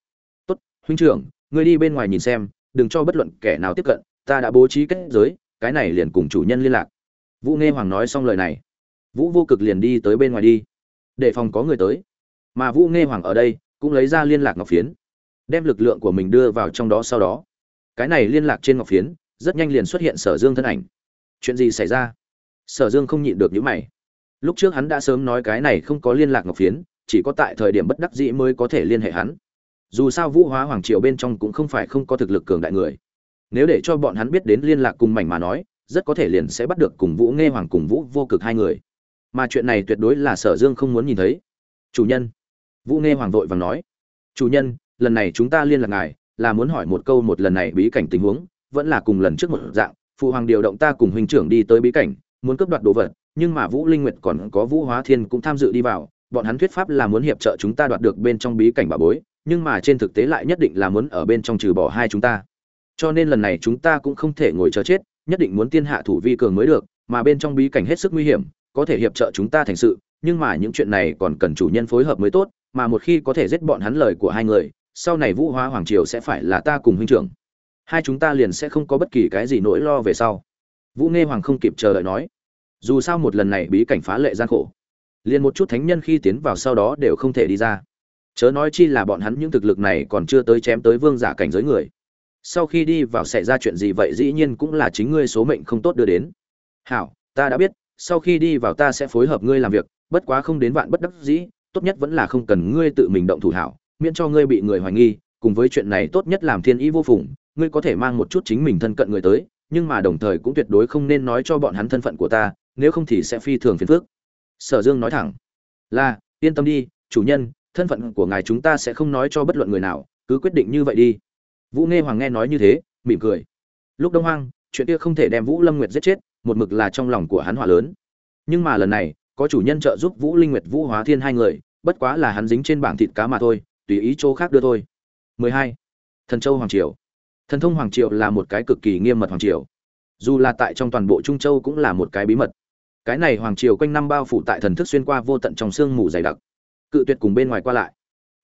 Tốt, huynh trưởng, ngươi đi bên ngoài nhìn xem, đừng cho bất luận kẻ nào tiếp cận, ta đã bố trí kết giới, cái này liền cùng chủ nhân liên lạc. Vũ nghe hoàng nói xong lời này. Vũ vô cực liền đi tới bên ngoài đi, để phòng có người tới. Mà vũ nghe hoàng ở đây, cũng lấy ra liên lạc ngọc phiến, đem lực lượng của mình đưa vào trong đó sau đó. Cái này liên lạc trên ngọc phiến, rất nhanh liền xuất hiện sở dương thân ảnh. Chuyện gì xảy ra? Sở dương không nhịn được những mày. Lúc trước hắn đã sớm nói cái này không có liên lạc ngọc phiến chỉ có tại thời điểm bất đắc dĩ mới có thể liên hệ hắn. Dù sao vũ hóa hoàng triều bên trong cũng không phải không có thực lực cường đại người. Nếu để cho bọn hắn biết đến liên lạc cùng mảnh mà nói, rất có thể liền sẽ bắt được cùng vũ nghe hoàng cùng vũ vô cực hai người. Mà chuyện này tuyệt đối là sở dương không muốn nhìn thấy. Chủ nhân. Vũ nghe hoàng vội vàng nói. Chủ nhân, lần này chúng ta liên lạc ngài, là muốn hỏi một câu một lần này bí cảnh tình huống, vẫn là cùng lần trước một dạng, phụ hoàng điều động ta cùng huynh trưởng đi tới bí cảnh, muốn cướp đoạt đồ vật, nhưng mà vũ linh nguyệt còn có vũ hóa thiên cũng tham dự đi vào bọn hắn thuyết pháp là muốn hiệp trợ chúng ta đoạt được bên trong bí cảnh bà bối, nhưng mà trên thực tế lại nhất định là muốn ở bên trong trừ bỏ hai chúng ta. Cho nên lần này chúng ta cũng không thể ngồi chờ chết, nhất định muốn tiên hạ thủ vi cường mới được, mà bên trong bí cảnh hết sức nguy hiểm, có thể hiệp trợ chúng ta thành sự, nhưng mà những chuyện này còn cần chủ nhân phối hợp mới tốt, mà một khi có thể giết bọn hắn lời của hai người, sau này vũ hóa hoàng triều sẽ phải là ta cùng huynh trưởng. Hai chúng ta liền sẽ không có bất kỳ cái gì nỗi lo về sau. Vũ nghe hoàng không kịp chờ đợi nói. Dù sao một lần này bí cảnh phá lệ gian khổ liền một chút thánh nhân khi tiến vào sau đó đều không thể đi ra. Chớ nói chi là bọn hắn những thực lực này còn chưa tới chém tới vương giả cảnh giới người. Sau khi đi vào xảy ra chuyện gì vậy dĩ nhiên cũng là chính ngươi số mệnh không tốt đưa đến. Hảo, ta đã biết, sau khi đi vào ta sẽ phối hợp ngươi làm việc, bất quá không đến vạn bất đắc dĩ, tốt nhất vẫn là không cần ngươi tự mình động thủ hảo, miễn cho ngươi bị người hoài nghi, cùng với chuyện này tốt nhất làm thiên ý vô phùng, ngươi có thể mang một chút chính mình thân cận người tới, nhưng mà đồng thời cũng tuyệt đối không nên nói cho bọn hắn thân phận của ta, nếu không thì sẽ phi thường phiền phức sở dương nói thẳng. Là, yên tâm đi, chủ nhân, thân phận của ngài chúng ta sẽ không nói cho bất luận người nào, cứ quyết định như vậy đi. Vũ nghe hoàng nghe nói như thế, mỉm cười. Lúc đông hoang, chuyện kia không thể đem vũ lâm nguyệt giết chết, một mực là trong lòng của hắn hỏa lớn. Nhưng mà lần này, có chủ nhân trợ giúp vũ linh nguyệt vũ hóa thiên hai người, bất quá là hắn dính trên bảng thịt cá mà thôi, tùy ý chỗ khác đưa thôi. 12. thần châu hoàng triều. Thần thông hoàng triều là một cái cực kỳ nghiêm mật hoàng triều. Dù là tại trong toàn bộ trung châu cũng là một cái bí mật cái này hoàng triều quanh năm bao phủ tại thần thức xuyên qua vô tận trong sương mù dày đặc. Cự tuyệt cùng bên ngoài qua lại.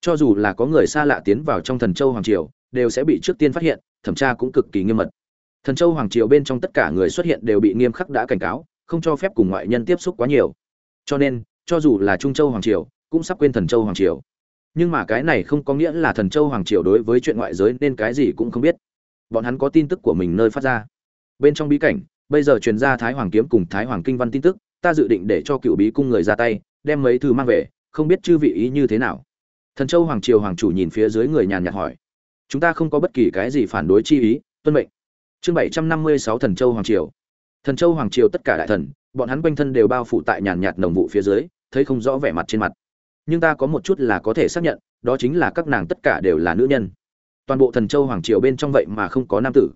Cho dù là có người xa lạ tiến vào trong thần châu hoàng triều, đều sẽ bị trước tiên phát hiện, thẩm tra cũng cực kỳ nghiêm mật. Thần châu hoàng triều bên trong tất cả người xuất hiện đều bị nghiêm khắc đã cảnh cáo, không cho phép cùng ngoại nhân tiếp xúc quá nhiều. Cho nên, cho dù là trung châu hoàng triều, cũng sắp quên thần châu hoàng triều. Nhưng mà cái này không có nghĩa là thần châu hoàng triều đối với chuyện ngoại giới nên cái gì cũng không biết. Bọn hắn có tin tức của mình nơi phát ra. Bên trong bí cảnh bây giờ truyền ra thái hoàng kiếm cùng thái hoàng kinh văn tin tức, ta dự định để cho cựu bí cung người ra tay, đem mấy thứ mang về, không biết chư vị ý như thế nào. Thần châu hoàng triều hoàng chủ nhìn phía dưới người nhàn nhạt hỏi. Chúng ta không có bất kỳ cái gì phản đối chi ý, tuân mệnh. Chương bảy trăm năm mươi sáu thần châu hoàng triều. Thần châu hoàng triều tất cả đại thần, bọn hắn quanh thân đều bao phủ tại nhàn nhạt nồng vụ phía dưới, thấy không rõ vẻ mặt trên mặt. Nhưng ta có một chút là có thể xác nhận, đó chính là các nàng tất cả đều là nữ nhân. Toàn bộ thần châu hoàng triều bên trong vậy mà không có nam tử.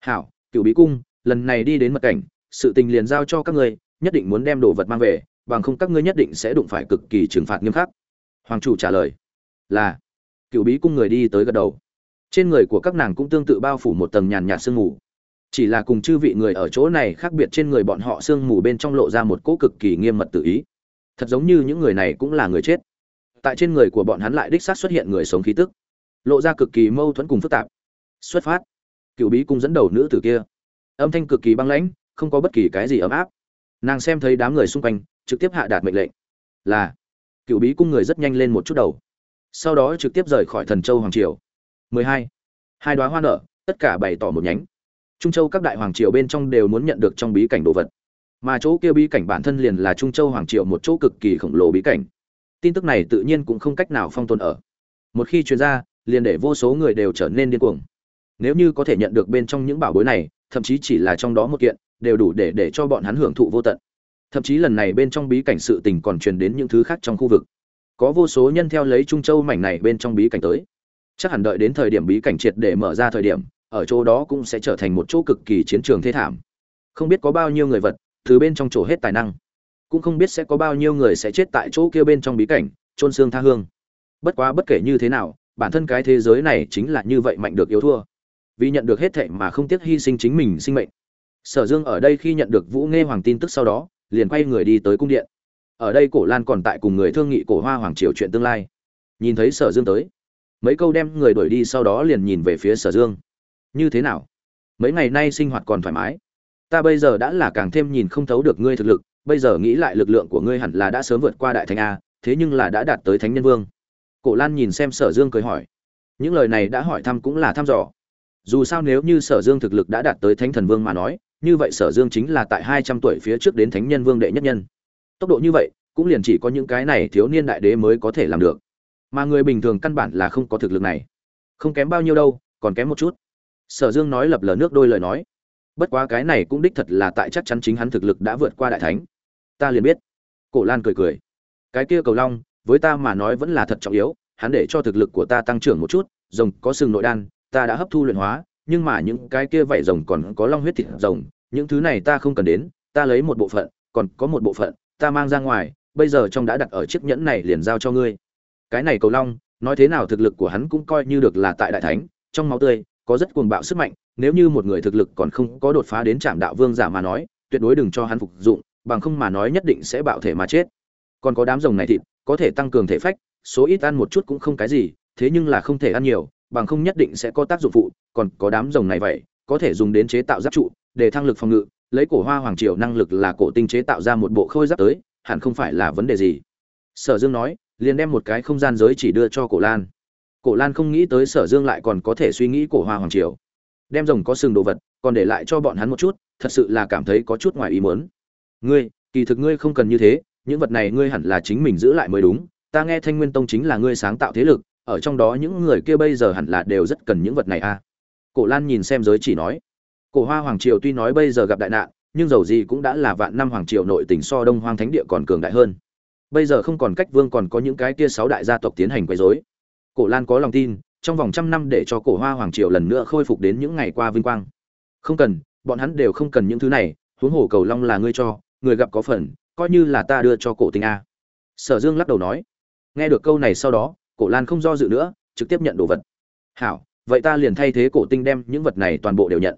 Hảo, cựu bí cung lần này đi đến mật cảnh, sự tình liền giao cho các ngươi, nhất định muốn đem đồ vật mang về, bằng không các ngươi nhất định sẽ đụng phải cực kỳ trừng phạt nghiêm khắc. Hoàng chủ trả lời, là. Cựu bí cung người đi tới gật đầu. Trên người của các nàng cũng tương tự bao phủ một tầng nhàn nhạt sương mù. Chỉ là cùng chư vị người ở chỗ này khác biệt trên người bọn họ sương mù bên trong lộ ra một cỗ cực kỳ nghiêm mật tự ý. Thật giống như những người này cũng là người chết. Tại trên người của bọn hắn lại đích xác xuất hiện người sống khí tức, lộ ra cực kỳ mâu thuẫn cùng phức tạp. Xuất phát. Cựu bí cung dẫn đầu nữ tử kia âm thanh cực kỳ băng lãnh, không có bất kỳ cái gì ấm áp. Nàng xem thấy đám người xung quanh, trực tiếp hạ đạt mệnh lệnh. Là, cựu bí cung người rất nhanh lên một chút đầu. Sau đó trực tiếp rời khỏi thần châu hoàng triều. 12. hai đoá hoa nở, tất cả bày tỏ một nhánh. Trung châu các đại hoàng triều bên trong đều muốn nhận được trong bí cảnh đồ vật. Mà chỗ kia bí cảnh bản thân liền là trung châu hoàng triều một chỗ cực kỳ khổng lồ bí cảnh. Tin tức này tự nhiên cũng không cách nào phong tồn ở. Một khi truyền ra, liền để vô số người đều trở nên điên cuồng nếu như có thể nhận được bên trong những bảo bối này, thậm chí chỉ là trong đó một kiện, đều đủ để để cho bọn hắn hưởng thụ vô tận. Thậm chí lần này bên trong bí cảnh sự tình còn truyền đến những thứ khác trong khu vực. Có vô số nhân theo lấy trung châu mảnh này bên trong bí cảnh tới. Chắc hẳn đợi đến thời điểm bí cảnh triệt để mở ra thời điểm, ở chỗ đó cũng sẽ trở thành một chỗ cực kỳ chiến trường thế thảm. Không biết có bao nhiêu người vật, từ bên trong chỗ hết tài năng. Cũng không biết sẽ có bao nhiêu người sẽ chết tại chỗ kia bên trong bí cảnh trôn xương tha hương. Bất quá bất kể như thế nào, bản thân cái thế giới này chính là như vậy mạnh được yếu thua vì nhận được hết thệ mà không tiếc hy sinh chính mình sinh mệnh. Sở dương ở đây khi nhận được vũ nghe hoàng tin tức sau đó, liền quay người đi tới cung điện. Ở đây cổ lan còn tại cùng người thương nghị cổ hoa hoàng triều chuyện tương lai. Nhìn thấy sở dương tới, mấy câu đem người đuổi đi sau đó liền nhìn về phía sở dương. Như thế nào? Mấy ngày nay sinh hoạt còn thoải mái? Ta bây giờ đã là càng thêm nhìn không thấu được ngươi thực lực, bây giờ nghĩ lại lực lượng của ngươi hẳn là đã sớm vượt qua đại thánh a, thế nhưng là đã đạt tới thánh nhân vương. Cổ lan nhìn xem sở dương cười hỏi. Những lời này đã hỏi thăm cũng là thăm dò dù sao nếu như sở dương thực lực đã đạt tới thánh thần vương mà nói, như vậy sở dương chính là tại hai trăm tuổi phía trước đến thánh nhân vương đệ nhất nhân. Tốc độ như vậy, cũng liền chỉ có những cái này thiếu niên đại đế mới có thể làm được. Mà người bình thường căn bản là không có thực lực này. Không kém bao nhiêu đâu, còn kém một chút. Sở dương nói lập lờ nước đôi lời nói. Bất quá cái này cũng đích thật là tại chắc chắn chính hắn thực lực đã vượt qua đại thánh. Ta liền biết. Cổ lan cười cười. Cái kia cầu long, với ta mà nói vẫn là thật trọng yếu, hắn để cho thực lực của ta tăng trưởng một chút, rồng có sừng nội đan ta đã hấp thu luyện hóa, nhưng mà những cái kia vảy rồng còn có long huyết thịt rồng, những thứ này ta không cần đến, ta lấy một bộ phận, còn có một bộ phận, ta mang ra ngoài, bây giờ trong đã đặt ở chiếc nhẫn này liền giao cho ngươi. Cái này cầu long, nói thế nào thực lực của hắn cũng coi như được là tại đại thánh, trong máu tươi, có rất cuồng bạo sức mạnh, nếu như một người thực lực còn không có đột phá đến Trảm đạo vương giả mà nói, tuyệt đối đừng cho hắn phục dụng, bằng không mà nói nhất định sẽ bạo thể mà chết. Còn có đám rồng này thịt, có thể tăng cường thể phách, số ít ăn một chút cũng không cái gì, thế nhưng là không thể ăn nhiều bằng không nhất định sẽ có tác dụng phụ, còn có đám rồng này vậy, có thể dùng đến chế tạo giáp trụ, để thăng lực phòng ngự, lấy cổ hoa hoàng triều năng lực là cổ tinh chế tạo ra một bộ khôi giáp tới, hẳn không phải là vấn đề gì. Sở dương nói, liền đem một cái không gian giới chỉ đưa cho cổ lan. Cổ lan không nghĩ tới sở dương lại còn có thể suy nghĩ cổ hoa hoàng triều. Đem rồng có sừng đồ vật, còn để lại cho bọn hắn một chút, thật sự là cảm thấy có chút ngoài ý muốn. Ngươi, kỳ thực ngươi không cần như thế, những vật này ngươi hẳn là chính mình giữ lại mới đúng. Ta nghe thanh nguyên tông chính là ngươi sáng tạo thế lực ở trong đó những người kia bây giờ hẳn là đều rất cần những vật này a à. cổ lan nhìn xem giới chỉ nói. Cổ hoa hoàng triều tuy nói bây giờ gặp đại nạn, nhưng dầu gì cũng đã là vạn năm hoàng triều nội tỉnh so đông hoang thánh địa còn cường đại hơn. Bây giờ không còn cách vương còn có những cái kia sáu đại gia tộc tiến hành quấy rối. Cổ lan có lòng tin, trong vòng trăm năm để cho cổ hoa hoàng triều lần nữa khôi phục đến những ngày qua vinh quang. Không cần, bọn hắn đều không cần những thứ này, huống hồ cầu long là ngươi cho, người gặp có phần, coi như là ta đưa cho cổ tinh a. Sở dương lắc đầu nói. Nghe được câu này sau đó cổ lan không do dự nữa, trực tiếp nhận đồ vật. Hảo, vậy ta liền thay thế cổ tinh đem những vật này toàn bộ đều nhận.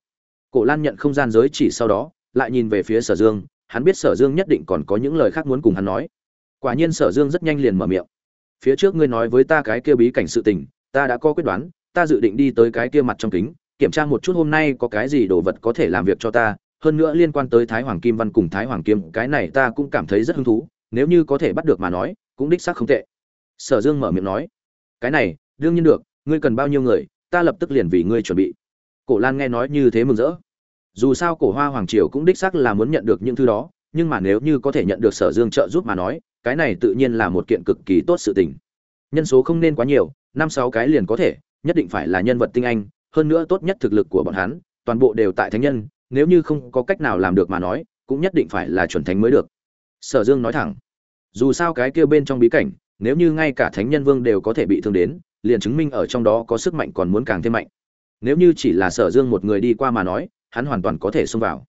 Cổ lan nhận không gian giới chỉ sau đó, lại nhìn về phía sở dương, hắn biết sở dương nhất định còn có những lời khác muốn cùng hắn nói. Quả nhiên sở dương rất nhanh liền mở miệng. Phía trước ngươi nói với ta cái kia bí cảnh sự tình, ta đã có quyết đoán, ta dự định đi tới cái kia mặt trong kính, kiểm tra một chút hôm nay có cái gì đồ vật có thể làm việc cho ta, hơn nữa liên quan tới thái hoàng kim văn cùng thái hoàng kim cái này ta cũng cảm thấy rất hứng thú, nếu như có thể bắt được mà nói, cũng đích xác không tệ sở dương mở miệng nói, cái này, đương nhiên được, ngươi cần bao nhiêu người, ta lập tức liền vì ngươi chuẩn bị. Cổ lan nghe nói như thế mừng rỡ. Dù sao cổ hoa hoàng triều cũng đích xác là muốn nhận được những thứ đó, nhưng mà nếu như có thể nhận được sở dương trợ giúp mà nói, cái này tự nhiên là một kiện cực kỳ tốt sự tình. Nhân số không nên quá nhiều, năm sáu cái liền có thể, nhất định phải là nhân vật tinh anh, hơn nữa tốt nhất thực lực của bọn hắn, toàn bộ đều tại thánh nhân, nếu như không có cách nào làm được mà nói, cũng nhất định phải là chuẩn thánh mới được. Sở dương nói thẳng, dù sao cái kia bên trong bí cảnh nếu như ngay cả thánh nhân vương đều có thể bị thương đến, liền chứng minh ở trong đó có sức mạnh còn muốn càng thêm mạnh. Nếu như chỉ là sở dương một người đi qua mà nói, hắn hoàn toàn có thể xông vào.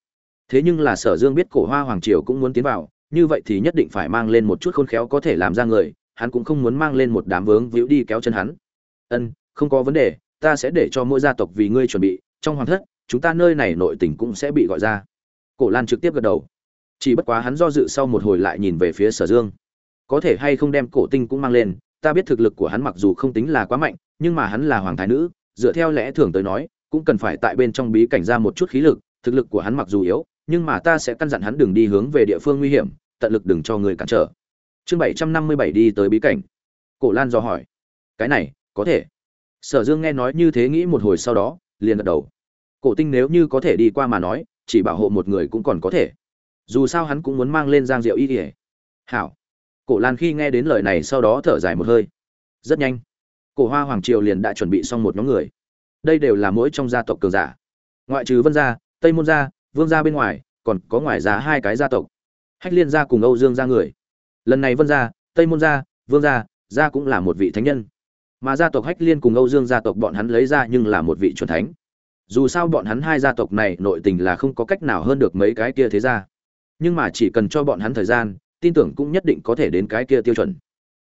Thế nhưng là sở dương biết cổ hoa hoàng triều cũng muốn tiến vào, như vậy thì nhất định phải mang lên một chút khôn khéo có thể làm ra người, hắn cũng không muốn mang lên một đám vướng víu đi kéo chân hắn. Ân, không có vấn đề, ta sẽ để cho mỗi gia tộc vì ngươi chuẩn bị, trong hoàng thất, chúng ta nơi này nội tình cũng sẽ bị gọi ra. Cổ lan trực tiếp gật đầu. Chỉ bất quá hắn do dự sau một hồi lại nhìn về phía sở dương có thể hay không đem cổ tinh cũng mang lên, ta biết thực lực của hắn mặc dù không tính là quá mạnh, nhưng mà hắn là hoàng thái nữ, dựa theo lẽ thường tới nói, cũng cần phải tại bên trong bí cảnh ra một chút khí lực, thực lực của hắn mặc dù yếu, nhưng mà ta sẽ căn dặn hắn đừng đi hướng về địa phương nguy hiểm, tận lực đừng cho người cản trở. Chương bảy trăm năm mươi bảy đi tới bí cảnh. Cổ lan do hỏi. Cái này, có thể. Sở dương nghe nói như thế nghĩ một hồi sau đó, liền gật đầu. Cổ tinh nếu như có thể đi qua mà nói, chỉ bảo hộ một người cũng còn có thể. Dù sao hắn cũng muốn mang lên giang diệu y ỉa hảo cổ lan khi nghe đến lời này sau đó thở dài một hơi. Rất nhanh, cổ hoa hoàng triều liền đã chuẩn bị xong một nhóm người. Đây đều là mỗi trong gia tộc cường giả. Ngoại trừ vân gia, tây môn gia, vương gia bên ngoài, còn có ngoài ra hai cái gia tộc. Hách liên gia cùng âu dương gia người. Lần này vân gia, tây môn gia, vương gia gia cũng là một vị thánh nhân. Mà gia tộc hách liên cùng âu dương gia tộc bọn hắn lấy ra nhưng là một vị c thánh. Dù sao bọn hắn hai gia tộc này nội tình là không có cách nào hơn được mấy cái kia thế ra nhưng mà chỉ cần cho bọn hắn thời gian tin tưởng cũng nhất định có thể đến cái kia tiêu chuẩn.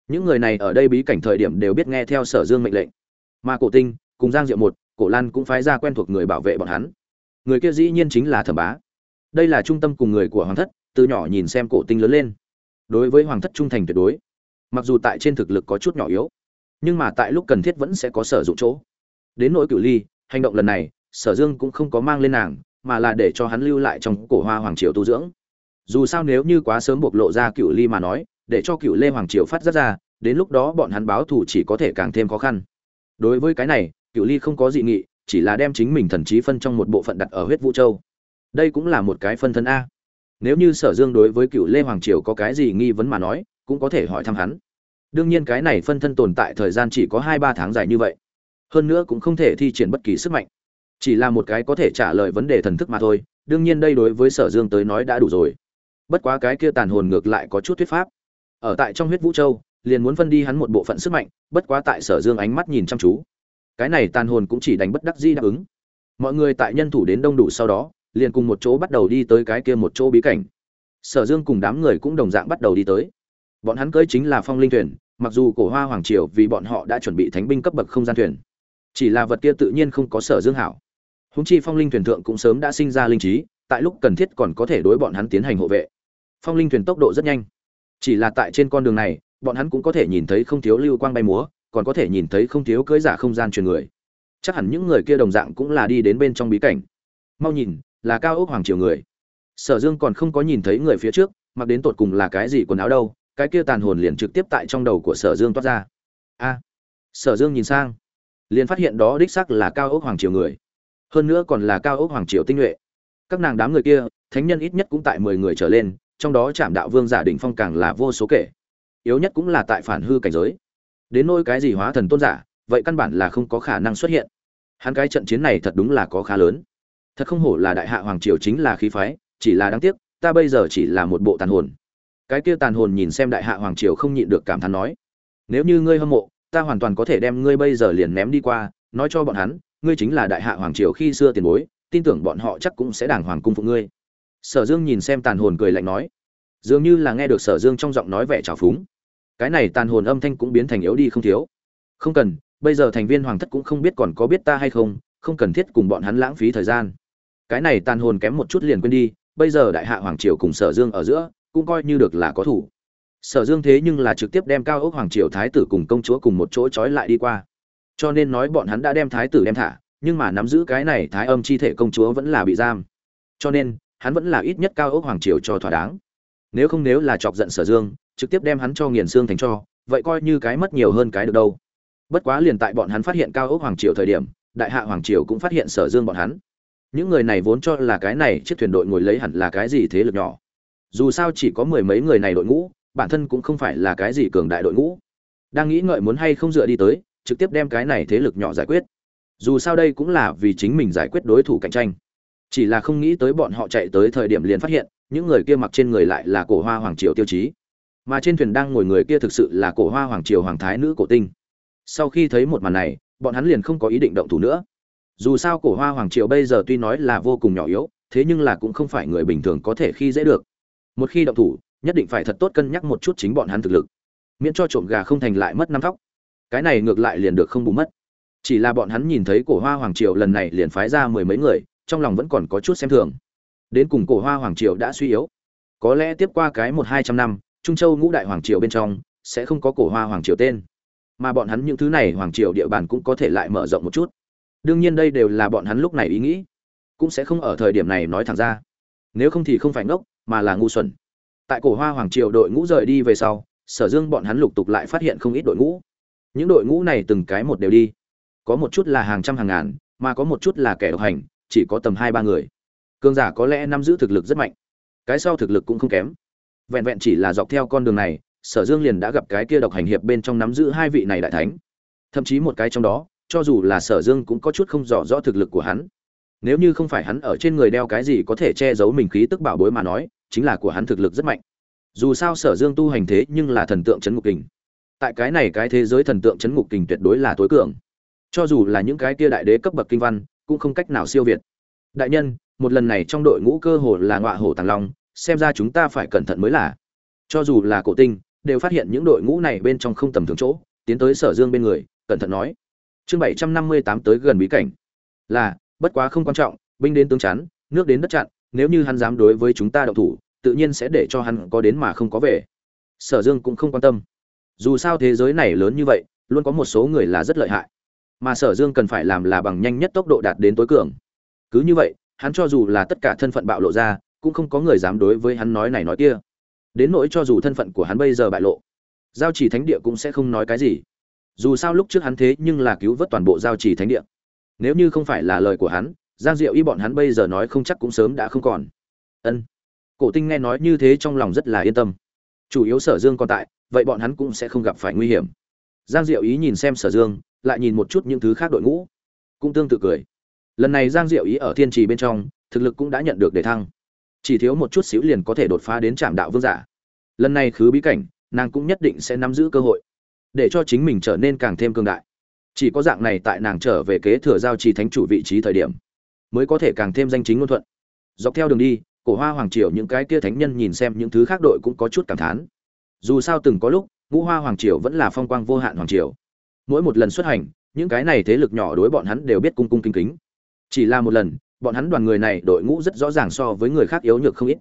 Những người này ở đây bí cảnh thời điểm đều biết nghe theo sở dương mệnh lệnh. Mà cổ tinh, cùng giang diệu một, cổ lan cũng phái ra quen thuộc người bảo vệ bọn hắn. Người kia dĩ nhiên chính là thẩm bá. Đây là trung tâm cùng người của hoàng thất, từ nhỏ nhìn xem cổ tinh lớn lên. Đối với hoàng thất trung thành tuyệt đối. Mặc dù tại trên thực lực có chút nhỏ yếu, nhưng mà tại lúc cần thiết vẫn sẽ có sử dụng chỗ. Đến nỗi cửu ly, hành động lần này, sở dương cũng không có mang lên nàng, mà là để cho hắn lưu lại trong cổ hoa hoàng triều tu dưỡng dù sao nếu như quá sớm bộc lộ ra cựu ly mà nói, để cho cựu lê hoàng triều phát ra ra, đến lúc đó bọn hắn báo thù chỉ có thể càng thêm khó khăn. Đối với cái này, cựu ly không có dị nghị, chỉ là đem chính mình thần trí phân trong một bộ phận đặt ở huyết vũ châu. Đây cũng là một cái phân thân a. Nếu như sở dương đối với cựu lê hoàng triều có cái gì nghi vấn mà nói, cũng có thể hỏi thăm hắn. Đương nhiên cái này phân thân tồn tại thời gian chỉ có hai ba tháng dài như vậy. Hơn nữa cũng không thể thi triển bất kỳ sức mạnh. Chỉ là một cái có thể trả lời vấn đề thần thức mà thôi. Đương nhiên đây đối với sở dương tới nói đã đủ rồi bất quá cái kia tàn hồn ngược lại có chút thuyết pháp. Ở tại trong huyết vũ châu, liền muốn phân đi hắn một bộ phận sức mạnh, bất quá tại sở dương ánh mắt nhìn chăm chú. Cái này tàn hồn cũng chỉ đánh bất đắc di đáp ứng. Mọi người tại nhân thủ đến đông đủ sau đó, liền cùng một chỗ bắt đầu đi tới cái kia một chỗ bí cảnh. Sở dương cùng đám người cũng đồng dạng bắt đầu đi tới. Bọn hắn cưới chính là phong linh thuyền, mặc dù cổ hoa hoàng triều vì bọn họ đã chuẩn bị thánh binh cấp bậc không gian thuyền. Chỉ là vật kia tự nhiên không có sở dương hảo. Húng chi phong linh thuyền thượng cũng sớm đã sinh ra linh trí, tại lúc cần thiết còn có thể đối bọn hắn tiến hành hộ vệ phong linh thuyền tốc độ rất nhanh. Chỉ là tại trên con đường này, bọn hắn cũng có thể nhìn thấy không thiếu lưu quang bay múa, còn có thể nhìn thấy không thiếu cưỡi giả không gian truyền người. Chắc hẳn những người kia đồng dạng cũng là đi đến bên trong bí cảnh. Mau nhìn, là cao ốc hoàng triều người. Sở dương còn không có nhìn thấy người phía trước, mặc đến tột cùng là cái gì quần áo đâu, cái kia tàn hồn liền trực tiếp tại trong đầu của sở dương toát ra. A! Sở dương nhìn sang, liền phát hiện đó đích sắc là cao ốc hoàng triều người. Hơn nữa còn là cao ốc hoàng triều tinh nhuệ. Các nàng đám người kia, thánh nhân ít nhất cũng tại mười người trở lên trong đó chạm đạo vương giả đỉnh phong càng là vô số kể. Yếu nhất cũng là tại phản hư cảnh giới. Đến nỗi cái gì hóa thần tôn giả, vậy căn bản là không có khả năng xuất hiện. Hắn cái trận chiến này thật đúng là có khá lớn. Thật không hổ là đại hạ hoàng triều chính là khí phái, chỉ là đáng tiếc, ta bây giờ chỉ là một bộ tàn hồn. Cái kia tàn hồn nhìn xem đại hạ hoàng triều không nhịn được cảm thán nói, nếu như ngươi hâm mộ, ta hoàn toàn có thể đem ngươi bây giờ liền ném đi qua, nói cho bọn hắn, ngươi chính là đại hạ hoàng triều khi xưa tiền bối, tin tưởng bọn họ chắc cũng sẽ đàng hoàng cung phụ ngươi sở dương nhìn xem tàn hồn cười lạnh nói, dường như là nghe được sở dương trong giọng nói vẻ trào phúng. Cái này tàn hồn âm thanh cũng biến thành yếu đi không thiếu. Không cần, bây giờ thành viên hoàng thất cũng không biết còn có biết ta hay không không cần thiết cùng bọn hắn lãng phí thời gian. Cái này tàn hồn kém một chút liền quên đi, bây giờ đại hạ hoàng triều cùng sở dương ở giữa, cũng coi như được là có thủ. Sở dương thế nhưng là trực tiếp đem cao ốc hoàng triều thái tử cùng công chúa cùng một chỗ trói lại đi qua. Cho nên nói bọn hắn đã đem thái tử đem thả, nhưng mà nắm giữ cái này thái âm chi thể công chúa vẫn là bị giam. Cho nên hắn vẫn là ít nhất cao ốc hoàng triều cho thỏa đáng. Nếu không nếu là chọc giận sở dương, trực tiếp đem hắn cho nghiền xương thành cho, vậy coi như cái mất nhiều hơn cái được đâu. Bất quá liền tại bọn hắn phát hiện cao ốc hoàng triều thời điểm, đại hạ hoàng triều cũng phát hiện sở dương bọn hắn. Những người này vốn cho là cái này chiếc thuyền đội ngồi lấy hẳn là cái gì thế lực nhỏ. Dù sao chỉ có mười mấy người này đội ngũ, bản thân cũng không phải là cái gì cường đại đội ngũ. Đang nghĩ ngợi muốn hay không dựa đi tới, trực tiếp đem cái này thế lực nhỏ giải quyết. Dù sao đây cũng là vì chính mình giải quyết đối thủ cạnh tranh chỉ là không nghĩ tới bọn họ chạy tới thời điểm liền phát hiện, những người kia mặc trên người lại là cổ hoa hoàng triều tiêu chí. Mà trên thuyền đang ngồi người kia thực sự là cổ hoa hoàng triều hoàng thái nữ cổ tinh. Sau khi thấy một màn này, bọn hắn liền không có ý định động thủ nữa. Dù sao cổ hoa hoàng triều bây giờ tuy nói là vô cùng nhỏ yếu, thế nhưng là cũng không phải người bình thường có thể khi dễ được. Một khi động thủ, nhất định phải thật tốt cân nhắc một chút chính bọn hắn thực lực. Miễn cho trộm gà không thành lại mất năm thóc. Cái này ngược lại liền được không bù mất. Chỉ là bọn hắn nhìn thấy cổ hoa hoàng triều lần này liền phái ra mười mấy người trong lòng vẫn còn có chút xem thường. Đến cùng cổ hoa hoàng triều đã suy yếu. Có lẽ tiếp qua cái một hai trăm năm, trung châu ngũ đại hoàng triều bên trong sẽ không có cổ hoa hoàng triều tên. Mà bọn hắn những thứ này hoàng triều địa bàn cũng có thể lại mở rộng một chút. Đương nhiên đây đều là bọn hắn lúc này ý nghĩ. Cũng sẽ không ở thời điểm này nói thẳng ra. Nếu không thì không phải ngốc, mà là ngu xuẩn. Tại cổ hoa hoàng triều đội ngũ rời đi về sau, sở dương bọn hắn lục tục lại phát hiện không ít đội ngũ. Những đội ngũ này từng cái một đều đi. Có một chút là hàng trăm hàng ngàn, mà có một chút là kẻ độc hành chỉ có tầm hai ba người. Cường giả có lẽ nắm giữ thực lực rất mạnh, cái sau thực lực cũng không kém. Vẹn vẹn chỉ là dọc theo con đường này, sở dương liền đã gặp cái kia độc hành hiệp bên trong nắm giữ hai vị này đại thánh. Thậm chí một cái trong đó, cho dù là sở dương cũng có chút không rõ rõ thực lực của hắn. Nếu như không phải hắn ở trên người đeo cái gì có thể che giấu mình khí tức bảo bối mà nói, chính là của hắn thực lực rất mạnh. Dù sao sở dương tu hành thế nhưng là thần tượng c ngục kình. Tại cái này cái thế giới thần tượng chấn ngục kình tuyệt đối là tối cường. Cho dù là những cái kia đại đế cấp bậc kinh văn cũng không cách nào siêu việt. Đại nhân, một lần này trong đội ngũ cơ hồ là ngọa hổ tàng long, xem ra chúng ta phải cẩn thận mới là. Cho dù là cổ tinh, đều phát hiện những đội ngũ này bên trong không tầm thường chỗ, tiến tới sở dương bên người, cẩn thận nói. Chương bảy trăm năm mươi tám tới gần bí cảnh. Là, bất quá không quan trọng, binh đến tướng chắn, nước đến đất chặn, nếu như hắn dám đối với chúng ta động thủ, tự nhiên sẽ để cho hắn có đến mà không có về. Sở dương cũng không quan tâm. Dù sao thế giới này lớn như vậy, luôn có một số người là rất lợi hại mà sở dương cần phải làm là bằng nhanh nhất tốc độ đạt đến tối cường. Cứ như vậy, hắn cho dù là tất cả thân phận bạo lộ ra, cũng không có người dám đối với hắn nói này nói kia. Đến nỗi cho dù thân phận của hắn bây giờ bại lộ, giao chỉ thánh địa cũng sẽ không nói cái gì. Dù sao lúc trước hắn thế nhưng là cứu vớt toàn bộ giao chỉ thánh địa. Nếu như không phải là lời của hắn, giang diệu y bọn hắn bây giờ nói không chắc cũng sớm đã không còn. Ân. Cổ tinh nghe nói như thế trong lòng rất là yên tâm. Chủ yếu sở dương còn tại, vậy bọn hắn cũng sẽ không gặp phải nguy hiểm. Giang diệu ý nhìn xem sở dương lại nhìn một chút những thứ khác đội ngũ. Cũng tương tự cười. Lần này giang diệu ý ở thiên trì bên trong, thực lực cũng đã nhận được đề thăng. Chỉ thiếu một chút xíu liền có thể đột phá đến trạm đạo vương giả. Lần này khứ bí cảnh, nàng cũng nhất định sẽ nắm giữ cơ hội, để cho chính mình trở nên càng thêm cương đại. Chỉ có dạng này tại nàng trở về kế thừa giao trì thánh chủ vị trí thời điểm, mới có thể càng thêm danh chính ngôn thuận. Dọc theo đường đi, cổ hoa hoàng triều những cái kia thánh nhân nhìn xem những thứ khác đội cũng có chút cảm thán. Dù sao từng có lúc, ngũ hoa hoàng triều vẫn là phong quang vô hạn hoàng triều mỗi một lần xuất hành, những cái này thế lực nhỏ đối bọn hắn đều biết cung cung kính kính. Chỉ là một lần, bọn hắn đoàn người này đội ngũ rất rõ ràng so với người khác yếu nhược không ít.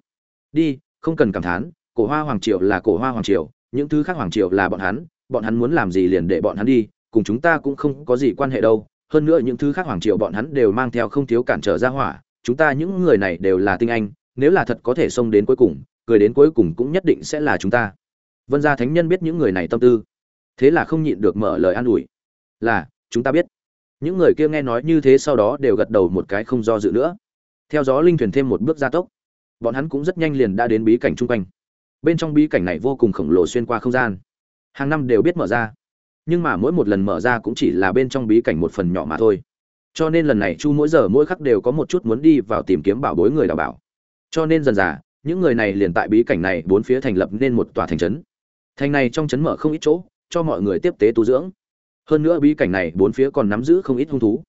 Đi, không cần cảm thán, cổ hoa hoàng triều là cổ hoa hoàng triều, những thứ khác hoàng triều là bọn hắn bọn hắn muốn làm gì liền để bọn hắn đi, cùng chúng ta cũng không có gì quan hệ đâu. Hơn nữa những thứ khác hoàng triều bọn hắn đều mang theo không thiếu cản trở ra hỏa, chúng ta những người này đều là tinh anh, nếu là thật có thể xông đến cuối cùng, cười đến cuối cùng cũng nhất định sẽ là chúng ta. Vân gia thánh nhân biết những người này tâm tư thế là không nhịn được mở lời an ủi. Là, chúng ta biết. Những người kia nghe nói như thế sau đó đều gật đầu một cái không do dự nữa. Theo gió linh thuyền thêm một bước gia tốc, bọn hắn cũng rất nhanh liền đã đến bí cảnh chung quanh. Bên trong bí cảnh này vô cùng khổng lồ xuyên qua không gian. Hàng năm đều biết mở ra. Nhưng mà mỗi một lần mở ra cũng chỉ là bên trong bí cảnh một phần nhỏ mà thôi. Cho nên lần này chu mỗi giờ mỗi khắc đều có một chút muốn đi vào tìm kiếm bảo bối người đào bảo. Cho nên dần dà, những người này liền tại bí cảnh này bốn phía thành lập nên một tòa thành trấn. Thành này trong trấn mở không ít chỗ cho mọi người tiếp tế tu dưỡng. Hơn nữa bí cảnh này bốn phía còn nắm giữ không ít hung thú.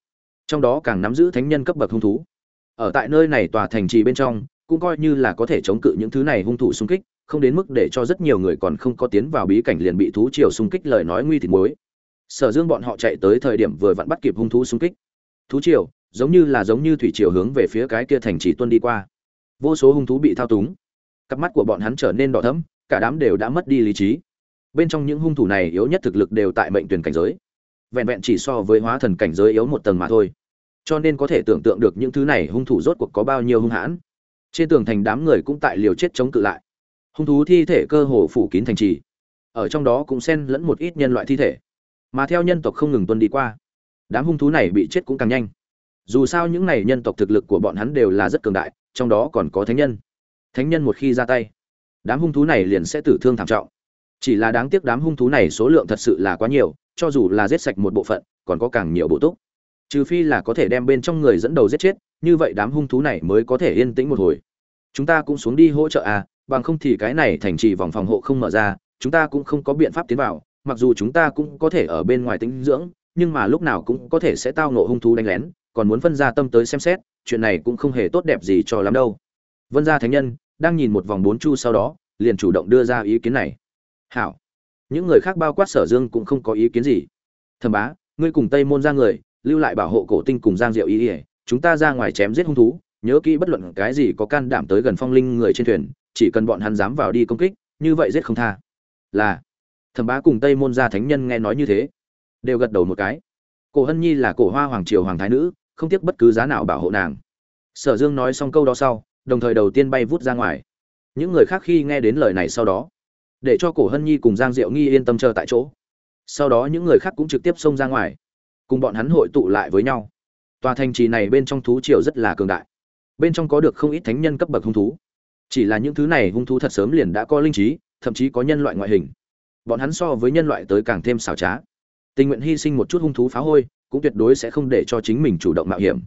Trong đó càng nắm giữ thánh nhân cấp bậc hung thú. Ở tại nơi này tòa thành trì bên trong, cũng coi như là có thể chống cự những thứ này hung thủ xung kích, không đến mức để cho rất nhiều người còn không có tiến vào bí cảnh liền bị thú triều xung kích lời nói nguy thịt muối. Sở dương bọn họ chạy tới thời điểm vừa vặn bắt kịp hung thú xung kích. Thú triều, giống như là giống như thủy triều hướng về phía cái kia thành trì tuân đi qua. Vô số hung thú bị thao túng. Cặp mắt của bọn hắn trở nên đỏ thẫm, cả đám đều đã mất đi lý trí bên trong những hung thủ này yếu nhất thực lực đều tại mệnh tuyển cảnh giới. Vẹn vẹn chỉ so với hóa thần cảnh giới yếu một tầng mà thôi. Cho nên có thể tưởng tượng được những thứ này hung thủ rốt cuộc có bao nhiêu hung hãn. Trên tường thành đám người cũng tại liều chết chống cự lại. Hung thú thi thể cơ hồ phủ kín thành trì. Ở trong đó cũng xen lẫn một ít nhân loại thi thể. Mà theo nhân tộc không ngừng tuân đi qua, đám hung thú này bị chết cũng càng nhanh. Dù sao những này nhân tộc thực lực của bọn hắn đều là rất cường đại, trong đó còn có thánh nhân. Thánh nhân một khi ra tay, đám hung thú này liền sẽ tử thương thảm trọng chỉ là đáng tiếc đám hung thú này số lượng thật sự là quá nhiều, cho dù là giết sạch một bộ phận, còn có càng nhiều bộ túc. Trừ phi là có thể đem bên trong người dẫn đầu giết chết, như vậy đám hung thú này mới có thể yên tĩnh một hồi. Chúng ta cũng xuống đi hỗ trợ à bằng không thì cái này thành trì vòng phòng hộ không mở ra, chúng ta cũng không có biện pháp tiến vào, mặc dù chúng ta cũng có thể ở bên ngoài tính dưỡng, nhưng mà lúc nào cũng có thể sẽ tao nộ hung thú đánh lén, còn muốn phân ra tâm tới xem xét, chuyện này cũng không hề tốt đẹp gì cho lắm đâu. Vân gia thánh nhân đang nhìn một vòng bốn chu sau đó, liền chủ động đưa ra ý kiến này hảo. Những người khác bao quát sở dương cũng không có ý kiến gì. Thầm bá, ngươi cùng tây môn ra người, lưu lại bảo hộ cổ tinh cùng giang diệu ý ỉa chúng ta ra ngoài chém giết hung thú, nhớ kỹ bất luận cái gì có can đảm tới gần phong linh người trên thuyền, chỉ cần bọn hắn dám vào đi công kích, như vậy giết không tha. Là. Thầm bá cùng tây môn gia thánh nhân nghe nói như thế, đều gật đầu một cái. Cổ hân nhi là cổ hoa hoàng triều hoàng thái nữ, không tiếc bất cứ giá nào bảo hộ nàng. Sở dương nói xong câu đó sau, đồng thời đầu tiên bay vút ra ngoài. Những người khác khi nghe đến lời này sau đó để cho cổ hân nhi cùng giang diệu nghi yên tâm chờ tại chỗ. Sau đó những người khác cũng trực tiếp xông ra ngoài, cùng bọn hắn hội tụ lại với nhau. Tòa thành trì này bên trong thú triều rất là cường đại. Bên trong có được không ít thánh nhân cấp bậc hung thú. Chỉ là những thứ này hung thú thật sớm liền đã có linh trí, thậm chí có nhân loại ngoại hình. Bọn hắn so với nhân loại tới càng thêm xảo trá. Tình nguyện hy sinh một chút hung thú phá hôi, cũng tuyệt đối sẽ không để cho chính mình chủ động mạo hiểm.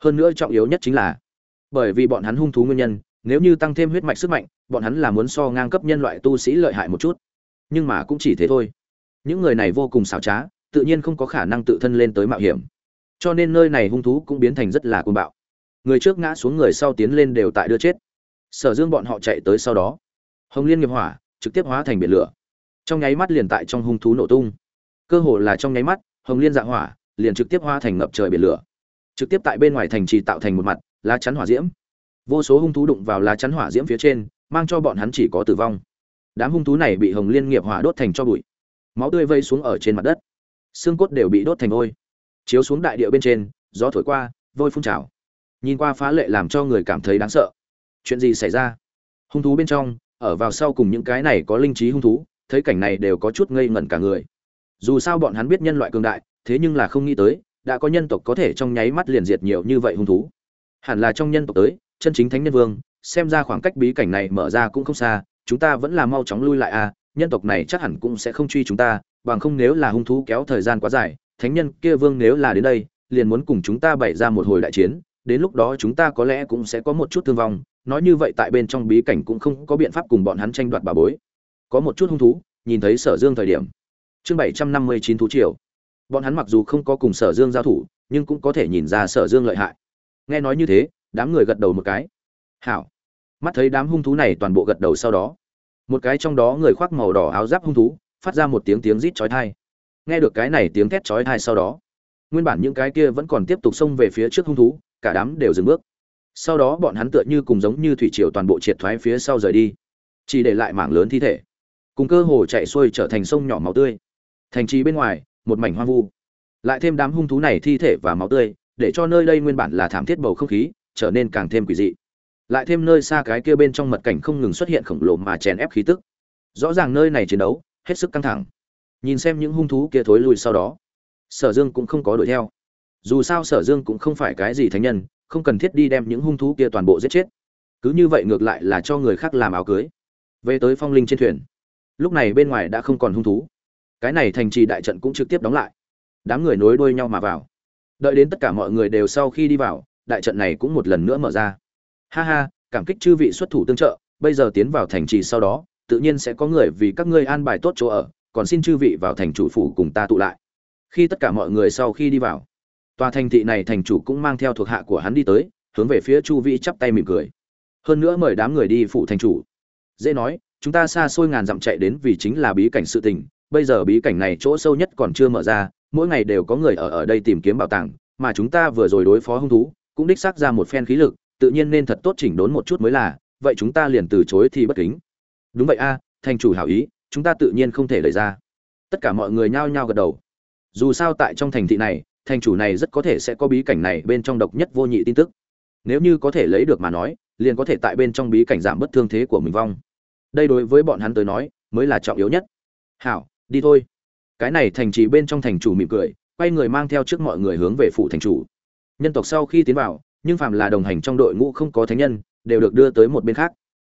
Hơn nữa trọng yếu nhất chính là, bởi vì bọn hắn hung thú nguyên nhân nếu như tăng thêm huyết mạch sức mạnh, bọn hắn là muốn so ngang cấp nhân loại tu sĩ lợi hại một chút. Nhưng mà cũng chỉ thế thôi. Những người này vô cùng xảo trá, tự nhiên không có khả năng tự thân lên tới mạo hiểm. Cho nên nơi này hung thú cũng biến thành rất là côn bạo. Người trước ngã xuống người sau tiến lên đều tại đưa chết. Sở dương bọn họ chạy tới sau đó. Hồng liên nghiệp hỏa, trực tiếp hóa thành biển lửa. Trong nháy mắt liền tại trong hung thú nổ tung. Cơ hồ là trong nháy mắt, hồng liên dạ hỏa liền trực tiếp hóa thành ngập trời biển lửa. Trực tiếp tại bên ngoài thành trì tạo thành một mặt, lá chắn hỏa diễm vô số hung thú đụng vào lá chắn hỏa diễm phía trên, mang cho bọn hắn chỉ có tử vong. Đám hung thú này bị hồng liên nghiệp hỏa đốt thành cho bụi. Máu tươi vây xuống ở trên mặt đất. Xương cốt đều bị đốt thành vôi. Chiếu xuống đại địa bên trên, gió thổi qua, vôi phun trào. Nhìn qua phá lệ làm cho người cảm thấy đáng sợ. Chuyện gì xảy ra? Hung thú bên trong, ở vào sau cùng những cái này có linh trí hung thú, thấy cảnh này đều có chút ngây ngẩn cả người. Dù sao bọn hắn biết nhân loại cường đại, thế nhưng là không nghĩ tới, đã có nhân tộc có thể trong nháy mắt liền diệt nhiều như vậy hung thú. Hẳn là trong nhân tộc tới chân chính thánh nhân vương, xem ra khoảng cách bí cảnh này mở ra cũng không xa, chúng ta vẫn là mau chóng lui lại à nhân tộc này chắc hẳn cũng sẽ không truy chúng ta, bằng không nếu là hung thú kéo thời gian quá dài, thánh nhân kia vương nếu là đến đây, liền muốn cùng chúng ta bày ra một hồi đại chiến, đến lúc đó chúng ta có lẽ cũng sẽ có một chút thương vong, nói như vậy tại bên trong bí cảnh cũng không có biện pháp cùng bọn hắn tranh đoạt bà bối. Có một chút hung thú, nhìn thấy sở dương thời điểm. Chương bảy trăm năm mươi chín thú triều. Bọn hắn mặc dù không có cùng sở dương giao thủ, nhưng cũng có thể nhìn ra sở dương lợi hại. Nghe nói như thế đám người gật đầu một cái. Hảo. Mắt thấy đám hung thú này toàn bộ gật đầu sau đó, một cái trong đó người khoác màu đỏ áo giáp hung thú, phát ra một tiếng tiếng rít chói tai. Nghe được cái này tiếng thét chói tai sau đó, nguyên bản những cái kia vẫn còn tiếp tục xông về phía trước hung thú, cả đám đều dừng bước. Sau đó bọn hắn tựa như cùng giống như thủy triều toàn bộ triệt thoái phía sau rời đi, chỉ để lại mảng lớn thi thể, cùng cơ hồ chạy xuôi trở thành sông nhỏ máu tươi. Thành trì bên ngoài, một mảnh hoang vu. Lại thêm đám hung thú này thi thể và máu tươi, để cho nơi đây nguyên bản là thảm thiết bầu không khí trở nên càng thêm quỷ dị. Lại thêm nơi xa cái kia bên trong mật cảnh không ngừng xuất hiện khổng lồ mà chèn ép khí tức. Rõ ràng nơi này chiến đấu, hết sức căng thẳng. Nhìn xem những hung thú kia thối lui sau đó, sở dương cũng không có đuổi theo. Dù sao sở dương cũng không phải cái gì thánh nhân, không cần thiết đi đem những hung thú kia toàn bộ giết chết. Cứ như vậy ngược lại là cho người khác làm áo cưới. Về tới phong linh trên thuyền, lúc này bên ngoài đã không còn hung thú. Cái này thành trì đại trận cũng trực tiếp đóng lại. Đám người nối đuôi nhau mà vào. Đợi đến tất cả mọi người đều sau khi đi vào đại trận này cũng một lần nữa mở ra. Ha ha, cảm kích chư vị xuất thủ tương trợ, bây giờ tiến vào thành trì sau đó, tự nhiên sẽ có người vì các ngươi an bài tốt chỗ ở, còn xin chư vị vào thành chủ phủ cùng ta tụ lại. Khi tất cả mọi người sau khi đi vào, tòa thành thị này thành chủ cũng mang theo thuộc hạ của hắn đi tới, hướng về phía chu vĩ chắp tay mỉm cười. Hơn nữa mời đám người đi phụ thành chủ. Dễ nói, chúng ta xa xôi ngàn dặm chạy đến vì chính là bí cảnh sự tình, bây giờ bí cảnh này chỗ sâu nhất còn chưa mở ra, mỗi ngày đều có người ở ở đây tìm kiếm bảo tàng, mà chúng ta vừa rồi đối phó hung thú cũng đích xác ra một phen khí lực, tự nhiên nên thật tốt chỉnh đốn một chút mới là, vậy chúng ta liền từ chối thì bất kính. Đúng vậy a, thành chủ hảo ý, chúng ta tự nhiên không thể đẩy ra. Tất cả mọi người nhao nhao gật đầu. Dù sao tại trong thành thị này, thành chủ này rất có thể sẽ có bí cảnh này bên trong độc nhất vô nhị tin tức. Nếu như có thể lấy được mà nói, liền có thể tại bên trong bí cảnh giảm bất thương thế của mình vong. Đây đối với bọn hắn tới nói, mới là trọng yếu nhất. Hảo, đi thôi. Cái này thành trì bên trong thành chủ mỉm cười, quay người mang theo trước mọi người hướng về phủ thành chủ nhân tộc sau khi tiến vào, nhưng phàm là đồng hành trong đội ngũ không có thánh nhân, đều được đưa tới một bên khác.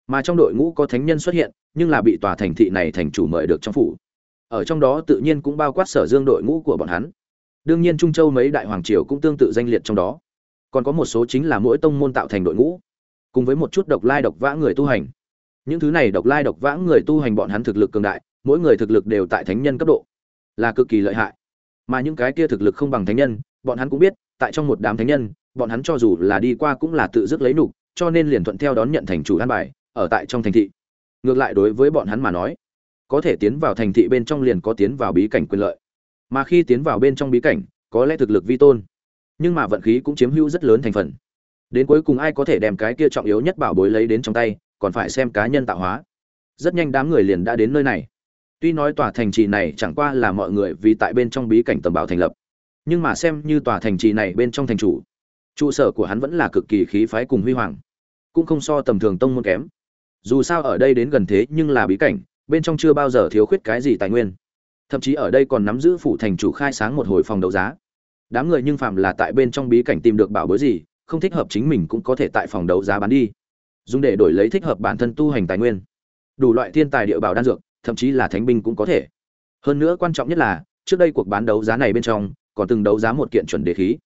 Mà trong đội ngũ có thánh nhân xuất hiện, nhưng là bị tòa thành thị này thành chủ mời được trong phủ. Ở trong đó tự nhiên cũng bao quát sở dương đội ngũ của bọn hắn. Đương nhiên trung châu mấy đại hoàng triều cũng tương tự danh liệt trong đó. Còn có một số chính là mỗi tông môn tạo thành đội ngũ, cùng với một chút độc lai độc vã người tu hành. Những thứ này độc lai độc vã người tu hành bọn hắn thực lực cường đại, mỗi người thực lực đều tại thánh nhân cấp độ, là cực kỳ lợi hại. Mà những cái kia thực lực không bằng thánh nhân bọn hắn cũng biết, tại trong một đám thánh nhân, bọn hắn cho dù là đi qua cũng là tự dứt lấy nục, cho nên liền thuận theo đón nhận thành chủ an bài, ở tại trong thành thị. Ngược lại đối với bọn hắn mà nói, có thể tiến vào thành thị bên trong liền có tiến vào bí cảnh quyền lợi. Mà khi tiến vào bên trong bí cảnh, có lẽ thực lực vi tôn, nhưng mà vận khí cũng chiếm hữu rất lớn thành phần. Đến cuối cùng ai có thể đem cái kia trọng yếu nhất bảo bối lấy đến trong tay, còn phải xem cá nhân tạo hóa. Rất nhanh đám người liền đã đến nơi này. Tuy nói tòa thành trì này chẳng qua là mọi người vì tại bên trong bí cảnh tầm bảo thành lập nhưng mà xem như tòa thành trì này bên trong thành chủ, trụ sở của hắn vẫn là cực kỳ khí phái cùng huy hoàng, cũng không so tầm thường tông môn kém. Dù sao ở đây đến gần thế nhưng là bí cảnh, bên trong chưa bao giờ thiếu khuyết cái gì tài nguyên. Thậm chí ở đây còn nắm giữ phủ thành chủ khai sáng một hồi phòng đấu giá. Đám người nhưng phạm là tại bên trong bí cảnh tìm được bảo bối gì, không thích hợp chính mình cũng có thể tại phòng đấu giá bán đi. Dùng để đổi lấy thích hợp bản thân tu hành tài nguyên. Đủ loại thiên tài địa bảo đan dược, thậm chí là thánh binh cũng có thể. Hơn nữa quan trọng nhất là, trước đây cuộc bán đấu giá này bên trong còn từng đấu giá một kiện chuẩn đề khí.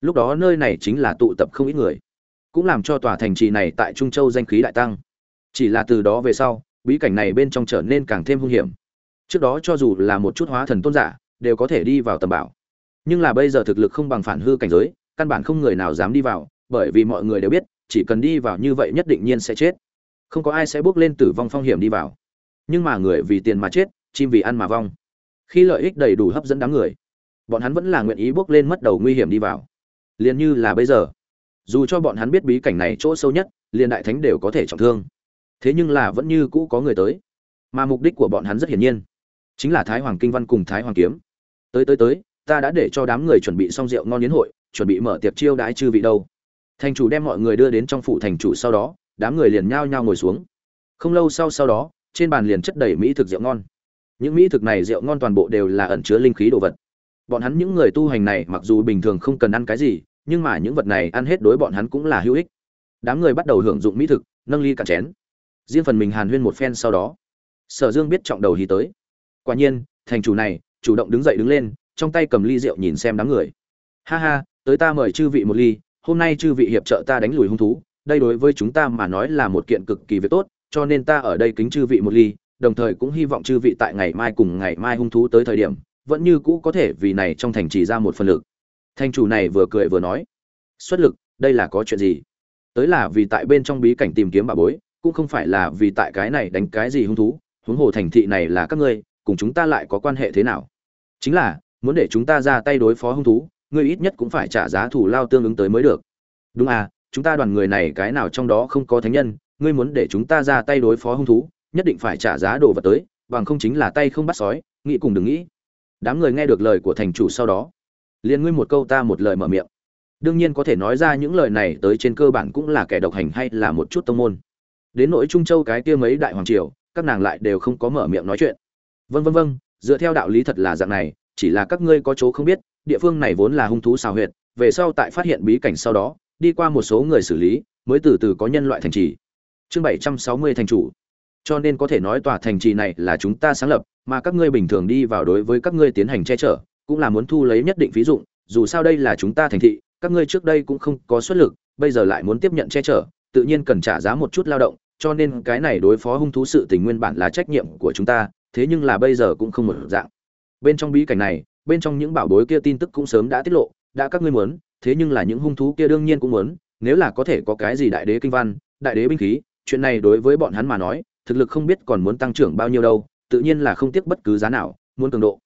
Lúc đó nơi này chính là tụ tập không ít người, cũng làm cho tòa thành trì này tại trung châu danh khí đại tăng. Chỉ là từ đó về sau, bí cảnh này bên trong trở nên càng thêm hung hiểm. Trước đó cho dù là một chút hóa thần tôn giả, đều có thể đi vào tầm bảo. Nhưng là bây giờ thực lực không bằng phản hư cảnh giới, căn bản không người nào dám đi vào, bởi vì mọi người đều biết, chỉ cần đi vào như vậy nhất định nhiên sẽ chết. Không có ai sẽ bước lên tử vong phong hiểm đi vào. Nhưng mà người vì tiền mà chết, chim vì ăn mà vong. Khi lợi ích đầy đủ hấp dẫn đám người bọn hắn vẫn là nguyện ý bước lên mất đầu nguy hiểm đi vào. Liền như là bây giờ, dù cho bọn hắn biết bí cảnh này chỗ sâu nhất, liền đại thánh đều có thể trọng thương. Thế nhưng là vẫn như cũ có người tới. Mà mục đích của bọn hắn rất hiển nhiên, chính là thái hoàng kinh văn cùng thái hoàng kiếm. Tới tới tới, ta đã để cho đám người chuẩn bị xong rượu ngon yến hội, chuẩn bị mở tiệc chiêu đãi chư vị đâu. Thành chủ đem mọi người đưa đến trong phủ thành chủ sau đó, đám người liền nhao nhao ngồi xuống. Không lâu sau sau đó, trên bàn liền chất đầy mỹ thực rượu ngon. Những mỹ thực này rượu ngon toàn bộ đều là ẩn chứa linh khí đồ vật bọn hắn những người tu hành này mặc dù bình thường không cần ăn cái gì, nhưng mà những vật này ăn hết đối bọn hắn cũng là hữu ích. Đám người bắt đầu hưởng dụng mỹ thực, nâng ly cạn chén. Riêng phần mình hàn huyên một phen sau đó, sở dương biết trọng đầu hí tới. Quả nhiên, thành chủ này, chủ động đứng dậy đứng lên, trong tay cầm ly rượu nhìn xem đám người. Ha ha, tới ta mời chư vị một ly, hôm nay chư vị hiệp trợ ta đánh lùi hung thú, đây đối với chúng ta mà nói là một kiện cực kỳ việc tốt, cho nên ta ở đây kính chư vị một ly, đồng thời cũng hy vọng chư vị tại ngày mai cùng ngày mai hung thú tới thời điểm vẫn như cũ có thể vì này trong thành chỉ ra một phần lực. Thành chủ này vừa cười vừa nói, xuất lực, đây là có chuyện gì? Tới là vì tại bên trong bí cảnh tìm kiếm bà bối, cũng không phải là vì tại cái này đánh cái gì hung thú, huống hồ thành thị này là các ngươi, cùng chúng ta lại có quan hệ thế nào? Chính là, muốn để chúng ta ra tay đối phó hung thú, ngươi ít nhất cũng phải trả giá thủ lao tương ứng tới mới được. Đúng à chúng ta đoàn người này cái nào trong đó không có thánh nhân, ngươi muốn để chúng ta ra tay đối phó hung thú, nhất định phải trả giá đồ vật tới, bằng không chính là tay không bắt sói, nghĩ cùng đừng nghĩ đám người nghe được lời của thành chủ sau đó, liền ngươi một câu ta một lời mở miệng. Đương nhiên có thể nói ra những lời này tới trên cơ bản cũng là kẻ độc hành hay là một chút tông môn. Đến nỗi trung châu cái kia mấy đại hoàng triều, các nàng lại đều không có mở miệng nói chuyện. Vân vân vân dựa theo đạo lý thật là dạng này, chỉ là các ngươi có chỗ không biết, địa phương này vốn là hung thú xào huyệt, về sau tại phát hiện bí cảnh sau đó, đi qua một số người xử lý, mới từ từ có nhân loại thành trì. Chương bảy trăm sáu mươi thành chủ. Cho nên có thể nói tòa thành trì này là chúng ta sáng lập mà các ngươi bình thường đi vào đối với các ngươi tiến hành che chở, cũng là muốn thu lấy nhất định phí dụng, dù sao đây là chúng ta thành thị, các ngươi trước đây cũng không có xuất lực, bây giờ lại muốn tiếp nhận che chở, tự nhiên cần trả giá một chút lao động, cho nên cái này đối phó hung thú sự tình nguyên bản là trách nhiệm của chúng ta, thế nhưng là bây giờ cũng không một dạng. Bên trong bí cảnh này, bên trong những bảo bối kia tin tức cũng sớm đã tiết lộ, đã các ngươi muốn, thế nhưng là những hung thú kia đương nhiên cũng muốn, nếu là có thể có cái gì đại đế kinh văn, đại đế binh khí, chuyện này đối với bọn hắn mà nói, thực lực không biết còn muốn tăng trưởng bao nhiêu đâu tự nhiên là không tiếc bất cứ giá nào, muốn cường độ.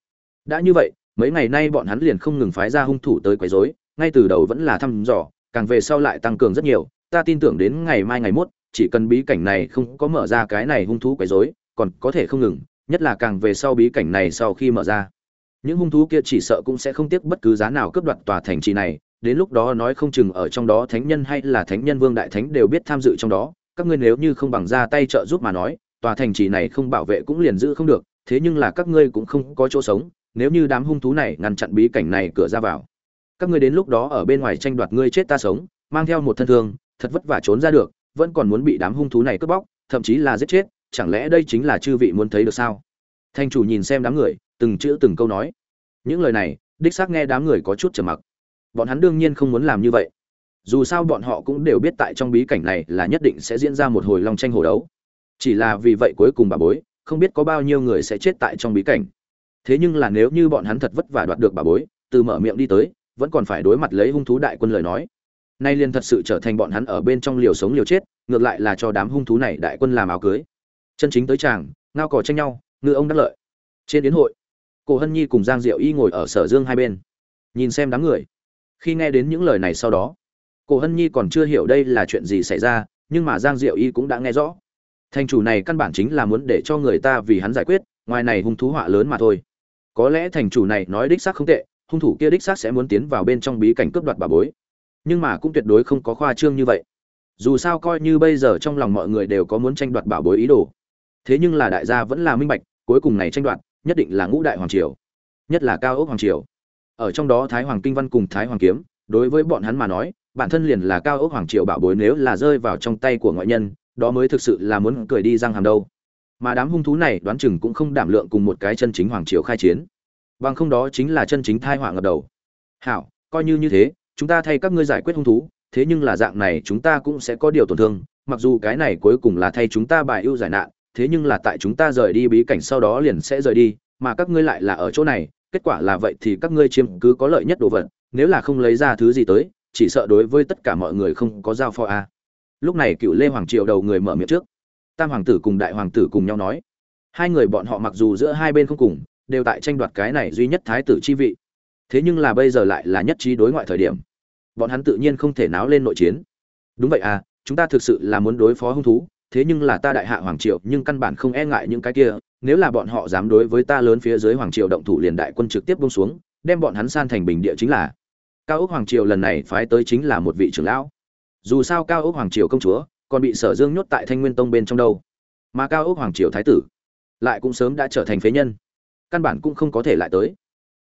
Đã như vậy, mấy ngày nay bọn hắn liền không ngừng phái ra hung thủ tới quấy rối, ngay từ đầu vẫn là thăm dò, càng về sau lại tăng cường rất nhiều. Ta tin tưởng đến ngày mai ngày mốt, chỉ cần bí cảnh này không có mở ra cái này hung thú quấy rối, còn có thể không ngừng, nhất là càng về sau bí cảnh này sau khi mở ra. Những hung thú kia chỉ sợ cũng sẽ không tiếc bất cứ giá nào cướp đoạt tòa thành trì này, đến lúc đó nói không chừng ở trong đó thánh nhân hay là thánh nhân vương đại thánh đều biết tham dự trong đó. Các ngươi nếu như không bằng ra tay trợ giúp mà nói tòa thành trì này không bảo vệ cũng liền giữ không được, thế nhưng là các ngươi cũng không có chỗ sống, nếu như đám hung thú này ngăn chặn bí cảnh này cửa ra vào, các ngươi đến lúc đó ở bên ngoài tranh đoạt ngươi chết ta sống, mang theo một thân thương, thật vất vả trốn ra được, vẫn còn muốn bị đám hung thú này cướp bóc, thậm chí là giết chết, chẳng lẽ đây chính là chư vị muốn thấy được sao? Thanh chủ nhìn xem đám người, từng chữ từng câu nói. Những lời này, đích xác nghe đám người có chút trầm mặc. Bọn hắn đương nhiên không muốn làm như vậy. Dù sao bọn họ cũng đều biết tại trong bí cảnh này là nhất định sẽ diễn ra một hồi long tranh hồ đấu chỉ là vì vậy cuối cùng bà bối, không biết có bao nhiêu người sẽ chết tại trong bí cảnh. Thế nhưng là nếu như bọn hắn thật vất vả đoạt được bà bối, từ mở miệng đi tới, vẫn còn phải đối mặt lấy hung thú đại quân lời nói. Nay liền thật sự trở thành bọn hắn ở bên trong liều sống liều chết, ngược lại là cho đám hung thú này đại quân làm áo cưới. Chân chính tới chàng, ngao cò tranh nhau ngựa ông đắc lợi. Trên đến hội, cổ hân nhi cùng giang diệu y ngồi ở sở dương hai bên, nhìn xem đám người. Khi nghe đến những lời này sau đó, cổ hân nhi còn chưa hiểu đây là chuyện gì xảy ra, nhưng mà giang diệu y cũng đã nghe rõ thành chủ này căn bản chính là muốn để cho người ta vì hắn giải quyết, ngoài này hung thú họa lớn mà thôi. Có lẽ thành chủ này nói đích xác không tệ, hung thủ kia đích xác sẽ muốn tiến vào bên trong bí cảnh cướp đoạt bà bối. Nhưng mà cũng tuyệt đối không có khoa trương như vậy. Dù sao coi như bây giờ trong lòng mọi người đều có muốn tranh đoạt bảo bối ý đồ. Thế nhưng là đại gia vẫn là minh bạch, cuối cùng này tranh đoạt, nhất định là ngũ đại hoàng triều, nhất là cao ốc hoàng triều. Ở trong đó thái hoàng kinh văn cùng thái hoàng kiếm, đối với bọn hắn mà nói, bản thân liền là cao ốc hoàng triều bảo bối nếu là rơi vào trong tay của ngoại nhân đó mới thực sự là muốn cười đi răng hàm đâu. Mà đám hung thú này đoán chừng cũng không đảm lượng cùng một cái chân chính hoàng triều khai chiến. Bằng không đó chính là chân chính thai họa ngập đầu. Hảo, coi như như thế, chúng ta thay các ngươi giải quyết hung thú, thế nhưng là dạng này chúng ta cũng sẽ có điều tổn thương, mặc dù cái này cuối cùng là thay chúng ta bài ưu giải nạn, thế nhưng là tại chúng ta rời đi bí cảnh sau đó liền sẽ rời đi, mà các ngươi lại là ở chỗ này, kết quả là vậy thì các ngươi chiếm cứ có lợi nhất đồ vật, nếu là không lấy ra thứ gì tới, chỉ sợ đối với tất cả mọi người không có giao phó a lúc này cựu lê hoàng triều đầu người mở miệng trước. Tam hoàng tử cùng đại hoàng tử cùng nhau nói. Hai người bọn họ mặc dù giữa hai bên không cùng, đều tại tranh đoạt cái này duy nhất thái tử chi vị. Thế nhưng là bây giờ lại là nhất trí đối ngoại thời điểm. Bọn hắn tự nhiên không thể náo lên nội chiến. Đúng vậy à chúng ta thực sự là muốn đối phó hung thú, thế nhưng là ta đại hạ hoàng triều, nhưng căn bản không e ngại những cái kia. Nếu là bọn họ dám đối với ta lớn phía dưới hoàng triều động thủ liền đại quân trực tiếp bông xuống, đem bọn hắn san thành bình địa chính là. Cao ốc hoàng triều lần này phái tới chính là một vị trưởng lão dù sao cao ốc hoàng triều công chúa còn bị sở dương nhốt tại thanh nguyên tông bên trong đâu mà cao ốc hoàng triều thái tử lại cũng sớm đã trở thành phế nhân căn bản cũng không có thể lại tới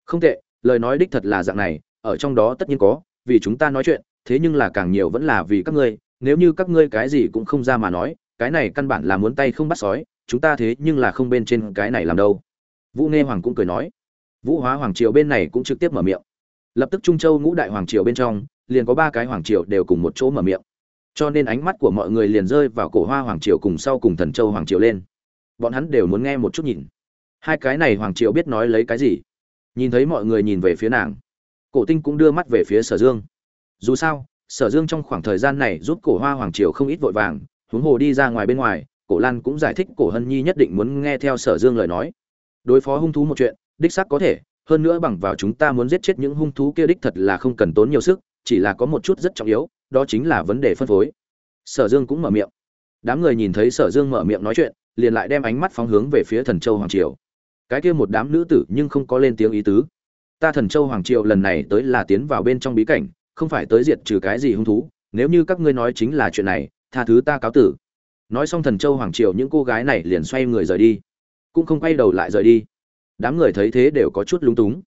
không tệ lời nói đích thật là dạng này ở trong đó tất nhiên có vì chúng ta nói chuyện thế nhưng là càng nhiều vẫn là vì các ngươi nếu như các ngươi cái gì cũng không ra mà nói cái này căn bản là muốn tay không bắt sói chúng ta thế nhưng là không bên trên cái này làm đâu vũ nghe hoàng cũng cười nói vũ hóa hoàng triều bên này cũng trực tiếp mở miệng lập tức trung châu ngũ đại hoàng triều bên trong liền có ba cái hoàng triều đều cùng một chỗ mở miệng. Cho nên ánh mắt của mọi người liền rơi vào cổ hoa hoàng triều cùng sau cùng thần châu hoàng triều lên. Bọn hắn đều muốn nghe một chút nhìn. Hai cái này hoàng triều biết nói lấy cái gì? Nhìn thấy mọi người nhìn về phía nàng, cổ tinh cũng đưa mắt về phía sở dương. Dù sao, sở dương trong khoảng thời gian này giúp cổ hoa hoàng triều không ít vội vàng, huống hồ đi ra ngoài bên ngoài, cổ lan cũng giải thích cổ hân nhi nhất định muốn nghe theo sở dương lời nói. Đối phó hung thú một chuyện, đích xác có thể, hơn nữa bằng vào chúng ta muốn giết chết những hung thú kia đích thật là không cần tốn nhiều sức chỉ là có một chút rất trọng yếu, đó chính là vấn đề phân phối. Sở dương cũng mở miệng. Đám người nhìn thấy sở dương mở miệng nói chuyện, liền lại đem ánh mắt phóng hướng về phía thần châu hoàng triều. Cái kia một đám nữ tử nhưng không có lên tiếng ý tứ. Ta thần châu hoàng triều lần này tới là tiến vào bên trong bí cảnh, không phải tới diệt trừ cái gì hung thú, nếu như các ngươi nói chính là chuyện này, tha thứ ta cáo tử. Nói xong thần châu hoàng triều những cô gái này liền xoay người rời đi. Cũng không quay đầu lại rời đi. Đám người thấy thế đều có chút lúng túng.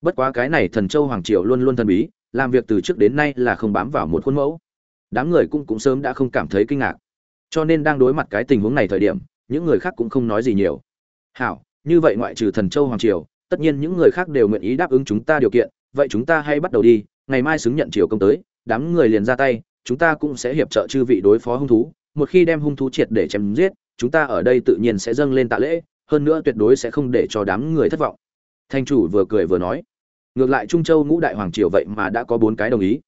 Bất quá cái này thần châu hoàng triều luôn luôn thần bí làm việc từ trước đến nay là không bám vào một khuôn mẫu. Đám người cũng cũng sớm đã không cảm thấy kinh ngạc. Cho nên đang đối mặt cái tình huống này thời điểm, những người khác cũng không nói gì nhiều. Hảo, như vậy ngoại trừ thần châu hoàng triều, tất nhiên những người khác đều nguyện ý đáp ứng chúng ta điều kiện, vậy chúng ta hay bắt đầu đi, ngày mai xứng nhận triều công tới, đám người liền ra tay, chúng ta cũng sẽ hiệp trợ chư vị đối phó hung thú, một khi đem hung thú triệt để chém giết, chúng ta ở đây tự nhiên sẽ dâng lên tạ lễ, hơn nữa tuyệt đối sẽ không để cho đám người thất vọng. Thanh chủ vừa cười vừa nói ngược lại trung châu ngũ đại hoàng triều vậy mà đã có bốn cái đồng ý.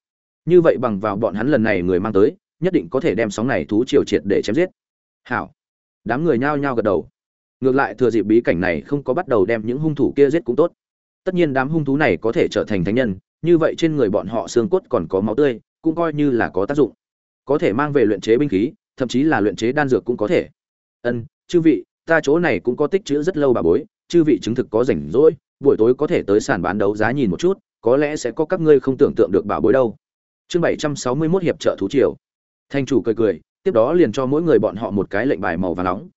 Như vậy bằng vào bọn hắn lần này người mang tới, nhất định có thể đem sóng này thú triều triệt để chém giết. Hảo. Đám người nhao nhao gật đầu. Ngược lại thừa dịp bí cảnh này không có bắt đầu đem những hung thủ kia giết cũng tốt. Tất nhiên đám hung thú này có thể trở thành thánh nhân, như vậy trên người bọn họ xương cốt còn có máu tươi, cũng coi như là có tác dụng. Có thể mang về luyện chế binh khí, thậm chí là luyện chế đan dược cũng có thể. Ân, chư vị, ta chỗ này cũng có tích chữ rất lâu bà bối, chư vị chứng thực có rảnh rỗi buổi tối có thể tới sàn bán đấu giá nhìn một chút, có lẽ sẽ có các ngươi không tưởng tượng được bảo bối đâu. Chương bảy trăm sáu mươi 761 hiệp trợ thú triều. Thành chủ cười cười, tiếp đó liền cho mỗi người bọn họ một cái lệnh bài màu vàng nóng.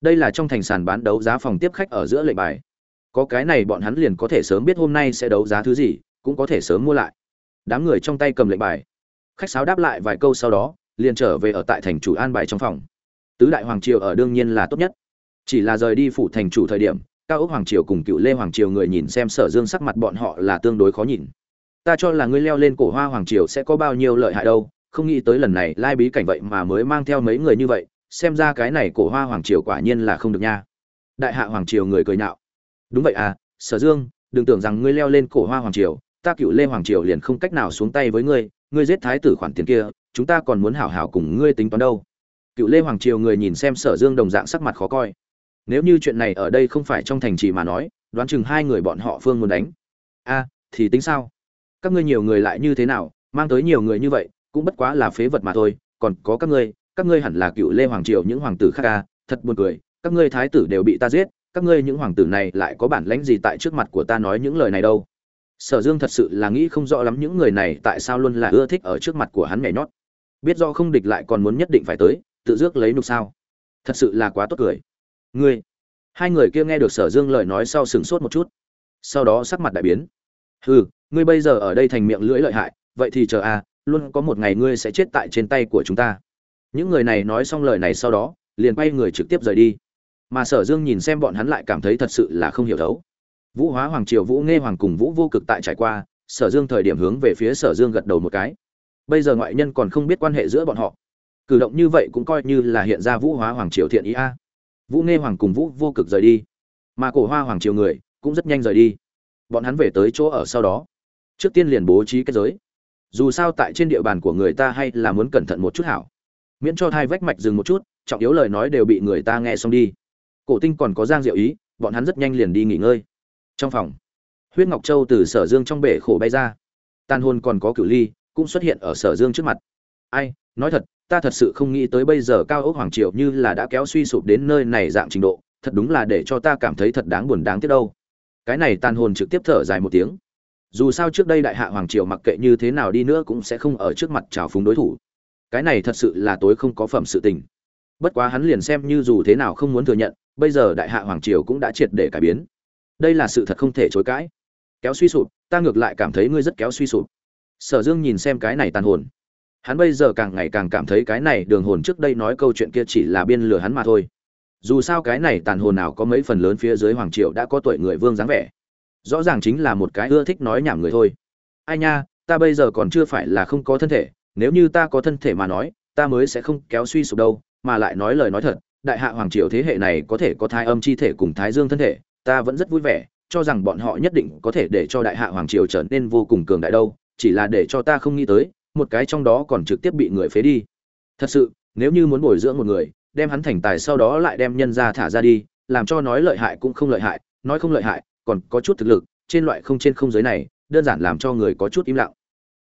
Đây là trong thành sàn bán đấu giá phòng tiếp khách ở giữa lệnh bài. Có cái này bọn hắn liền có thể sớm biết hôm nay sẽ đấu giá thứ gì, cũng có thể sớm mua lại. Đám người trong tay cầm lệnh bài. Khách sáo đáp lại vài câu sau đó, liền trở về ở tại thành chủ an bài trong phòng. Tứ đại hoàng triều ở đương nhiên là tốt nhất. Chỉ là rời đi phủ thành chủ thời điểm cao ốc hoàng triều cùng cựu lê hoàng triều người nhìn xem sở dương sắc mặt bọn họ là tương đối khó nhìn. Ta cho là ngươi leo lên cổ hoa hoàng triều sẽ có bao nhiêu lợi hại đâu, không nghĩ tới lần này lai bí cảnh vậy mà mới mang theo mấy người như vậy, xem ra cái này cổ hoa hoàng triều quả nhiên là không được nha. Đại hạ hoàng triều người cười nhạo. Đúng vậy à sở dương, đừng tưởng rằng ngươi leo lên cổ hoa hoàng triều, ta cựu lê hoàng triều liền không cách nào xuống tay với ngươi ngươi giết thái tử khoản tiền kia, chúng ta còn muốn hảo hảo cùng ngươi tính toán đâu. Cựu lê hoàng triều người nhìn xem sở dương đồng dạng sắc mặt khó coi nếu như chuyện này ở đây không phải trong thành trì mà nói, đoán chừng hai người bọn họ phương muốn đánh. A, thì tính sao? Các ngươi nhiều người lại như thế nào, mang tới nhiều người như vậy, cũng bất quá là phế vật mà thôi, còn có các ngươi các ngươi hẳn là cựu lê hoàng triều những hoàng tử khác ca thật buồn cười, các ngươi thái tử đều bị ta giết, các ngươi những hoàng tử này lại có bản lãnh gì tại trước mặt của ta nói những lời này đâu? Sở dương thật sự là nghĩ không rõ lắm những người này tại sao luôn là ưa thích ở trước mặt của hắn nhảy nhót. Biết do không địch lại còn muốn nhất định phải tới, tự dước lấy nục sao? Thật sự là quá tốt cười ngươi. Hai người kia nghe được sở dương lời nói sau sừng sốt một chút. Sau đó sắc mặt đại biến. Hừ, ngươi bây giờ ở đây thành miệng lưỡi lợi hại, vậy thì chờ a, luôn có một ngày ngươi sẽ chết tại trên tay của chúng ta. Những người này nói xong lời này sau đó, liền quay người trực tiếp rời đi. Mà sở dương nhìn xem bọn hắn lại cảm thấy thật sự là không hiểu thấu. Vũ hóa hoàng triều vũ nghe hoàng cùng vũ vô cực tại trải qua, sở dương thời điểm hướng về phía sở dương gật đầu một cái. Bây giờ ngoại nhân còn không biết quan hệ giữa bọn họ. Cử động như vậy cũng coi như là hiện ra vũ hóa hoàng triều thiện ý a vũ nghe hoàng cùng vũ vô cực rời đi. Mà cổ hoa hoàng triều người cũng rất nhanh rời đi. Bọn hắn về tới chỗ ở sau đó. Trước tiên liền bố trí kết giới. Dù sao tại trên địa bàn của người ta hay là muốn cẩn thận một chút hảo. Miễn cho thai vách mạch dừng một chút, trọng yếu lời nói đều bị người ta nghe xong đi. Cổ tinh còn có giang diệu ý, bọn hắn rất nhanh liền đi nghỉ ngơi. Trong phòng, huyết ngọc châu từ sở dương trong bể khổ bay ra. Tàn hồn còn có cửu ly, cũng xuất hiện ở sở dương trước mặt. Ai, nói thật ta thật sự không nghĩ tới bây giờ cao ốc hoàng triều như là đã kéo suy sụp đến nơi này dạng trình độ, thật đúng là để cho ta cảm thấy thật đáng buồn đáng tiếc đâu. Cái này tàn hồn trực tiếp thở dài một tiếng. Dù sao trước đây đại hạ hoàng triều mặc kệ như thế nào đi nữa cũng sẽ không ở trước mặt trào phúng đối thủ. Cái này thật sự là tối không có phẩm sự tình. Bất quá hắn liền xem như dù thế nào không muốn thừa nhận, bây giờ đại hạ hoàng triều cũng đã triệt để cải biến. Đây là sự thật không thể chối cãi. Kéo suy sụp, ta ngược lại cảm thấy ngươi rất kéo suy sụp. Sở dương nhìn xem cái này tàn hồn hắn bây giờ càng ngày càng cảm thấy cái này đường hồn trước đây nói câu chuyện kia chỉ là biên lừa hắn mà thôi. Dù sao cái này tàn hồn nào có mấy phần lớn phía dưới hoàng Triệu đã có tuổi người vương dáng vẻ. Rõ ràng chính là một cái ưa thích nói nhảm người thôi. Ai nha, ta bây giờ còn chưa phải là không có thân thể, nếu như ta có thân thể mà nói, ta mới sẽ không kéo suy sụp đâu, mà lại nói lời nói thật, đại hạ hoàng triều thế hệ này có thể có thai âm chi thể cùng thái dương thân thể, ta vẫn rất vui vẻ, cho rằng bọn họ nhất định có thể để cho đại hạ hoàng triều trở nên vô cùng cường đại đâu, chỉ là để cho ta không nghĩ tới một cái trong đó còn trực tiếp bị người phế đi. Thật sự, nếu như muốn bồi dưỡng một người, đem hắn thành tài sau đó lại đem nhân ra thả ra đi, làm cho nói lợi hại cũng không lợi hại, nói không lợi hại, còn có chút thực lực, trên loại không trên không giới này, đơn giản làm cho người có chút im lặng.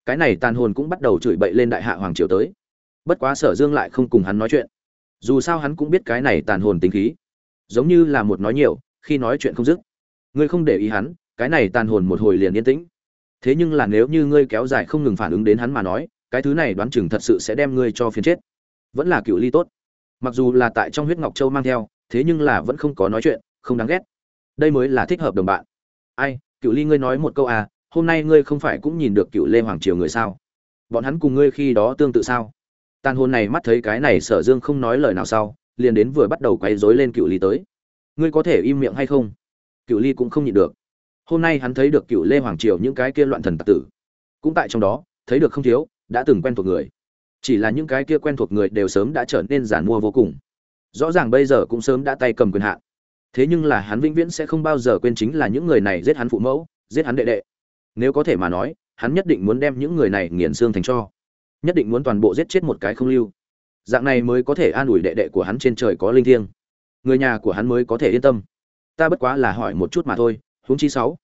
Cái này tàn hồn cũng bắt đầu chửi bậy lên đại hạ hoàng triều tới. Bất quá sở dương lại không cùng hắn nói chuyện. Dù sao hắn cũng biết cái này tàn hồn tính khí. Giống như là một nói nhiều, khi nói chuyện không dứt. Người không để ý hắn, cái này tàn hồn một hồi liền yên tĩnh thế nhưng là nếu như ngươi kéo dài không ngừng phản ứng đến hắn mà nói, cái thứ này đoán chừng thật sự sẽ đem ngươi cho phiền chết. Vẫn là cựu ly tốt. Mặc dù là tại trong huyết ngọc châu mang theo, thế nhưng là vẫn không có nói chuyện, không đáng ghét. Đây mới là thích hợp đồng bạn. Ai, cựu ly ngươi nói một câu à hôm nay ngươi không phải cũng nhìn được cựu lê hoàng triều người sao? Bọn hắn cùng ngươi khi đó tương tự sao? Tàn hồn này mắt thấy cái này sở dương không nói lời nào sau, liền đến vừa bắt đầu quay rối lên cựu ly tới. Ngươi có thể im miệng hay không? Cựu ly cũng không nhịn được hôm nay hắn thấy được cựu lê hoàng triều những cái kia loạn thần tặc tử. Cũng tại trong đó, thấy được không thiếu, đã từng quen thuộc người. Chỉ là những cái kia quen thuộc người đều sớm đã trở nên giản mua vô cùng. Rõ ràng bây giờ cũng sớm đã tay cầm quyền hạn. Thế nhưng là hắn vĩnh viễn sẽ không bao giờ quên chính là những người này giết hắn phụ mẫu, giết hắn đệ đệ. Nếu có thể mà nói, hắn nhất định muốn đem những người này nghiền xương thành cho. Nhất định muốn toàn bộ giết chết một cái không lưu. Dạng này mới có thể an ủi đệ đệ của hắn trên trời có linh thiêng. Người nhà của hắn mới có thể yên tâm. Ta bất quá là hỏi một chút mà thôi huống chi sáu.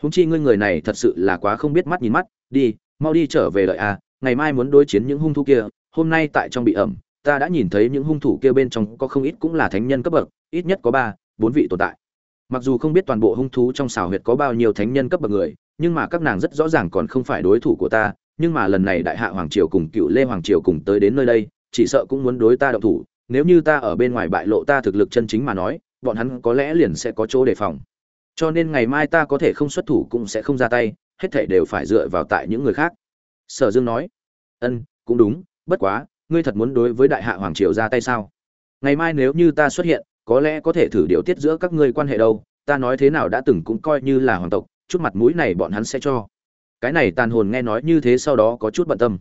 Huống chi ngươi người này thật sự là quá không biết mắt nhìn mắt, đi, mau đi trở về đợi a ngày mai muốn đối chiến những hung thủ kia, hôm nay tại trong bị ẩm, ta đã nhìn thấy những hung thủ kia bên trong có không ít cũng là thánh nhân cấp bậc, ít nhất có ba, bốn vị tồn tại. Mặc dù không biết toàn bộ hung thú trong xào huyệt có bao nhiêu thánh nhân cấp bậc người, nhưng mà các nàng rất rõ ràng còn không phải đối thủ của ta, nhưng mà lần này đại hạ hoàng triều cùng cựu lê hoàng triều cùng tới đến nơi đây, chỉ sợ cũng muốn đối ta động thủ, nếu như ta ở bên ngoài bại lộ ta thực lực chân chính mà nói, bọn hắn có lẽ liền sẽ có chỗ đề phòng cho nên ngày mai ta có thể không xuất thủ cũng sẽ không ra tay, hết thảy đều phải dựa vào tại những người khác. Sở dương nói. Ân, cũng đúng, bất quá, ngươi thật muốn đối với đại hạ hoàng triều ra tay sao? Ngày mai nếu như ta xuất hiện, có lẽ có thể thử điều tiết giữa các ngươi quan hệ đâu, ta nói thế nào đã từng cũng coi như là hoàng tộc, chút mặt mũi này bọn hắn sẽ cho. Cái này tàn hồn nghe nói như thế sau đó có chút bận tâm.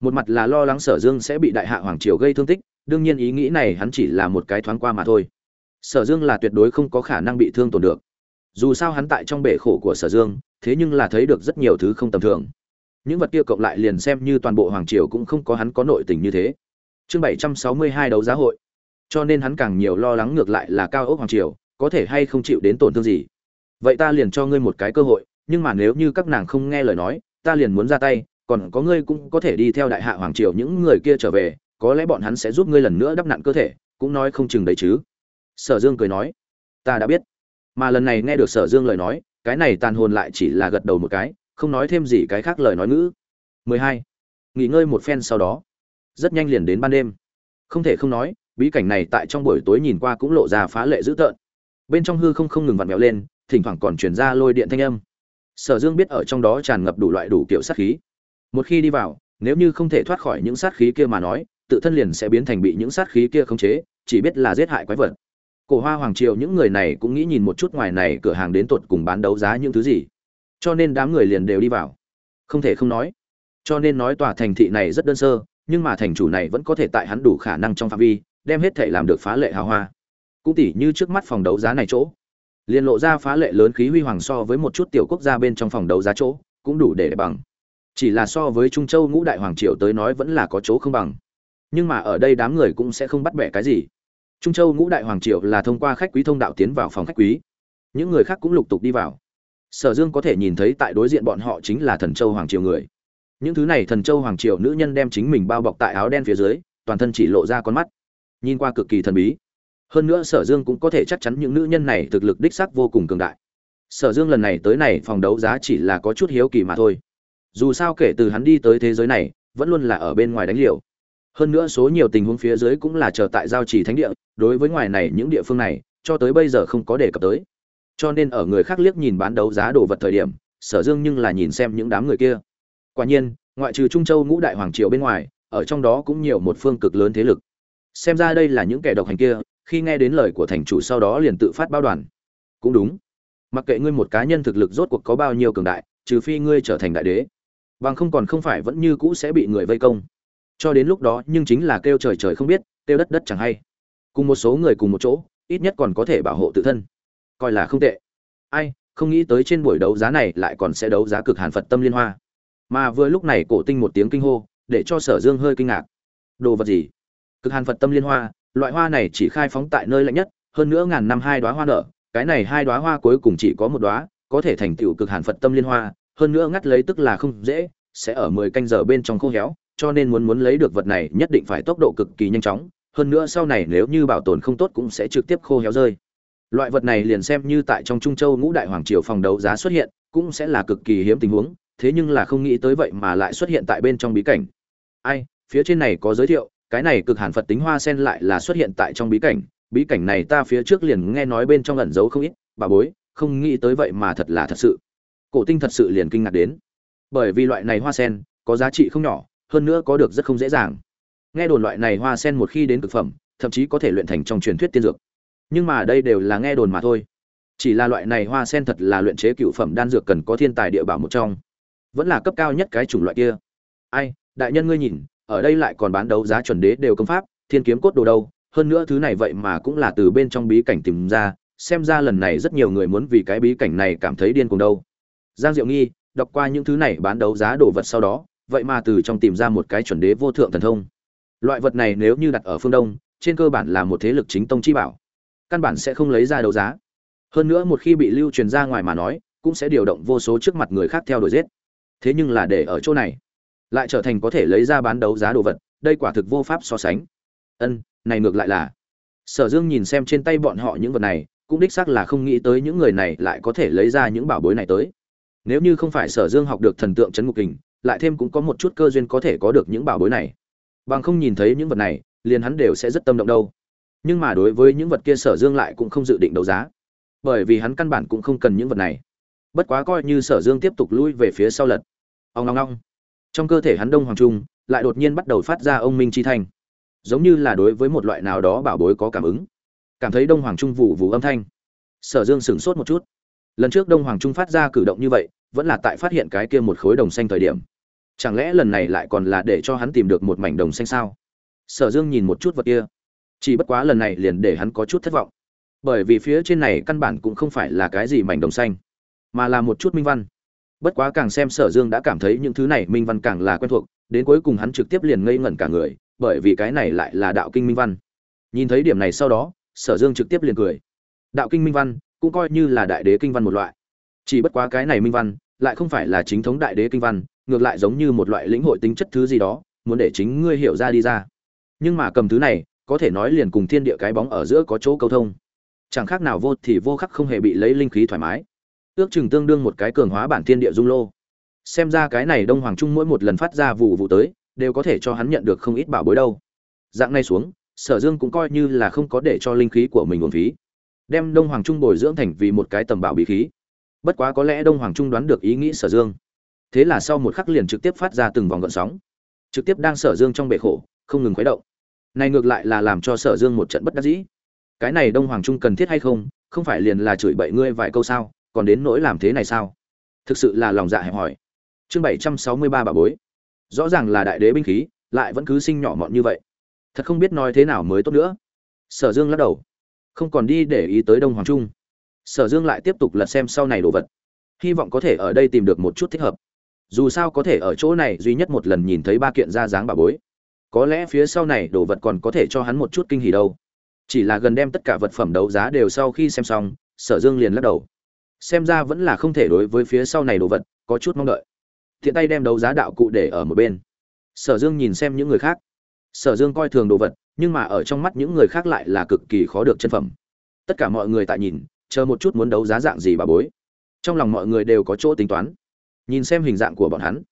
Một mặt là lo lắng sở dương sẽ bị đại hạ hoàng triều gây thương tích, đương nhiên ý nghĩ này hắn chỉ là một cái thoáng qua mà thôi. Sở dương là tuyệt đối không có khả năng bị thương tổn được dù sao hắn tại trong bể khổ của sở dương, thế nhưng là thấy được rất nhiều thứ không tầm thường. Những vật kia cộng lại liền xem như toàn bộ hoàng triều cũng không có hắn có nội tình như thế. Chương bảy trăm sáu mươi hai đấu giá hội. Cho nên hắn càng nhiều lo lắng ngược lại là cao ốc hoàng triều, có thể hay không chịu đến tổn thương gì. Vậy ta liền cho ngươi một cái cơ hội, nhưng mà nếu như các nàng không nghe lời nói, ta liền muốn ra tay, còn có ngươi cũng có thể đi theo đại hạ hoàng triều những người kia trở về, có lẽ bọn hắn sẽ giúp ngươi lần nữa đắp nặn cơ thể, cũng nói không chừng đấy chứ. Sở dương cười nói, ta đã biết mà lần này nghe được sở dương lời nói, cái này tàn hồn lại chỉ là gật đầu một cái, không nói thêm gì cái khác lời nói ngữ. 12. nghỉ ngơi một phen sau đó. Rất nhanh liền đến ban đêm. Không thể không nói, bí cảnh này tại trong buổi tối nhìn qua cũng lộ ra phá lệ dữ tợn. Bên trong hư không không ngừng vặn vẹo lên, thỉnh thoảng còn truyền ra lôi điện thanh âm. Sở dương biết ở trong đó tràn ngập đủ loại đủ kiểu sát khí. Một khi đi vào, nếu như không thể thoát khỏi những sát khí kia mà nói, tự thân liền sẽ biến thành bị những sát khí kia khống chế, chỉ biết là giết hại quái vật cổ hoa hoàng triều những người này cũng nghĩ nhìn một chút ngoài này cửa hàng đến tột cùng bán đấu giá những thứ gì. Cho nên đám người liền đều đi vào. Không thể không nói. Cho nên nói tòa thành thị này rất đơn sơ, nhưng mà thành chủ này vẫn có thể tại hắn đủ khả năng trong phạm vi, đem hết thể làm được phá lệ hào hoa. Cũng tỉ như trước mắt phòng đấu giá này chỗ. Liền lộ ra phá lệ lớn khí huy hoàng so với một chút tiểu quốc gia bên trong phòng đấu giá chỗ, cũng đủ để bằng. Chỉ là so với trung châu ngũ đại hoàng triều tới nói vẫn là có chỗ không bằng. Nhưng mà ở đây đám người cũng sẽ không bắt bẻ cái gì trung châu ngũ đại hoàng triều là thông qua khách quý thông đạo tiến vào phòng khách quý. Những người khác cũng lục tục đi vào. Sở dương có thể nhìn thấy tại đối diện bọn họ chính là thần châu hoàng triều người. Những thứ này thần châu hoàng triều nữ nhân đem chính mình bao bọc tại áo đen phía dưới, toàn thân chỉ lộ ra con mắt. Nhìn qua cực kỳ thần bí. Hơn nữa sở dương cũng có thể chắc chắn những nữ nhân này thực lực đích xác vô cùng cường đại. Sở dương lần này tới này phòng đấu giá chỉ là có chút hiếu kỳ mà thôi. Dù sao kể từ hắn đi tới thế giới này, vẫn luôn là ở bên ngoài đánh liều hơn nữa số nhiều tình huống phía dưới cũng là chờ tại giao trì thánh địa, đối với ngoài này những địa phương này, cho tới bây giờ không có đề cập tới. Cho nên ở người khác liếc nhìn bán đấu giá đồ vật thời điểm, sở dương nhưng là nhìn xem những đám người kia. Quả nhiên, ngoại trừ trung châu ngũ đại hoàng triều bên ngoài, ở trong đó cũng nhiều một phương cực lớn thế lực. Xem ra đây là những kẻ độc hành kia, khi nghe đến lời của thành chủ sau đó liền tự phát bao đoàn. Cũng đúng. Mặc kệ ngươi một cá nhân thực lực rốt cuộc có bao nhiêu cường đại, trừ phi ngươi trở thành đại đế. Bằng không còn không phải vẫn như cũ sẽ bị người vây công cho đến lúc đó nhưng chính là kêu trời trời không biết, kêu đất đất chẳng hay. Cùng một số người cùng một chỗ, ít nhất còn có thể bảo hộ tự thân. Coi là không tệ. Ai, không nghĩ tới trên buổi đấu giá này lại còn sẽ đấu giá cực hàn phật tâm liên hoa. Mà vừa lúc này cổ tinh một tiếng kinh hô, để cho sở dương hơi kinh ngạc. Đồ vật gì? Cực hàn phật tâm liên hoa, loại hoa này chỉ khai phóng tại nơi lạnh nhất, hơn nữa ngàn năm hai đoá hoa nở, cái này hai đoá hoa cuối cùng chỉ có một đoá có thể thành tựu cực hàn phật tâm liên hoa, hơn nữa ngắt lấy tức là không dễ, sẽ ở mười canh giờ bên trong khô héo cho nên muốn muốn lấy được vật này nhất định phải tốc độ cực kỳ nhanh chóng, hơn nữa sau này nếu như bảo tồn không tốt cũng sẽ trực tiếp khô héo rơi. Loại vật này liền xem như tại trong trung châu ngũ đại hoàng triều phòng đấu giá xuất hiện, cũng sẽ là cực kỳ hiếm tình huống, thế nhưng là không nghĩ tới vậy mà lại xuất hiện tại bên trong bí cảnh. Ai, phía trên này có giới thiệu, cái này cực hàn phật tính hoa sen lại là xuất hiện tại trong bí cảnh bí cảnh này ta phía trước liền nghe nói bên trong ẩn giấu không ít, bà bối, không nghĩ tới vậy mà thật là thật sự. Cổ tinh thật sự liền kinh ngạc đến. Bởi vì loại này hoa sen, có giá trị không nhỏ hơn nữa có được rất không dễ dàng. Nghe đồn loại này hoa sen một khi đến cực phẩm, thậm chí có thể luyện thành trong truyền thuyết tiên dược. Nhưng mà đây đều là nghe đồn mà thôi. Chỉ là loại này hoa sen thật là luyện chế cựu phẩm đan dược cần có thiên tài địa bảo một trong. Vẫn là cấp cao nhất cái chủng loại kia. Ai, đại nhân ngươi nhìn, ở đây lại còn bán đấu giá chuẩn đế đều công pháp, thiên kiếm cốt đồ đâu. Hơn nữa thứ này vậy mà cũng là từ bên trong bí cảnh tìm ra, xem ra lần này rất nhiều người muốn vì cái bí cảnh này cảm thấy điên cuồng đâu. Giang diệu nghi, đọc qua những thứ này bán đấu giá đồ vật sau đó vậy mà từ trong tìm ra một cái chuẩn đế vô thượng thần thông. Loại vật này nếu như đặt ở phương đông, trên cơ bản là một thế lực chính tông chi bảo, căn bản sẽ không lấy ra đấu giá. Hơn nữa một khi bị lưu truyền ra ngoài mà nói, cũng sẽ điều động vô số trước mặt người khác theo đuổi giết. Thế nhưng là để ở chỗ này, lại trở thành có thể lấy ra bán đấu giá đồ vật, đây quả thực vô pháp so sánh. Ân, này ngược lại là. Sở dương nhìn xem trên tay bọn họ những vật này, cũng đích xác là không nghĩ tới những người này lại có thể lấy ra những bảo bối này tới. Nếu như không phải sở dương học được thần tượng c h ấ n ngục kình lại thêm cũng có một chút cơ duyên có thể có được những bảo bối này. Bằng không nhìn thấy những vật này, liền hắn đều sẽ rất tâm động đâu. Nhưng mà đối với những vật kia sở dương lại cũng không dự định đấu giá. Bởi vì hắn căn bản cũng không cần những vật này. Bất quá coi như sở dương tiếp tục lui về phía sau lật. Ông long long trong cơ thể hắn đông hoàng trung, lại đột nhiên bắt đầu phát ra ông minh chi thanh. Giống như là đối với một loại nào đó bảo bối có cảm ứng. Cảm thấy đông hoàng trung vụ vụ âm thanh. Sở dương sửng sốt một chút. Lần trước đông hoàng trung phát ra cử động như vậy, vẫn là tại phát hiện cái kia một khối đồng xanh thời điểm chẳng lẽ lần này lại còn là để cho hắn tìm được một mảnh đồng xanh sao? Sở dương nhìn một chút vật kia. Chỉ bất quá lần này liền để hắn có chút thất vọng. Bởi vì phía trên này căn bản cũng không phải là cái gì mảnh đồng xanh, mà là một chút minh văn. Bất quá càng xem sở dương đã cảm thấy những thứ này minh văn càng là quen thuộc, đến cuối cùng hắn trực tiếp liền ngây ngẩn cả người, bởi vì cái này lại là đạo kinh minh văn. Nhìn thấy điểm này sau đó, sở dương trực tiếp liền cười. Đạo kinh minh văn cũng coi như là đại đế kinh văn một loại. Chỉ bất quá cái này minh văn lại không phải là chính thống đại đế kinh văn ngược lại giống như một loại lĩnh hội tính chất thứ gì đó, muốn để chính ngươi hiểu ra đi ra. Nhưng mà cầm thứ này, có thể nói liền cùng thiên địa cái bóng ở giữa có chỗ câu thông. Chẳng khác nào vô thì vô khắc không hề bị lấy linh khí thoải mái. Ước chừng tương đương một cái cường hóa bản thiên địa dung lô. Xem ra cái này đông hoàng trung mỗi một lần phát ra vụ vụ tới, đều có thể cho hắn nhận được không ít bảo bối đâu. Dạng này xuống, sở dương cũng coi như là không có để cho linh khí của mình uổng phí. Đem đông hoàng trung bồi dưỡng thành vì một cái tầm bảo bí khí. Bất quá có lẽ đông hoàng trung đoán được ý nghĩ sở dương thế là sau một khắc liền trực tiếp phát ra từng vòng gợn sóng. Trực tiếp đang sở dương trong bể khổ, không ngừng khuấy động. Này ngược lại là làm cho sở dương một trận bất đắc dĩ. Cái này đông hoàng trung cần thiết hay không không phải liền là chửi bậy ngươi vài câu sao, còn đến nỗi làm thế này sao? Thực sự là lòng dạ hẹp hỏi chương bảy trăm sáu mươi ba bà bối. Rõ ràng là đại đế binh khí, lại vẫn cứ sinh nhỏ mọn như vậy. Thật không biết nói thế nào mới tốt nữa. Sở dương lắc đầu. Không còn đi để ý tới đông hoàng trung. Sở dương lại tiếp tục lật xem sau này đồ vật. Hy vọng có thể ở đây tìm được một chút thích hợp dù sao có thể ở chỗ này duy nhất một lần nhìn thấy ba kiện ra dáng bà bối. Có lẽ phía sau này đồ vật còn có thể cho hắn một chút kinh hỉ đâu. Chỉ là gần đem tất cả vật phẩm đấu giá đều sau khi xem xong, sở dương liền lắc đầu. Xem ra vẫn là không thể đối với phía sau này đồ vật có chút mong đợi. Thiện tay đem đấu giá đạo cụ để ở một bên. Sở dương nhìn xem những người khác. Sở dương coi thường đồ vật, nhưng mà ở trong mắt những người khác lại là cực kỳ khó được chân phẩm. Tất cả mọi người tại nhìn, chờ một chút muốn đấu giá dạng gì bà bối. Trong lòng mọi người đều có chỗ tính toán nhìn xem hình dạng của bọn hắn.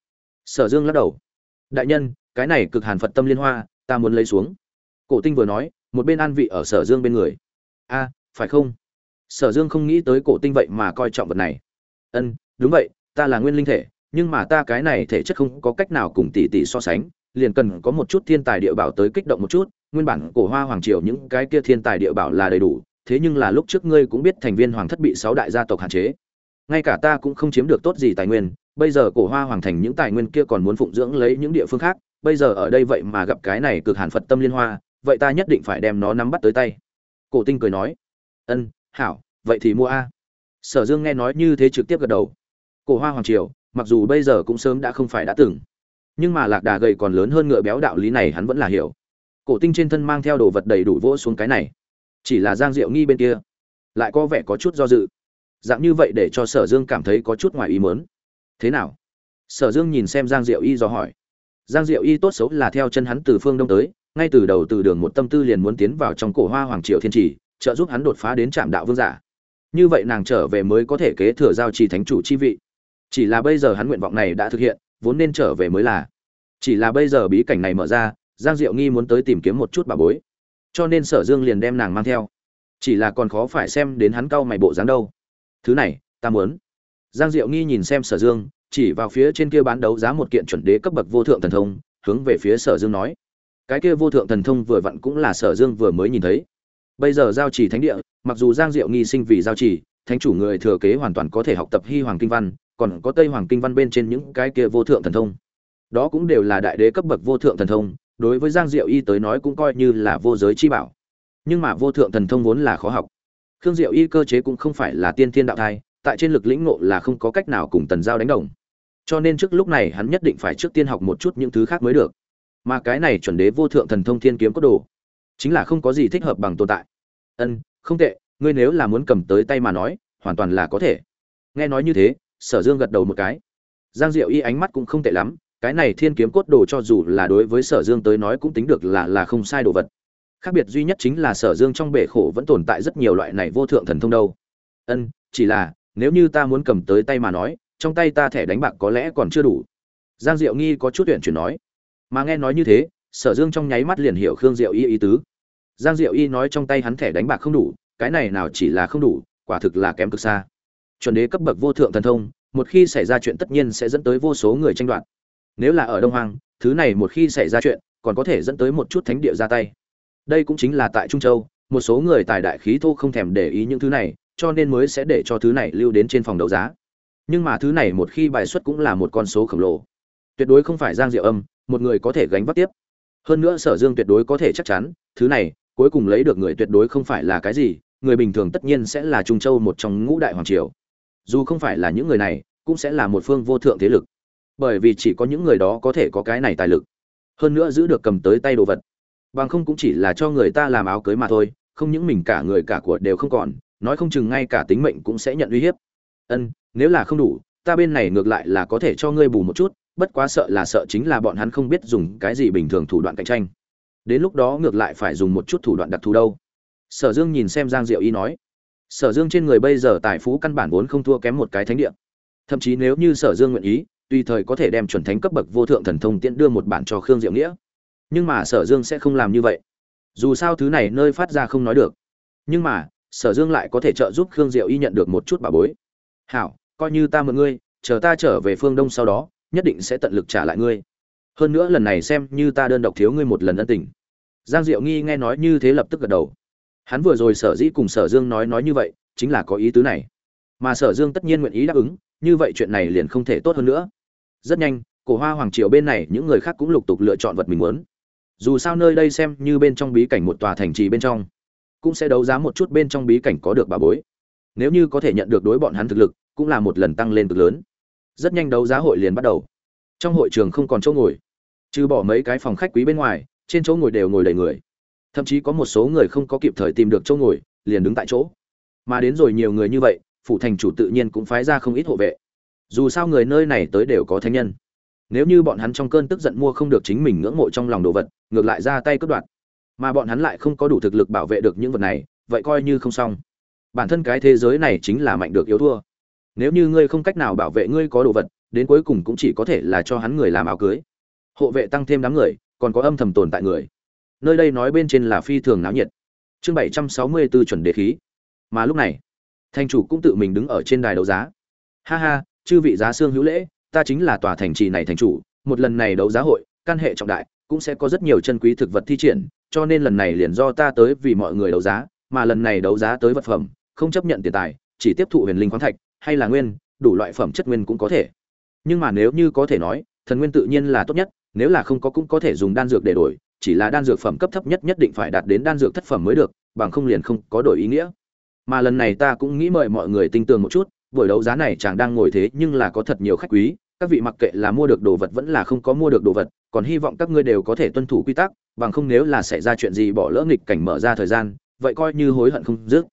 Sở dương lắc đầu. Đại nhân, cái này cực hàn phật tâm liên hoa, ta muốn lấy xuống. Cổ tinh vừa nói, một bên an vị ở sở dương bên người. A, phải không? Sở dương không nghĩ tới cổ tinh vậy mà coi trọng vật này. Ân, đúng vậy, ta là nguyên linh thể, nhưng mà ta cái này thể chất không có cách nào cùng tỷ tỷ so sánh, liền cần có một chút thiên tài địa bảo tới kích động một chút, nguyên bản cổ hoa hoàng triều những cái kia thiên tài địa bảo là đầy đủ, thế nhưng là lúc trước ngươi cũng biết thành viên hoàng thất bị sáu đại gia tộc hạn chế. Ngay cả ta cũng không chiếm được tốt gì tài nguyên bây giờ cổ hoa hoàng thành những tài nguyên kia còn muốn phụng dưỡng lấy những địa phương khác, bây giờ ở đây vậy mà gặp cái này cực hàn phật tâm liên hoa, vậy ta nhất định phải đem nó nắm bắt tới tay. Cổ tinh cười nói, ân, hảo, vậy thì mua a. Sở dương nghe nói như thế trực tiếp gật đầu. Cổ hoa hoàng triều, mặc dù bây giờ cũng sớm đã không phải đã từng, nhưng mà lạc đà gầy còn lớn hơn ngựa béo đạo lý này hắn vẫn là hiểu. Cổ tinh trên thân mang theo đồ vật đầy đủ vỗ xuống cái này. Chỉ là giang diệu nghi bên kia lại có vẻ có chút do dự. Dạng như vậy để cho sở dương cảm thấy có chút ngoài ý mớn thế nào? Sở dương nhìn xem giang diệu y do hỏi. Giang diệu y tốt xấu là theo chân hắn từ phương đông tới, ngay từ đầu từ đường một tâm tư liền muốn tiến vào trong cổ hoa hoàng triều thiên trì, trợ giúp hắn đột phá đến trạm đạo vương giả. Như vậy nàng trở về mới có thể kế thừa giao trì thánh chủ chi vị. Chỉ là bây giờ hắn nguyện vọng này đã thực hiện, vốn nên trở về mới là. Chỉ là bây giờ bí cảnh này mở ra, giang diệu nghi muốn tới tìm kiếm một chút bà bối. Cho nên sở dương liền đem nàng mang theo. Chỉ là còn khó phải xem đến hắn cau mày bộ dáng đâu. Thứ này, ta muốn giang diệu nghi nhìn xem sở dương chỉ vào phía trên kia bán đấu giá một kiện chuẩn đế cấp bậc vô thượng thần thông hướng về phía sở dương nói. Cái kia vô thượng thần thông vừa vặn cũng là sở dương vừa mới nhìn thấy. Bây giờ giao chỉ thánh địa mặc dù giang diệu nghi sinh vì giao chỉ, thánh chủ người thừa kế hoàn toàn có thể học tập hy hoàng kinh văn còn có tây hoàng kinh văn bên trên những cái kia vô thượng thần thông. Đó cũng đều là đại đế cấp bậc vô thượng thần thông đối với giang diệu y tới nói cũng coi như là vô giới chi bảo. Nhưng mà vô thượng thần thông vốn là khó học. Khương diệu y cơ chế cũng không phải là tiên thiên đạo thai tại trên lực lĩnh ngộ là không có cách nào cùng tần giao đánh đồng. Cho nên trước lúc này hắn nhất định phải trước tiên học một chút những thứ khác mới được. Mà cái này chuẩn đế vô thượng thần thông thiên kiếm cốt đồ, chính là không có gì thích hợp bằng tồn tại. Ân, không tệ, ngươi nếu là muốn cầm tới tay mà nói, hoàn toàn là có thể. Nghe nói như thế, sở dương gật đầu một cái. Giang diệu y ánh mắt cũng không tệ lắm, cái này thiên kiếm cốt đồ cho dù là đối với sở dương tới nói cũng tính được là là không sai đồ vật. Khác biệt duy nhất chính là sở dương trong bể khổ vẫn tồn tại rất nhiều loại này vô thượng thần thông đâu. Ân, chỉ là nếu như ta muốn cầm tới tay mà nói, trong tay ta thẻ đánh bạc có lẽ còn chưa đủ. Giang diệu nghi có chút tuyển chuyển nói. Mà nghe nói như thế, sở dương trong nháy mắt liền hiểu khương diệu y ý tứ. Giang diệu y nói trong tay hắn thẻ đánh bạc không đủ, cái này nào chỉ là không đủ, quả thực là kém cực xa. Chuẩn đế cấp bậc vô thượng thần thông, một khi xảy ra chuyện tất nhiên sẽ dẫn tới vô số người tranh đoạt. Nếu là ở đông hoàng thứ này một khi xảy ra chuyện, còn có thể dẫn tới một chút thánh địa ra tay. Đây cũng chính là tại trung châu, một số người tài đại khí thô không thèm để ý những thứ này cho nên mới sẽ để cho thứ này lưu đến trên phòng đấu giá. Nhưng mà thứ này một khi bài xuất cũng là một con số khổng lồ. Tuyệt đối không phải giang diệu âm, một người có thể gánh vác tiếp. Hơn nữa sở dương tuyệt đối có thể chắc chắn, thứ này, cuối cùng lấy được người tuyệt đối không phải là cái gì, người bình thường tất nhiên sẽ là trung châu một trong ngũ đại hoàng triều. Dù không phải là những người này, cũng sẽ là một phương vô thượng thế lực. Bởi vì chỉ có những người đó có thể có cái này tài lực. Hơn nữa giữ được cầm tới tay đồ vật. Bằng không cũng chỉ là cho người ta làm áo cưới mà thôi, không những mình cả người cả của đều không còn nói không chừng ngay cả tính mệnh cũng sẽ nhận uy hiếp. Ân, nếu là không đủ, ta bên này ngược lại là có thể cho ngươi bù một chút, bất quá sợ là sợ chính là bọn hắn không biết dùng cái gì bình thường thủ đoạn cạnh tranh. Đến lúc đó ngược lại phải dùng một chút thủ đoạn đặc thù đâu. Sở dương nhìn xem giang diệu y nói. Sở dương trên người bây giờ tài phú căn bản vốn không thua kém một cái thánh địa. Thậm chí nếu như sở dương nguyện ý, tùy thời có thể đem chuẩn thánh cấp bậc vô thượng thần thông tiễn đưa một bản cho khương diệu nghĩa. Nhưng mà sở dương sẽ không làm như vậy. Dù sao thứ này nơi phát ra không nói được. Nhưng mà sở dương lại có thể trợ giúp khương diệu y nhận được một chút bà bối. Hảo, coi như ta mượn ngươi, chờ ta trở về phương đông sau đó, nhất định sẽ tận lực trả lại ngươi. Hơn nữa lần này xem như ta đơn độc thiếu ngươi một lần ân tình. Giang diệu nghi nghe nói như thế lập tức gật đầu. Hắn vừa rồi sở dĩ cùng sở dương nói nói như vậy, chính là có ý tứ này. Mà sở dương tất nhiên nguyện ý đáp ứng, như vậy chuyện này liền không thể tốt hơn nữa. Rất nhanh, cổ hoa hoàng triều bên này những người khác cũng lục tục lựa chọn vật mình muốn. Dù sao nơi đây xem như bên trong bí cảnh một tòa thành trì bên trong cũng sẽ đấu giá một chút bên trong bí cảnh có được bà bối. Nếu như có thể nhận được đối bọn hắn thực lực, cũng là một lần tăng lên cực lớn. Rất nhanh đấu giá hội liền bắt đầu. Trong hội trường không còn chỗ ngồi. Trừ bỏ mấy cái phòng khách quý bên ngoài, trên chỗ ngồi đều ngồi đầy người. Thậm chí có một số người không có kịp thời tìm được chỗ ngồi, liền đứng tại chỗ. Mà đến rồi nhiều người như vậy, phủ thành chủ tự nhiên cũng phái ra không ít hộ vệ. Dù sao người nơi này tới đều có thánh nhân. Nếu như bọn hắn trong cơn tức giận mua không được chính mình ngưỡng mộ trong lòng đồ vật, ngược lại ra tay cướp đoạt mà bọn hắn lại không có đủ thực lực bảo vệ được những vật này, vậy coi như không xong. Bản thân cái thế giới này chính là mạnh được yếu thua. Nếu như ngươi không cách nào bảo vệ ngươi có đồ vật, đến cuối cùng cũng chỉ có thể là cho hắn người làm áo cưới. Hộ vệ tăng thêm đám người, còn có âm thầm tồn tại người. Nơi đây nói bên trên là phi thường náo nhiệt. Chương bảy trăm sáu mươi 764 chuẩn đề khí. Mà lúc này thành chủ cũng tự mình đứng ở trên đài đấu giá. Ha ha, chư vị giá xương hữu lễ, ta chính là tòa thành trì này thành chủ, một lần này đấu giá hội, căn hệ trọng đại, cũng sẽ có rất nhiều chân quý thực vật thi triển cho nên lần này liền do ta tới vì mọi người đấu giá, mà lần này đấu giá tới vật phẩm, không chấp nhận tiền tài, chỉ tiếp thụ huyền linh khoáng thạch, hay là nguyên, đủ loại phẩm chất nguyên cũng có thể. Nhưng mà nếu như có thể nói, thần nguyên tự nhiên là tốt nhất, nếu là không có cũng có thể dùng đan dược để đổi, chỉ là đan dược phẩm cấp thấp nhất nhất định phải đạt đến đan dược thất phẩm mới được, bằng không liền không có đổi ý nghĩa. Mà lần này ta cũng nghĩ mời mọi người tinh tường một chút, buổi đấu giá này chàng đang ngồi thế nhưng là có thật nhiều khách quý, các vị mặc kệ là mua được đồ vật vẫn là không có mua được đồ vật, còn hy vọng các ngươi đều có thể tuân thủ quy tắc bằng không nếu là xảy ra chuyện gì bỏ lỡ nghịch cảnh mở ra thời gian, vậy coi như hối hận không dứt.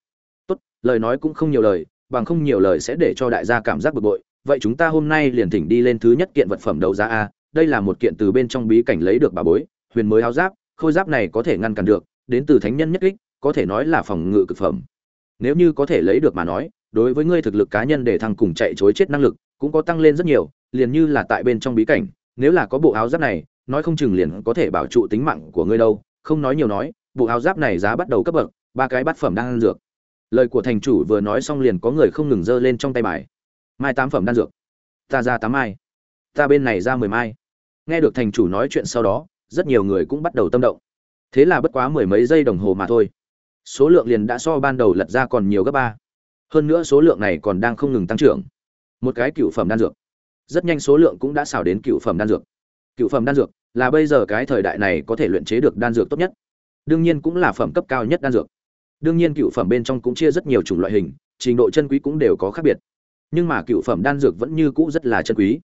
Tốt, lời nói cũng không nhiều lời, bằng không nhiều lời sẽ để cho đại gia cảm giác bực bội. Vậy chúng ta hôm nay liền thỉnh đi lên thứ nhất kiện vật phẩm đấu giá a, đây là một kiện từ bên trong bí cảnh lấy được bà bối, huyền mới áo giáp, khôi giáp này có thể ngăn cản được, đến từ thánh nhân nhất kích, có thể nói là phòng ngự cực phẩm. Nếu như có thể lấy được mà nói, đối với ngươi thực lực cá nhân để thăng cùng chạy chối chết năng lực cũng có tăng lên rất nhiều, liền như là tại bên trong bí cảnh, nếu là có bộ áo giáp này nói không chừng liền có thể bảo trụ tính mạng của ngươi đâu, không nói nhiều nói, bộ áo giáp này giá bắt đầu cấp bậc, ba cái bát phẩm đang ăn dược. Lời của thành chủ vừa nói xong liền có người không ngừng giơ lên trong tay bài. Mai tám phẩm đan dược. Ta ra tám mai. Ta bên này ra mười mai. Nghe được thành chủ nói chuyện sau đó, rất nhiều người cũng bắt đầu tâm động. Thế là bất quá mười mấy giây đồng hồ mà thôi. Số lượng liền đã so ban đầu lật ra còn nhiều gấp ba. Hơn nữa số lượng này còn đang không ngừng tăng trưởng. Một cái cựu phẩm đan dược. Rất nhanh số lượng cũng đã xảo đến cựu phẩm đan dược cựu phẩm đan dược, là bây giờ cái thời đại này có thể luyện chế được đan dược tốt nhất. Đương nhiên cũng là phẩm cấp cao nhất đan dược. Đương nhiên cựu phẩm bên trong cũng chia rất nhiều chủng loại hình, trình độ chân quý cũng đều có khác biệt. Nhưng mà cựu phẩm đan dược vẫn như cũ rất là chân quý.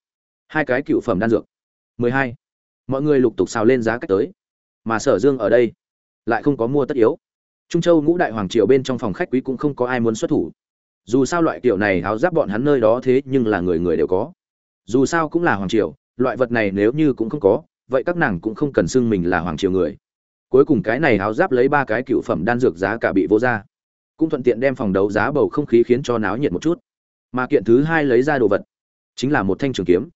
Hai cái cựu phẩm đan dược. Mười hai. Mọi người lục tục xào lên giá cách tới. Mà sở dương ở đây lại không có mua tất yếu. Trung châu ngũ đại hoàng triều bên trong phòng khách quý cũng không có ai muốn xuất thủ. Dù sao loại kiểu này áo giáp bọn hắn nơi đó thế nhưng là người người đều có. Dù sao cũng là hoàng triều loại vật này nếu như cũng không có, vậy các nàng cũng không cần xưng mình là hoàng triều người. Cuối cùng cái này háo giáp lấy ba cái cựu phẩm đan dược giá cả bị vô ra. Cũng thuận tiện đem phòng đấu giá bầu không khí khiến cho náo nhiệt một chút. Mà kiện thứ hai lấy ra đồ vật, chính là một thanh trường kiếm.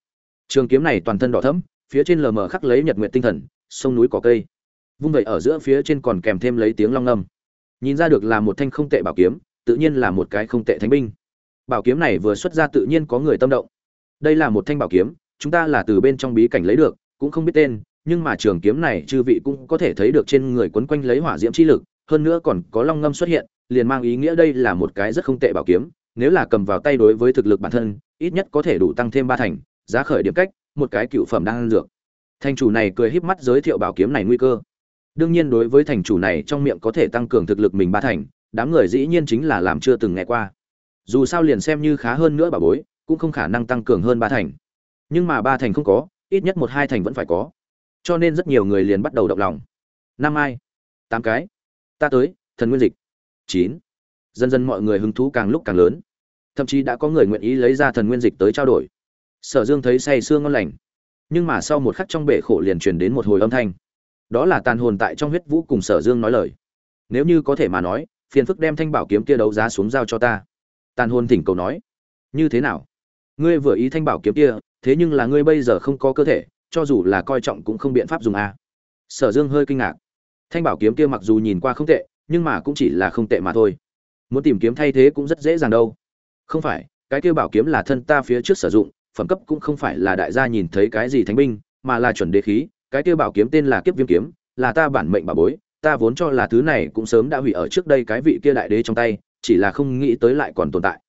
Trường kiếm này toàn thân đỏ thẫm, phía trên lờ mờ khắc lấy nhật nguyện tinh thần, sông núi cỏ cây. Vung vậy ở giữa phía trên còn kèm thêm lấy tiếng long ngâm. Nhìn ra được là một thanh không tệ bảo kiếm, tự nhiên là một cái không tệ thánh binh. Bảo kiếm này vừa xuất ra tự nhiên có người tâm động. Đây là một thanh bảo kiếm chúng ta là từ bên trong bí cảnh lấy được, cũng không biết tên, nhưng mà trường kiếm này chư vị cũng có thể thấy được trên người quấn quanh lấy hỏa diễm chi lực, hơn nữa còn có long ngâm xuất hiện, liền mang ý nghĩa đây là một cái rất không tệ bảo kiếm, nếu là cầm vào tay đối với thực lực bản thân, ít nhất có thể đủ tăng thêm ba thành, giá khởi điểm cách, một cái cựu phẩm đang ăn dược. Thành chủ này cười híp mắt giới thiệu bảo kiếm này nguy cơ. Đương nhiên đối với thành chủ này trong miệng có thể tăng cường thực lực mình ba thành, đám người dĩ nhiên chính là làm chưa từng nghe qua. Dù sao liền xem như khá hơn nữa bà bối, cũng không khả năng tăng cường hơn ba thành nhưng mà ba thành không có, ít nhất một hai thành vẫn phải có. Cho nên rất nhiều người liền bắt đầu động lòng. Năm ai? Tám cái. Ta tới, thần nguyên dịch. Chín. Dần dần mọi người hứng thú càng lúc càng lớn. Thậm chí đã có người nguyện ý lấy ra thần nguyên dịch tới trao đổi. Sở dương thấy say sương ngon lành. Nhưng mà sau một khắc trong bể khổ liền truyền đến một hồi âm thanh. Đó là tàn hồn tại trong huyết vũ cùng sở dương nói lời. Nếu như có thể mà nói, phiền phức đem thanh bảo kiếm kia đấu giá xuống giao cho ta. Tàn hồn thỉnh cầu nói, như thế nào? Ngươi vừa ý thanh bảo kiếm kia, thế nhưng là ngươi bây giờ không có cơ thể, cho dù là coi trọng cũng không biện pháp dùng a. Sở dương hơi kinh ngạc. Thanh bảo kiếm kia mặc dù nhìn qua không tệ, nhưng mà cũng chỉ là không tệ mà thôi. Muốn tìm kiếm thay thế cũng rất dễ dàng đâu. Không phải, cái kia bảo kiếm là thân ta phía trước sử dụng, phẩm cấp cũng không phải là đại gia nhìn thấy cái gì thánh binh, mà là chuẩn đế khí, cái kia bảo kiếm tên là kiếp viêm kiếm, là ta bản mệnh bảo bối, ta vốn cho là thứ này cũng sớm đã hủy ở trước đây cái vị kia đại đế trong tay, chỉ là không nghĩ tới lại còn tồn tại.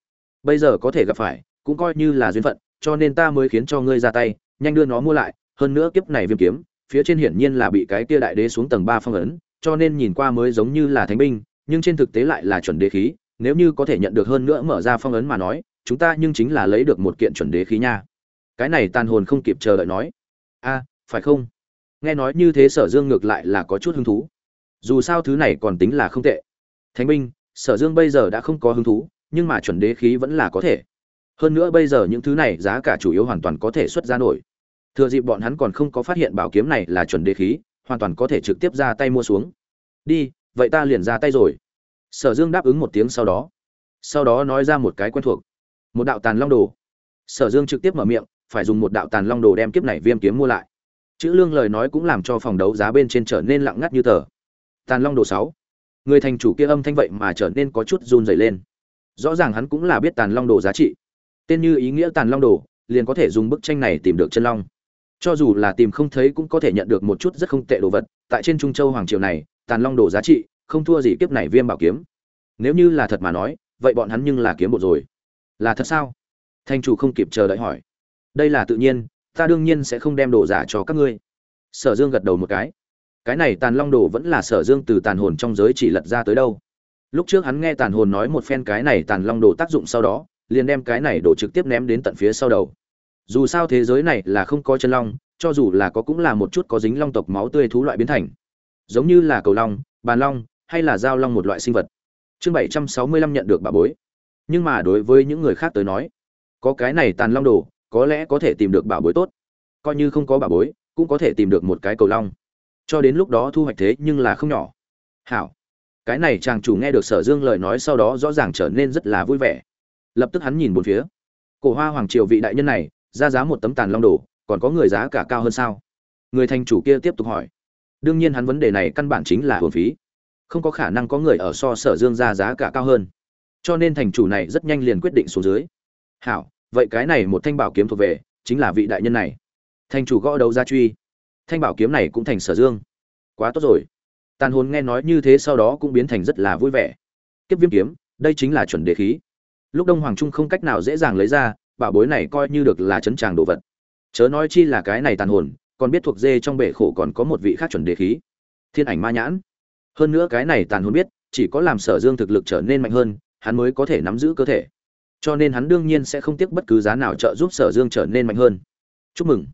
Bây giờ có thể gặp phải cũng coi như là duyên phận, cho nên ta mới khiến cho ngươi ra tay, nhanh đưa nó mua lại, hơn nữa kiếp này viêm kiếm, phía trên hiển nhiên là bị cái kia đại đế xuống tầng ba phong ấn, cho nên nhìn qua mới giống như là thánh binh, nhưng trên thực tế lại là chuẩn đế khí, nếu như có thể nhận được hơn nữa mở ra phong ấn mà nói, chúng ta nhưng chính là lấy được một kiện chuẩn đế khí nha. Cái này tàn hồn không kịp chờ đợi nói. A, phải không? Nghe nói như thế sở dương ngược lại là có chút hứng thú. Dù sao thứ này còn tính là không tệ. Thánh binh, sở dương bây giờ đã không có hứng thú, nhưng mà chuẩn đế khí vẫn là có thể hơn nữa bây giờ những thứ này giá cả chủ yếu hoàn toàn có thể xuất ra nổi. Thừa dịp bọn hắn còn không có phát hiện bảo kiếm này là chuẩn đế khí, hoàn toàn có thể trực tiếp ra tay mua xuống. Đi, vậy ta liền ra tay rồi. Sở dương đáp ứng một tiếng sau đó. Sau đó nói ra một cái quen thuộc. Một đạo tàn long đồ. Sở dương trực tiếp mở miệng, phải dùng một đạo tàn long đồ đem kiếp này viêm kiếm mua lại. Chữ lương lời nói cũng làm cho phòng đấu giá bên trên trở nên lặng ngắt như tờ. Tàn long đồ sáu. Người thành chủ kia âm thanh vậy mà trở nên có chút run rẩy lên. Rõ ràng hắn cũng là biết tàn long đồ giá trị tên như ý nghĩa tàn long đồ, liền có thể dùng bức tranh này tìm được chân long. Cho dù là tìm không thấy cũng có thể nhận được một chút rất không tệ đồ vật, tại trên trung châu hoàng triều này, tàn long đồ giá trị, không thua gì kiếp này viêm bảo kiếm. Nếu như là thật mà nói, vậy bọn hắn nhưng là kiếm bộ rồi. Là thật sao? Thanh chủ không kịp chờ đợi hỏi. Đây là tự nhiên, ta đương nhiên sẽ không đem đồ giả cho các ngươi. Sở dương gật đầu một cái. Cái này tàn long đồ vẫn là sở dương từ tàn hồn trong giới chỉ lật ra tới đâu. Lúc trước hắn nghe tàn hồn nói một phen cái này tàn long đồ tác dụng sau đó liền đem cái này đổ trực tiếp ném đến tận phía sau đầu. Dù sao thế giới này là không có chân long, cho dù là có cũng là một chút có dính long tộc máu tươi thú loại biến thành. Giống như là cầu long, bàn long, hay là giao long một loại sinh vật. Chương bảy trăm sáu mươi lăm nhận được bà bối. Nhưng mà đối với những người khác tới nói, có cái này tàn long đồ, có lẽ có thể tìm được bảo bối tốt. Coi như không có bảo bối, cũng có thể tìm được một cái cầu long. Cho đến lúc đó thu hoạch thế nhưng là không nhỏ. Hảo. Cái này chàng chủ nghe được sở dương lời nói sau đó rõ ràng trở nên rất là vui vẻ lập tức hắn nhìn bốn phía. Cổ hoa hoàng triều vị đại nhân này, ra giá một tấm tàn long đồ, còn có người giá cả cao hơn sao? Người thành chủ kia tiếp tục hỏi. Đương nhiên hắn vấn đề này căn bản chính là hồn phí. Không có khả năng có người ở so sở dương ra giá cả cao hơn. Cho nên thành chủ này rất nhanh liền quyết định xuống dưới. Hảo, vậy cái này một thanh bảo kiếm thuộc về, chính là vị đại nhân này. Thành chủ gõ đầu ra truy. Thanh bảo kiếm này cũng thành sở dương. Quá tốt rồi. Tàn hồn nghe nói như thế sau đó cũng biến thành rất là vui vẻ. Kiếp viêm kiếm, đây chính là chuẩn đề khí lúc đông hoàng trung không cách nào dễ dàng lấy ra, bảo bối này coi như được là chấn tràng đồ vật. Chớ nói chi là cái này tàn hồn, còn biết thuộc dê trong bể khổ còn có một vị khác chuẩn đề khí. Thiên ảnh ma nhãn. Hơn nữa cái này tàn hồn biết, chỉ có làm sở dương thực lực trở nên mạnh hơn, hắn mới có thể nắm giữ cơ thể. Cho nên hắn đương nhiên sẽ không tiếc bất cứ giá nào trợ giúp sở dương trở nên mạnh hơn. Chúc mừng.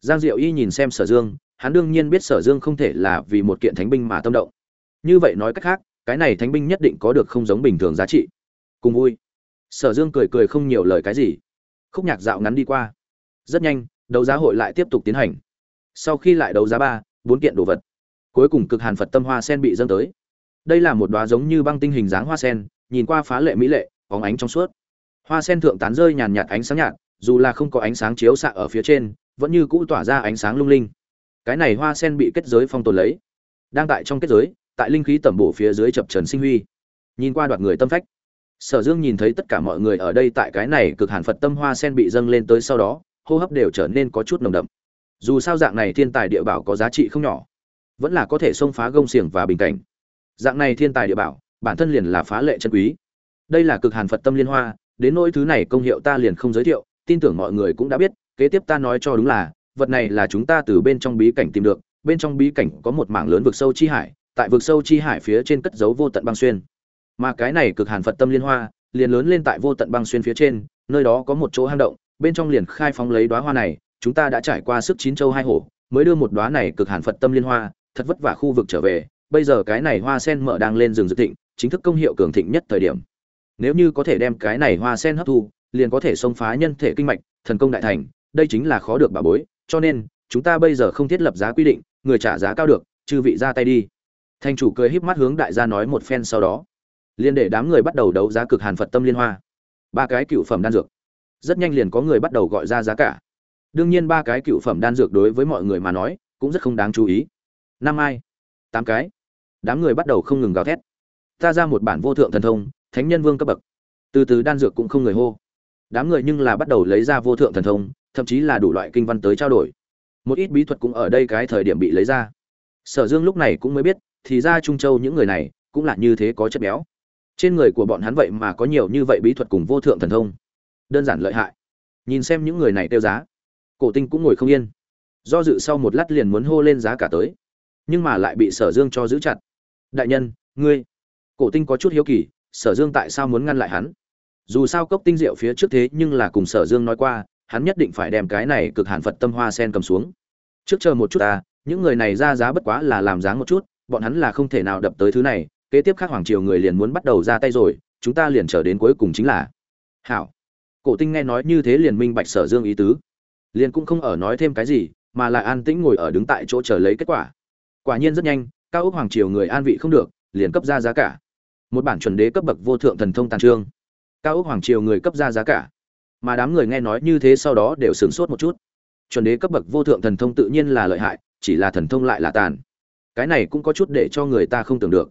Giang diệu y nhìn xem sở dương, hắn đương nhiên biết sở dương không thể là vì một kiện thánh binh mà tâm động. Như vậy nói cách khác, cái này thánh binh nhất định có được không giống bình thường giá trị. Cùng vui sở dương cười cười không nhiều lời cái gì. Khúc nhạc dạo ngắn đi qua. Rất nhanh, đấu giá hội lại tiếp tục tiến hành. Sau khi lại đấu giá ba, bốn kiện đồ vật, cuối cùng cực hàn phật tâm hoa sen bị dâng tới. Đây là một đoá giống như băng tinh hình dáng hoa sen, nhìn qua phá lệ mỹ lệ, bóng ánh trong suốt. Hoa sen thượng tán rơi nhàn nhạt ánh sáng nhạt, dù là không có ánh sáng chiếu xạ ở phía trên, vẫn như cũ tỏa ra ánh sáng lung linh. Cái này hoa sen bị kết giới phong tồn lấy. Đang tại trong kết giới, tại linh khí tẩm bổ phía dưới chập trần sinh huy. Nhìn qua đoạt người tâm phách sở dương nhìn thấy tất cả mọi người ở đây tại cái này cực hàn phật tâm hoa sen bị dâng lên tới sau đó, hô hấp đều trở nên có chút nồng đậm. Dù sao dạng này thiên tài địa bảo có giá trị không nhỏ, vẫn là có thể xông phá gông xiềng và bình cảnh. Dạng này thiên tài địa bảo, bản thân liền là phá lệ chân quý. Đây là cực hàn phật tâm liên hoa, đến nỗi thứ này công hiệu ta liền không giới thiệu, tin tưởng mọi người cũng đã biết, kế tiếp ta nói cho đúng là, vật này là chúng ta từ bên trong bí cảnh tìm được, bên trong bí cảnh có một mảng lớn vực sâu chi hải, tại vực sâu chi hải phía trên cất giấu vô tận băng xuyên mà cái này cực hàn phật tâm liên hoa, liền lớn lên tại vô tận băng xuyên phía trên, nơi đó có một chỗ hang động, bên trong liền khai phóng lấy đóa hoa này, chúng ta đã trải qua sức chín châu hai hổ, mới đưa một đóa này cực hàn phật tâm liên hoa, thật vất vả khu vực trở về, bây giờ cái này hoa sen mở đang lên rừng dự thịnh, chính thức công hiệu cường thịnh nhất thời điểm. Nếu như có thể đem cái này hoa sen hấp thu, liền có thể xông phá nhân thể kinh mạch, thần công đại thành, đây chính là khó được bà bối, cho nên, chúng ta bây giờ không thiết lập giá quy định, người trả giá cao được, chư vị ra tay đi. Thành chủ cười híp mắt hướng đại gia nói một phen sau đó liền để đám người bắt đầu đấu giá cực hàn phật tâm liên hoa ba cái cựu phẩm đan dược rất nhanh liền có người bắt đầu gọi ra giá cả đương nhiên ba cái cựu phẩm đan dược đối với mọi người mà nói cũng rất không đáng chú ý năm ai tám cái đám người bắt đầu không ngừng gào thét ta ra một bản vô thượng thần thông thánh nhân vương cấp bậc từ từ đan dược cũng không người hô đám người nhưng là bắt đầu lấy ra vô thượng thần thông thậm chí là đủ loại kinh văn tới trao đổi một ít bí thuật cũng ở đây cái thời điểm bị lấy ra sở dương lúc này cũng mới biết thì ra trung châu những người này cũng là như thế có chất béo trên người của bọn hắn vậy mà có nhiều như vậy bí thuật cùng vô thượng thần thông. Đơn giản lợi hại. Nhìn xem những người này tiêu giá, cổ tinh cũng ngồi không yên. Do dự sau một lát liền muốn hô lên giá cả tới, nhưng mà lại bị sở dương cho giữ chặt. Đại nhân, ngươi. Cổ tinh có chút hiếu kỳ, sở dương tại sao muốn ngăn lại hắn? Dù sao cốc tinh diệu phía trước thế nhưng là cùng sở dương nói qua, hắn nhất định phải đem cái này cực hàn phật tâm hoa sen cầm xuống. Trước chờ một chút ta, những người này ra giá bất quá là làm dáng một chút, bọn hắn là không thể nào đập tới thứ này kế tiếp khác hoàng triều người liền muốn bắt đầu ra tay rồi, chúng ta liền trở đến cuối cùng chính là. Hảo. Cổ tinh nghe nói như thế liền minh bạch sở dương ý tứ. Liền cũng không ở nói thêm cái gì, mà lại an tĩnh ngồi ở đứng tại chỗ chờ lấy kết quả. Quả nhiên rất nhanh, cao ốc hoàng triều người an vị không được, liền cấp ra giá cả. Một bản chuẩn đế cấp bậc vô thượng thần thông tàn trương. Cao ốc hoàng triều người cấp ra giá cả. Mà đám người nghe nói như thế sau đó đều sửng sốt một chút. Chuẩn đế cấp bậc vô thượng thần thông tự nhiên là lợi hại, chỉ là thần thông lại là tàn. Cái này cũng có chút để cho người ta không tưởng được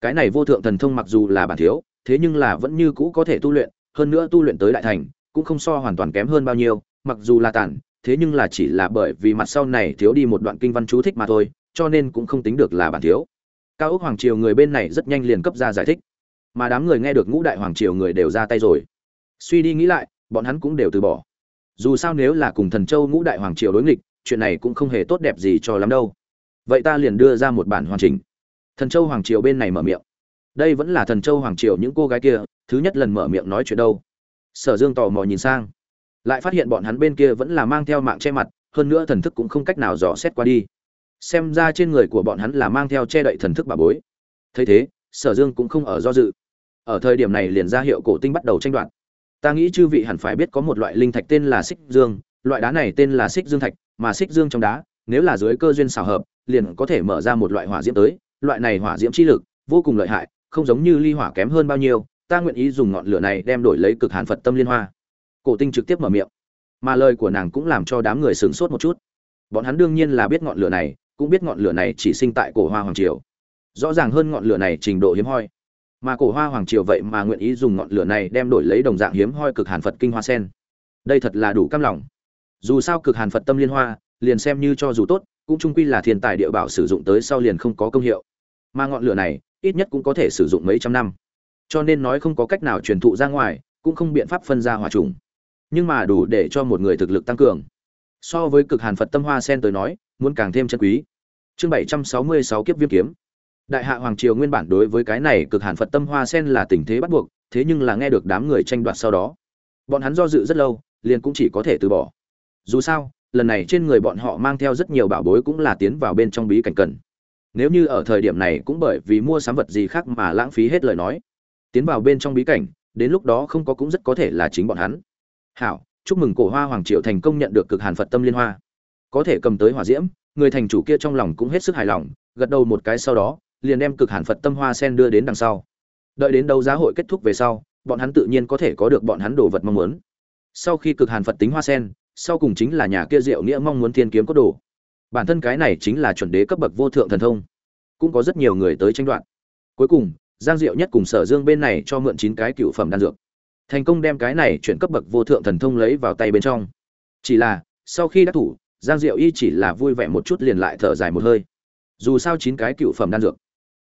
cái này vô thượng thần thông mặc dù là bản thiếu thế nhưng là vẫn như cũ có thể tu luyện hơn nữa tu luyện tới đại thành cũng không so hoàn toàn kém hơn bao nhiêu mặc dù là tản, thế nhưng là chỉ là bởi vì mặt sau này thiếu đi một đoạn kinh văn chú thích mà thôi cho nên cũng không tính được là bản thiếu. Cao ốc hoàng triều người bên này rất nhanh liền cấp ra giải thích. Mà đám người nghe được ngũ đại hoàng triều người đều ra tay rồi. Suy đi nghĩ lại bọn hắn cũng đều từ bỏ. Dù sao nếu là cùng thần châu ngũ đại hoàng triều đối nghịch chuyện này cũng không hề tốt đẹp gì cho lắm đâu. Vậy ta liền đưa ra một bản hoàn chỉnh thần châu hoàng triều bên này mở miệng. Đây vẫn là thần châu hoàng triều những cô gái kia, thứ nhất lần mở miệng nói chuyện đâu. Sở dương tò mò nhìn sang. Lại phát hiện bọn hắn bên kia vẫn là mang theo mạng che mặt, hơn nữa thần thức cũng không cách nào dò xét qua đi. Xem ra trên người của bọn hắn là mang theo che đậy thần thức bà bối. Thấy thế, sở dương cũng không ở do dự. Ở thời điểm này liền ra hiệu cổ tinh bắt đầu tranh đoạt. Ta nghĩ chư vị hẳn phải biết có một loại linh thạch tên là xích dương, loại đá này tên là xích dương thạch, mà xích dương trong đá, nếu là dưới cơ duyên xào hợp, liền có thể mở ra một loại hỏa diễm tới loại này hỏa diễm chi lực vô cùng lợi hại, không giống như ly hỏa kém hơn bao nhiêu, ta nguyện ý dùng ngọn lửa này đem đổi lấy cực hàn phật tâm liên hoa. Cổ tinh trực tiếp mở miệng. Mà lời của nàng cũng làm cho đám người sửng sốt một chút. Bọn hắn đương nhiên là biết ngọn lửa này, cũng biết ngọn lửa này chỉ sinh tại cổ hoa hoàng triều. Rõ ràng hơn ngọn lửa này trình độ hiếm hoi. Mà cổ hoa hoàng triều vậy mà nguyện ý dùng ngọn lửa này đem đổi lấy đồng dạng hiếm hoi cực hàn phật kinh hoa sen. Đây thật là đủ căm lòng. Dù sao cực hàn phật tâm liên hoa, liền xem như cho dù tốt cũng trung quy là thiên tài địa bảo sử dụng tới sau liền không có công hiệu. Mà ngọn lửa này, ít nhất cũng có thể sử dụng mấy trăm năm. Cho nên nói không có cách nào truyền thụ ra ngoài, cũng không biện pháp phân ra hòa trùng. Nhưng mà đủ để cho một người thực lực tăng cường. So với cực hàn phật tâm hoa sen tới nói, muốn càng thêm chân quý. Chương bảy trăm sáu mươi sáu kiếp viêm kiếm. Đại hạ hoàng triều nguyên bản đối với cái này cực hàn phật tâm hoa sen là tình thế bắt buộc, thế nhưng là nghe được đám người tranh đoạt sau đó, bọn hắn do dự rất lâu, liền cũng chỉ có thể từ bỏ. Dù sao lần này trên người bọn họ mang theo rất nhiều bảo bối cũng là tiến vào bên trong bí cảnh cần. Nếu như ở thời điểm này cũng bởi vì mua sắm vật gì khác mà lãng phí hết lời nói, tiến vào bên trong bí cảnh, đến lúc đó không có cũng rất có thể là chính bọn hắn. Hảo, chúc mừng cổ hoa hoàng triều thành công nhận được cực hàn phật tâm liên hoa. Có thể cầm tới hỏa diễm, người thành chủ kia trong lòng cũng hết sức hài lòng, gật đầu một cái sau đó, liền đem cực hàn phật tâm hoa sen đưa đến đằng sau. Đợi đến đấu giá hội kết thúc về sau, bọn hắn tự nhiên có thể có được bọn hắn đồ vật mong muốn. Sau khi cực hàn phật tính hoa sen sau cùng chính là nhà kia diệu nghĩa mong muốn thiên kiếm có đồ. Bản thân cái này chính là chuẩn đế cấp bậc vô thượng thần thông. Cũng có rất nhiều người tới tranh đoạt. Cuối cùng, giang diệu nhất cùng sở dương bên này cho mượn chín cái cựu phẩm đan dược. Thành công đem cái này chuyển cấp bậc vô thượng thần thông lấy vào tay bên trong. Chỉ là, sau khi đã thủ, giang diệu y chỉ là vui vẻ một chút liền lại thở dài một hơi. Dù sao chín cái cựu phẩm đan dược,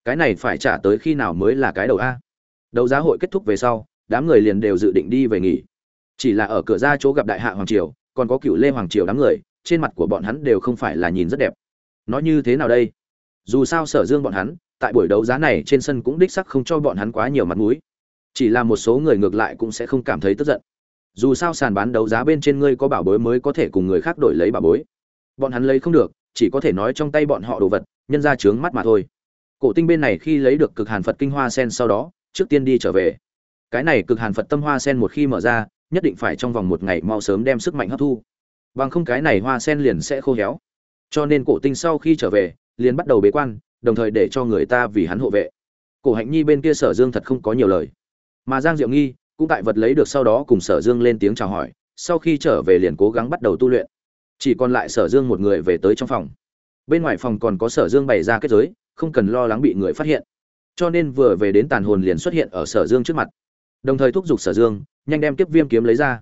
cái này phải trả tới khi nào mới là cái đầu a? Đấu giá hội kết thúc về sau, đám người liền đều dự định đi về nghỉ. Chỉ là ở cửa ra chỗ gặp đại hạ hoàng triều còn có cựu lê hoàng triều đám người, trên mặt của bọn hắn đều không phải là nhìn rất đẹp. Nói như thế nào đây? Dù sao sở dương bọn hắn, tại buổi đấu giá này trên sân cũng đích sắc không cho bọn hắn quá nhiều mặt mũi. Chỉ là một số người ngược lại cũng sẽ không cảm thấy tức giận. Dù sao sàn bán đấu giá bên trên ngươi có bảo bối mới có thể cùng người khác đổi lấy bảo bối. Bọn hắn lấy không được, chỉ có thể nói trong tay bọn họ đồ vật, nhân ra trướng mắt mà thôi. Cổ tinh bên này khi lấy được cực hàn phật kinh hoa sen sau đó, trước tiên đi trở về. Cái này cực hàn phật tâm hoa sen một khi mở ra nhất định phải trong vòng một ngày mau sớm đem sức mạnh hấp thu. Bằng không cái này hoa sen liền sẽ khô héo. Cho nên cổ tinh sau khi trở về, liền bắt đầu bế quan, đồng thời để cho người ta vì hắn hộ vệ. Cổ hạnh nhi bên kia sở dương thật không có nhiều lời. Mà giang diệu nghi cũng tại vật lấy được sau đó cùng sở dương lên tiếng chào hỏi, sau khi trở về liền cố gắng bắt đầu tu luyện. Chỉ còn lại sở dương một người về tới trong phòng. Bên ngoài phòng còn có sở dương bày ra kết giới, không cần lo lắng bị người phát hiện. Cho nên vừa về đến tàn hồn liền xuất hiện ở sở dương trước mặt đồng thời thúc giục sở dương, nhanh đem tiếp viêm kiếm lấy ra.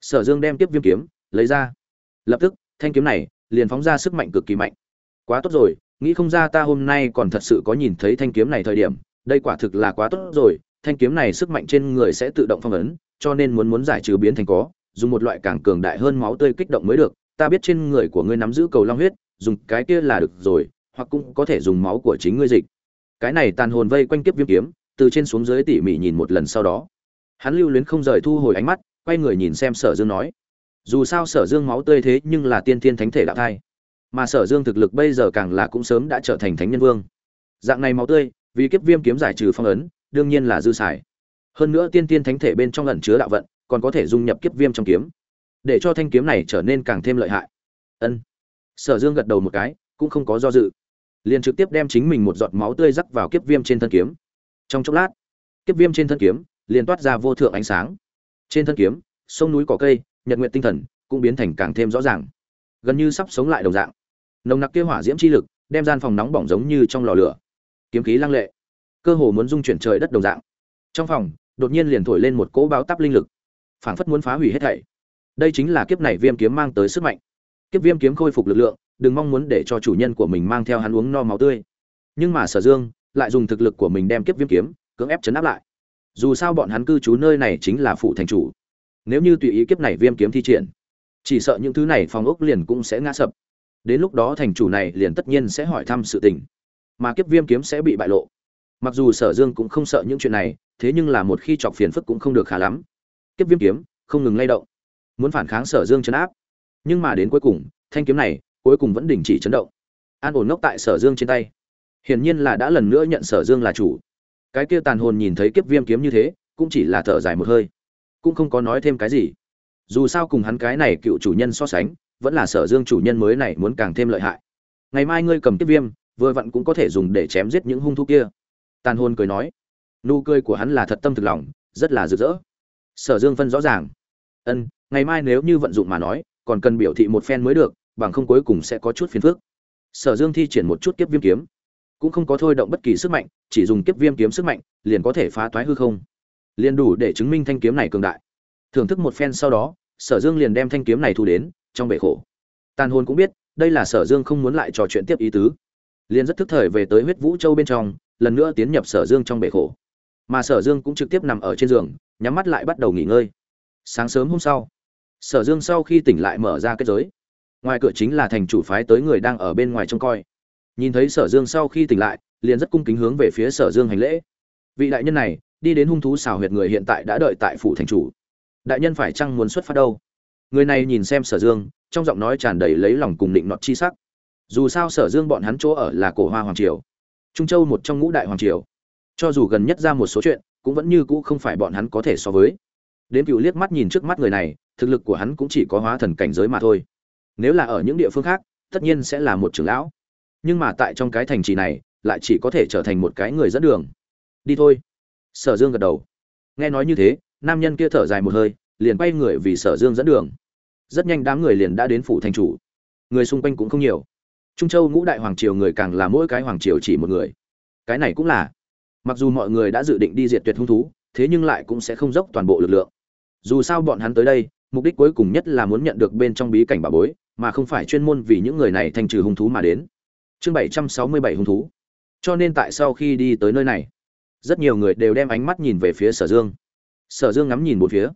Sở dương đem tiếp viêm kiếm lấy ra. Lập tức, thanh kiếm này liền phóng ra sức mạnh cực kỳ mạnh. Quá tốt rồi, nghĩ không ra ta hôm nay còn thật sự có nhìn thấy thanh kiếm này thời điểm, đây quả thực là quá tốt rồi, thanh kiếm này sức mạnh trên người sẽ tự động phong ấn, cho nên muốn muốn giải trừ biến thành có, dùng một loại càng cường đại hơn máu tươi kích động mới được. Ta biết trên người của ngươi nắm giữ cầu long huyết, dùng cái kia là được rồi, hoặc cũng có thể dùng máu của chính ngươi dịch. Cái này tàn hồn vây quanh kiếp viêm kiếm, từ trên xuống dưới tỉ mỉ nhìn một lần sau đó hắn lưu luyến không rời thu hồi ánh mắt, quay người nhìn xem sở dương nói. Dù sao sở dương máu tươi thế nhưng là tiên thiên thánh thể đạo thai. Mà sở dương thực lực bây giờ càng là cũng sớm đã trở thành thánh nhân vương. Dạng này máu tươi, vì kiếp viêm kiếm giải trừ phong ấn, đương nhiên là dư xài. Hơn nữa tiên tiên thánh thể bên trong ẩn chứa đạo vận, còn có thể dung nhập kiếp viêm trong kiếm. Để cho thanh kiếm này trở nên càng thêm lợi hại. Ân. Sở dương gật đầu một cái, cũng không có do dự. Liền trực tiếp đem chính mình một giọt máu tươi rắc vào kiếp viêm trên thân kiếm. Trong chốc lát, kiếp viêm trên thân kiếm liền toát ra vô thượng ánh sáng. Trên thân kiếm, sông núi cỏ cây, nhật nguyện tinh thần cũng biến thành càng thêm rõ ràng, gần như sắp sống lại đồng dạng. Nồng nặc kia hỏa diễm chi lực đem gian phòng nóng bỏng giống như trong lò lửa. Kiếm khí lăng lệ, cơ hồ muốn dung chuyển trời đất đồng dạng. Trong phòng, đột nhiên liền thổi lên một cỗ báo táp linh lực, phảng phất muốn phá hủy hết thảy. Đây chính là kiếp này viêm kiếm mang tới sức mạnh. Kiếp viêm kiếm khôi phục lực lượng, đừng mong muốn để cho chủ nhân của mình mang theo hắn uống no máu tươi. Nhưng mà sở dương lại dùng thực lực của mình đem kiếp viêm kiếm cưỡng ép chấn áp lại dù sao bọn hắn cư trú nơi này chính là phụ thành chủ. Nếu như tùy ý kiếp này viêm kiếm thi triển, chỉ sợ những thứ này phòng ốc liền cũng sẽ ngã sập. Đến lúc đó thành chủ này liền tất nhiên sẽ hỏi thăm sự tình, mà kiếp viêm kiếm sẽ bị bại lộ. Mặc dù sở dương cũng không sợ những chuyện này, thế nhưng là một khi chọc phiền phức cũng không được khá lắm. Kiếp viêm kiếm, không ngừng lay động, muốn phản kháng sở dương chấn áp. Nhưng mà đến cuối cùng, thanh kiếm này, cuối cùng vẫn đình chỉ chấn động. An ổn ngốc tại sở dương trên tay. Hiển nhiên là đã lần nữa nhận sở dương là chủ cái kia tàn hồn nhìn thấy kiếp viêm kiếm như thế, cũng chỉ là thở dài một hơi. Cũng không có nói thêm cái gì. Dù sao cùng hắn cái này cựu chủ nhân so sánh, vẫn là sở dương chủ nhân mới này muốn càng thêm lợi hại. Ngày mai ngươi cầm kiếp viêm, vừa vặn cũng có thể dùng để chém giết những hung thú kia. Tàn hồn cười nói. Nụ cười của hắn là thật tâm thực lòng, rất là rực rỡ. Sở dương phân rõ ràng. Ân, ngày mai nếu như vận dụng mà nói, còn cần biểu thị một phen mới được, bằng không cuối cùng sẽ có chút phiền phức. Sở dương thi triển một chút kiếp viêm kiếm cũng không có thôi động bất kỳ sức mạnh, chỉ dùng kiếp viêm kiếm sức mạnh, liền có thể phá toái hư không. Liền đủ để chứng minh thanh kiếm này cường đại. Thưởng thức một phen sau đó, sở dương liền đem thanh kiếm này thu đến, trong bể khổ. Tàn hồn cũng biết, đây là sở dương không muốn lại trò chuyện tiếp ý tứ. Liền rất thức thời về tới huyết vũ châu bên trong, lần nữa tiến nhập sở dương trong bể khổ. Mà sở dương cũng trực tiếp nằm ở trên giường, nhắm mắt lại bắt đầu nghỉ ngơi. Sáng sớm hôm sau, sở dương sau khi tỉnh lại mở ra kết giới. Ngoài cửa chính là thành chủ phái tới người đang ở bên ngoài trông coi nhìn thấy sở dương sau khi tỉnh lại, liền rất cung kính hướng về phía sở dương hành lễ. Vị đại nhân này, đi đến hung thú xào huyệt người hiện tại đã đợi tại phủ thành chủ. Đại nhân phải chăng muốn xuất phát đâu? Người này nhìn xem sở dương, trong giọng nói tràn đầy lấy lòng cùng định nọt chi sắc. Dù sao sở dương bọn hắn chỗ ở là cổ hoa hoàng triều, trung châu một trong ngũ đại hoàng triều. Cho dù gần nhất ra một số chuyện, cũng vẫn như cũ không phải bọn hắn có thể so với. Đến cựu liếc mắt nhìn trước mắt người này, thực lực của hắn cũng chỉ có hóa thần cảnh giới mà thôi. Nếu là ở những địa phương khác, tất nhiên sẽ là một trưởng lão nhưng mà tại trong cái thành trì này, lại chỉ có thể trở thành một cái người dẫn đường. Đi thôi. Sở dương gật đầu. Nghe nói như thế, nam nhân kia thở dài một hơi, liền quay người vì sở dương dẫn đường. Rất nhanh đám người liền đã đến phủ thành chủ. Người xung quanh cũng không nhiều. Trung châu ngũ đại hoàng triều người càng là mỗi cái hoàng triều chỉ một người. Cái này cũng là, mặc dù mọi người đã dự định đi diệt tuyệt hung thú, thế nhưng lại cũng sẽ không dốc toàn bộ lực lượng. Dù sao bọn hắn tới đây, mục đích cuối cùng nhất là muốn nhận được bên trong bí cảnh bà bối, mà không phải chuyên môn vì những người này thành trừ hung thú mà đến chương bảy trăm sáu mươi bảy hung thú. Cho nên tại sau khi đi tới nơi này, rất nhiều người đều đem ánh mắt nhìn về phía sở dương. Sở dương ngắm nhìn một phía,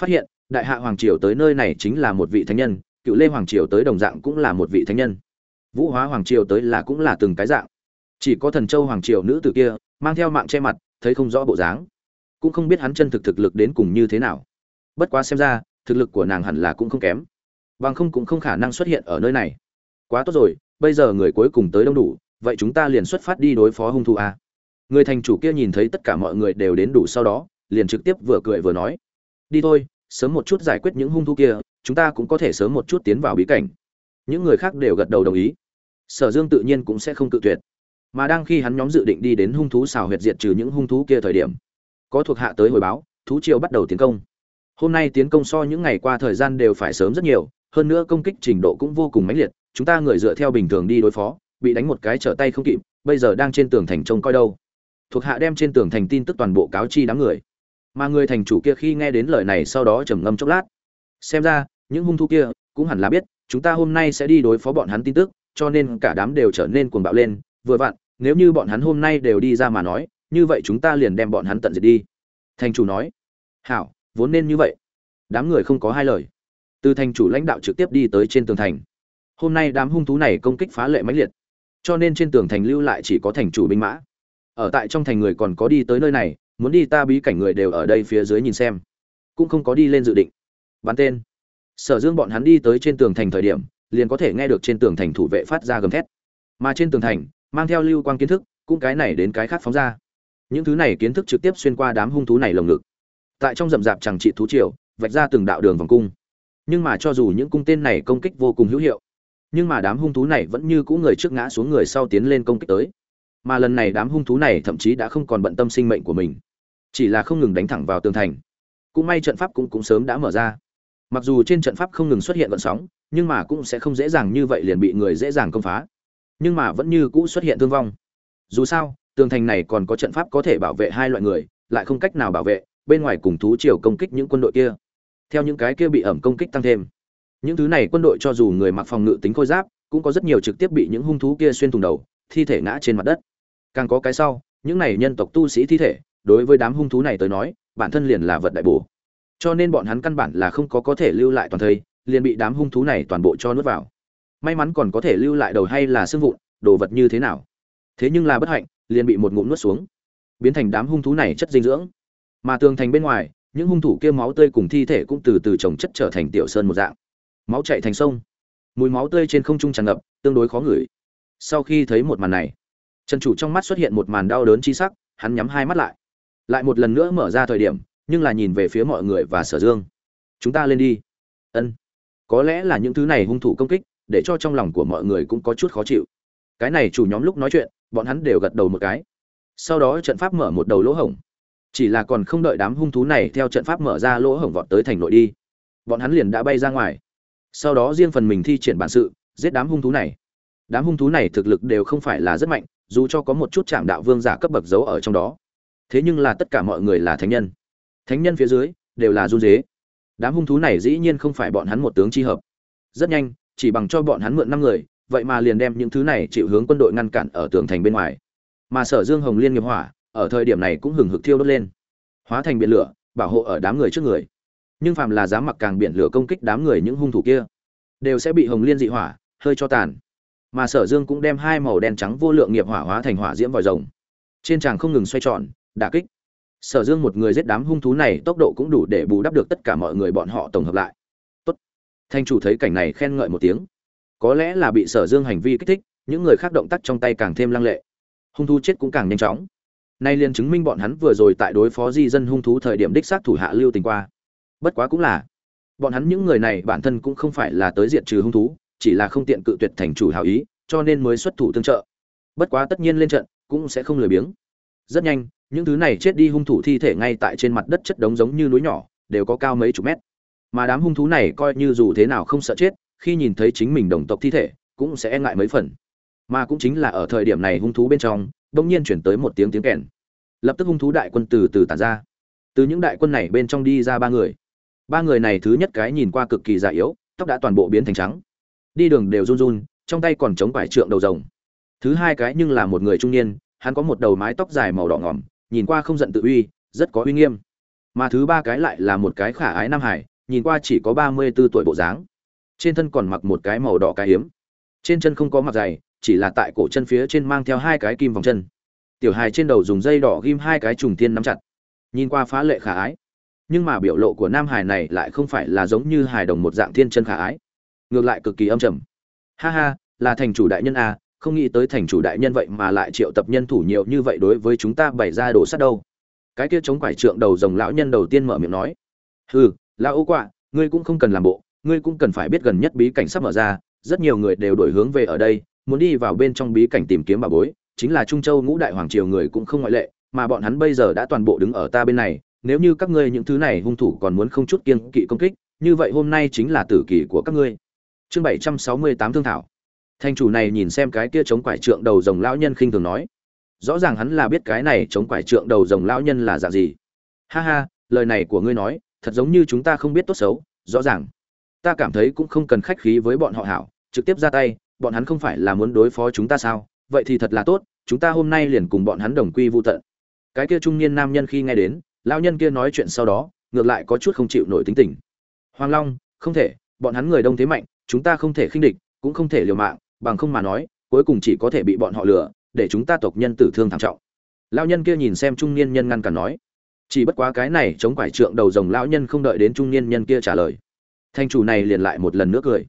phát hiện đại hạ hoàng triều tới nơi này chính là một vị thánh nhân, cựu lê hoàng triều tới đồng dạng cũng là một vị thánh nhân. Vũ hóa hoàng triều tới là cũng là từng cái dạng. Chỉ có thần châu hoàng triều nữ tử kia mang theo mạng che mặt, thấy không rõ bộ dáng, cũng không biết hắn chân thực thực lực đến cùng như thế nào. Bất quá xem ra, thực lực của nàng hẳn là cũng không kém, bằng không cũng không khả năng xuất hiện ở nơi này. Quá tốt rồi bây giờ người cuối cùng tới đông đủ, vậy chúng ta liền xuất phát đi đối phó hung thủ a. Người thành chủ kia nhìn thấy tất cả mọi người đều đến đủ sau đó, liền trực tiếp vừa cười vừa nói. Đi thôi, sớm một chút giải quyết những hung thủ kia, chúng ta cũng có thể sớm một chút tiến vào bí cảnh. Những người khác đều gật đầu đồng ý. Sở dương tự nhiên cũng sẽ không cự tuyệt. Mà đang khi hắn nhóm dự định đi đến hung thú xào huyệt diệt trừ những hung thú kia thời điểm, có thuộc hạ tới hồi báo, thú triều bắt đầu tiến công. Hôm nay tiến công so những ngày qua thời gian đều phải sớm rất nhiều, hơn nữa công kích trình độ cũng vô cùng mãnh liệt chúng ta người dựa theo bình thường đi đối phó, bị đánh một cái trở tay không kịp, bây giờ đang trên tường thành trông coi đâu. Thuộc hạ đem trên tường thành tin tức toàn bộ cáo chi đám người. Mà người thành chủ kia khi nghe đến lời này sau đó trầm ngâm chốc lát. Xem ra, những hung thú kia cũng hẳn là biết, chúng ta hôm nay sẽ đi đối phó bọn hắn tin tức, cho nên cả đám đều trở nên cuồng bạo lên. Vừa vặn, nếu như bọn hắn hôm nay đều đi ra mà nói, như vậy chúng ta liền đem bọn hắn tận diệt đi. Thành chủ nói. Hảo, vốn nên như vậy. Đám người không có hai lời. Từ thành chủ lãnh đạo trực tiếp đi tới trên tường thành hôm nay đám hung thú này công kích phá lệ mãnh liệt, cho nên trên tường thành lưu lại chỉ có thành chủ binh mã. Ở tại trong thành người còn có đi tới nơi này, muốn đi ta bí cảnh người đều ở đây phía dưới nhìn xem. Cũng không có đi lên dự định. Bắn tên. Sở dương bọn hắn đi tới trên tường thành thời điểm, liền có thể nghe được trên tường thành thủ vệ phát ra gầm thét. Mà trên tường thành, mang theo lưu quan kiến thức, cũng cái này đến cái khác phóng ra. Những thứ này kiến thức trực tiếp xuyên qua đám hung thú này lồng ngực. Tại trong rậm rạp chẳng trị thú triều, vạch ra từng đạo đường vòng cung. Nhưng mà cho dù những cung tên này công kích vô cùng hữu hiệu nhưng mà đám hung thú này vẫn như cũ người trước ngã xuống người sau tiến lên công kích tới. Mà lần này đám hung thú này thậm chí đã không còn bận tâm sinh mệnh của mình, chỉ là không ngừng đánh thẳng vào tường thành. Cũng may trận pháp cũng cũng sớm đã mở ra. Mặc dù trên trận pháp không ngừng xuất hiện vận sóng, nhưng mà cũng sẽ không dễ dàng như vậy liền bị người dễ dàng công phá. Nhưng mà vẫn như cũ xuất hiện thương vong. Dù sao, tường thành này còn có trận pháp có thể bảo vệ hai loại người, lại không cách nào bảo vệ, bên ngoài cùng thú triều công kích những quân đội kia. Theo những cái kia bị ẩm công kích tăng thêm những thứ này quân đội cho dù người mặc phòng ngự tính khôi giáp, cũng có rất nhiều trực tiếp bị những hung thú kia xuyên thủng đầu, thi thể ngã trên mặt đất. Càng có cái sau, những này nhân tộc tu sĩ thi thể, đối với đám hung thú này tới nói, bản thân liền là vật đại bổ. Cho nên bọn hắn căn bản là không có có thể lưu lại toàn thây, liền bị đám hung thú này toàn bộ cho nuốt vào. May mắn còn có thể lưu lại đầu hay là xương vụn, đồ vật như thế nào. Thế nhưng là bất hạnh, liền bị một ngụm nuốt xuống. Biến thành đám hung thú này chất dinh dưỡng. Mà tường thành bên ngoài, những hung thủ kia máu tươi cùng thi thể cũng từ từ trồng chất trở thành tiểu sơn một dạng máu chạy thành sông. Mùi máu tươi trên không trung tràn ngập, tương đối khó ngửi. Sau khi thấy một màn này, trần chủ trong mắt xuất hiện một màn đau đớn chi sắc, hắn nhắm hai mắt lại. Lại một lần nữa mở ra thời điểm, nhưng là nhìn về phía mọi người và sở dương. Chúng ta lên đi. Ân. Có lẽ là những thứ này hung thủ công kích, để cho trong lòng của mọi người cũng có chút khó chịu. Cái này chủ nhóm lúc nói chuyện, bọn hắn đều gật đầu một cái. Sau đó trận pháp mở một đầu lỗ hổng. Chỉ là còn không đợi đám hung thú này theo trận pháp mở ra lỗ hổng vọt tới thành nội đi, bọn hắn liền đã bay ra ngoài sau đó riêng phần mình thi triển bản sự, giết đám hung thú này. Đám hung thú này thực lực đều không phải là rất mạnh, dù cho có một chút chạm đạo vương giả cấp bậc giấu ở trong đó. Thế nhưng là tất cả mọi người là thánh nhân. Thánh nhân phía dưới, đều là run dế. Đám hung thú này dĩ nhiên không phải bọn hắn một tướng chi hợp. Rất nhanh, chỉ bằng cho bọn hắn mượn năm người, vậy mà liền đem những thứ này chịu hướng quân đội ngăn cản ở tường thành bên ngoài. Mà sở dương hồng liên nghiệp hỏa, ở thời điểm này cũng hừng hực thiêu đốt lên. Hóa thành biển lửa, bảo hộ ở đám người trước người nhưng phàm là dám mặc càng biển lửa công kích đám người những hung thủ kia, đều sẽ bị hồng liên dị hỏa, hơi cho tàn. Mà sở dương cũng đem hai màu đen trắng vô lượng nghiệp hỏa hóa thành hỏa diễm vòi rồng. Trên tràng không ngừng xoay tròn, đả kích. Sở dương một người giết đám hung thú này tốc độ cũng đủ để bù đắp được tất cả mọi người bọn họ tổng hợp lại. Tốt. thanh chủ thấy cảnh này khen ngợi một tiếng. Có lẽ là bị sở dương hành vi kích thích, những người khác động tác trong tay càng thêm lăng lệ. Hung thú chết cũng càng nhanh chóng. Nay liền chứng minh bọn hắn vừa rồi tại đối phó di dân hung thú thời điểm đích xác thủ hạ lưu tình qua bất quá cũng là. Bọn hắn những người này bản thân cũng không phải là tới diện trừ hung thú, chỉ là không tiện cự tuyệt thành chủ hào ý, cho nên mới xuất thủ tương trợ. Bất quá tất nhiên lên trận, cũng sẽ không lười biếng. Rất nhanh, những thứ này chết đi hung thủ thi thể ngay tại trên mặt đất chất đống giống như núi nhỏ, đều có cao mấy chục mét. Mà đám hung thú này coi như dù thế nào không sợ chết, khi nhìn thấy chính mình đồng tộc thi thể, cũng sẽ e ngại mấy phần. Mà cũng chính là ở thời điểm này hung thú bên trong bỗng nhiên chuyển tới một tiếng tiếng kèn. Lập tức hung thú đại quân từ từ tản ra. Từ những đại quân này bên trong đi ra ba người ba người này thứ nhất cái nhìn qua cực kỳ già yếu, tóc đã toàn bộ biến thành trắng. Đi đường đều run run, trong tay còn chống vải trượng đầu rồng. Thứ hai cái nhưng là một người trung niên, hắn có một đầu mái tóc dài màu đỏ ngỏm, nhìn qua không giận tự uy, rất có uy nghiêm. Mà thứ ba cái lại là một cái khả ái nam hải, nhìn qua chỉ có ba mươi b ố tuổi bộ dáng. Trên thân còn mặc một cái màu đỏ cái hiếm trên chân không có mặc giày chỉ là tại cổ chân phía trên mang theo hai cái kim vòng chân. Tiểu hài trên đầu dùng dây đỏ ghim hai cái trùng tiên nắm chặt. Nhìn qua phá lệ khả ái nhưng mà biểu lộ của nam hải này lại không phải là giống như hài đồng một dạng thiên chân khả ái. Ngược lại cực kỳ âm trầm. Ha ha là thành chủ đại nhân à, không nghĩ tới thành chủ đại nhân vậy mà lại triệu tập nhân thủ nhiều như vậy đối với chúng ta bày ra đồ sắt đâu. Cái kia chống quải trượng đầu rồng lão nhân đầu tiên mở miệng nói. Hừ lão ô quạ ngươi cũng không cần làm bộ ngươi cũng cần phải biết gần nhất bí cảnh sắp mở ra rất nhiều người đều đổi hướng về ở đây muốn đi vào bên trong bí cảnh tìm kiếm bà bối chính là trung châu ngũ đại hoàng triều người cũng không ngoại lệ mà bọn hắn bây giờ đã toàn bộ đứng ở ta bên này nếu như các ngươi những thứ này hung thủ còn muốn không chút kiên kỵ công kích, như vậy hôm nay chính là tử kỳ của các ngươi. Chương bảy trăm sáu mươi tám thương thảo. Thành chủ này nhìn xem cái kia chống quải trượng đầu rồng lão nhân khinh thường nói, rõ ràng hắn là biết cái này chống quải trượng đầu rồng lão nhân là dạng gì. Ha ha, lời này của ngươi nói, thật giống như chúng ta không biết tốt xấu, rõ ràng. Ta cảm thấy cũng không cần khách khí với bọn họ hảo, trực tiếp ra tay, bọn hắn không phải là muốn đối phó chúng ta sao? Vậy thì thật là tốt, chúng ta hôm nay liền cùng bọn hắn đồng quy vu tận. Cái kia trung niên nam nhân khi nghe đến lão nhân kia nói chuyện sau đó, ngược lại có chút không chịu nổi tính tình. Hoàng long, không thể, bọn hắn người đông thế mạnh, chúng ta không thể khinh địch, cũng không thể liều mạng, bằng không mà nói, cuối cùng chỉ có thể bị bọn họ lừa, để chúng ta tộc nhân tử thương thảm trọng. Lão nhân kia nhìn xem trung niên nhân ngăn cản nói. Chỉ bất quá cái này chống quải trượng đầu rồng lão nhân không đợi đến trung niên nhân kia trả lời. Thanh chủ này liền lại một lần nữa cười.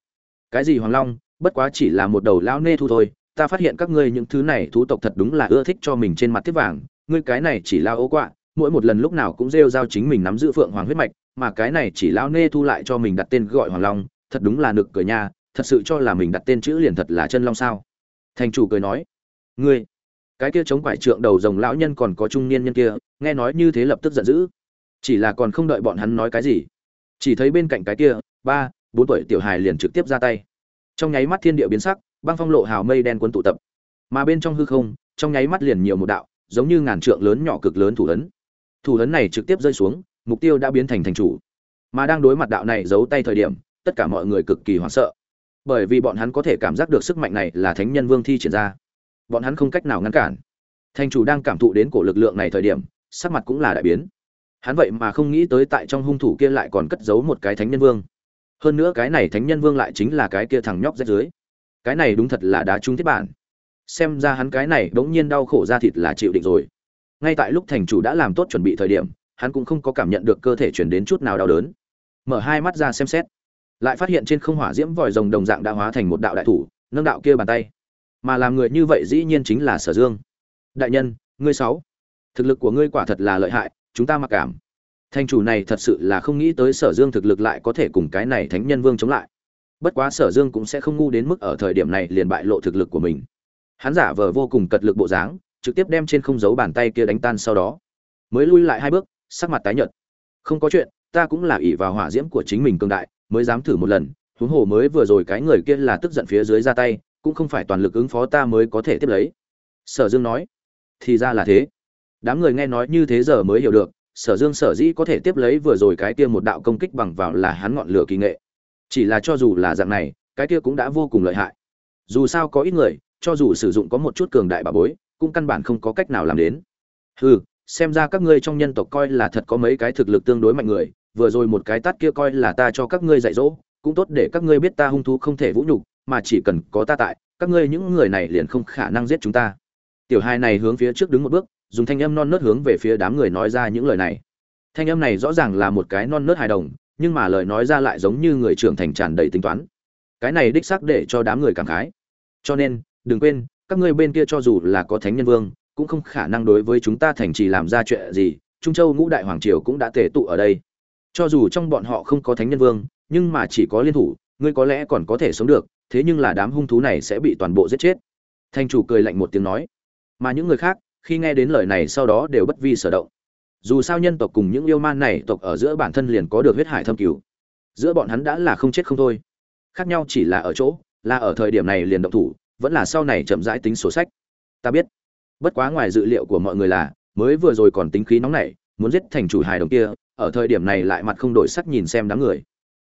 Cái gì hoàng long, bất quá chỉ là một đầu lão nê thu thôi, ta phát hiện các ngươi những thứ này thú tộc thật đúng là ưa thích cho mình trên mặt tiếp vàng, ngươi cái này chỉ lao ố quạ mỗi một lần lúc nào cũng rêu giao chính mình nắm giữ phượng hoàng huyết mạch, mà cái này chỉ lão nê thu lại cho mình đặt tên gọi hoàng long, thật đúng là nực cười nha, thật sự cho là mình đặt tên chữ liền thật là chân long sao. Thành chủ cười nói, ngươi, cái kia chống quải trượng đầu rồng lão nhân còn có trung niên nhân kia, nghe nói như thế lập tức giận dữ. Chỉ là còn không đợi bọn hắn nói cái gì. Chỉ thấy bên cạnh cái kia, ba, bốn tuổi tiểu hài liền trực tiếp ra tay. Trong nháy mắt thiên địa biến sắc, băng phong lộ hào mây đen quân tụ tập. Mà bên trong hư không, trong nháy mắt liền nhiều một đạo, giống như ngàn trượng lớn nhỏ cực lớn thủ ấn thủ lớn này trực tiếp rơi xuống, mục tiêu đã biến thành thành chủ. Mà đang đối mặt đạo này giấu tay thời điểm, tất cả mọi người cực kỳ hoảng sợ. Bởi vì bọn hắn có thể cảm giác được sức mạnh này là thánh nhân vương thi triển ra. Bọn hắn không cách nào ngăn cản. Thành chủ đang cảm thụ đến cổ lực lượng này thời điểm, sắc mặt cũng là đại biến. Hắn vậy mà không nghĩ tới tại trong hung thủ kia lại còn cất giấu một cái thánh nhân vương. Hơn nữa cái này thánh nhân vương lại chính là cái kia thằng nhóc rách dưới. Cái này đúng thật là đá trúng thiết bản. Xem ra hắn cái này bỗng nhiên đau khổ ra thịt là chịu định rồi ngay tại lúc thành chủ đã làm tốt chuẩn bị thời điểm, hắn cũng không có cảm nhận được cơ thể chuyển đến chút nào đau đớn. Mở hai mắt ra xem xét, lại phát hiện trên không hỏa diễm vòi rồng đồng dạng đã hóa thành một đạo đại thủ, nâng đạo kia bàn tay. Mà làm người như vậy dĩ nhiên chính là sở dương. Đại nhân, ngươi sáu, thực lực của ngươi quả thật là lợi hại, chúng ta mặc cảm. Thành chủ này thật sự là không nghĩ tới sở dương thực lực lại có thể cùng cái này thánh nhân vương chống lại. Bất quá sở dương cũng sẽ không ngu đến mức ở thời điểm này liền bại lộ thực lực của mình. Hắn giả vờ vô cùng cật lực bộ dáng trực tiếp đem trên không dấu bàn tay kia đánh tan sau đó. Mới lui lại hai bước, sắc mặt tái nhợt. Không có chuyện, ta cũng là ỷ vào hỏa diễm của chính mình cường đại, mới dám thử một lần, huống hồ mới vừa rồi cái người kia là tức giận phía dưới ra tay, cũng không phải toàn lực ứng phó ta mới có thể tiếp lấy. Sở dương nói, thì ra là thế. Đám người nghe nói như thế giờ mới hiểu được, sở dương sở dĩ có thể tiếp lấy vừa rồi cái kia một đạo công kích bằng vào là hắn ngọn lửa kỳ nghệ. Chỉ là cho dù là dạng này, cái kia cũng đã vô cùng lợi hại. Dù sao có ít người, cho dù sử dụng có một chút cường đại bà bối cũng căn bản không có cách nào làm đến. Hừ, xem ra các ngươi trong nhân tộc coi là thật có mấy cái thực lực tương đối mạnh người, vừa rồi một cái tát kia coi là ta cho các ngươi dạy dỗ, cũng tốt để các ngươi biết ta hung thú không thể vũ nhục, mà chỉ cần có ta tại, các ngươi những người này liền không khả năng giết chúng ta. Tiểu hai này hướng phía trước đứng một bước, dùng thanh âm non nớt hướng về phía đám người nói ra những lời này. Thanh âm này rõ ràng là một cái non nớt hài đồng, nhưng mà lời nói ra lại giống như người trưởng thành tràn đầy tính toán. Cái này đích xác để cho đám người cảm khái. Cho nên, đừng quên các ngươi bên kia cho dù là có thánh nhân vương, cũng không khả năng đối với chúng ta thành trì làm ra chuyện gì, trung châu ngũ đại hoàng triều cũng đã tề tụ ở đây. Cho dù trong bọn họ không có thánh nhân vương, nhưng mà chỉ có liên thủ, ngươi có lẽ còn có thể sống được, thế nhưng là đám hung thú này sẽ bị toàn bộ giết chết. Thanh chủ cười lạnh một tiếng nói. Mà những người khác, khi nghe đến lời này sau đó đều bất vi sở động. Dù sao nhân tộc cùng những yêu man này tộc ở giữa bản thân liền có được huyết hải thâm cứu giữa bọn hắn đã là không chết không thôi. Khác nhau chỉ là ở chỗ, là ở thời điểm này liền động thủ vẫn là sau này chậm rãi tính sổ sách. Ta biết. Bất quá ngoài dự liệu của mọi người là, mới vừa rồi còn tính khí nóng nảy, muốn giết thành chủ hài đồng kia, ở thời điểm này lại mặt không đổi sắc nhìn xem đám người.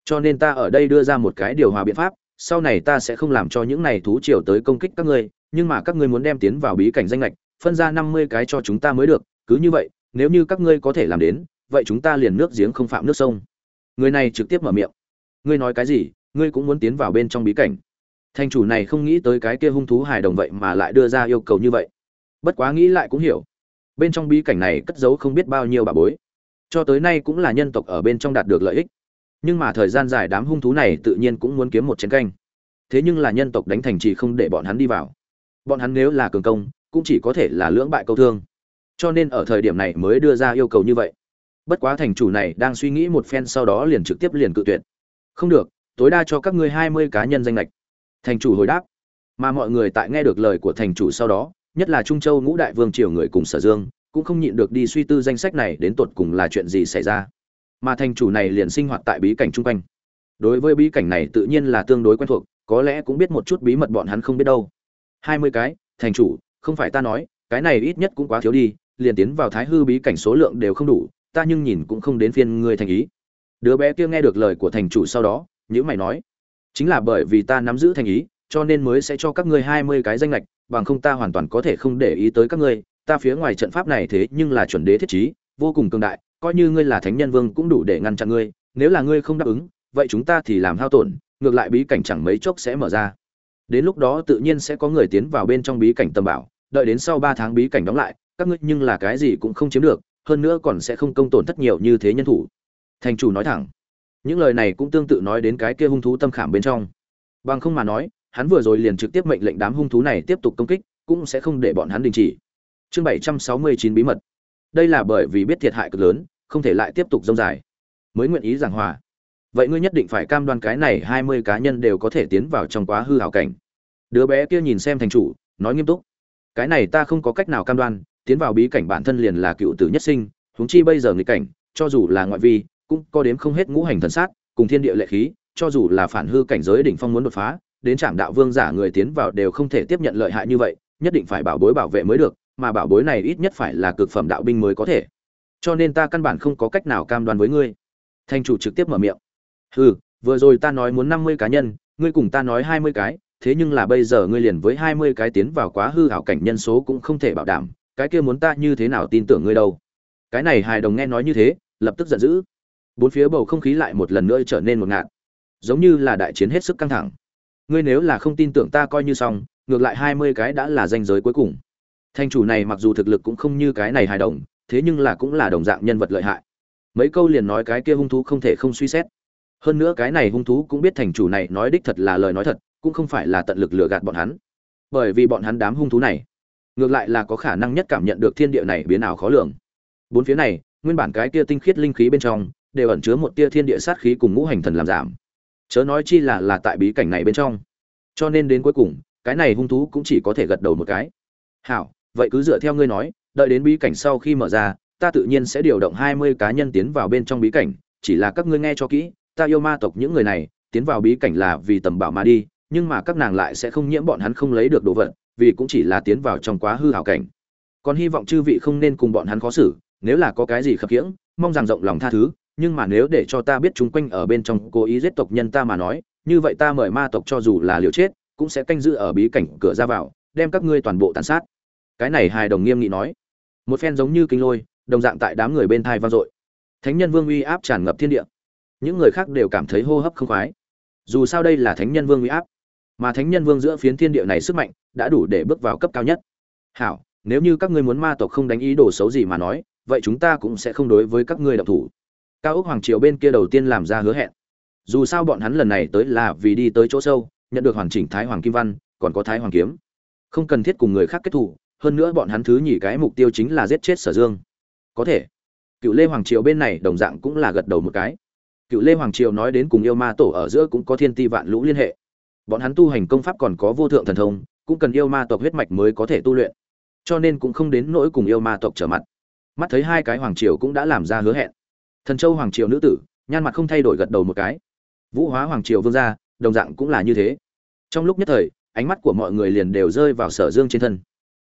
Cho nên ta ở đây đưa ra một cái điều hòa biện pháp, sau này ta sẽ không làm cho những này thú triều tới công kích các ngươi, nhưng mà các ngươi muốn đem tiến vào bí cảnh danh lệch phân ra năm mươi cái cho chúng ta mới được, cứ như vậy, nếu như các ngươi có thể làm đến, vậy chúng ta liền nước giếng không phạm nước sông. Người này trực tiếp mở miệng. Ngươi nói cái gì, ngươi cũng muốn tiến vào bên trong bí cảnh thành chủ này không nghĩ tới cái kia hung thú hài đồng vậy mà lại đưa ra yêu cầu như vậy. Bất quá nghĩ lại cũng hiểu. Bên trong bí cảnh này cất giấu không biết bao nhiêu bà bối. Cho tới nay cũng là nhân tộc ở bên trong đạt được lợi ích. Nhưng mà thời gian dài đám hung thú này tự nhiên cũng muốn kiếm một chiến canh. Thế nhưng là nhân tộc đánh thành trì không để bọn hắn đi vào. Bọn hắn nếu là cường công, cũng chỉ có thể là lưỡng bại câu thương. Cho nên ở thời điểm này mới đưa ra yêu cầu như vậy. Bất quá thành chủ này đang suy nghĩ một phen sau đó liền trực tiếp liền cự tuyệt. Không được, tối đa cho các ngươi hai mươi cá nhân danh lệch thành chủ hồi đáp. Mà mọi người tại nghe được lời của thành chủ sau đó, nhất là trung châu ngũ đại vương triều người cùng sở dương, cũng không nhịn được đi suy tư danh sách này đến tột cùng là chuyện gì xảy ra. Mà thành chủ này liền sinh hoạt tại bí cảnh chung quanh. Đối với bí cảnh này tự nhiên là tương đối quen thuộc, có lẽ cũng biết một chút bí mật bọn hắn không biết đâu. Hai mươi cái, thành chủ, không phải ta nói, cái này ít nhất cũng quá thiếu đi, liền tiến vào thái hư bí cảnh số lượng đều không đủ, ta nhưng nhìn cũng không đến phiên ngươi thành ý. Đứa bé kia nghe được lời của thành chủ sau đó nhữ mày nói chính là bởi vì ta nắm giữ thành ý, cho nên mới sẽ cho các ngươi hai mươi cái danh lệch bằng không ta hoàn toàn có thể không để ý tới các ngươi. Ta phía ngoài trận pháp này thế nhưng là chuẩn đế thiết trí, vô cùng cường đại, coi như ngươi là thánh nhân vương cũng đủ để ngăn chặn ngươi. Nếu là ngươi không đáp ứng, vậy chúng ta thì làm hao tổn, ngược lại bí cảnh chẳng mấy chốc sẽ mở ra. Đến lúc đó tự nhiên sẽ có người tiến vào bên trong bí cảnh tầm bảo, đợi đến sau ba tháng bí cảnh đóng lại, các ngươi nhưng là cái gì cũng không chiếm được, hơn nữa còn sẽ không công tổn thất nhiều như thế nhân thủ. Thành chủ nói thẳng những lời này cũng tương tự nói đến cái kia hung thú tâm khảm bên trong. Bằng không mà nói, hắn vừa rồi liền trực tiếp mệnh lệnh đám hung thú này tiếp tục công kích, cũng sẽ không để bọn hắn đình chỉ. Chương bảy trăm sáu mươi chín bí mật. Đây là bởi vì biết thiệt hại cực lớn, không thể lại tiếp tục dông dài. Mới nguyện ý giảng hòa. Vậy ngươi nhất định phải cam đoan cái này hai mươi cá nhân đều có thể tiến vào trong quá hư hảo cảnh. Đứa bé kia nhìn xem thành chủ, nói nghiêm túc. Cái này ta không có cách nào cam đoan, tiến vào bí cảnh bản thân liền là cựu tử nhất sinh, huống chi bây giờ nghịch cảnh, cho dù là ngoại vi cũng có đếm không hết ngũ hành thần sát, cùng thiên địa lệ khí, cho dù là phản hư cảnh giới đỉnh phong muốn đột phá, đến trạm đạo vương giả người tiến vào đều không thể tiếp nhận lợi hại như vậy, nhất định phải bảo bối bảo vệ mới được, mà bảo bối này ít nhất phải là cực phẩm đạo binh mới có thể. Cho nên ta căn bản không có cách nào cam đoan với ngươi. Thành chủ trực tiếp mở miệng. Hừ, vừa rồi ta nói muốn năm mươi cá nhân, ngươi cùng ta nói hai mươi cái, thế nhưng là bây giờ ngươi liền với hai mươi cái tiến vào quá hư hảo cảnh nhân số cũng không thể bảo đảm, cái kia muốn ta như thế nào tin tưởng ngươi đâu? Cái này hài đồng nghe nói như thế, lập tức giận dữ bốn phía bầu không khí lại một lần nữa trở nên một ngạt. Giống như là đại chiến hết sức căng thẳng. Ngươi nếu là không tin tưởng ta coi như xong, ngược lại hai mươi cái đã là danh giới cuối cùng. Thanh chủ này mặc dù thực lực cũng không như cái này hài đồng, thế nhưng là cũng là đồng dạng nhân vật lợi hại. Mấy câu liền nói cái kia hung thú không thể không suy xét. Hơn nữa cái này hung thú cũng biết thành chủ này nói đích thật là lời nói thật, cũng không phải là tận lực lừa gạt bọn hắn. Bởi vì bọn hắn đám hung thú này, ngược lại là có khả năng nhất cảm nhận được thiên địa này biến ảo khó lường. Bốn phía này, nguyên bản cái kia tinh khiết linh khí bên trong đều ẩn chứa một tia thiên địa sát khí cùng ngũ hành thần làm giảm. Chớ nói chi là là tại bí cảnh này bên trong. Cho nên đến cuối cùng, cái này hung thú cũng chỉ có thể gật đầu một cái. Hảo, vậy cứ dựa theo ngươi nói, đợi đến bí cảnh sau khi mở ra, ta tự nhiên sẽ điều động hai mươi cá nhân tiến vào bên trong bí cảnh. Chỉ là các ngươi nghe cho kỹ, ta yêu ma tộc những người này, tiến vào bí cảnh là vì tầm bảo mà đi, nhưng mà các nàng lại sẽ không nhiễm bọn hắn không lấy được đồ vật, vì cũng chỉ là tiến vào trong quá hư hảo cảnh. Còn hy vọng chư vị không nên cùng bọn hắn khó xử, nếu là có cái gì khập khiễng, mong rằng rộng lòng tha thứ nhưng mà nếu để cho ta biết chúng quanh ở bên trong cố ý giết tộc nhân ta mà nói, như vậy ta mời ma tộc cho dù là liều chết, cũng sẽ canh giữ ở bí cảnh cửa ra vào, đem các ngươi toàn bộ tàn sát. Cái này hài đồng nghiêm nghị nói. Một phen giống như kinh lôi, đồng dạng tại đám người bên thai vang dội. Thánh nhân vương uy áp tràn ngập thiên địa. Những người khác đều cảm thấy hô hấp không khoái. Dù sao đây là thánh nhân vương uy áp, mà thánh nhân vương giữa phiến thiên địa này sức mạnh đã đủ để bước vào cấp cao nhất. Hảo, nếu như các ngươi muốn ma tộc không đánh ý đồ xấu gì mà nói, vậy chúng ta cũng sẽ không đối với các ngươi động thủ cao ốc hoàng triều bên kia đầu tiên làm ra hứa hẹn. Dù sao bọn hắn lần này tới là vì đi tới chỗ sâu, nhận được hoàn chỉnh thái hoàng kim văn, còn có thái hoàng kiếm. Không cần thiết cùng người khác kết thủ hơn nữa bọn hắn thứ nhì cái mục tiêu chính là giết chết sở dương. Có thể. Cựu lê hoàng triều bên này đồng dạng cũng là gật đầu một cái. Cựu lê hoàng triều nói đến cùng yêu ma tổ ở giữa cũng có thiên ti vạn lũ liên hệ. Bọn hắn tu hành công pháp còn có vô thượng thần thông, cũng cần yêu ma tộc huyết mạch mới có thể tu luyện. Cho nên cũng không đến nỗi cùng yêu ma tộc trở mặt. Mắt thấy hai cái hoàng triều cũng đã làm ra hứa hẹn thần châu hoàng triều nữ tử, nhan mặt không thay đổi gật đầu một cái. Vũ hóa hoàng triều vương gia, đồng dạng cũng là như thế. Trong lúc nhất thời, ánh mắt của mọi người liền đều rơi vào sở dương trên thân.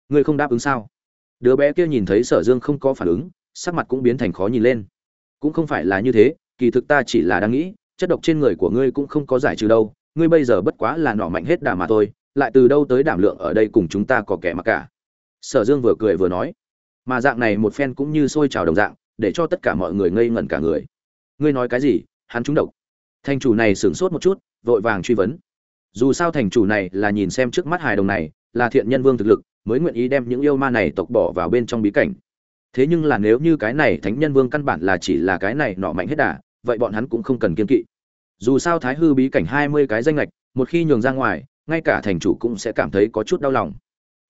Ngươi không đáp ứng sao? Đứa bé kia nhìn thấy sở dương không có phản ứng, sắc mặt cũng biến thành khó nhìn lên. Cũng không phải là như thế, kỳ thực ta chỉ là đang nghĩ, chất độc trên người của ngươi cũng không có giải trừ đâu, ngươi bây giờ bất quá là nọ mạnh hết đà mà thôi, lại từ đâu tới đảm lượng ở đây cùng chúng ta có kẻ mặc cả? Sở dương vừa cười vừa nói. Mà dạng này một phen cũng như sôi trào đồng dạng để cho tất cả mọi người ngây ngẩn cả người. Ngươi nói cái gì? Hắn trúng độc. Thành chủ này sửng sốt một chút, vội vàng truy vấn. Dù sao thành chủ này là nhìn xem trước mắt hài đồng này, là thiện nhân vương thực lực, mới nguyện ý đem những yêu ma này tộc bỏ vào bên trong bí cảnh. Thế nhưng là nếu như cái này thánh nhân vương căn bản là chỉ là cái này nọ mạnh hết đà, vậy bọn hắn cũng không cần kiên kỵ. Dù sao thái hư bí cảnh hai mươi cái danh lệch một khi nhường ra ngoài, ngay cả thành chủ cũng sẽ cảm thấy có chút đau lòng.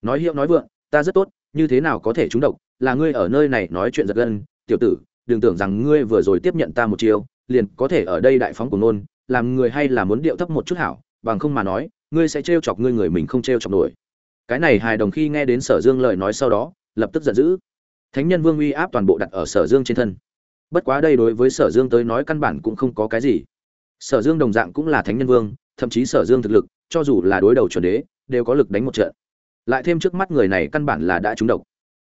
Nói hiệu nói vượng, ta rất tốt, như thế nào có thể trúng độc, là ngươi ở nơi này nói chuyện giật gân tiểu tử, đừng tưởng rằng ngươi vừa rồi tiếp nhận ta một chiều liền có thể ở đây đại phóng của nôn, làm người hay là muốn điệu thấp một chút hảo, bằng không mà nói, ngươi sẽ trêu chọc ngươi người mình không trêu chọc nổi. Cái này hài đồng khi nghe đến sở dương lời nói sau đó, lập tức giận dữ. Thánh nhân vương uy áp toàn bộ đặt ở sở dương trên thân. Bất quá đây đối với sở dương tới nói căn bản cũng không có cái gì. Sở dương đồng dạng cũng là thánh nhân vương, thậm chí sở dương thực lực, cho dù là đối đầu chuẩn đế, đều có lực đánh một trận. Lại thêm trước mắt người này căn bản là đã trúng độc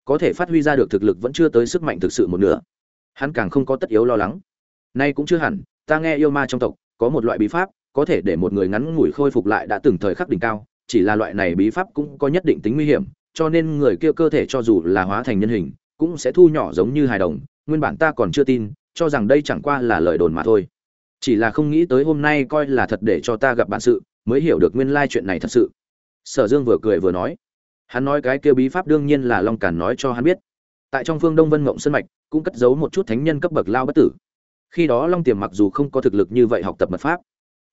có thể phát huy ra được thực lực vẫn chưa tới sức mạnh thực sự một nửa. Hắn càng không có tất yếu lo lắng. Nay cũng chưa hẳn, ta nghe yêu ma trong tộc, có một loại bí pháp, có thể để một người ngắn ngủi khôi phục lại đã từng thời khắc đỉnh cao, chỉ là loại này bí pháp cũng có nhất định tính nguy hiểm, cho nên người kia cơ thể cho dù là hóa thành nhân hình, cũng sẽ thu nhỏ giống như hài đồng, nguyên bản ta còn chưa tin, cho rằng đây chẳng qua là lời đồn mà thôi. Chỉ là không nghĩ tới hôm nay coi là thật để cho ta gặp bạn sự, mới hiểu được nguyên lai chuyện này thật sự. Sở dương vừa cười vừa nói hắn nói cái kia bí pháp đương nhiên là long càn nói cho hắn biết. Tại trong phương đông vân mộng sân mạch cũng cất giấu một chút thánh nhân cấp bậc lao bất tử. Khi đó long tiềm mặc dù không có thực lực như vậy học tập mật pháp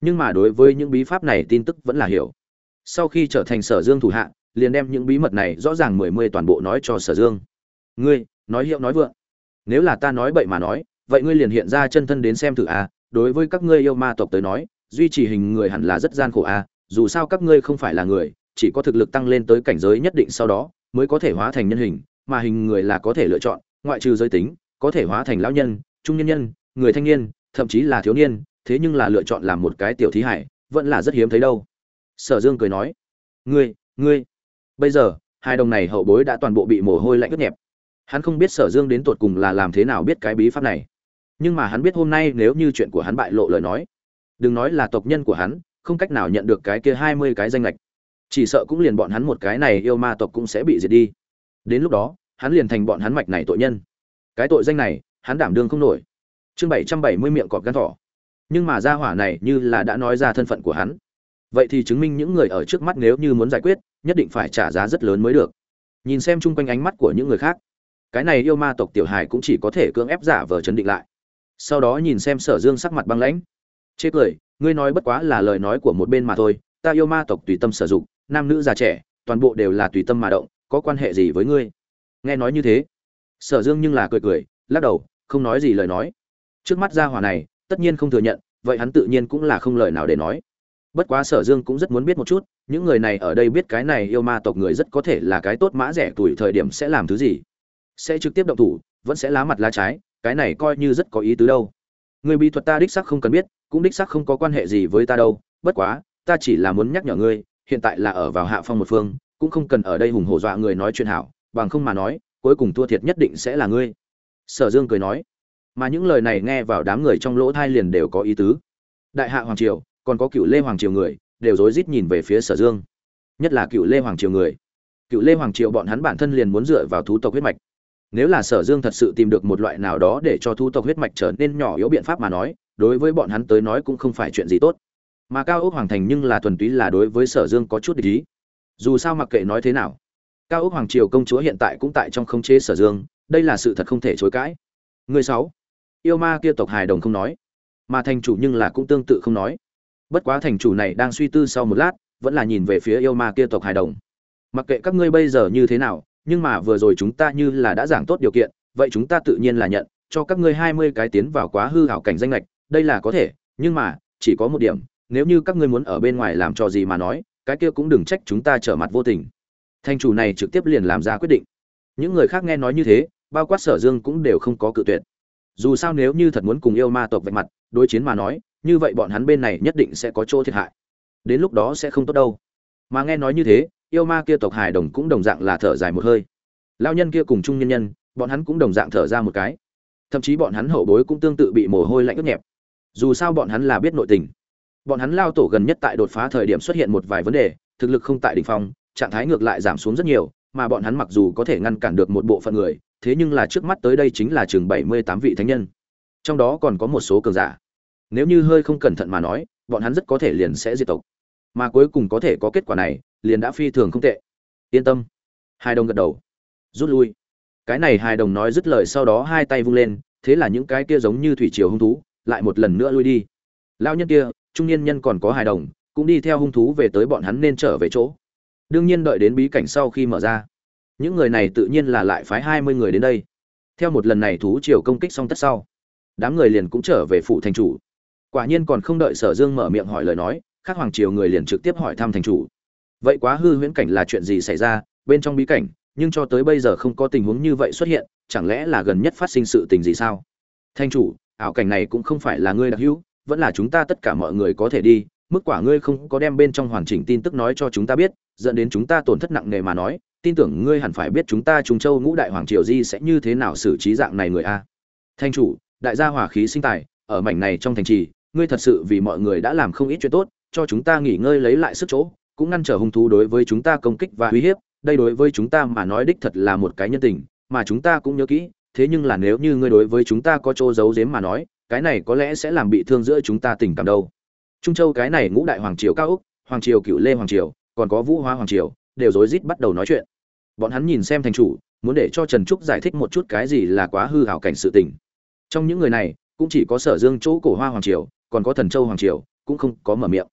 nhưng mà đối với những bí pháp này tin tức vẫn là hiểu. Sau khi trở thành sở dương thủ hạ liền đem những bí mật này rõ ràng mười mươi toàn bộ nói cho sở dương. Ngươi nói hiệu nói vượng. Nếu là ta nói bậy mà nói vậy ngươi liền hiện ra chân thân đến xem thử a. À, đối với các ngươi yêu ma tộc tới nói duy trì hình người hẳn là rất gian khổ a. À, dù sao các ngươi không phải là người chỉ có thực lực tăng lên tới cảnh giới nhất định sau đó, mới có thể hóa thành nhân hình, mà hình người là có thể lựa chọn, ngoại trừ giới tính, có thể hóa thành lão nhân, trung nhân nhân, người thanh niên, thậm chí là thiếu niên, thế nhưng là lựa chọn làm một cái tiểu thí hải, vẫn là rất hiếm thấy đâu. Sở dương cười nói, ngươi ngươi. Bây giờ, hai đồng này hậu bối đã toàn bộ bị mồ hôi lạnh ướt nhẹp. Hắn không biết sở dương đến tột cùng là làm thế nào biết cái bí pháp này. Nhưng mà hắn biết hôm nay nếu như chuyện của hắn bại lộ lời nói, đừng nói là tộc nhân của hắn, không cách nào nhận được cái kia hai mươi cái danh lệch chỉ sợ cũng liền bọn hắn một cái này yêu ma tộc cũng sẽ bị diệt đi. Đến lúc đó, hắn liền thành bọn hắn mạch này tội nhân. Cái tội danh này, hắn đảm đương không nổi. Chương bảy trăm bảy mươi miệng cọp gan thỏ. Nhưng mà gia hỏa này như là đã nói ra thân phận của hắn. Vậy thì chứng minh những người ở trước mắt nếu như muốn giải quyết, nhất định phải trả giá rất lớn mới được. Nhìn xem chung quanh ánh mắt của những người khác, cái này yêu ma tộc tiểu hài cũng chỉ có thể cưỡng ép giả vờ chấn định lại. Sau đó nhìn xem sở dương sắc mặt băng lãnh. Chê cười, ngươi nói bất quá là lời nói của một bên mà thôi, ta yêu ma tộc tùy tâm sử dụng nam nữ già trẻ, toàn bộ đều là tùy tâm mà động, có quan hệ gì với ngươi? Nghe nói như thế, sở dương nhưng là cười cười, lắc đầu, không nói gì lời nói. Trước mắt gia hỏa này, tất nhiên không thừa nhận, vậy hắn tự nhiên cũng là không lời nào để nói. Bất quá sở dương cũng rất muốn biết một chút, những người này ở đây biết cái này yêu ma tộc người rất có thể là cái tốt mã rẻ tuổi thời điểm sẽ làm thứ gì. Sẽ trực tiếp động thủ, vẫn sẽ lá mặt lá trái, cái này coi như rất có ý tứ đâu. Người bí thuật ta đích sắc không cần biết, cũng đích sắc không có quan hệ gì với ta đâu, bất quá, ta chỉ là muốn nhắc nhở ngươi hiện tại là ở vào hạ phong một phương, cũng không cần ở đây hùng hổ dọa người nói chuyện hảo, bằng không mà nói, cuối cùng thua thiệt nhất định sẽ là ngươi. Sở dương cười nói. Mà những lời này nghe vào đám người trong lỗ thai liền đều có ý tứ. Đại hạ hoàng triều, còn có cựu lê hoàng triều người, đều rối rít nhìn về phía sở dương. Nhất là cựu lê hoàng triều người. Cựu lê hoàng triều bọn hắn bản thân liền muốn dựa vào thú tộc huyết mạch. Nếu là sở dương thật sự tìm được một loại nào đó để cho thú tộc huyết mạch trở nên nhỏ yếu biện pháp mà nói, đối với bọn hắn tới nói cũng không phải chuyện gì tốt mà cao ốc hoàng thành nhưng là thuần túy là đối với sở dương có chút ý. Dù sao mặc kệ nói thế nào, cao ốc hoàng triều công chúa hiện tại cũng tại trong khống chế sở dương, đây là sự thật không thể chối cãi. Người sáu, yêu ma kia tộc hài đồng không nói, mà thành chủ nhưng là cũng tương tự không nói. Bất quá thành chủ này đang suy tư sau một lát, vẫn là nhìn về phía yêu ma kia tộc hài đồng. Mặc kệ các ngươi bây giờ như thế nào, nhưng mà vừa rồi chúng ta như là đã giảng tốt điều kiện, vậy chúng ta tự nhiên là nhận, cho các ngươi hai mươi cái tiến vào quá hư hảo cảnh danh lệch, đây là có thể, nhưng mà, chỉ có một điểm nếu như các ngươi muốn ở bên ngoài làm trò gì mà nói, cái kia cũng đừng trách chúng ta trở mặt vô tình. Thành chủ này trực tiếp liền làm ra quyết định. Những người khác nghe nói như thế, bao quát sở dương cũng đều không có cự tuyệt. Dù sao nếu như thật muốn cùng yêu ma tộc vạch mặt, đối chiến mà nói, như vậy bọn hắn bên này nhất định sẽ có chỗ thiệt hại. Đến lúc đó sẽ không tốt đâu. Mà nghe nói như thế, yêu ma kia tộc hài đồng cũng đồng dạng là thở dài một hơi. Lao nhân kia cùng chung nhân nhân, bọn hắn cũng đồng dạng thở ra một cái. Thậm chí bọn hắn hậu bối cũng tương tự bị mồ hôi lạnh ướt nhẹp. Dù sao bọn hắn là biết nội tình bọn hắn lao tổ gần nhất tại đột phá thời điểm xuất hiện một vài vấn đề, thực lực không tại đ ỉ n h phong, trạng thái ngược lại giảm xuống rất nhiều, mà bọn hắn mặc dù có thể ngăn cản được một bộ phận người, thế nhưng là trước mắt tới đây chính là chừng bảy mươi tám vị thánh nhân. Trong đó còn có một số cường giả. Nếu như hơi không cẩn thận mà nói, bọn hắn rất có thể liền sẽ diệt tộc. Mà cuối cùng có thể có kết quả này, liền đã phi thường không tệ. Yên tâm. Hai đồng gật đầu. Rút lui. Cái này hai đồng nói dứt lời sau đó hai tay vung lên, thế là những cái kia giống như thủy triều hung thú, lại một lần nữa lui đi lao nhân kia, trung niên nhân còn có hài đồng, cũng đi theo hung thú về tới bọn hắn nên trở về chỗ. Đương nhiên đợi đến bí cảnh sau khi mở ra, những người này tự nhiên là lại phái hai mươi người đến đây. Theo một lần này thú triều công kích xong tất sau, đám người liền cũng trở về phụ thành chủ. Quả nhiên còn không đợi sở dương mở miệng hỏi lời nói, khác hoàng triều người liền trực tiếp hỏi thăm thành chủ. Vậy quá hư huyễn cảnh là chuyện gì xảy ra, bên trong bí cảnh, nhưng cho tới bây giờ không có tình huống như vậy xuất hiện, chẳng lẽ là gần nhất phát sinh sự tình gì sao? Thanh chủ, ảo cảnh này cũng không phải là ngươi đặc hữu vẫn là chúng ta tất cả mọi người có thể đi, mức quả ngươi không có đem bên trong hoàn chỉnh tin tức nói cho chúng ta biết, dẫn đến chúng ta tổn thất nặng nề mà nói, tin tưởng ngươi hẳn phải biết chúng ta trung châu ngũ đại hoàng triều di sẽ như thế nào xử trí dạng này người a. Thanh chủ, đại gia hỏa khí sinh tài, ở mảnh này trong thành trì, ngươi thật sự vì mọi người đã làm không ít chuyện tốt, cho chúng ta nghỉ ngơi lấy lại sức chỗ, cũng ngăn trở hung thú đối với chúng ta công kích và uy hiếp, đây đối với chúng ta mà nói đích thật là một cái nhân tình, mà chúng ta cũng nhớ kỹ, thế nhưng là nếu như ngươi đối với chúng ta có chỗ giấu giếm mà nói cái này có lẽ sẽ làm bị thương giữa chúng ta tình cảm đâu. Trung châu cái này ngũ đại hoàng triều cao úc hoàng triều cựu lê hoàng triều, còn có vũ hoa hoàng triều, đều rối rít bắt đầu nói chuyện. Bọn hắn nhìn xem thành chủ, muốn để cho trần trúc giải thích một chút cái gì là quá hư hảo cảnh sự tình. Trong những người này, cũng chỉ có sở dương chỗ cổ hoa hoàng triều, còn có thần châu hoàng triều, cũng không có mở miệng.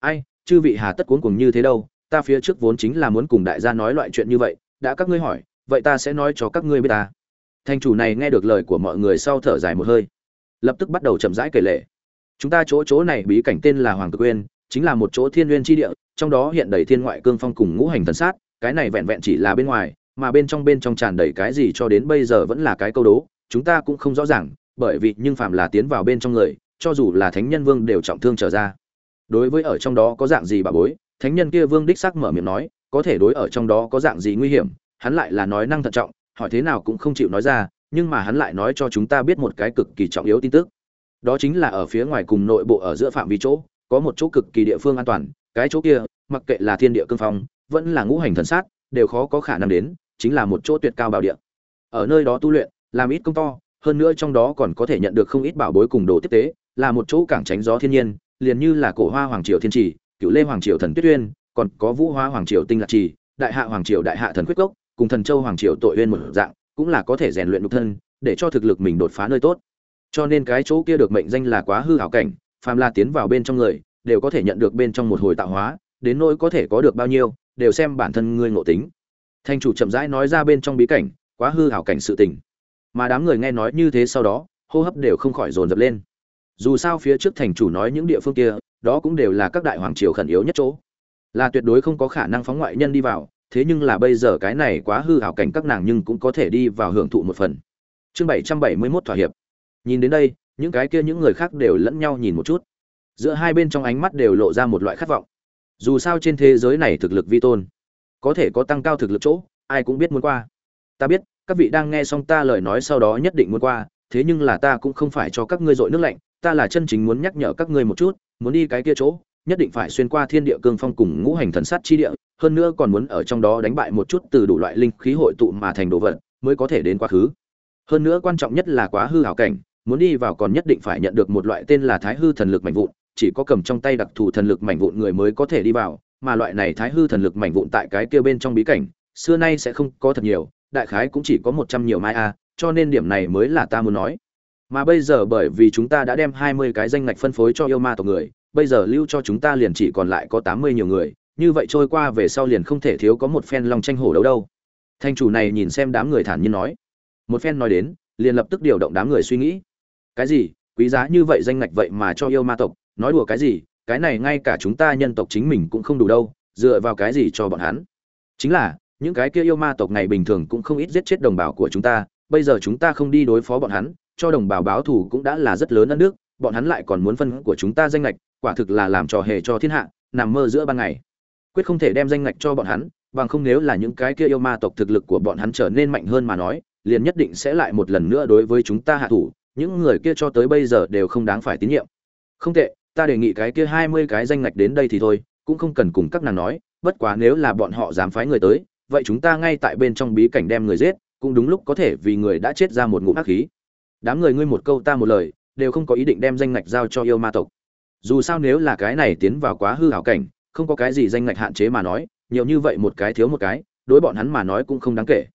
Ai, chư vị hà tất cuốn cùng như thế đâu, ta phía trước vốn chính là muốn cùng đại gia nói loại chuyện như vậy, đã các ngươi hỏi, vậy ta sẽ nói cho các ngươi biết ta. Thành chủ này nghe được lời của mọi người sau thở dài một hơi lập tức bắt đầu chậm rãi kể lể. Chúng ta chỗ chỗ này bí cảnh tên là hoàng cực uyên, chính là một chỗ thiên uyên tri địa, trong đó hiện đầy thiên ngoại cương phong cùng ngũ hành thần sát, cái này vẹn vẹn chỉ là bên ngoài, mà bên trong bên trong tràn đầy cái gì cho đến bây giờ vẫn là cái câu đố, chúng ta cũng không rõ ràng, bởi vì nhưng phạm là tiến vào bên trong người, cho dù là thánh nhân vương đều trọng thương trở ra. Đối với ở trong đó có dạng gì bà bối, thánh nhân kia vương đích sắc mở miệng nói, có thể đối ở trong đó có dạng gì nguy hiểm, hắn lại là nói năng thận trọng, hỏi thế nào cũng không chịu nói ra nhưng mà hắn lại nói cho chúng ta biết một cái cực kỳ trọng yếu tin tức. Đó chính là ở phía ngoài cùng nội bộ ở giữa phạm vi chỗ, có một chỗ cực kỳ địa phương an toàn, cái chỗ kia, mặc kệ là thiên địa cương phong, vẫn là ngũ hành thần sát, đều khó có khả năng đến, chính là một chỗ tuyệt cao bảo địa. Ở nơi đó tu luyện, làm ít công to, hơn nữa trong đó còn có thể nhận được không ít bảo bối cùng đồ tiếp tế, là một chỗ cảng tránh gió thiên nhiên, liền như là cổ hoa hoàng triều thiên trì cựu lê hoàng triều thần tuyết uyên, còn có vũ hoa hoàng triều tinh lạc trì, đại hạ hoàng triều đại hạ thần quyết cốc, cùng thần châu hoàng triều tội uyên một dạng cũng là có thể rèn luyện nhục thân, để cho thực lực mình đột phá nơi tốt. Cho nên cái chỗ kia được mệnh danh là quá hư hảo cảnh, phàm là tiến vào bên trong người, đều có thể nhận được bên trong một hồi tạo hóa, đến nỗi có thể có được bao nhiêu, đều xem bản thân ngươi ngộ tính. Thanh chủ chậm rãi nói ra bên trong bí cảnh, quá hư hảo cảnh sự tình. Mà đám người nghe nói như thế sau đó, hô hấp đều không khỏi dồn dập lên. Dù sao phía trước thành chủ nói những địa phương kia, đó cũng đều là các đại hoàng triều khẩn yếu nhất chỗ. Là tuyệt đối không có khả năng phóng ngoại nhân đi vào thế nhưng là bây giờ cái này quá hư hảo cảnh các nàng nhưng cũng có thể đi vào hưởng thụ một phần. Chương bảy trăm bảy mươi mốt thỏa hiệp. Nhìn đến đây, những cái kia những người khác đều lẫn nhau nhìn một chút. Giữa hai bên trong ánh mắt đều lộ ra một loại khát vọng. Dù sao trên thế giới này thực lực vi tôn, có thể có tăng cao thực lực chỗ, ai cũng biết muốn qua. Ta biết, các vị đang nghe xong ta lời nói sau đó nhất định muốn qua, thế nhưng là ta cũng không phải cho các ngươi dội nước lạnh, ta là chân chính muốn nhắc nhở các ngươi một chút, muốn đi cái kia chỗ, nhất định phải xuyên qua thiên địa cương phong cùng ngũ hành thần sát chi địa hơn nữa còn muốn ở trong đó đánh bại một chút từ đủ loại linh khí hội tụ mà thành đồ vật, mới có thể đến quá khứ. Hơn nữa quan trọng nhất là quá hư hảo cảnh, muốn đi vào còn nhất định phải nhận được một loại tên là thái hư thần lực mảnh vụn, chỉ có cầm trong tay đặc thù thần lực mảnh vụn người mới có thể đi vào, mà loại này thái hư thần lực mảnh vụn tại cái kia bên trong bí cảnh, xưa nay sẽ không có thật nhiều, đại khái cũng chỉ có một trăm nhiều mai a, cho nên điểm này mới là ta muốn nói. Mà bây giờ bởi vì chúng ta đã đem hai mươi cái danh ngạch phân phối cho yêu ma tộc người, bây giờ lưu cho chúng ta liền chỉ còn lại có tám mươi nhiều người như vậy trôi qua về sau liền không thể thiếu có một phen long tranh hổ đấu đâu. Thanh chủ này nhìn xem đám người thản nhiên nói. Một phen nói đến, liền lập tức điều động đám người suy nghĩ. Cái gì? Quý giá như vậy danh ngạch vậy mà cho yêu ma tộc? Nói đùa cái gì? Cái này ngay cả chúng ta nhân tộc chính mình cũng không đủ đâu, dựa vào cái gì cho bọn hắn? Chính là, những cái kia yêu ma tộc này bình thường cũng không ít giết chết đồng bào của chúng ta, bây giờ chúng ta không đi đối phó bọn hắn, cho đồng bào báo thù cũng đã là rất lớn ân nước bọn hắn lại còn muốn phân của chúng ta danh lệch quả thực là làm trò hề cho thiên hạ, nằm mơ giữa ban ngày quyết không thể đem danh ngạch cho bọn hắn, bằng không nếu là những cái kia yêu ma tộc thực lực của bọn hắn trở nên mạnh hơn mà nói, liền nhất định sẽ lại một lần nữa đối với chúng ta hạ thủ, những người kia cho tới bây giờ đều không đáng phải tín nhiệm. Không tệ, ta đề nghị cái kia hai mươi cái danh ngạch đến đây thì thôi, cũng không cần cùng các nàng nói, bất quá nếu là bọn họ dám phái người tới, vậy chúng ta ngay tại bên trong bí cảnh đem người giết, cũng đúng lúc có thể vì người đã chết ra một ngụm ác khí. Đám người ngươi một câu ta một lời, đều không có ý định đem danh ngạch giao cho yêu ma tộc. Dù sao nếu là cái này tiến vào quá hư hảo cảnh không có cái gì danh ngạch hạn chế mà nói, nhiều như vậy một cái thiếu một cái, đối bọn hắn mà nói cũng không đáng kể.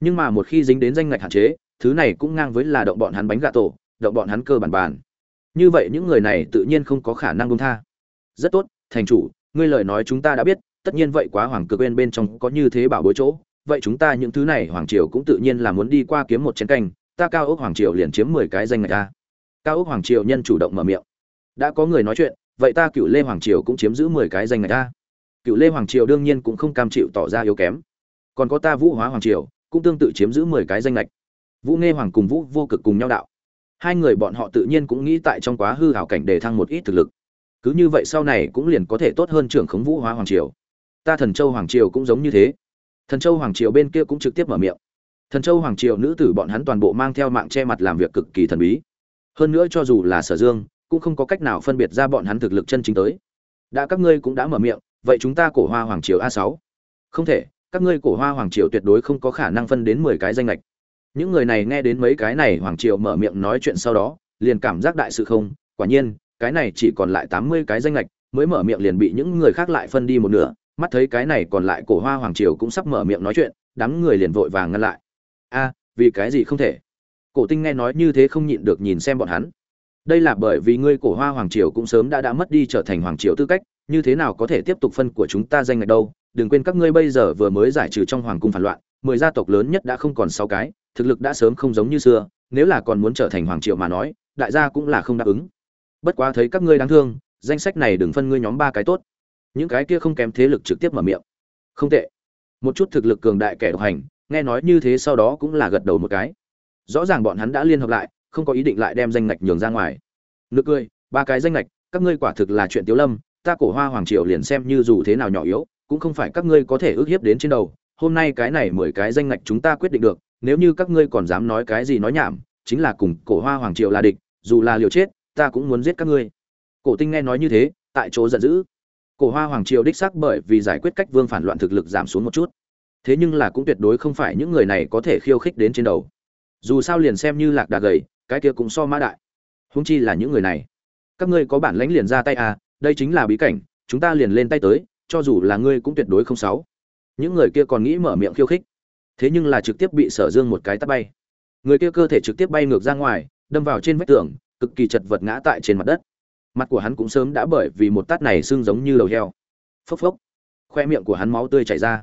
Nhưng mà một khi dính đến danh ngạch hạn chế, thứ này cũng ngang với là động bọn hắn bánh gà tổ, động bọn hắn cơ bản bàn. Như vậy những người này tự nhiên không có khả năng công tha. Rất tốt, thành chủ, ngươi lời nói chúng ta đã biết, tất nhiên vậy quá hoàng cực bên bên trong có như thế bảo bối chỗ, vậy chúng ta những thứ này hoàng triều cũng tự nhiên là muốn đi qua kiếm một chén canh, ta cao ốc hoàng triều liền chiếm mười cái danh ngạch ta cao ốc hoàng triều nhân chủ động mở miệng. Đã có người nói chuyện vậy ta cựu lê hoàng triều cũng chiếm giữ mười cái danh ngạch ta. Cựu lê hoàng triều đương nhiên cũng không cam chịu tỏ ra yếu kém. Còn có ta vũ hóa hoàng triều, cũng tương tự chiếm giữ mười cái danh lệch vũ nghe hoàng cùng vũ vô cực cùng nhau đạo. Hai người bọn họ tự nhiên cũng nghĩ tại trong quá hư hảo cảnh để thăng một ít thực lực. Cứ như vậy sau này cũng liền có thể tốt hơn trưởng khống vũ hóa hoàng triều. Ta thần châu hoàng triều cũng giống như thế. Thần châu hoàng triều bên kia cũng trực tiếp mở miệng. Thần châu hoàng triều nữ tử bọn hắn toàn bộ mang theo mạng che mặt làm việc cực kỳ thần bí. Hơn nữa cho dù là sở dương cũng không có cách nào phân biệt ra bọn hắn thực lực chân chính tới. Đã các ngươi cũng đã mở miệng, vậy chúng ta cổ hoa hoàng triều a sáu. Không thể, các ngươi cổ hoa hoàng triều tuyệt đối không có khả năng phân đến mười cái danh lệch những người này nghe đến mấy cái này hoàng triều mở miệng nói chuyện sau đó, liền cảm giác đại sự không, quả nhiên, cái này chỉ còn lại tám mươi cái danh lệch mới mở miệng liền bị những người khác lại phân đi một nửa, mắt thấy cái này còn lại cổ hoa hoàng triều cũng sắp mở miệng nói chuyện, đám người liền vội vàng ngăn lại. A, vì cái gì không thể? Cổ tinh nghe nói như thế không nhịn được nhìn xem bọn hắn đây là bởi vì ngươi cổ hoa hoàng triều cũng sớm đã đã mất đi trở thành hoàng triều tư cách, như thế nào có thể tiếp tục phân của chúng ta danh ngạch đâu? Đừng quên các ngươi bây giờ vừa mới giải trừ trong hoàng cung phản loạn, mười gia tộc lớn nhất đã không còn sáu cái, thực lực đã sớm không giống như xưa, nếu là còn muốn trở thành hoàng triều mà nói, đại gia cũng là không đáp ứng. Bất quá thấy các ngươi đáng thương, danh sách này đừng phân ngươi nhóm ba cái tốt. Những cái kia không kém thế lực trực tiếp mở miệng. Không tệ. Một chút thực lực cường đại kẻ độc hành, nghe nói như thế sau đó cũng là gật đầu một cái. Rõ ràng bọn hắn đã liên hợp lại không có ý định lại đem danh ngạch nhường ra ngoài. Nực cười, ba cái danh ngạch, các ngươi quả thực là chuyện tiếu lâm, ta cổ hoa hoàng triều liền xem như dù thế nào nhỏ yếu, cũng không phải các ngươi có thể ước hiếp đến trên đầu. Hôm nay cái này mười cái danh ngạch chúng ta quyết định được, nếu như các ngươi còn dám nói cái gì nói nhảm, chính là cùng cổ hoa hoàng triều là địch, dù là liều chết, ta cũng muốn giết các ngươi. Cổ tinh nghe nói như thế, tại chỗ giận dữ. Cổ hoa hoàng triều đích xác bởi vì giải quyết cách vương phản loạn thực lực giảm xuống một chút. Thế nhưng là cũng tuyệt đối không phải những người này có thể khiêu khích đến trên đầu. Dù sao liền xem như lạc đà gầy cái kia cũng so mã đại. Húng chi là những người này. Các ngươi có bản lãnh liền ra tay à đây chính là bí cảnh, chúng ta liền lên tay tới, cho dù là ngươi cũng tuyệt đối không sáu những người kia còn nghĩ mở miệng khiêu khích. Thế nhưng là trực tiếp bị sở dương một cái tắt bay. Người kia cơ thể trực tiếp bay ngược ra ngoài, đâm vào trên vách tường, cực kỳ chật vật ngã tại trên mặt đất. Mặt của hắn cũng sớm đã bởi vì một tát này sưng giống như đầu heo. Phốc phốc. Khoe miệng của hắn máu tươi chảy ra.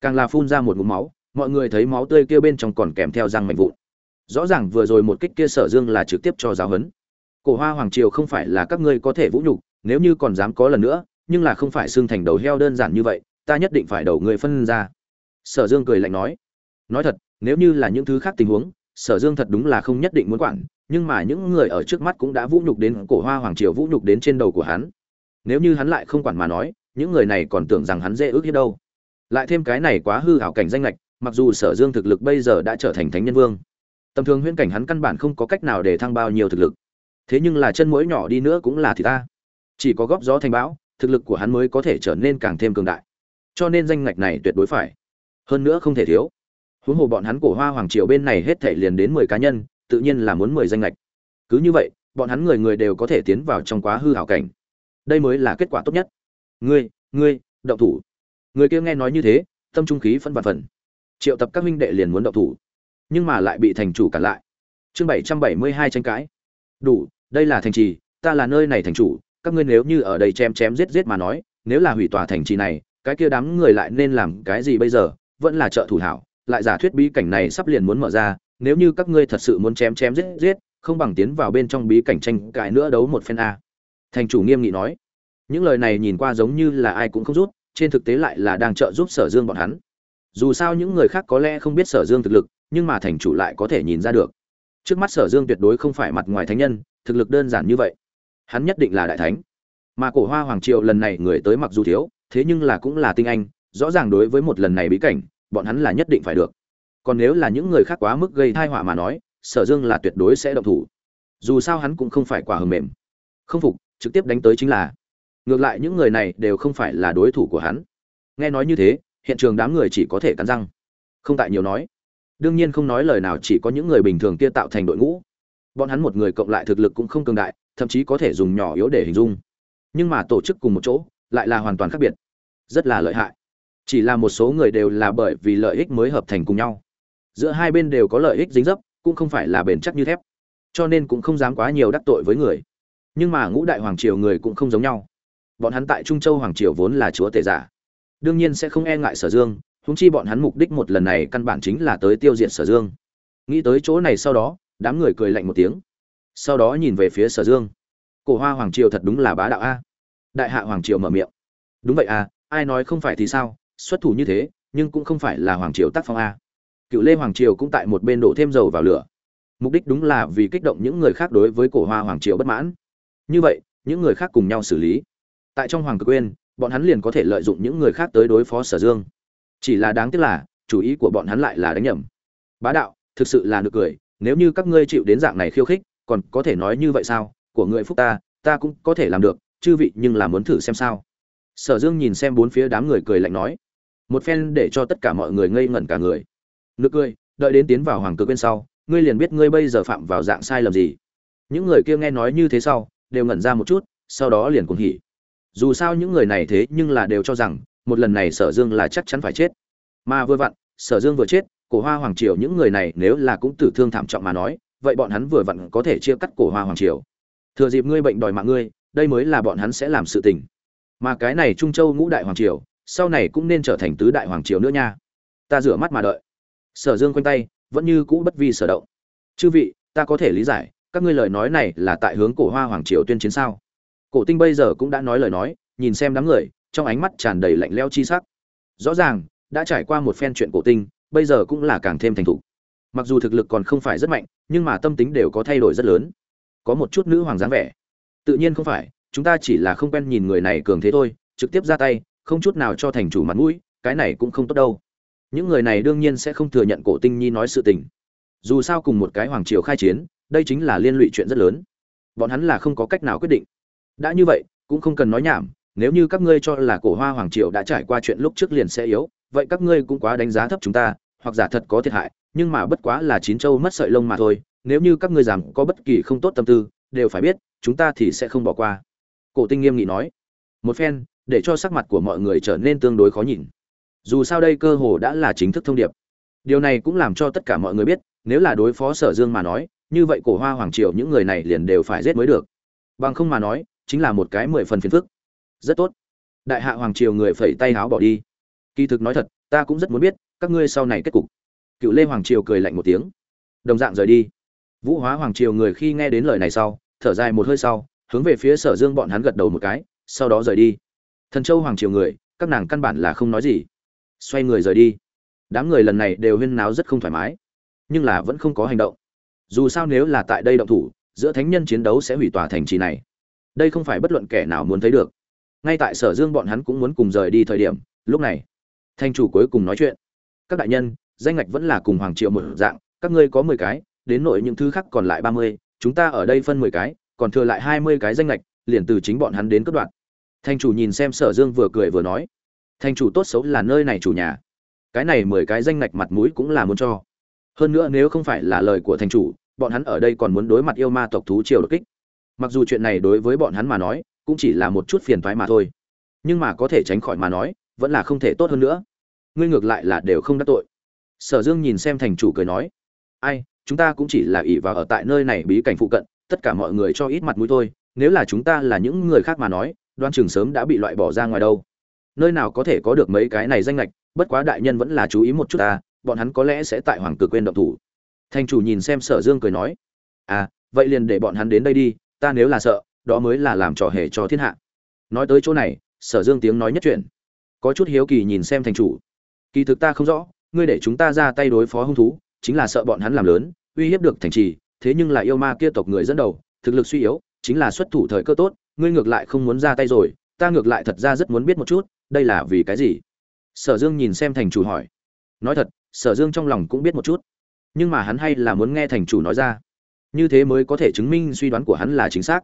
Càng là phun ra một ngụm máu, mọi người thấy máu tươi kia bên trong còn kèm theo răng mạnh vụn rõ ràng vừa rồi một kích kia sở dương là trực tiếp cho giáo huấn. Cổ hoa hoàng triều không phải là các ngươi có thể vũ nhục, nếu như còn dám có lần nữa, nhưng là không phải xương thành đầu heo đơn giản như vậy, ta nhất định phải đầu người phân ra. Sở dương cười lạnh nói. Nói thật, nếu như là những thứ khác tình huống, sở dương thật đúng là không nhất định muốn quản, nhưng mà những người ở trước mắt cũng đã vũ nhục đến cổ hoa hoàng triều, vũ nhục đến trên đầu của hắn. Nếu như hắn lại không quản mà nói, những người này còn tưởng rằng hắn dễ ước hiếp đâu. Lại thêm cái này quá hư hảo cảnh danh lệch, mặc dù sở dương thực lực bây giờ đã trở thành thánh nhân vương tầm thường huyễn cảnh hắn căn bản không có cách nào để thăng bao nhiêu thực lực. Thế nhưng là chân mũi nhỏ đi nữa cũng là thì ta. Chỉ có góp gió thành bão, thực lực của hắn mới có thể trở nên càng thêm cường đại. Cho nên danh ngạch này tuyệt đối phải. Hơn nữa không thể thiếu. Huống hồ bọn hắn cổ hoa hoàng triều bên này hết thể liền đến mười cá nhân, tự nhiên là muốn mười danh ngạch. Cứ như vậy, bọn hắn người người đều có thể tiến vào trong quá hư hảo cảnh. Đây mới là kết quả tốt nhất. Ngươi ngươi, động thủ. Người kia nghe nói như thế, tâm trung khí phân vạn phần. Triệu tập các huynh đệ liền muốn động thủ nhưng mà lại bị thành chủ cản lại. Chương bảy trăm bảy mươi hai tranh cãi. Đủ, đây là thành trì, ta là nơi này thành chủ, các ngươi nếu như ở đây chém chém giết giết mà nói, nếu là hủy tòa thành trì này, cái kia đám người lại nên làm cái gì bây giờ? Vẫn là trợ thủ hảo, lại giả thuyết bí cảnh này sắp liền muốn mở ra, nếu như các ngươi thật sự muốn chém chém giết giết, không bằng tiến vào bên trong bí cảnh tranh cãi nữa đấu một phen a. Thành chủ nghiêm nghị nói. Những lời này nhìn qua giống như là ai cũng không rút, trên thực tế lại là đang trợ giúp sở dương bọn hắn. Dù sao những người khác có lẽ không biết sở dương thực lực nhưng mà thành chủ lại có thể nhìn ra được. Trước mắt sở dương tuyệt đối không phải mặt ngoài thánh nhân, thực lực đơn giản như vậy. Hắn nhất định là đại thánh. Mà cổ hoa hoàng triều lần này người tới mặc dù thiếu, thế nhưng là cũng là tinh anh, rõ ràng đối với một lần này bí cảnh, bọn hắn là nhất định phải được. Còn nếu là những người khác quá mức gây thai họa mà nói, sở dương là tuyệt đối sẽ động thủ. Dù sao hắn cũng không phải quả hầm mềm. Không phục, trực tiếp đánh tới chính là. Ngược lại những người này đều không phải là đối thủ của hắn. Nghe nói như thế, hiện trường đám người chỉ có thể cắn răng. Không tại nhiều nói đương nhiên không nói lời nào chỉ có những người bình thường kia tạo thành đội ngũ. Bọn hắn một người cộng lại thực lực cũng không cường đại, thậm chí có thể dùng nhỏ yếu để hình dung. Nhưng mà tổ chức cùng một chỗ, lại là hoàn toàn khác biệt. Rất là lợi hại. Chỉ là một số người đều là bởi vì lợi ích mới hợp thành cùng nhau. Giữa hai bên đều có lợi ích dính dấp, cũng không phải là bền chắc như thép. Cho nên cũng không dám quá nhiều đắc tội với người. Nhưng mà ngũ đại hoàng triều người cũng không giống nhau. Bọn hắn tại trung châu hoàng triều vốn là chúa tể giả. Đương nhiên sẽ không e ngại sở dương húng chi bọn hắn mục đích một lần này căn bản chính là tới tiêu diệt sở dương. Nghĩ tới chỗ này sau đó, đám người cười lạnh một tiếng. Sau đó nhìn về phía sở dương. Cổ hoa hoàng triều thật đúng là bá đạo a. Đại hạ hoàng triều mở miệng. Đúng vậy a, ai nói không phải thì sao, xuất thủ như thế, nhưng cũng không phải là hoàng triều tác phong a. Cựu lê hoàng triều cũng tại một bên đổ thêm dầu vào lửa. Mục đích đúng là vì kích động những người khác đối với cổ hoa hoàng triều bất mãn. Như vậy, những người khác cùng nhau xử lý. Tại trong hoàng cực quên, bọn hắn liền có thể lợi dụng những người khác tới đối phó sở dương chỉ là đáng tiếc là, chủ ý của bọn hắn lại là đánh nhầm. Bá đạo, thực sự là nực cười, nếu như các ngươi chịu đến dạng này khiêu khích, còn có thể nói như vậy sao? Của người phúc ta ta cũng có thể làm được, chư vị nhưng là muốn thử xem sao. Sở dương nhìn xem bốn phía đám người cười lạnh nói. Một phen để cho tất cả mọi người ngây ngẩn cả người. Nực cười, đợi đến tiến vào hoàng cực bên sau, ngươi liền biết ngươi bây giờ phạm vào dạng sai lầm gì. Những người kia nghe nói như thế sau, đều ngẩn ra một chút, sau đó liền cuồng hỉ. Dù sao những người này thế nhưng là đều cho rằng một lần này sở dương là chắc chắn phải chết. Mà vừa vặn, sở dương vừa chết, cổ hoa hoàng triều những người này nếu là cũng tử thương thảm trọng mà nói, vậy bọn hắn vừa vặn có thể chia cắt cổ hoa hoàng triều. Thừa dịp ngươi bệnh đòi mạng ngươi, đây mới là bọn hắn sẽ làm sự tình. Mà cái này trung châu ngũ đại hoàng triều, sau này cũng nên trở thành tứ đại hoàng triều nữa nha. Ta rửa mắt mà đợi. Sở dương quanh tay, vẫn như cũ bất vi sở động. Chư vị, ta có thể lý giải, các ngươi lời nói này là tại hướng cổ hoa hoàng triều tuyên chiến sao? Cổ tinh bây giờ cũng đã nói lời nói, nhìn xem đám người trong ánh mắt tràn đầy lạnh lẽo chi sắc. Rõ ràng, đã trải qua một phen chuyện cổ tinh, bây giờ cũng là càng thêm thành thục. Mặc dù thực lực còn không phải rất mạnh, nhưng mà tâm tính đều có thay đổi rất lớn. Có một chút nữ hoàng dáng vẻ. Tự nhiên không phải, chúng ta chỉ là không quen nhìn người này cường thế thôi, trực tiếp ra tay, không chút nào cho thành chủ mặt mũi, cái này cũng không tốt đâu. Những người này đương nhiên sẽ không thừa nhận cổ tinh nhi nói sự tình. Dù sao cùng một cái hoàng triều khai chiến, đây chính là liên lụy chuyện rất lớn. Bọn hắn là không có cách nào quyết định. Đã như vậy, cũng không cần nói nhảm nếu như các ngươi cho là cổ hoa hoàng triều đã trải qua chuyện lúc trước liền sẽ yếu, vậy các ngươi cũng quá đánh giá thấp chúng ta, hoặc giả thật có thiệt hại, nhưng mà bất quá là chín châu mất sợi lông mà thôi, nếu như các ngươi rằng có bất kỳ không tốt tâm tư, đều phải biết, chúng ta thì sẽ không bỏ qua. Cổ tinh nghiêm nghị nói. Một phen, để cho sắc mặt của mọi người trở nên tương đối khó nhìn. Dù sao đây cơ hồ đã là chính thức thông điệp. Điều này cũng làm cho tất cả mọi người biết, nếu là đối phó sở dương mà nói, như vậy cổ hoa hoàng triều những người này liền đều phải giết mới được. Bằng không mà nói, chính là một cái mười phần phiền phức rất tốt. Đại hạ hoàng triều người phẩy tay háo bỏ đi. Kỳ thực nói thật, ta cũng rất muốn biết, các ngươi sau này kết cục. Cựu lê hoàng triều cười lạnh một tiếng. Đồng dạng rời đi. Vũ hóa hoàng triều người khi nghe đến lời này sau, thở dài một hơi sau, hướng về phía sở dương bọn hắn gật đầu một cái, sau đó rời đi. Thần châu hoàng triều người, các nàng căn bản là không nói gì. Xoay người rời đi. Đám người lần này đều huyên náo rất không thoải mái, nhưng là vẫn không có hành động. Dù sao nếu là tại đây động thủ, giữa thánh nhân chiến đấu sẽ hủy tòa thành trì này. Đây không phải bất luận kẻ nào muốn thấy được ngay tại sở dương bọn hắn cũng muốn cùng rời đi thời điểm, lúc này, thanh chủ cuối cùng nói chuyện. Các đại nhân, danh ngạch vẫn là cùng hoàng triệu một dạng, các ngươi có mười cái, đến nội những thứ khác còn lại ba mươi, chúng ta ở đây phân mười cái, còn thừa lại hai mươi cái danh ngạch, liền từ chính bọn hắn đến cất đoạn thanh chủ nhìn xem sở dương vừa cười vừa nói, thanh chủ tốt xấu là nơi này chủ nhà. Cái này mười cái danh ngạch mặt mũi cũng là muốn cho. Hơn nữa nếu không phải là lời của thanh chủ, bọn hắn ở đây còn muốn đối mặt yêu ma tộc thú triều đột kích. Mặc dù chuyện này đối với bọn hắn mà nói cũng chỉ là một chút phiền toái mà thôi. Nhưng mà có thể tránh khỏi mà nói, vẫn là không thể tốt hơn nữa. Ngươi ngược lại là đều không đắc tội. Sở dương nhìn xem thành chủ cười nói, ai, chúng ta cũng chỉ là ỷ vào ở tại nơi này bí cảnh phụ cận, tất cả mọi người cho ít mặt mũi thôi. Nếu là chúng ta là những người khác mà nói, đoan trường sớm đã bị loại bỏ ra ngoài đâu. Nơi nào có thể có được mấy cái này danh lệch bất quá đại nhân vẫn là chú ý một chút ta, bọn hắn có lẽ sẽ tại hoàng cực quên động thủ. Thành chủ nhìn xem sở dương cười nói à vậy liền để bọn hắn đến đây đi, ta nếu là sợ đó mới là làm trò hề cho thiên hạ. Nói tới chỗ này, sở dương tiếng nói nhất chuyện. Có chút hiếu kỳ nhìn xem thành chủ. Kỳ thực ta không rõ, ngươi để chúng ta ra tay đối phó hung thú, chính là sợ bọn hắn làm lớn, uy hiếp được thành trì, thế nhưng là yêu ma kia tộc người dẫn đầu, thực lực suy yếu, chính là xuất thủ thời cơ tốt, ngươi ngược lại không muốn ra tay rồi, ta ngược lại thật ra rất muốn biết một chút, đây là vì cái gì? Sở dương nhìn xem thành chủ hỏi. Nói thật, sở dương trong lòng cũng biết một chút. Nhưng mà hắn hay là muốn nghe thành chủ nói ra. Như thế mới có thể chứng minh suy đoán của hắn là chính xác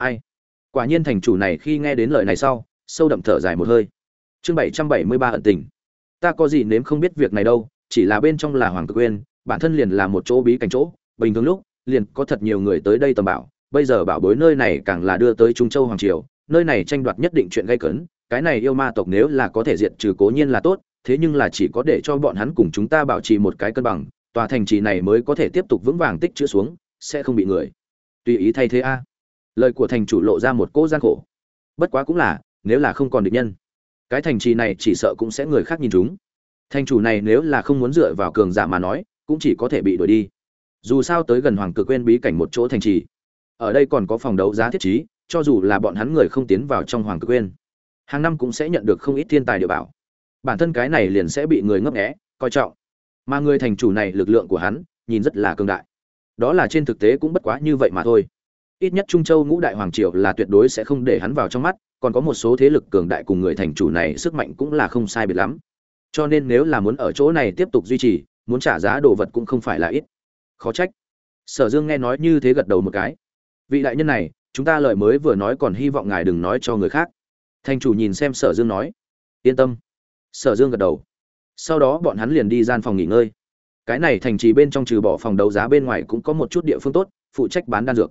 ai? Quả nhiên thành chủ này khi nghe đến lời này sau, sâu đậm thở dài một hơi. Chương bảy trăm bảy mươi ba ẩn tình. Ta có gì nếm không biết việc này đâu, chỉ là bên trong là hoàng cực quên bản thân liền là một chỗ bí cảnh chỗ. Bình thường lúc, liền có thật nhiều người tới đây tầm bảo. Bây giờ bảo bối nơi này càng là đưa tới trung châu hoàng triều, nơi này tranh đoạt nhất định chuyện gây cấn. Cái này yêu ma tộc nếu là có thể diệt trừ cố nhiên là tốt, thế nhưng là chỉ có để cho bọn hắn cùng chúng ta bảo trì một cái cân bằng, tòa thành trì này mới có thể tiếp tục vững vàng tích chữ xuống, sẽ không bị người. Tùy ý thay thế a lời của thành chủ lộ ra một cỗ gian khổ. Bất quá cũng là, nếu là không còn địch nhân, cái thành trì này chỉ sợ cũng sẽ người khác nhìn chúng. Thành chủ này nếu là không muốn dựa vào cường giả mà nói, cũng chỉ có thể bị đuổi đi. Dù sao tới gần hoàng cực quên bí cảnh một chỗ thành trì, ở đây còn có phòng đấu giá thiết trí, cho dù là bọn hắn người không tiến vào trong hoàng cực quên, hàng năm cũng sẽ nhận được không ít thiên tài địa bảo. Bản thân cái này liền sẽ bị người ngấp nghé, coi trọng. Mà người thành chủ này lực lượng của hắn, nhìn rất là cường đại. Đó là trên thực tế cũng bất quá như vậy mà thôi ít nhất trung châu ngũ đại hoàng triều là tuyệt đối sẽ không để hắn vào trong mắt, còn có một số thế lực cường đại cùng người thành chủ này sức mạnh cũng là không sai biệt lắm. Cho nên nếu là muốn ở chỗ này tiếp tục duy trì, muốn trả giá đồ vật cũng không phải là ít. Khó trách. Sở dương nghe nói như thế gật đầu một cái. Vị đại nhân này, chúng ta lời mới vừa nói còn hy vọng ngài đừng nói cho người khác. Thành chủ nhìn xem sở dương nói. Yên tâm. Sở dương gật đầu. Sau đó bọn hắn liền đi gian phòng nghỉ ngơi. Cái này thành trì bên trong trừ bỏ phòng đấu giá bên ngoài cũng có một chút địa phương tốt, phụ trách bán đan dược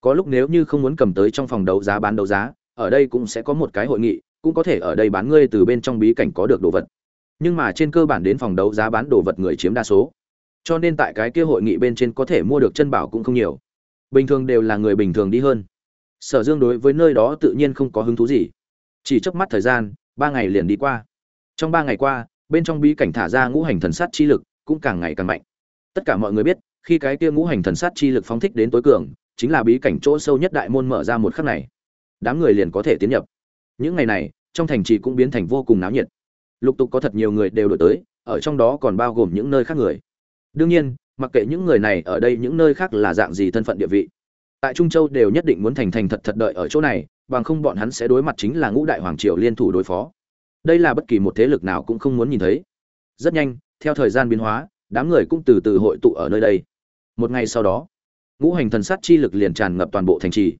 có lúc nếu như không muốn cầm tới trong phòng đấu giá bán đấu giá, ở đây cũng sẽ có một cái hội nghị, cũng có thể ở đây bán ngươi từ bên trong bí cảnh có được đồ vật. Nhưng mà trên cơ bản đến phòng đấu giá bán đồ vật người chiếm đa số. Cho nên tại cái kia hội nghị bên trên có thể mua được chân bảo cũng không nhiều. Bình thường đều là người bình thường đi hơn. Sở dương đối với nơi đó tự nhiên không có hứng thú gì. Chỉ chớp mắt thời gian, ba ngày liền đi qua. Trong ba ngày qua, bên trong bí cảnh thả ra ngũ hành thần sát chi lực cũng càng ngày càng mạnh. Tất cả mọi người biết, khi cái kia ngũ hành thần sát chi lực phóng thích đến tối cường chính là bí cảnh chỗ sâu nhất đại môn mở ra một khắc này. Đám người liền có thể tiến nhập. Những ngày này, trong thành trì cũng biến thành vô cùng náo nhiệt. Lục tục có thật nhiều người đều đổi tới, ở trong đó còn bao gồm những nơi khác người. Đương nhiên, mặc kệ những người này ở đây những nơi khác là dạng gì thân phận địa vị, tại trung châu đều nhất định muốn thành thành thật thật đợi ở chỗ này, bằng không bọn hắn sẽ đối mặt chính là ngũ đại hoàng triều liên thủ đối phó. Đây là bất kỳ một thế lực nào cũng không muốn nhìn thấy. Rất nhanh, theo thời gian biến hóa, đám người cũng từ từ hội tụ ở nơi đây. Một ngày sau đó ngũ hành thần sát chi lực liền tràn ngập toàn bộ thành trì.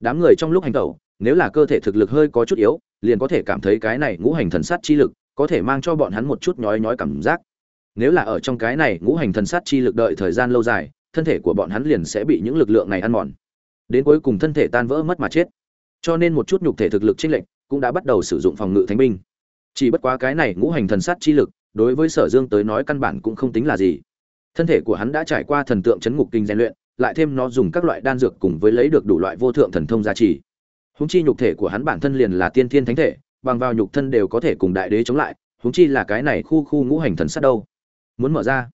Đám người trong lúc hành tẩu, nếu là cơ thể thực lực hơi có chút yếu, liền có thể cảm thấy cái này ngũ hành thần sát chi lực có thể mang cho bọn hắn một chút nhói nhói cảm giác. Nếu là ở trong cái này ngũ hành thần sát chi lực đợi thời gian lâu dài, thân thể của bọn hắn liền sẽ bị những lực lượng này ăn mòn. Đến cuối cùng thân thể tan vỡ mất mà chết. Cho nên một chút nhục thể thực lực chênh lệch cũng đã bắt đầu sử dụng phòng ngự thánh binh. Chỉ bất quá cái này ngũ hành thần sát chi lực, đối với sở dương tới nói căn bản cũng không tính là gì. Thân thể của hắn đã trải qua thần tượng chấn ngục kinh rèn luyện lại thêm nó dùng các loại đan dược cùng với lấy được đủ loại vô thượng thần thông giá trị húng chi nhục thể của hắn bản thân liền là tiên thiên thánh thể, bằng vào nhục thân đều có thể cùng đại đế chống lại, húng chi là cái này khu khu ngũ hành thần sát đâu. Muốn mở ra.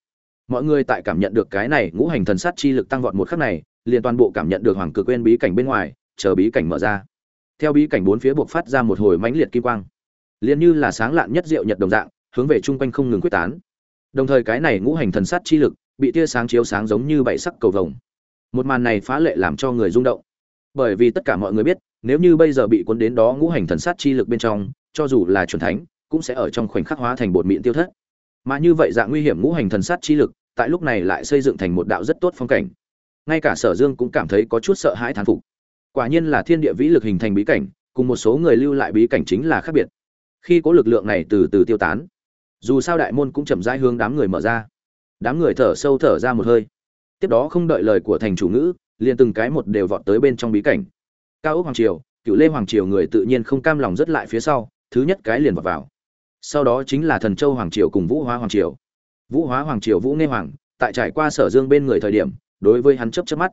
Mọi người tại cảm nhận được cái này ngũ hành thần sát chi lực tăng vọt một khắc này, liền toàn bộ cảm nhận được hoàng cực quên bí cảnh bên ngoài, chờ bí cảnh mở ra. Theo bí cảnh bốn phía buộc phát ra một hồi mãnh liệt kim quang. Liền như là sáng lạn nhất diệu nhật đồng dạng, hướng về chung quanh không ngừng quyết tán. Đồng thời cái này ngũ hành thần sát chi lực, bị tia sáng chiếu sáng giống như bảy sắc cầu vồng một màn này phá lệ làm cho người rung động. Bởi vì tất cả mọi người biết, nếu như bây giờ bị cuốn đến đó ngũ hành thần sát chi lực bên trong, cho dù là chuẩn thánh, cũng sẽ ở trong khoảnh khắc hóa thành bột mịn tiêu thất. Mà như vậy dạng nguy hiểm ngũ hành thần sát chi lực, tại lúc này lại xây dựng thành một đạo rất tốt phong cảnh. Ngay cả sở dương cũng cảm thấy có chút sợ hãi thán phục. Quả nhiên là thiên địa vĩ lực hình thành bí cảnh, cùng một số người lưu lại bí cảnh chính là khác biệt. Khi có lực lượng này từ từ tiêu tán, dù sao đại môn cũng chậm rãi hướng đám người mở ra. Đám người thở sâu thở ra một hơi tiếp đó không đợi lời của thành chủ ngữ, liền từng cái một đều vọt tới bên trong bí cảnh. Cao ốc hoàng triều, cựu lê hoàng triều người tự nhiên không cam lòng rất lại phía sau, thứ nhất cái liền vọt vào. Sau đó chính là thần châu hoàng triều cùng vũ hóa hoàng triều. Vũ hóa hoàng triều vũ nghe hoàng, tại trải qua sở dương bên người thời điểm, đối với hắn chấp chấp mắt.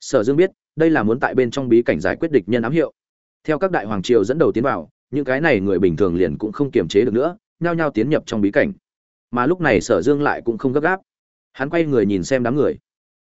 Sở dương biết, đây là muốn tại bên trong bí cảnh giải quyết địch nhân ám hiệu. Theo các đại hoàng triều dẫn đầu tiến vào, những cái này người bình thường liền cũng không kiềm chế được nữa, nhao nhao tiến nhập trong bí cảnh. Mà lúc này sở dương lại cũng không gấp gáp. Hắn quay người nhìn xem đám người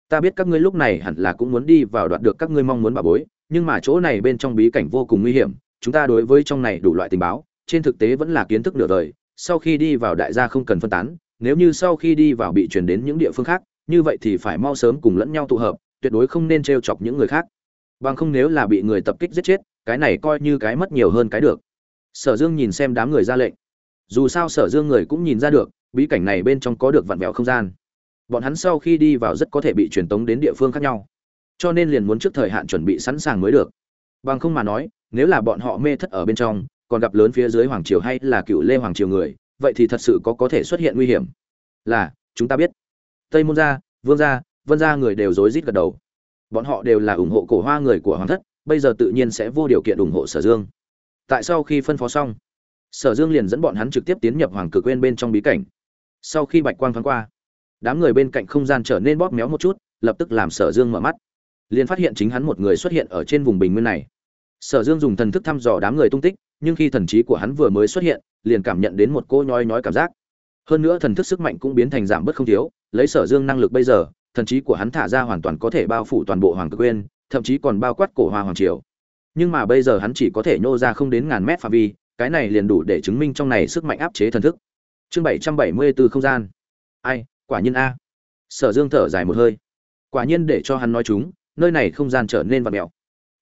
ta biết các ngươi lúc này hẳn là cũng muốn đi vào đoạt được các ngươi mong muốn bà bối, nhưng mà chỗ này bên trong bí cảnh vô cùng nguy hiểm, chúng ta đối với trong này đủ loại tình báo, trên thực tế vẫn là kiến thức nửa đời, sau khi đi vào đại gia không cần phân tán, nếu như sau khi đi vào bị truyền đến những địa phương khác, như vậy thì phải mau sớm cùng lẫn nhau tụ hợp, tuyệt đối không nên t chọc những người khác. Bằng không nếu là bị người tập kích giết chết, cái này coi như cái mất nhiều hơn cái được. Sở dương nhìn xem đám người ra lệnh. Dù sao sở dương người cũng nhìn ra được, bí cảnh này bên trong có được vặn vẹo không gian bọn hắn sau khi đi vào rất có thể bị truyền tống đến địa phương khác nhau. Cho nên liền muốn trước thời hạn chuẩn bị sẵn sàng mới được. Bằng không mà nói, nếu là bọn họ mê thất ở bên trong, còn gặp lớn phía dưới hoàng triều hay là cựu lê hoàng triều người, vậy thì thật sự có có thể xuất hiện nguy hiểm. Là, chúng ta biết. Tây môn gia, vương gia, vân gia người đều rối rít gật đầu. Bọn họ đều là ủng hộ cổ hoa người của hoàng thất, bây giờ tự nhiên sẽ vô điều kiện ủng hộ sở dương. Tại sau khi phân phó xong, sở dương liền dẫn bọn hắn trực tiếp tiến nhập hoàng cực quên bên trong bí cảnh. Sau khi bạch quang thoáng qua đám người bên cạnh không gian trở nên bóp méo một chút, lập tức làm sở dương mở mắt. Liền phát hiện chính hắn một người xuất hiện ở trên vùng bình nguyên này. Sở dương dùng thần thức thăm dò đám người tung tích, nhưng khi thần trí của hắn vừa mới xuất hiện, liền cảm nhận đến một cô nhói nhói cảm giác. Hơn nữa thần thức sức mạnh cũng biến thành giảm bớt không thiếu, lấy sở dương năng lực bây giờ, thần trí của hắn thả ra hoàn toàn có thể bao phủ toàn bộ hoàng cực quên thậm chí còn bao quát cổ hoa hoàng triều. Nhưng mà bây giờ hắn chỉ có thể nhô ra không đến ngàn mét phạm vi, cái này liền đủ để chứng minh trong này sức mạnh áp chế thần thức. Chương bảy trăm bảy mươi b không gian. Ai quả nhiên a. Sở dương thở dài một hơi. Quả nhiên để cho hắn nói chúng, nơi này không gian trở nên vặt mẹo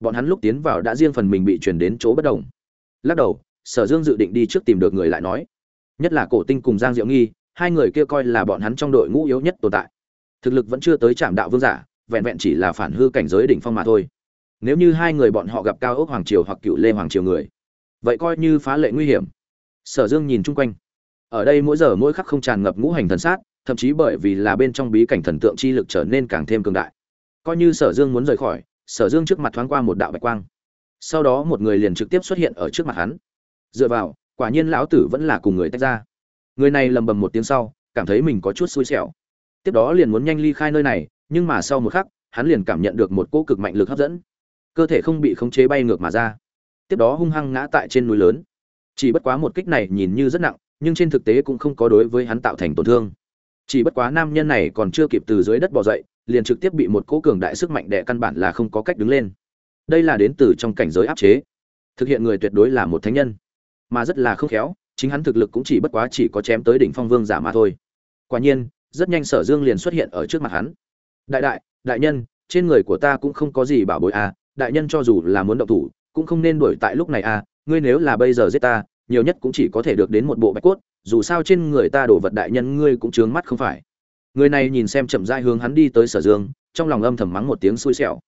bọn hắn lúc tiến vào đã riêng phần mình bị chuyển đến chỗ bất đồng. Lắc đầu, sở dương dự định đi trước tìm được người lại nói. Nhất là cổ tinh cùng giang diệu nghi, hai người kia coi là bọn hắn trong đội ngũ yếu nhất tồn tại. Thực lực vẫn chưa tới trạm đạo vương giả, vẹn vẹn chỉ là phản hư cảnh giới đỉnh phong mà thôi. Nếu như hai người bọn họ gặp cao ốc hoàng triều hoặc cựu lê hoàng triều người, vậy coi như phá lệ nguy hiểm. Sở dương nhìn chung quanh. Ở đây mỗi giờ mỗi khắc không tràn ngập ngũ hành thần sát thậm chí bởi vì là bên trong bí cảnh thần tượng chi lực trở nên càng thêm cường đại. Coi như sở dương muốn rời khỏi, sở dương trước mặt thoáng qua một đạo bạch quang. Sau đó một người liền trực tiếp xuất hiện ở trước mặt hắn. Dựa vào, quả nhiên lão tử vẫn là cùng người tách ra. Người này lầm bầm một tiếng sau, cảm thấy mình có chút xui xẻo. Tiếp đó liền muốn nhanh ly khai nơi này, nhưng mà sau một khắc, hắn liền cảm nhận được một cỗ cực mạnh lực hấp dẫn. Cơ thể không bị khống chế bay ngược mà ra. Tiếp đó hung hăng ngã tại trên núi lớn. Chỉ bất quá một kích này nhìn như rất nặng, nhưng trên thực tế cũng không có đối với hắn tạo thành tổn thương chỉ bất quá nam nhân này còn chưa kịp từ dưới đất bò dậy, liền trực tiếp bị một cỗ cường đại sức mạnh đè căn bản là không có cách đứng lên. Đây là đến từ trong cảnh giới áp chế. Thực hiện người tuyệt đối là một thánh nhân. Mà rất là không khéo, chính hắn thực lực cũng chỉ bất quá chỉ có chém tới đỉnh phong vương giả mà thôi. Quả nhiên, rất nhanh sở dương liền xuất hiện ở trước mặt hắn. Đại đại đại nhân, trên người của ta cũng không có gì bảo bối à đại nhân cho dù là muốn động thủ, cũng không nên đuổi tại lúc này à ngươi nếu là bây giờ giết ta nhiều nhất cũng chỉ có thể được đến một bộ bạch cốt, dù sao trên người ta đổ vật đại nhân ngươi cũng chướng mắt không phải. Người này nhìn xem chậm rãi hướng hắn đi tới sở dương, trong lòng âm thầm mắng một tiếng xui xẻo.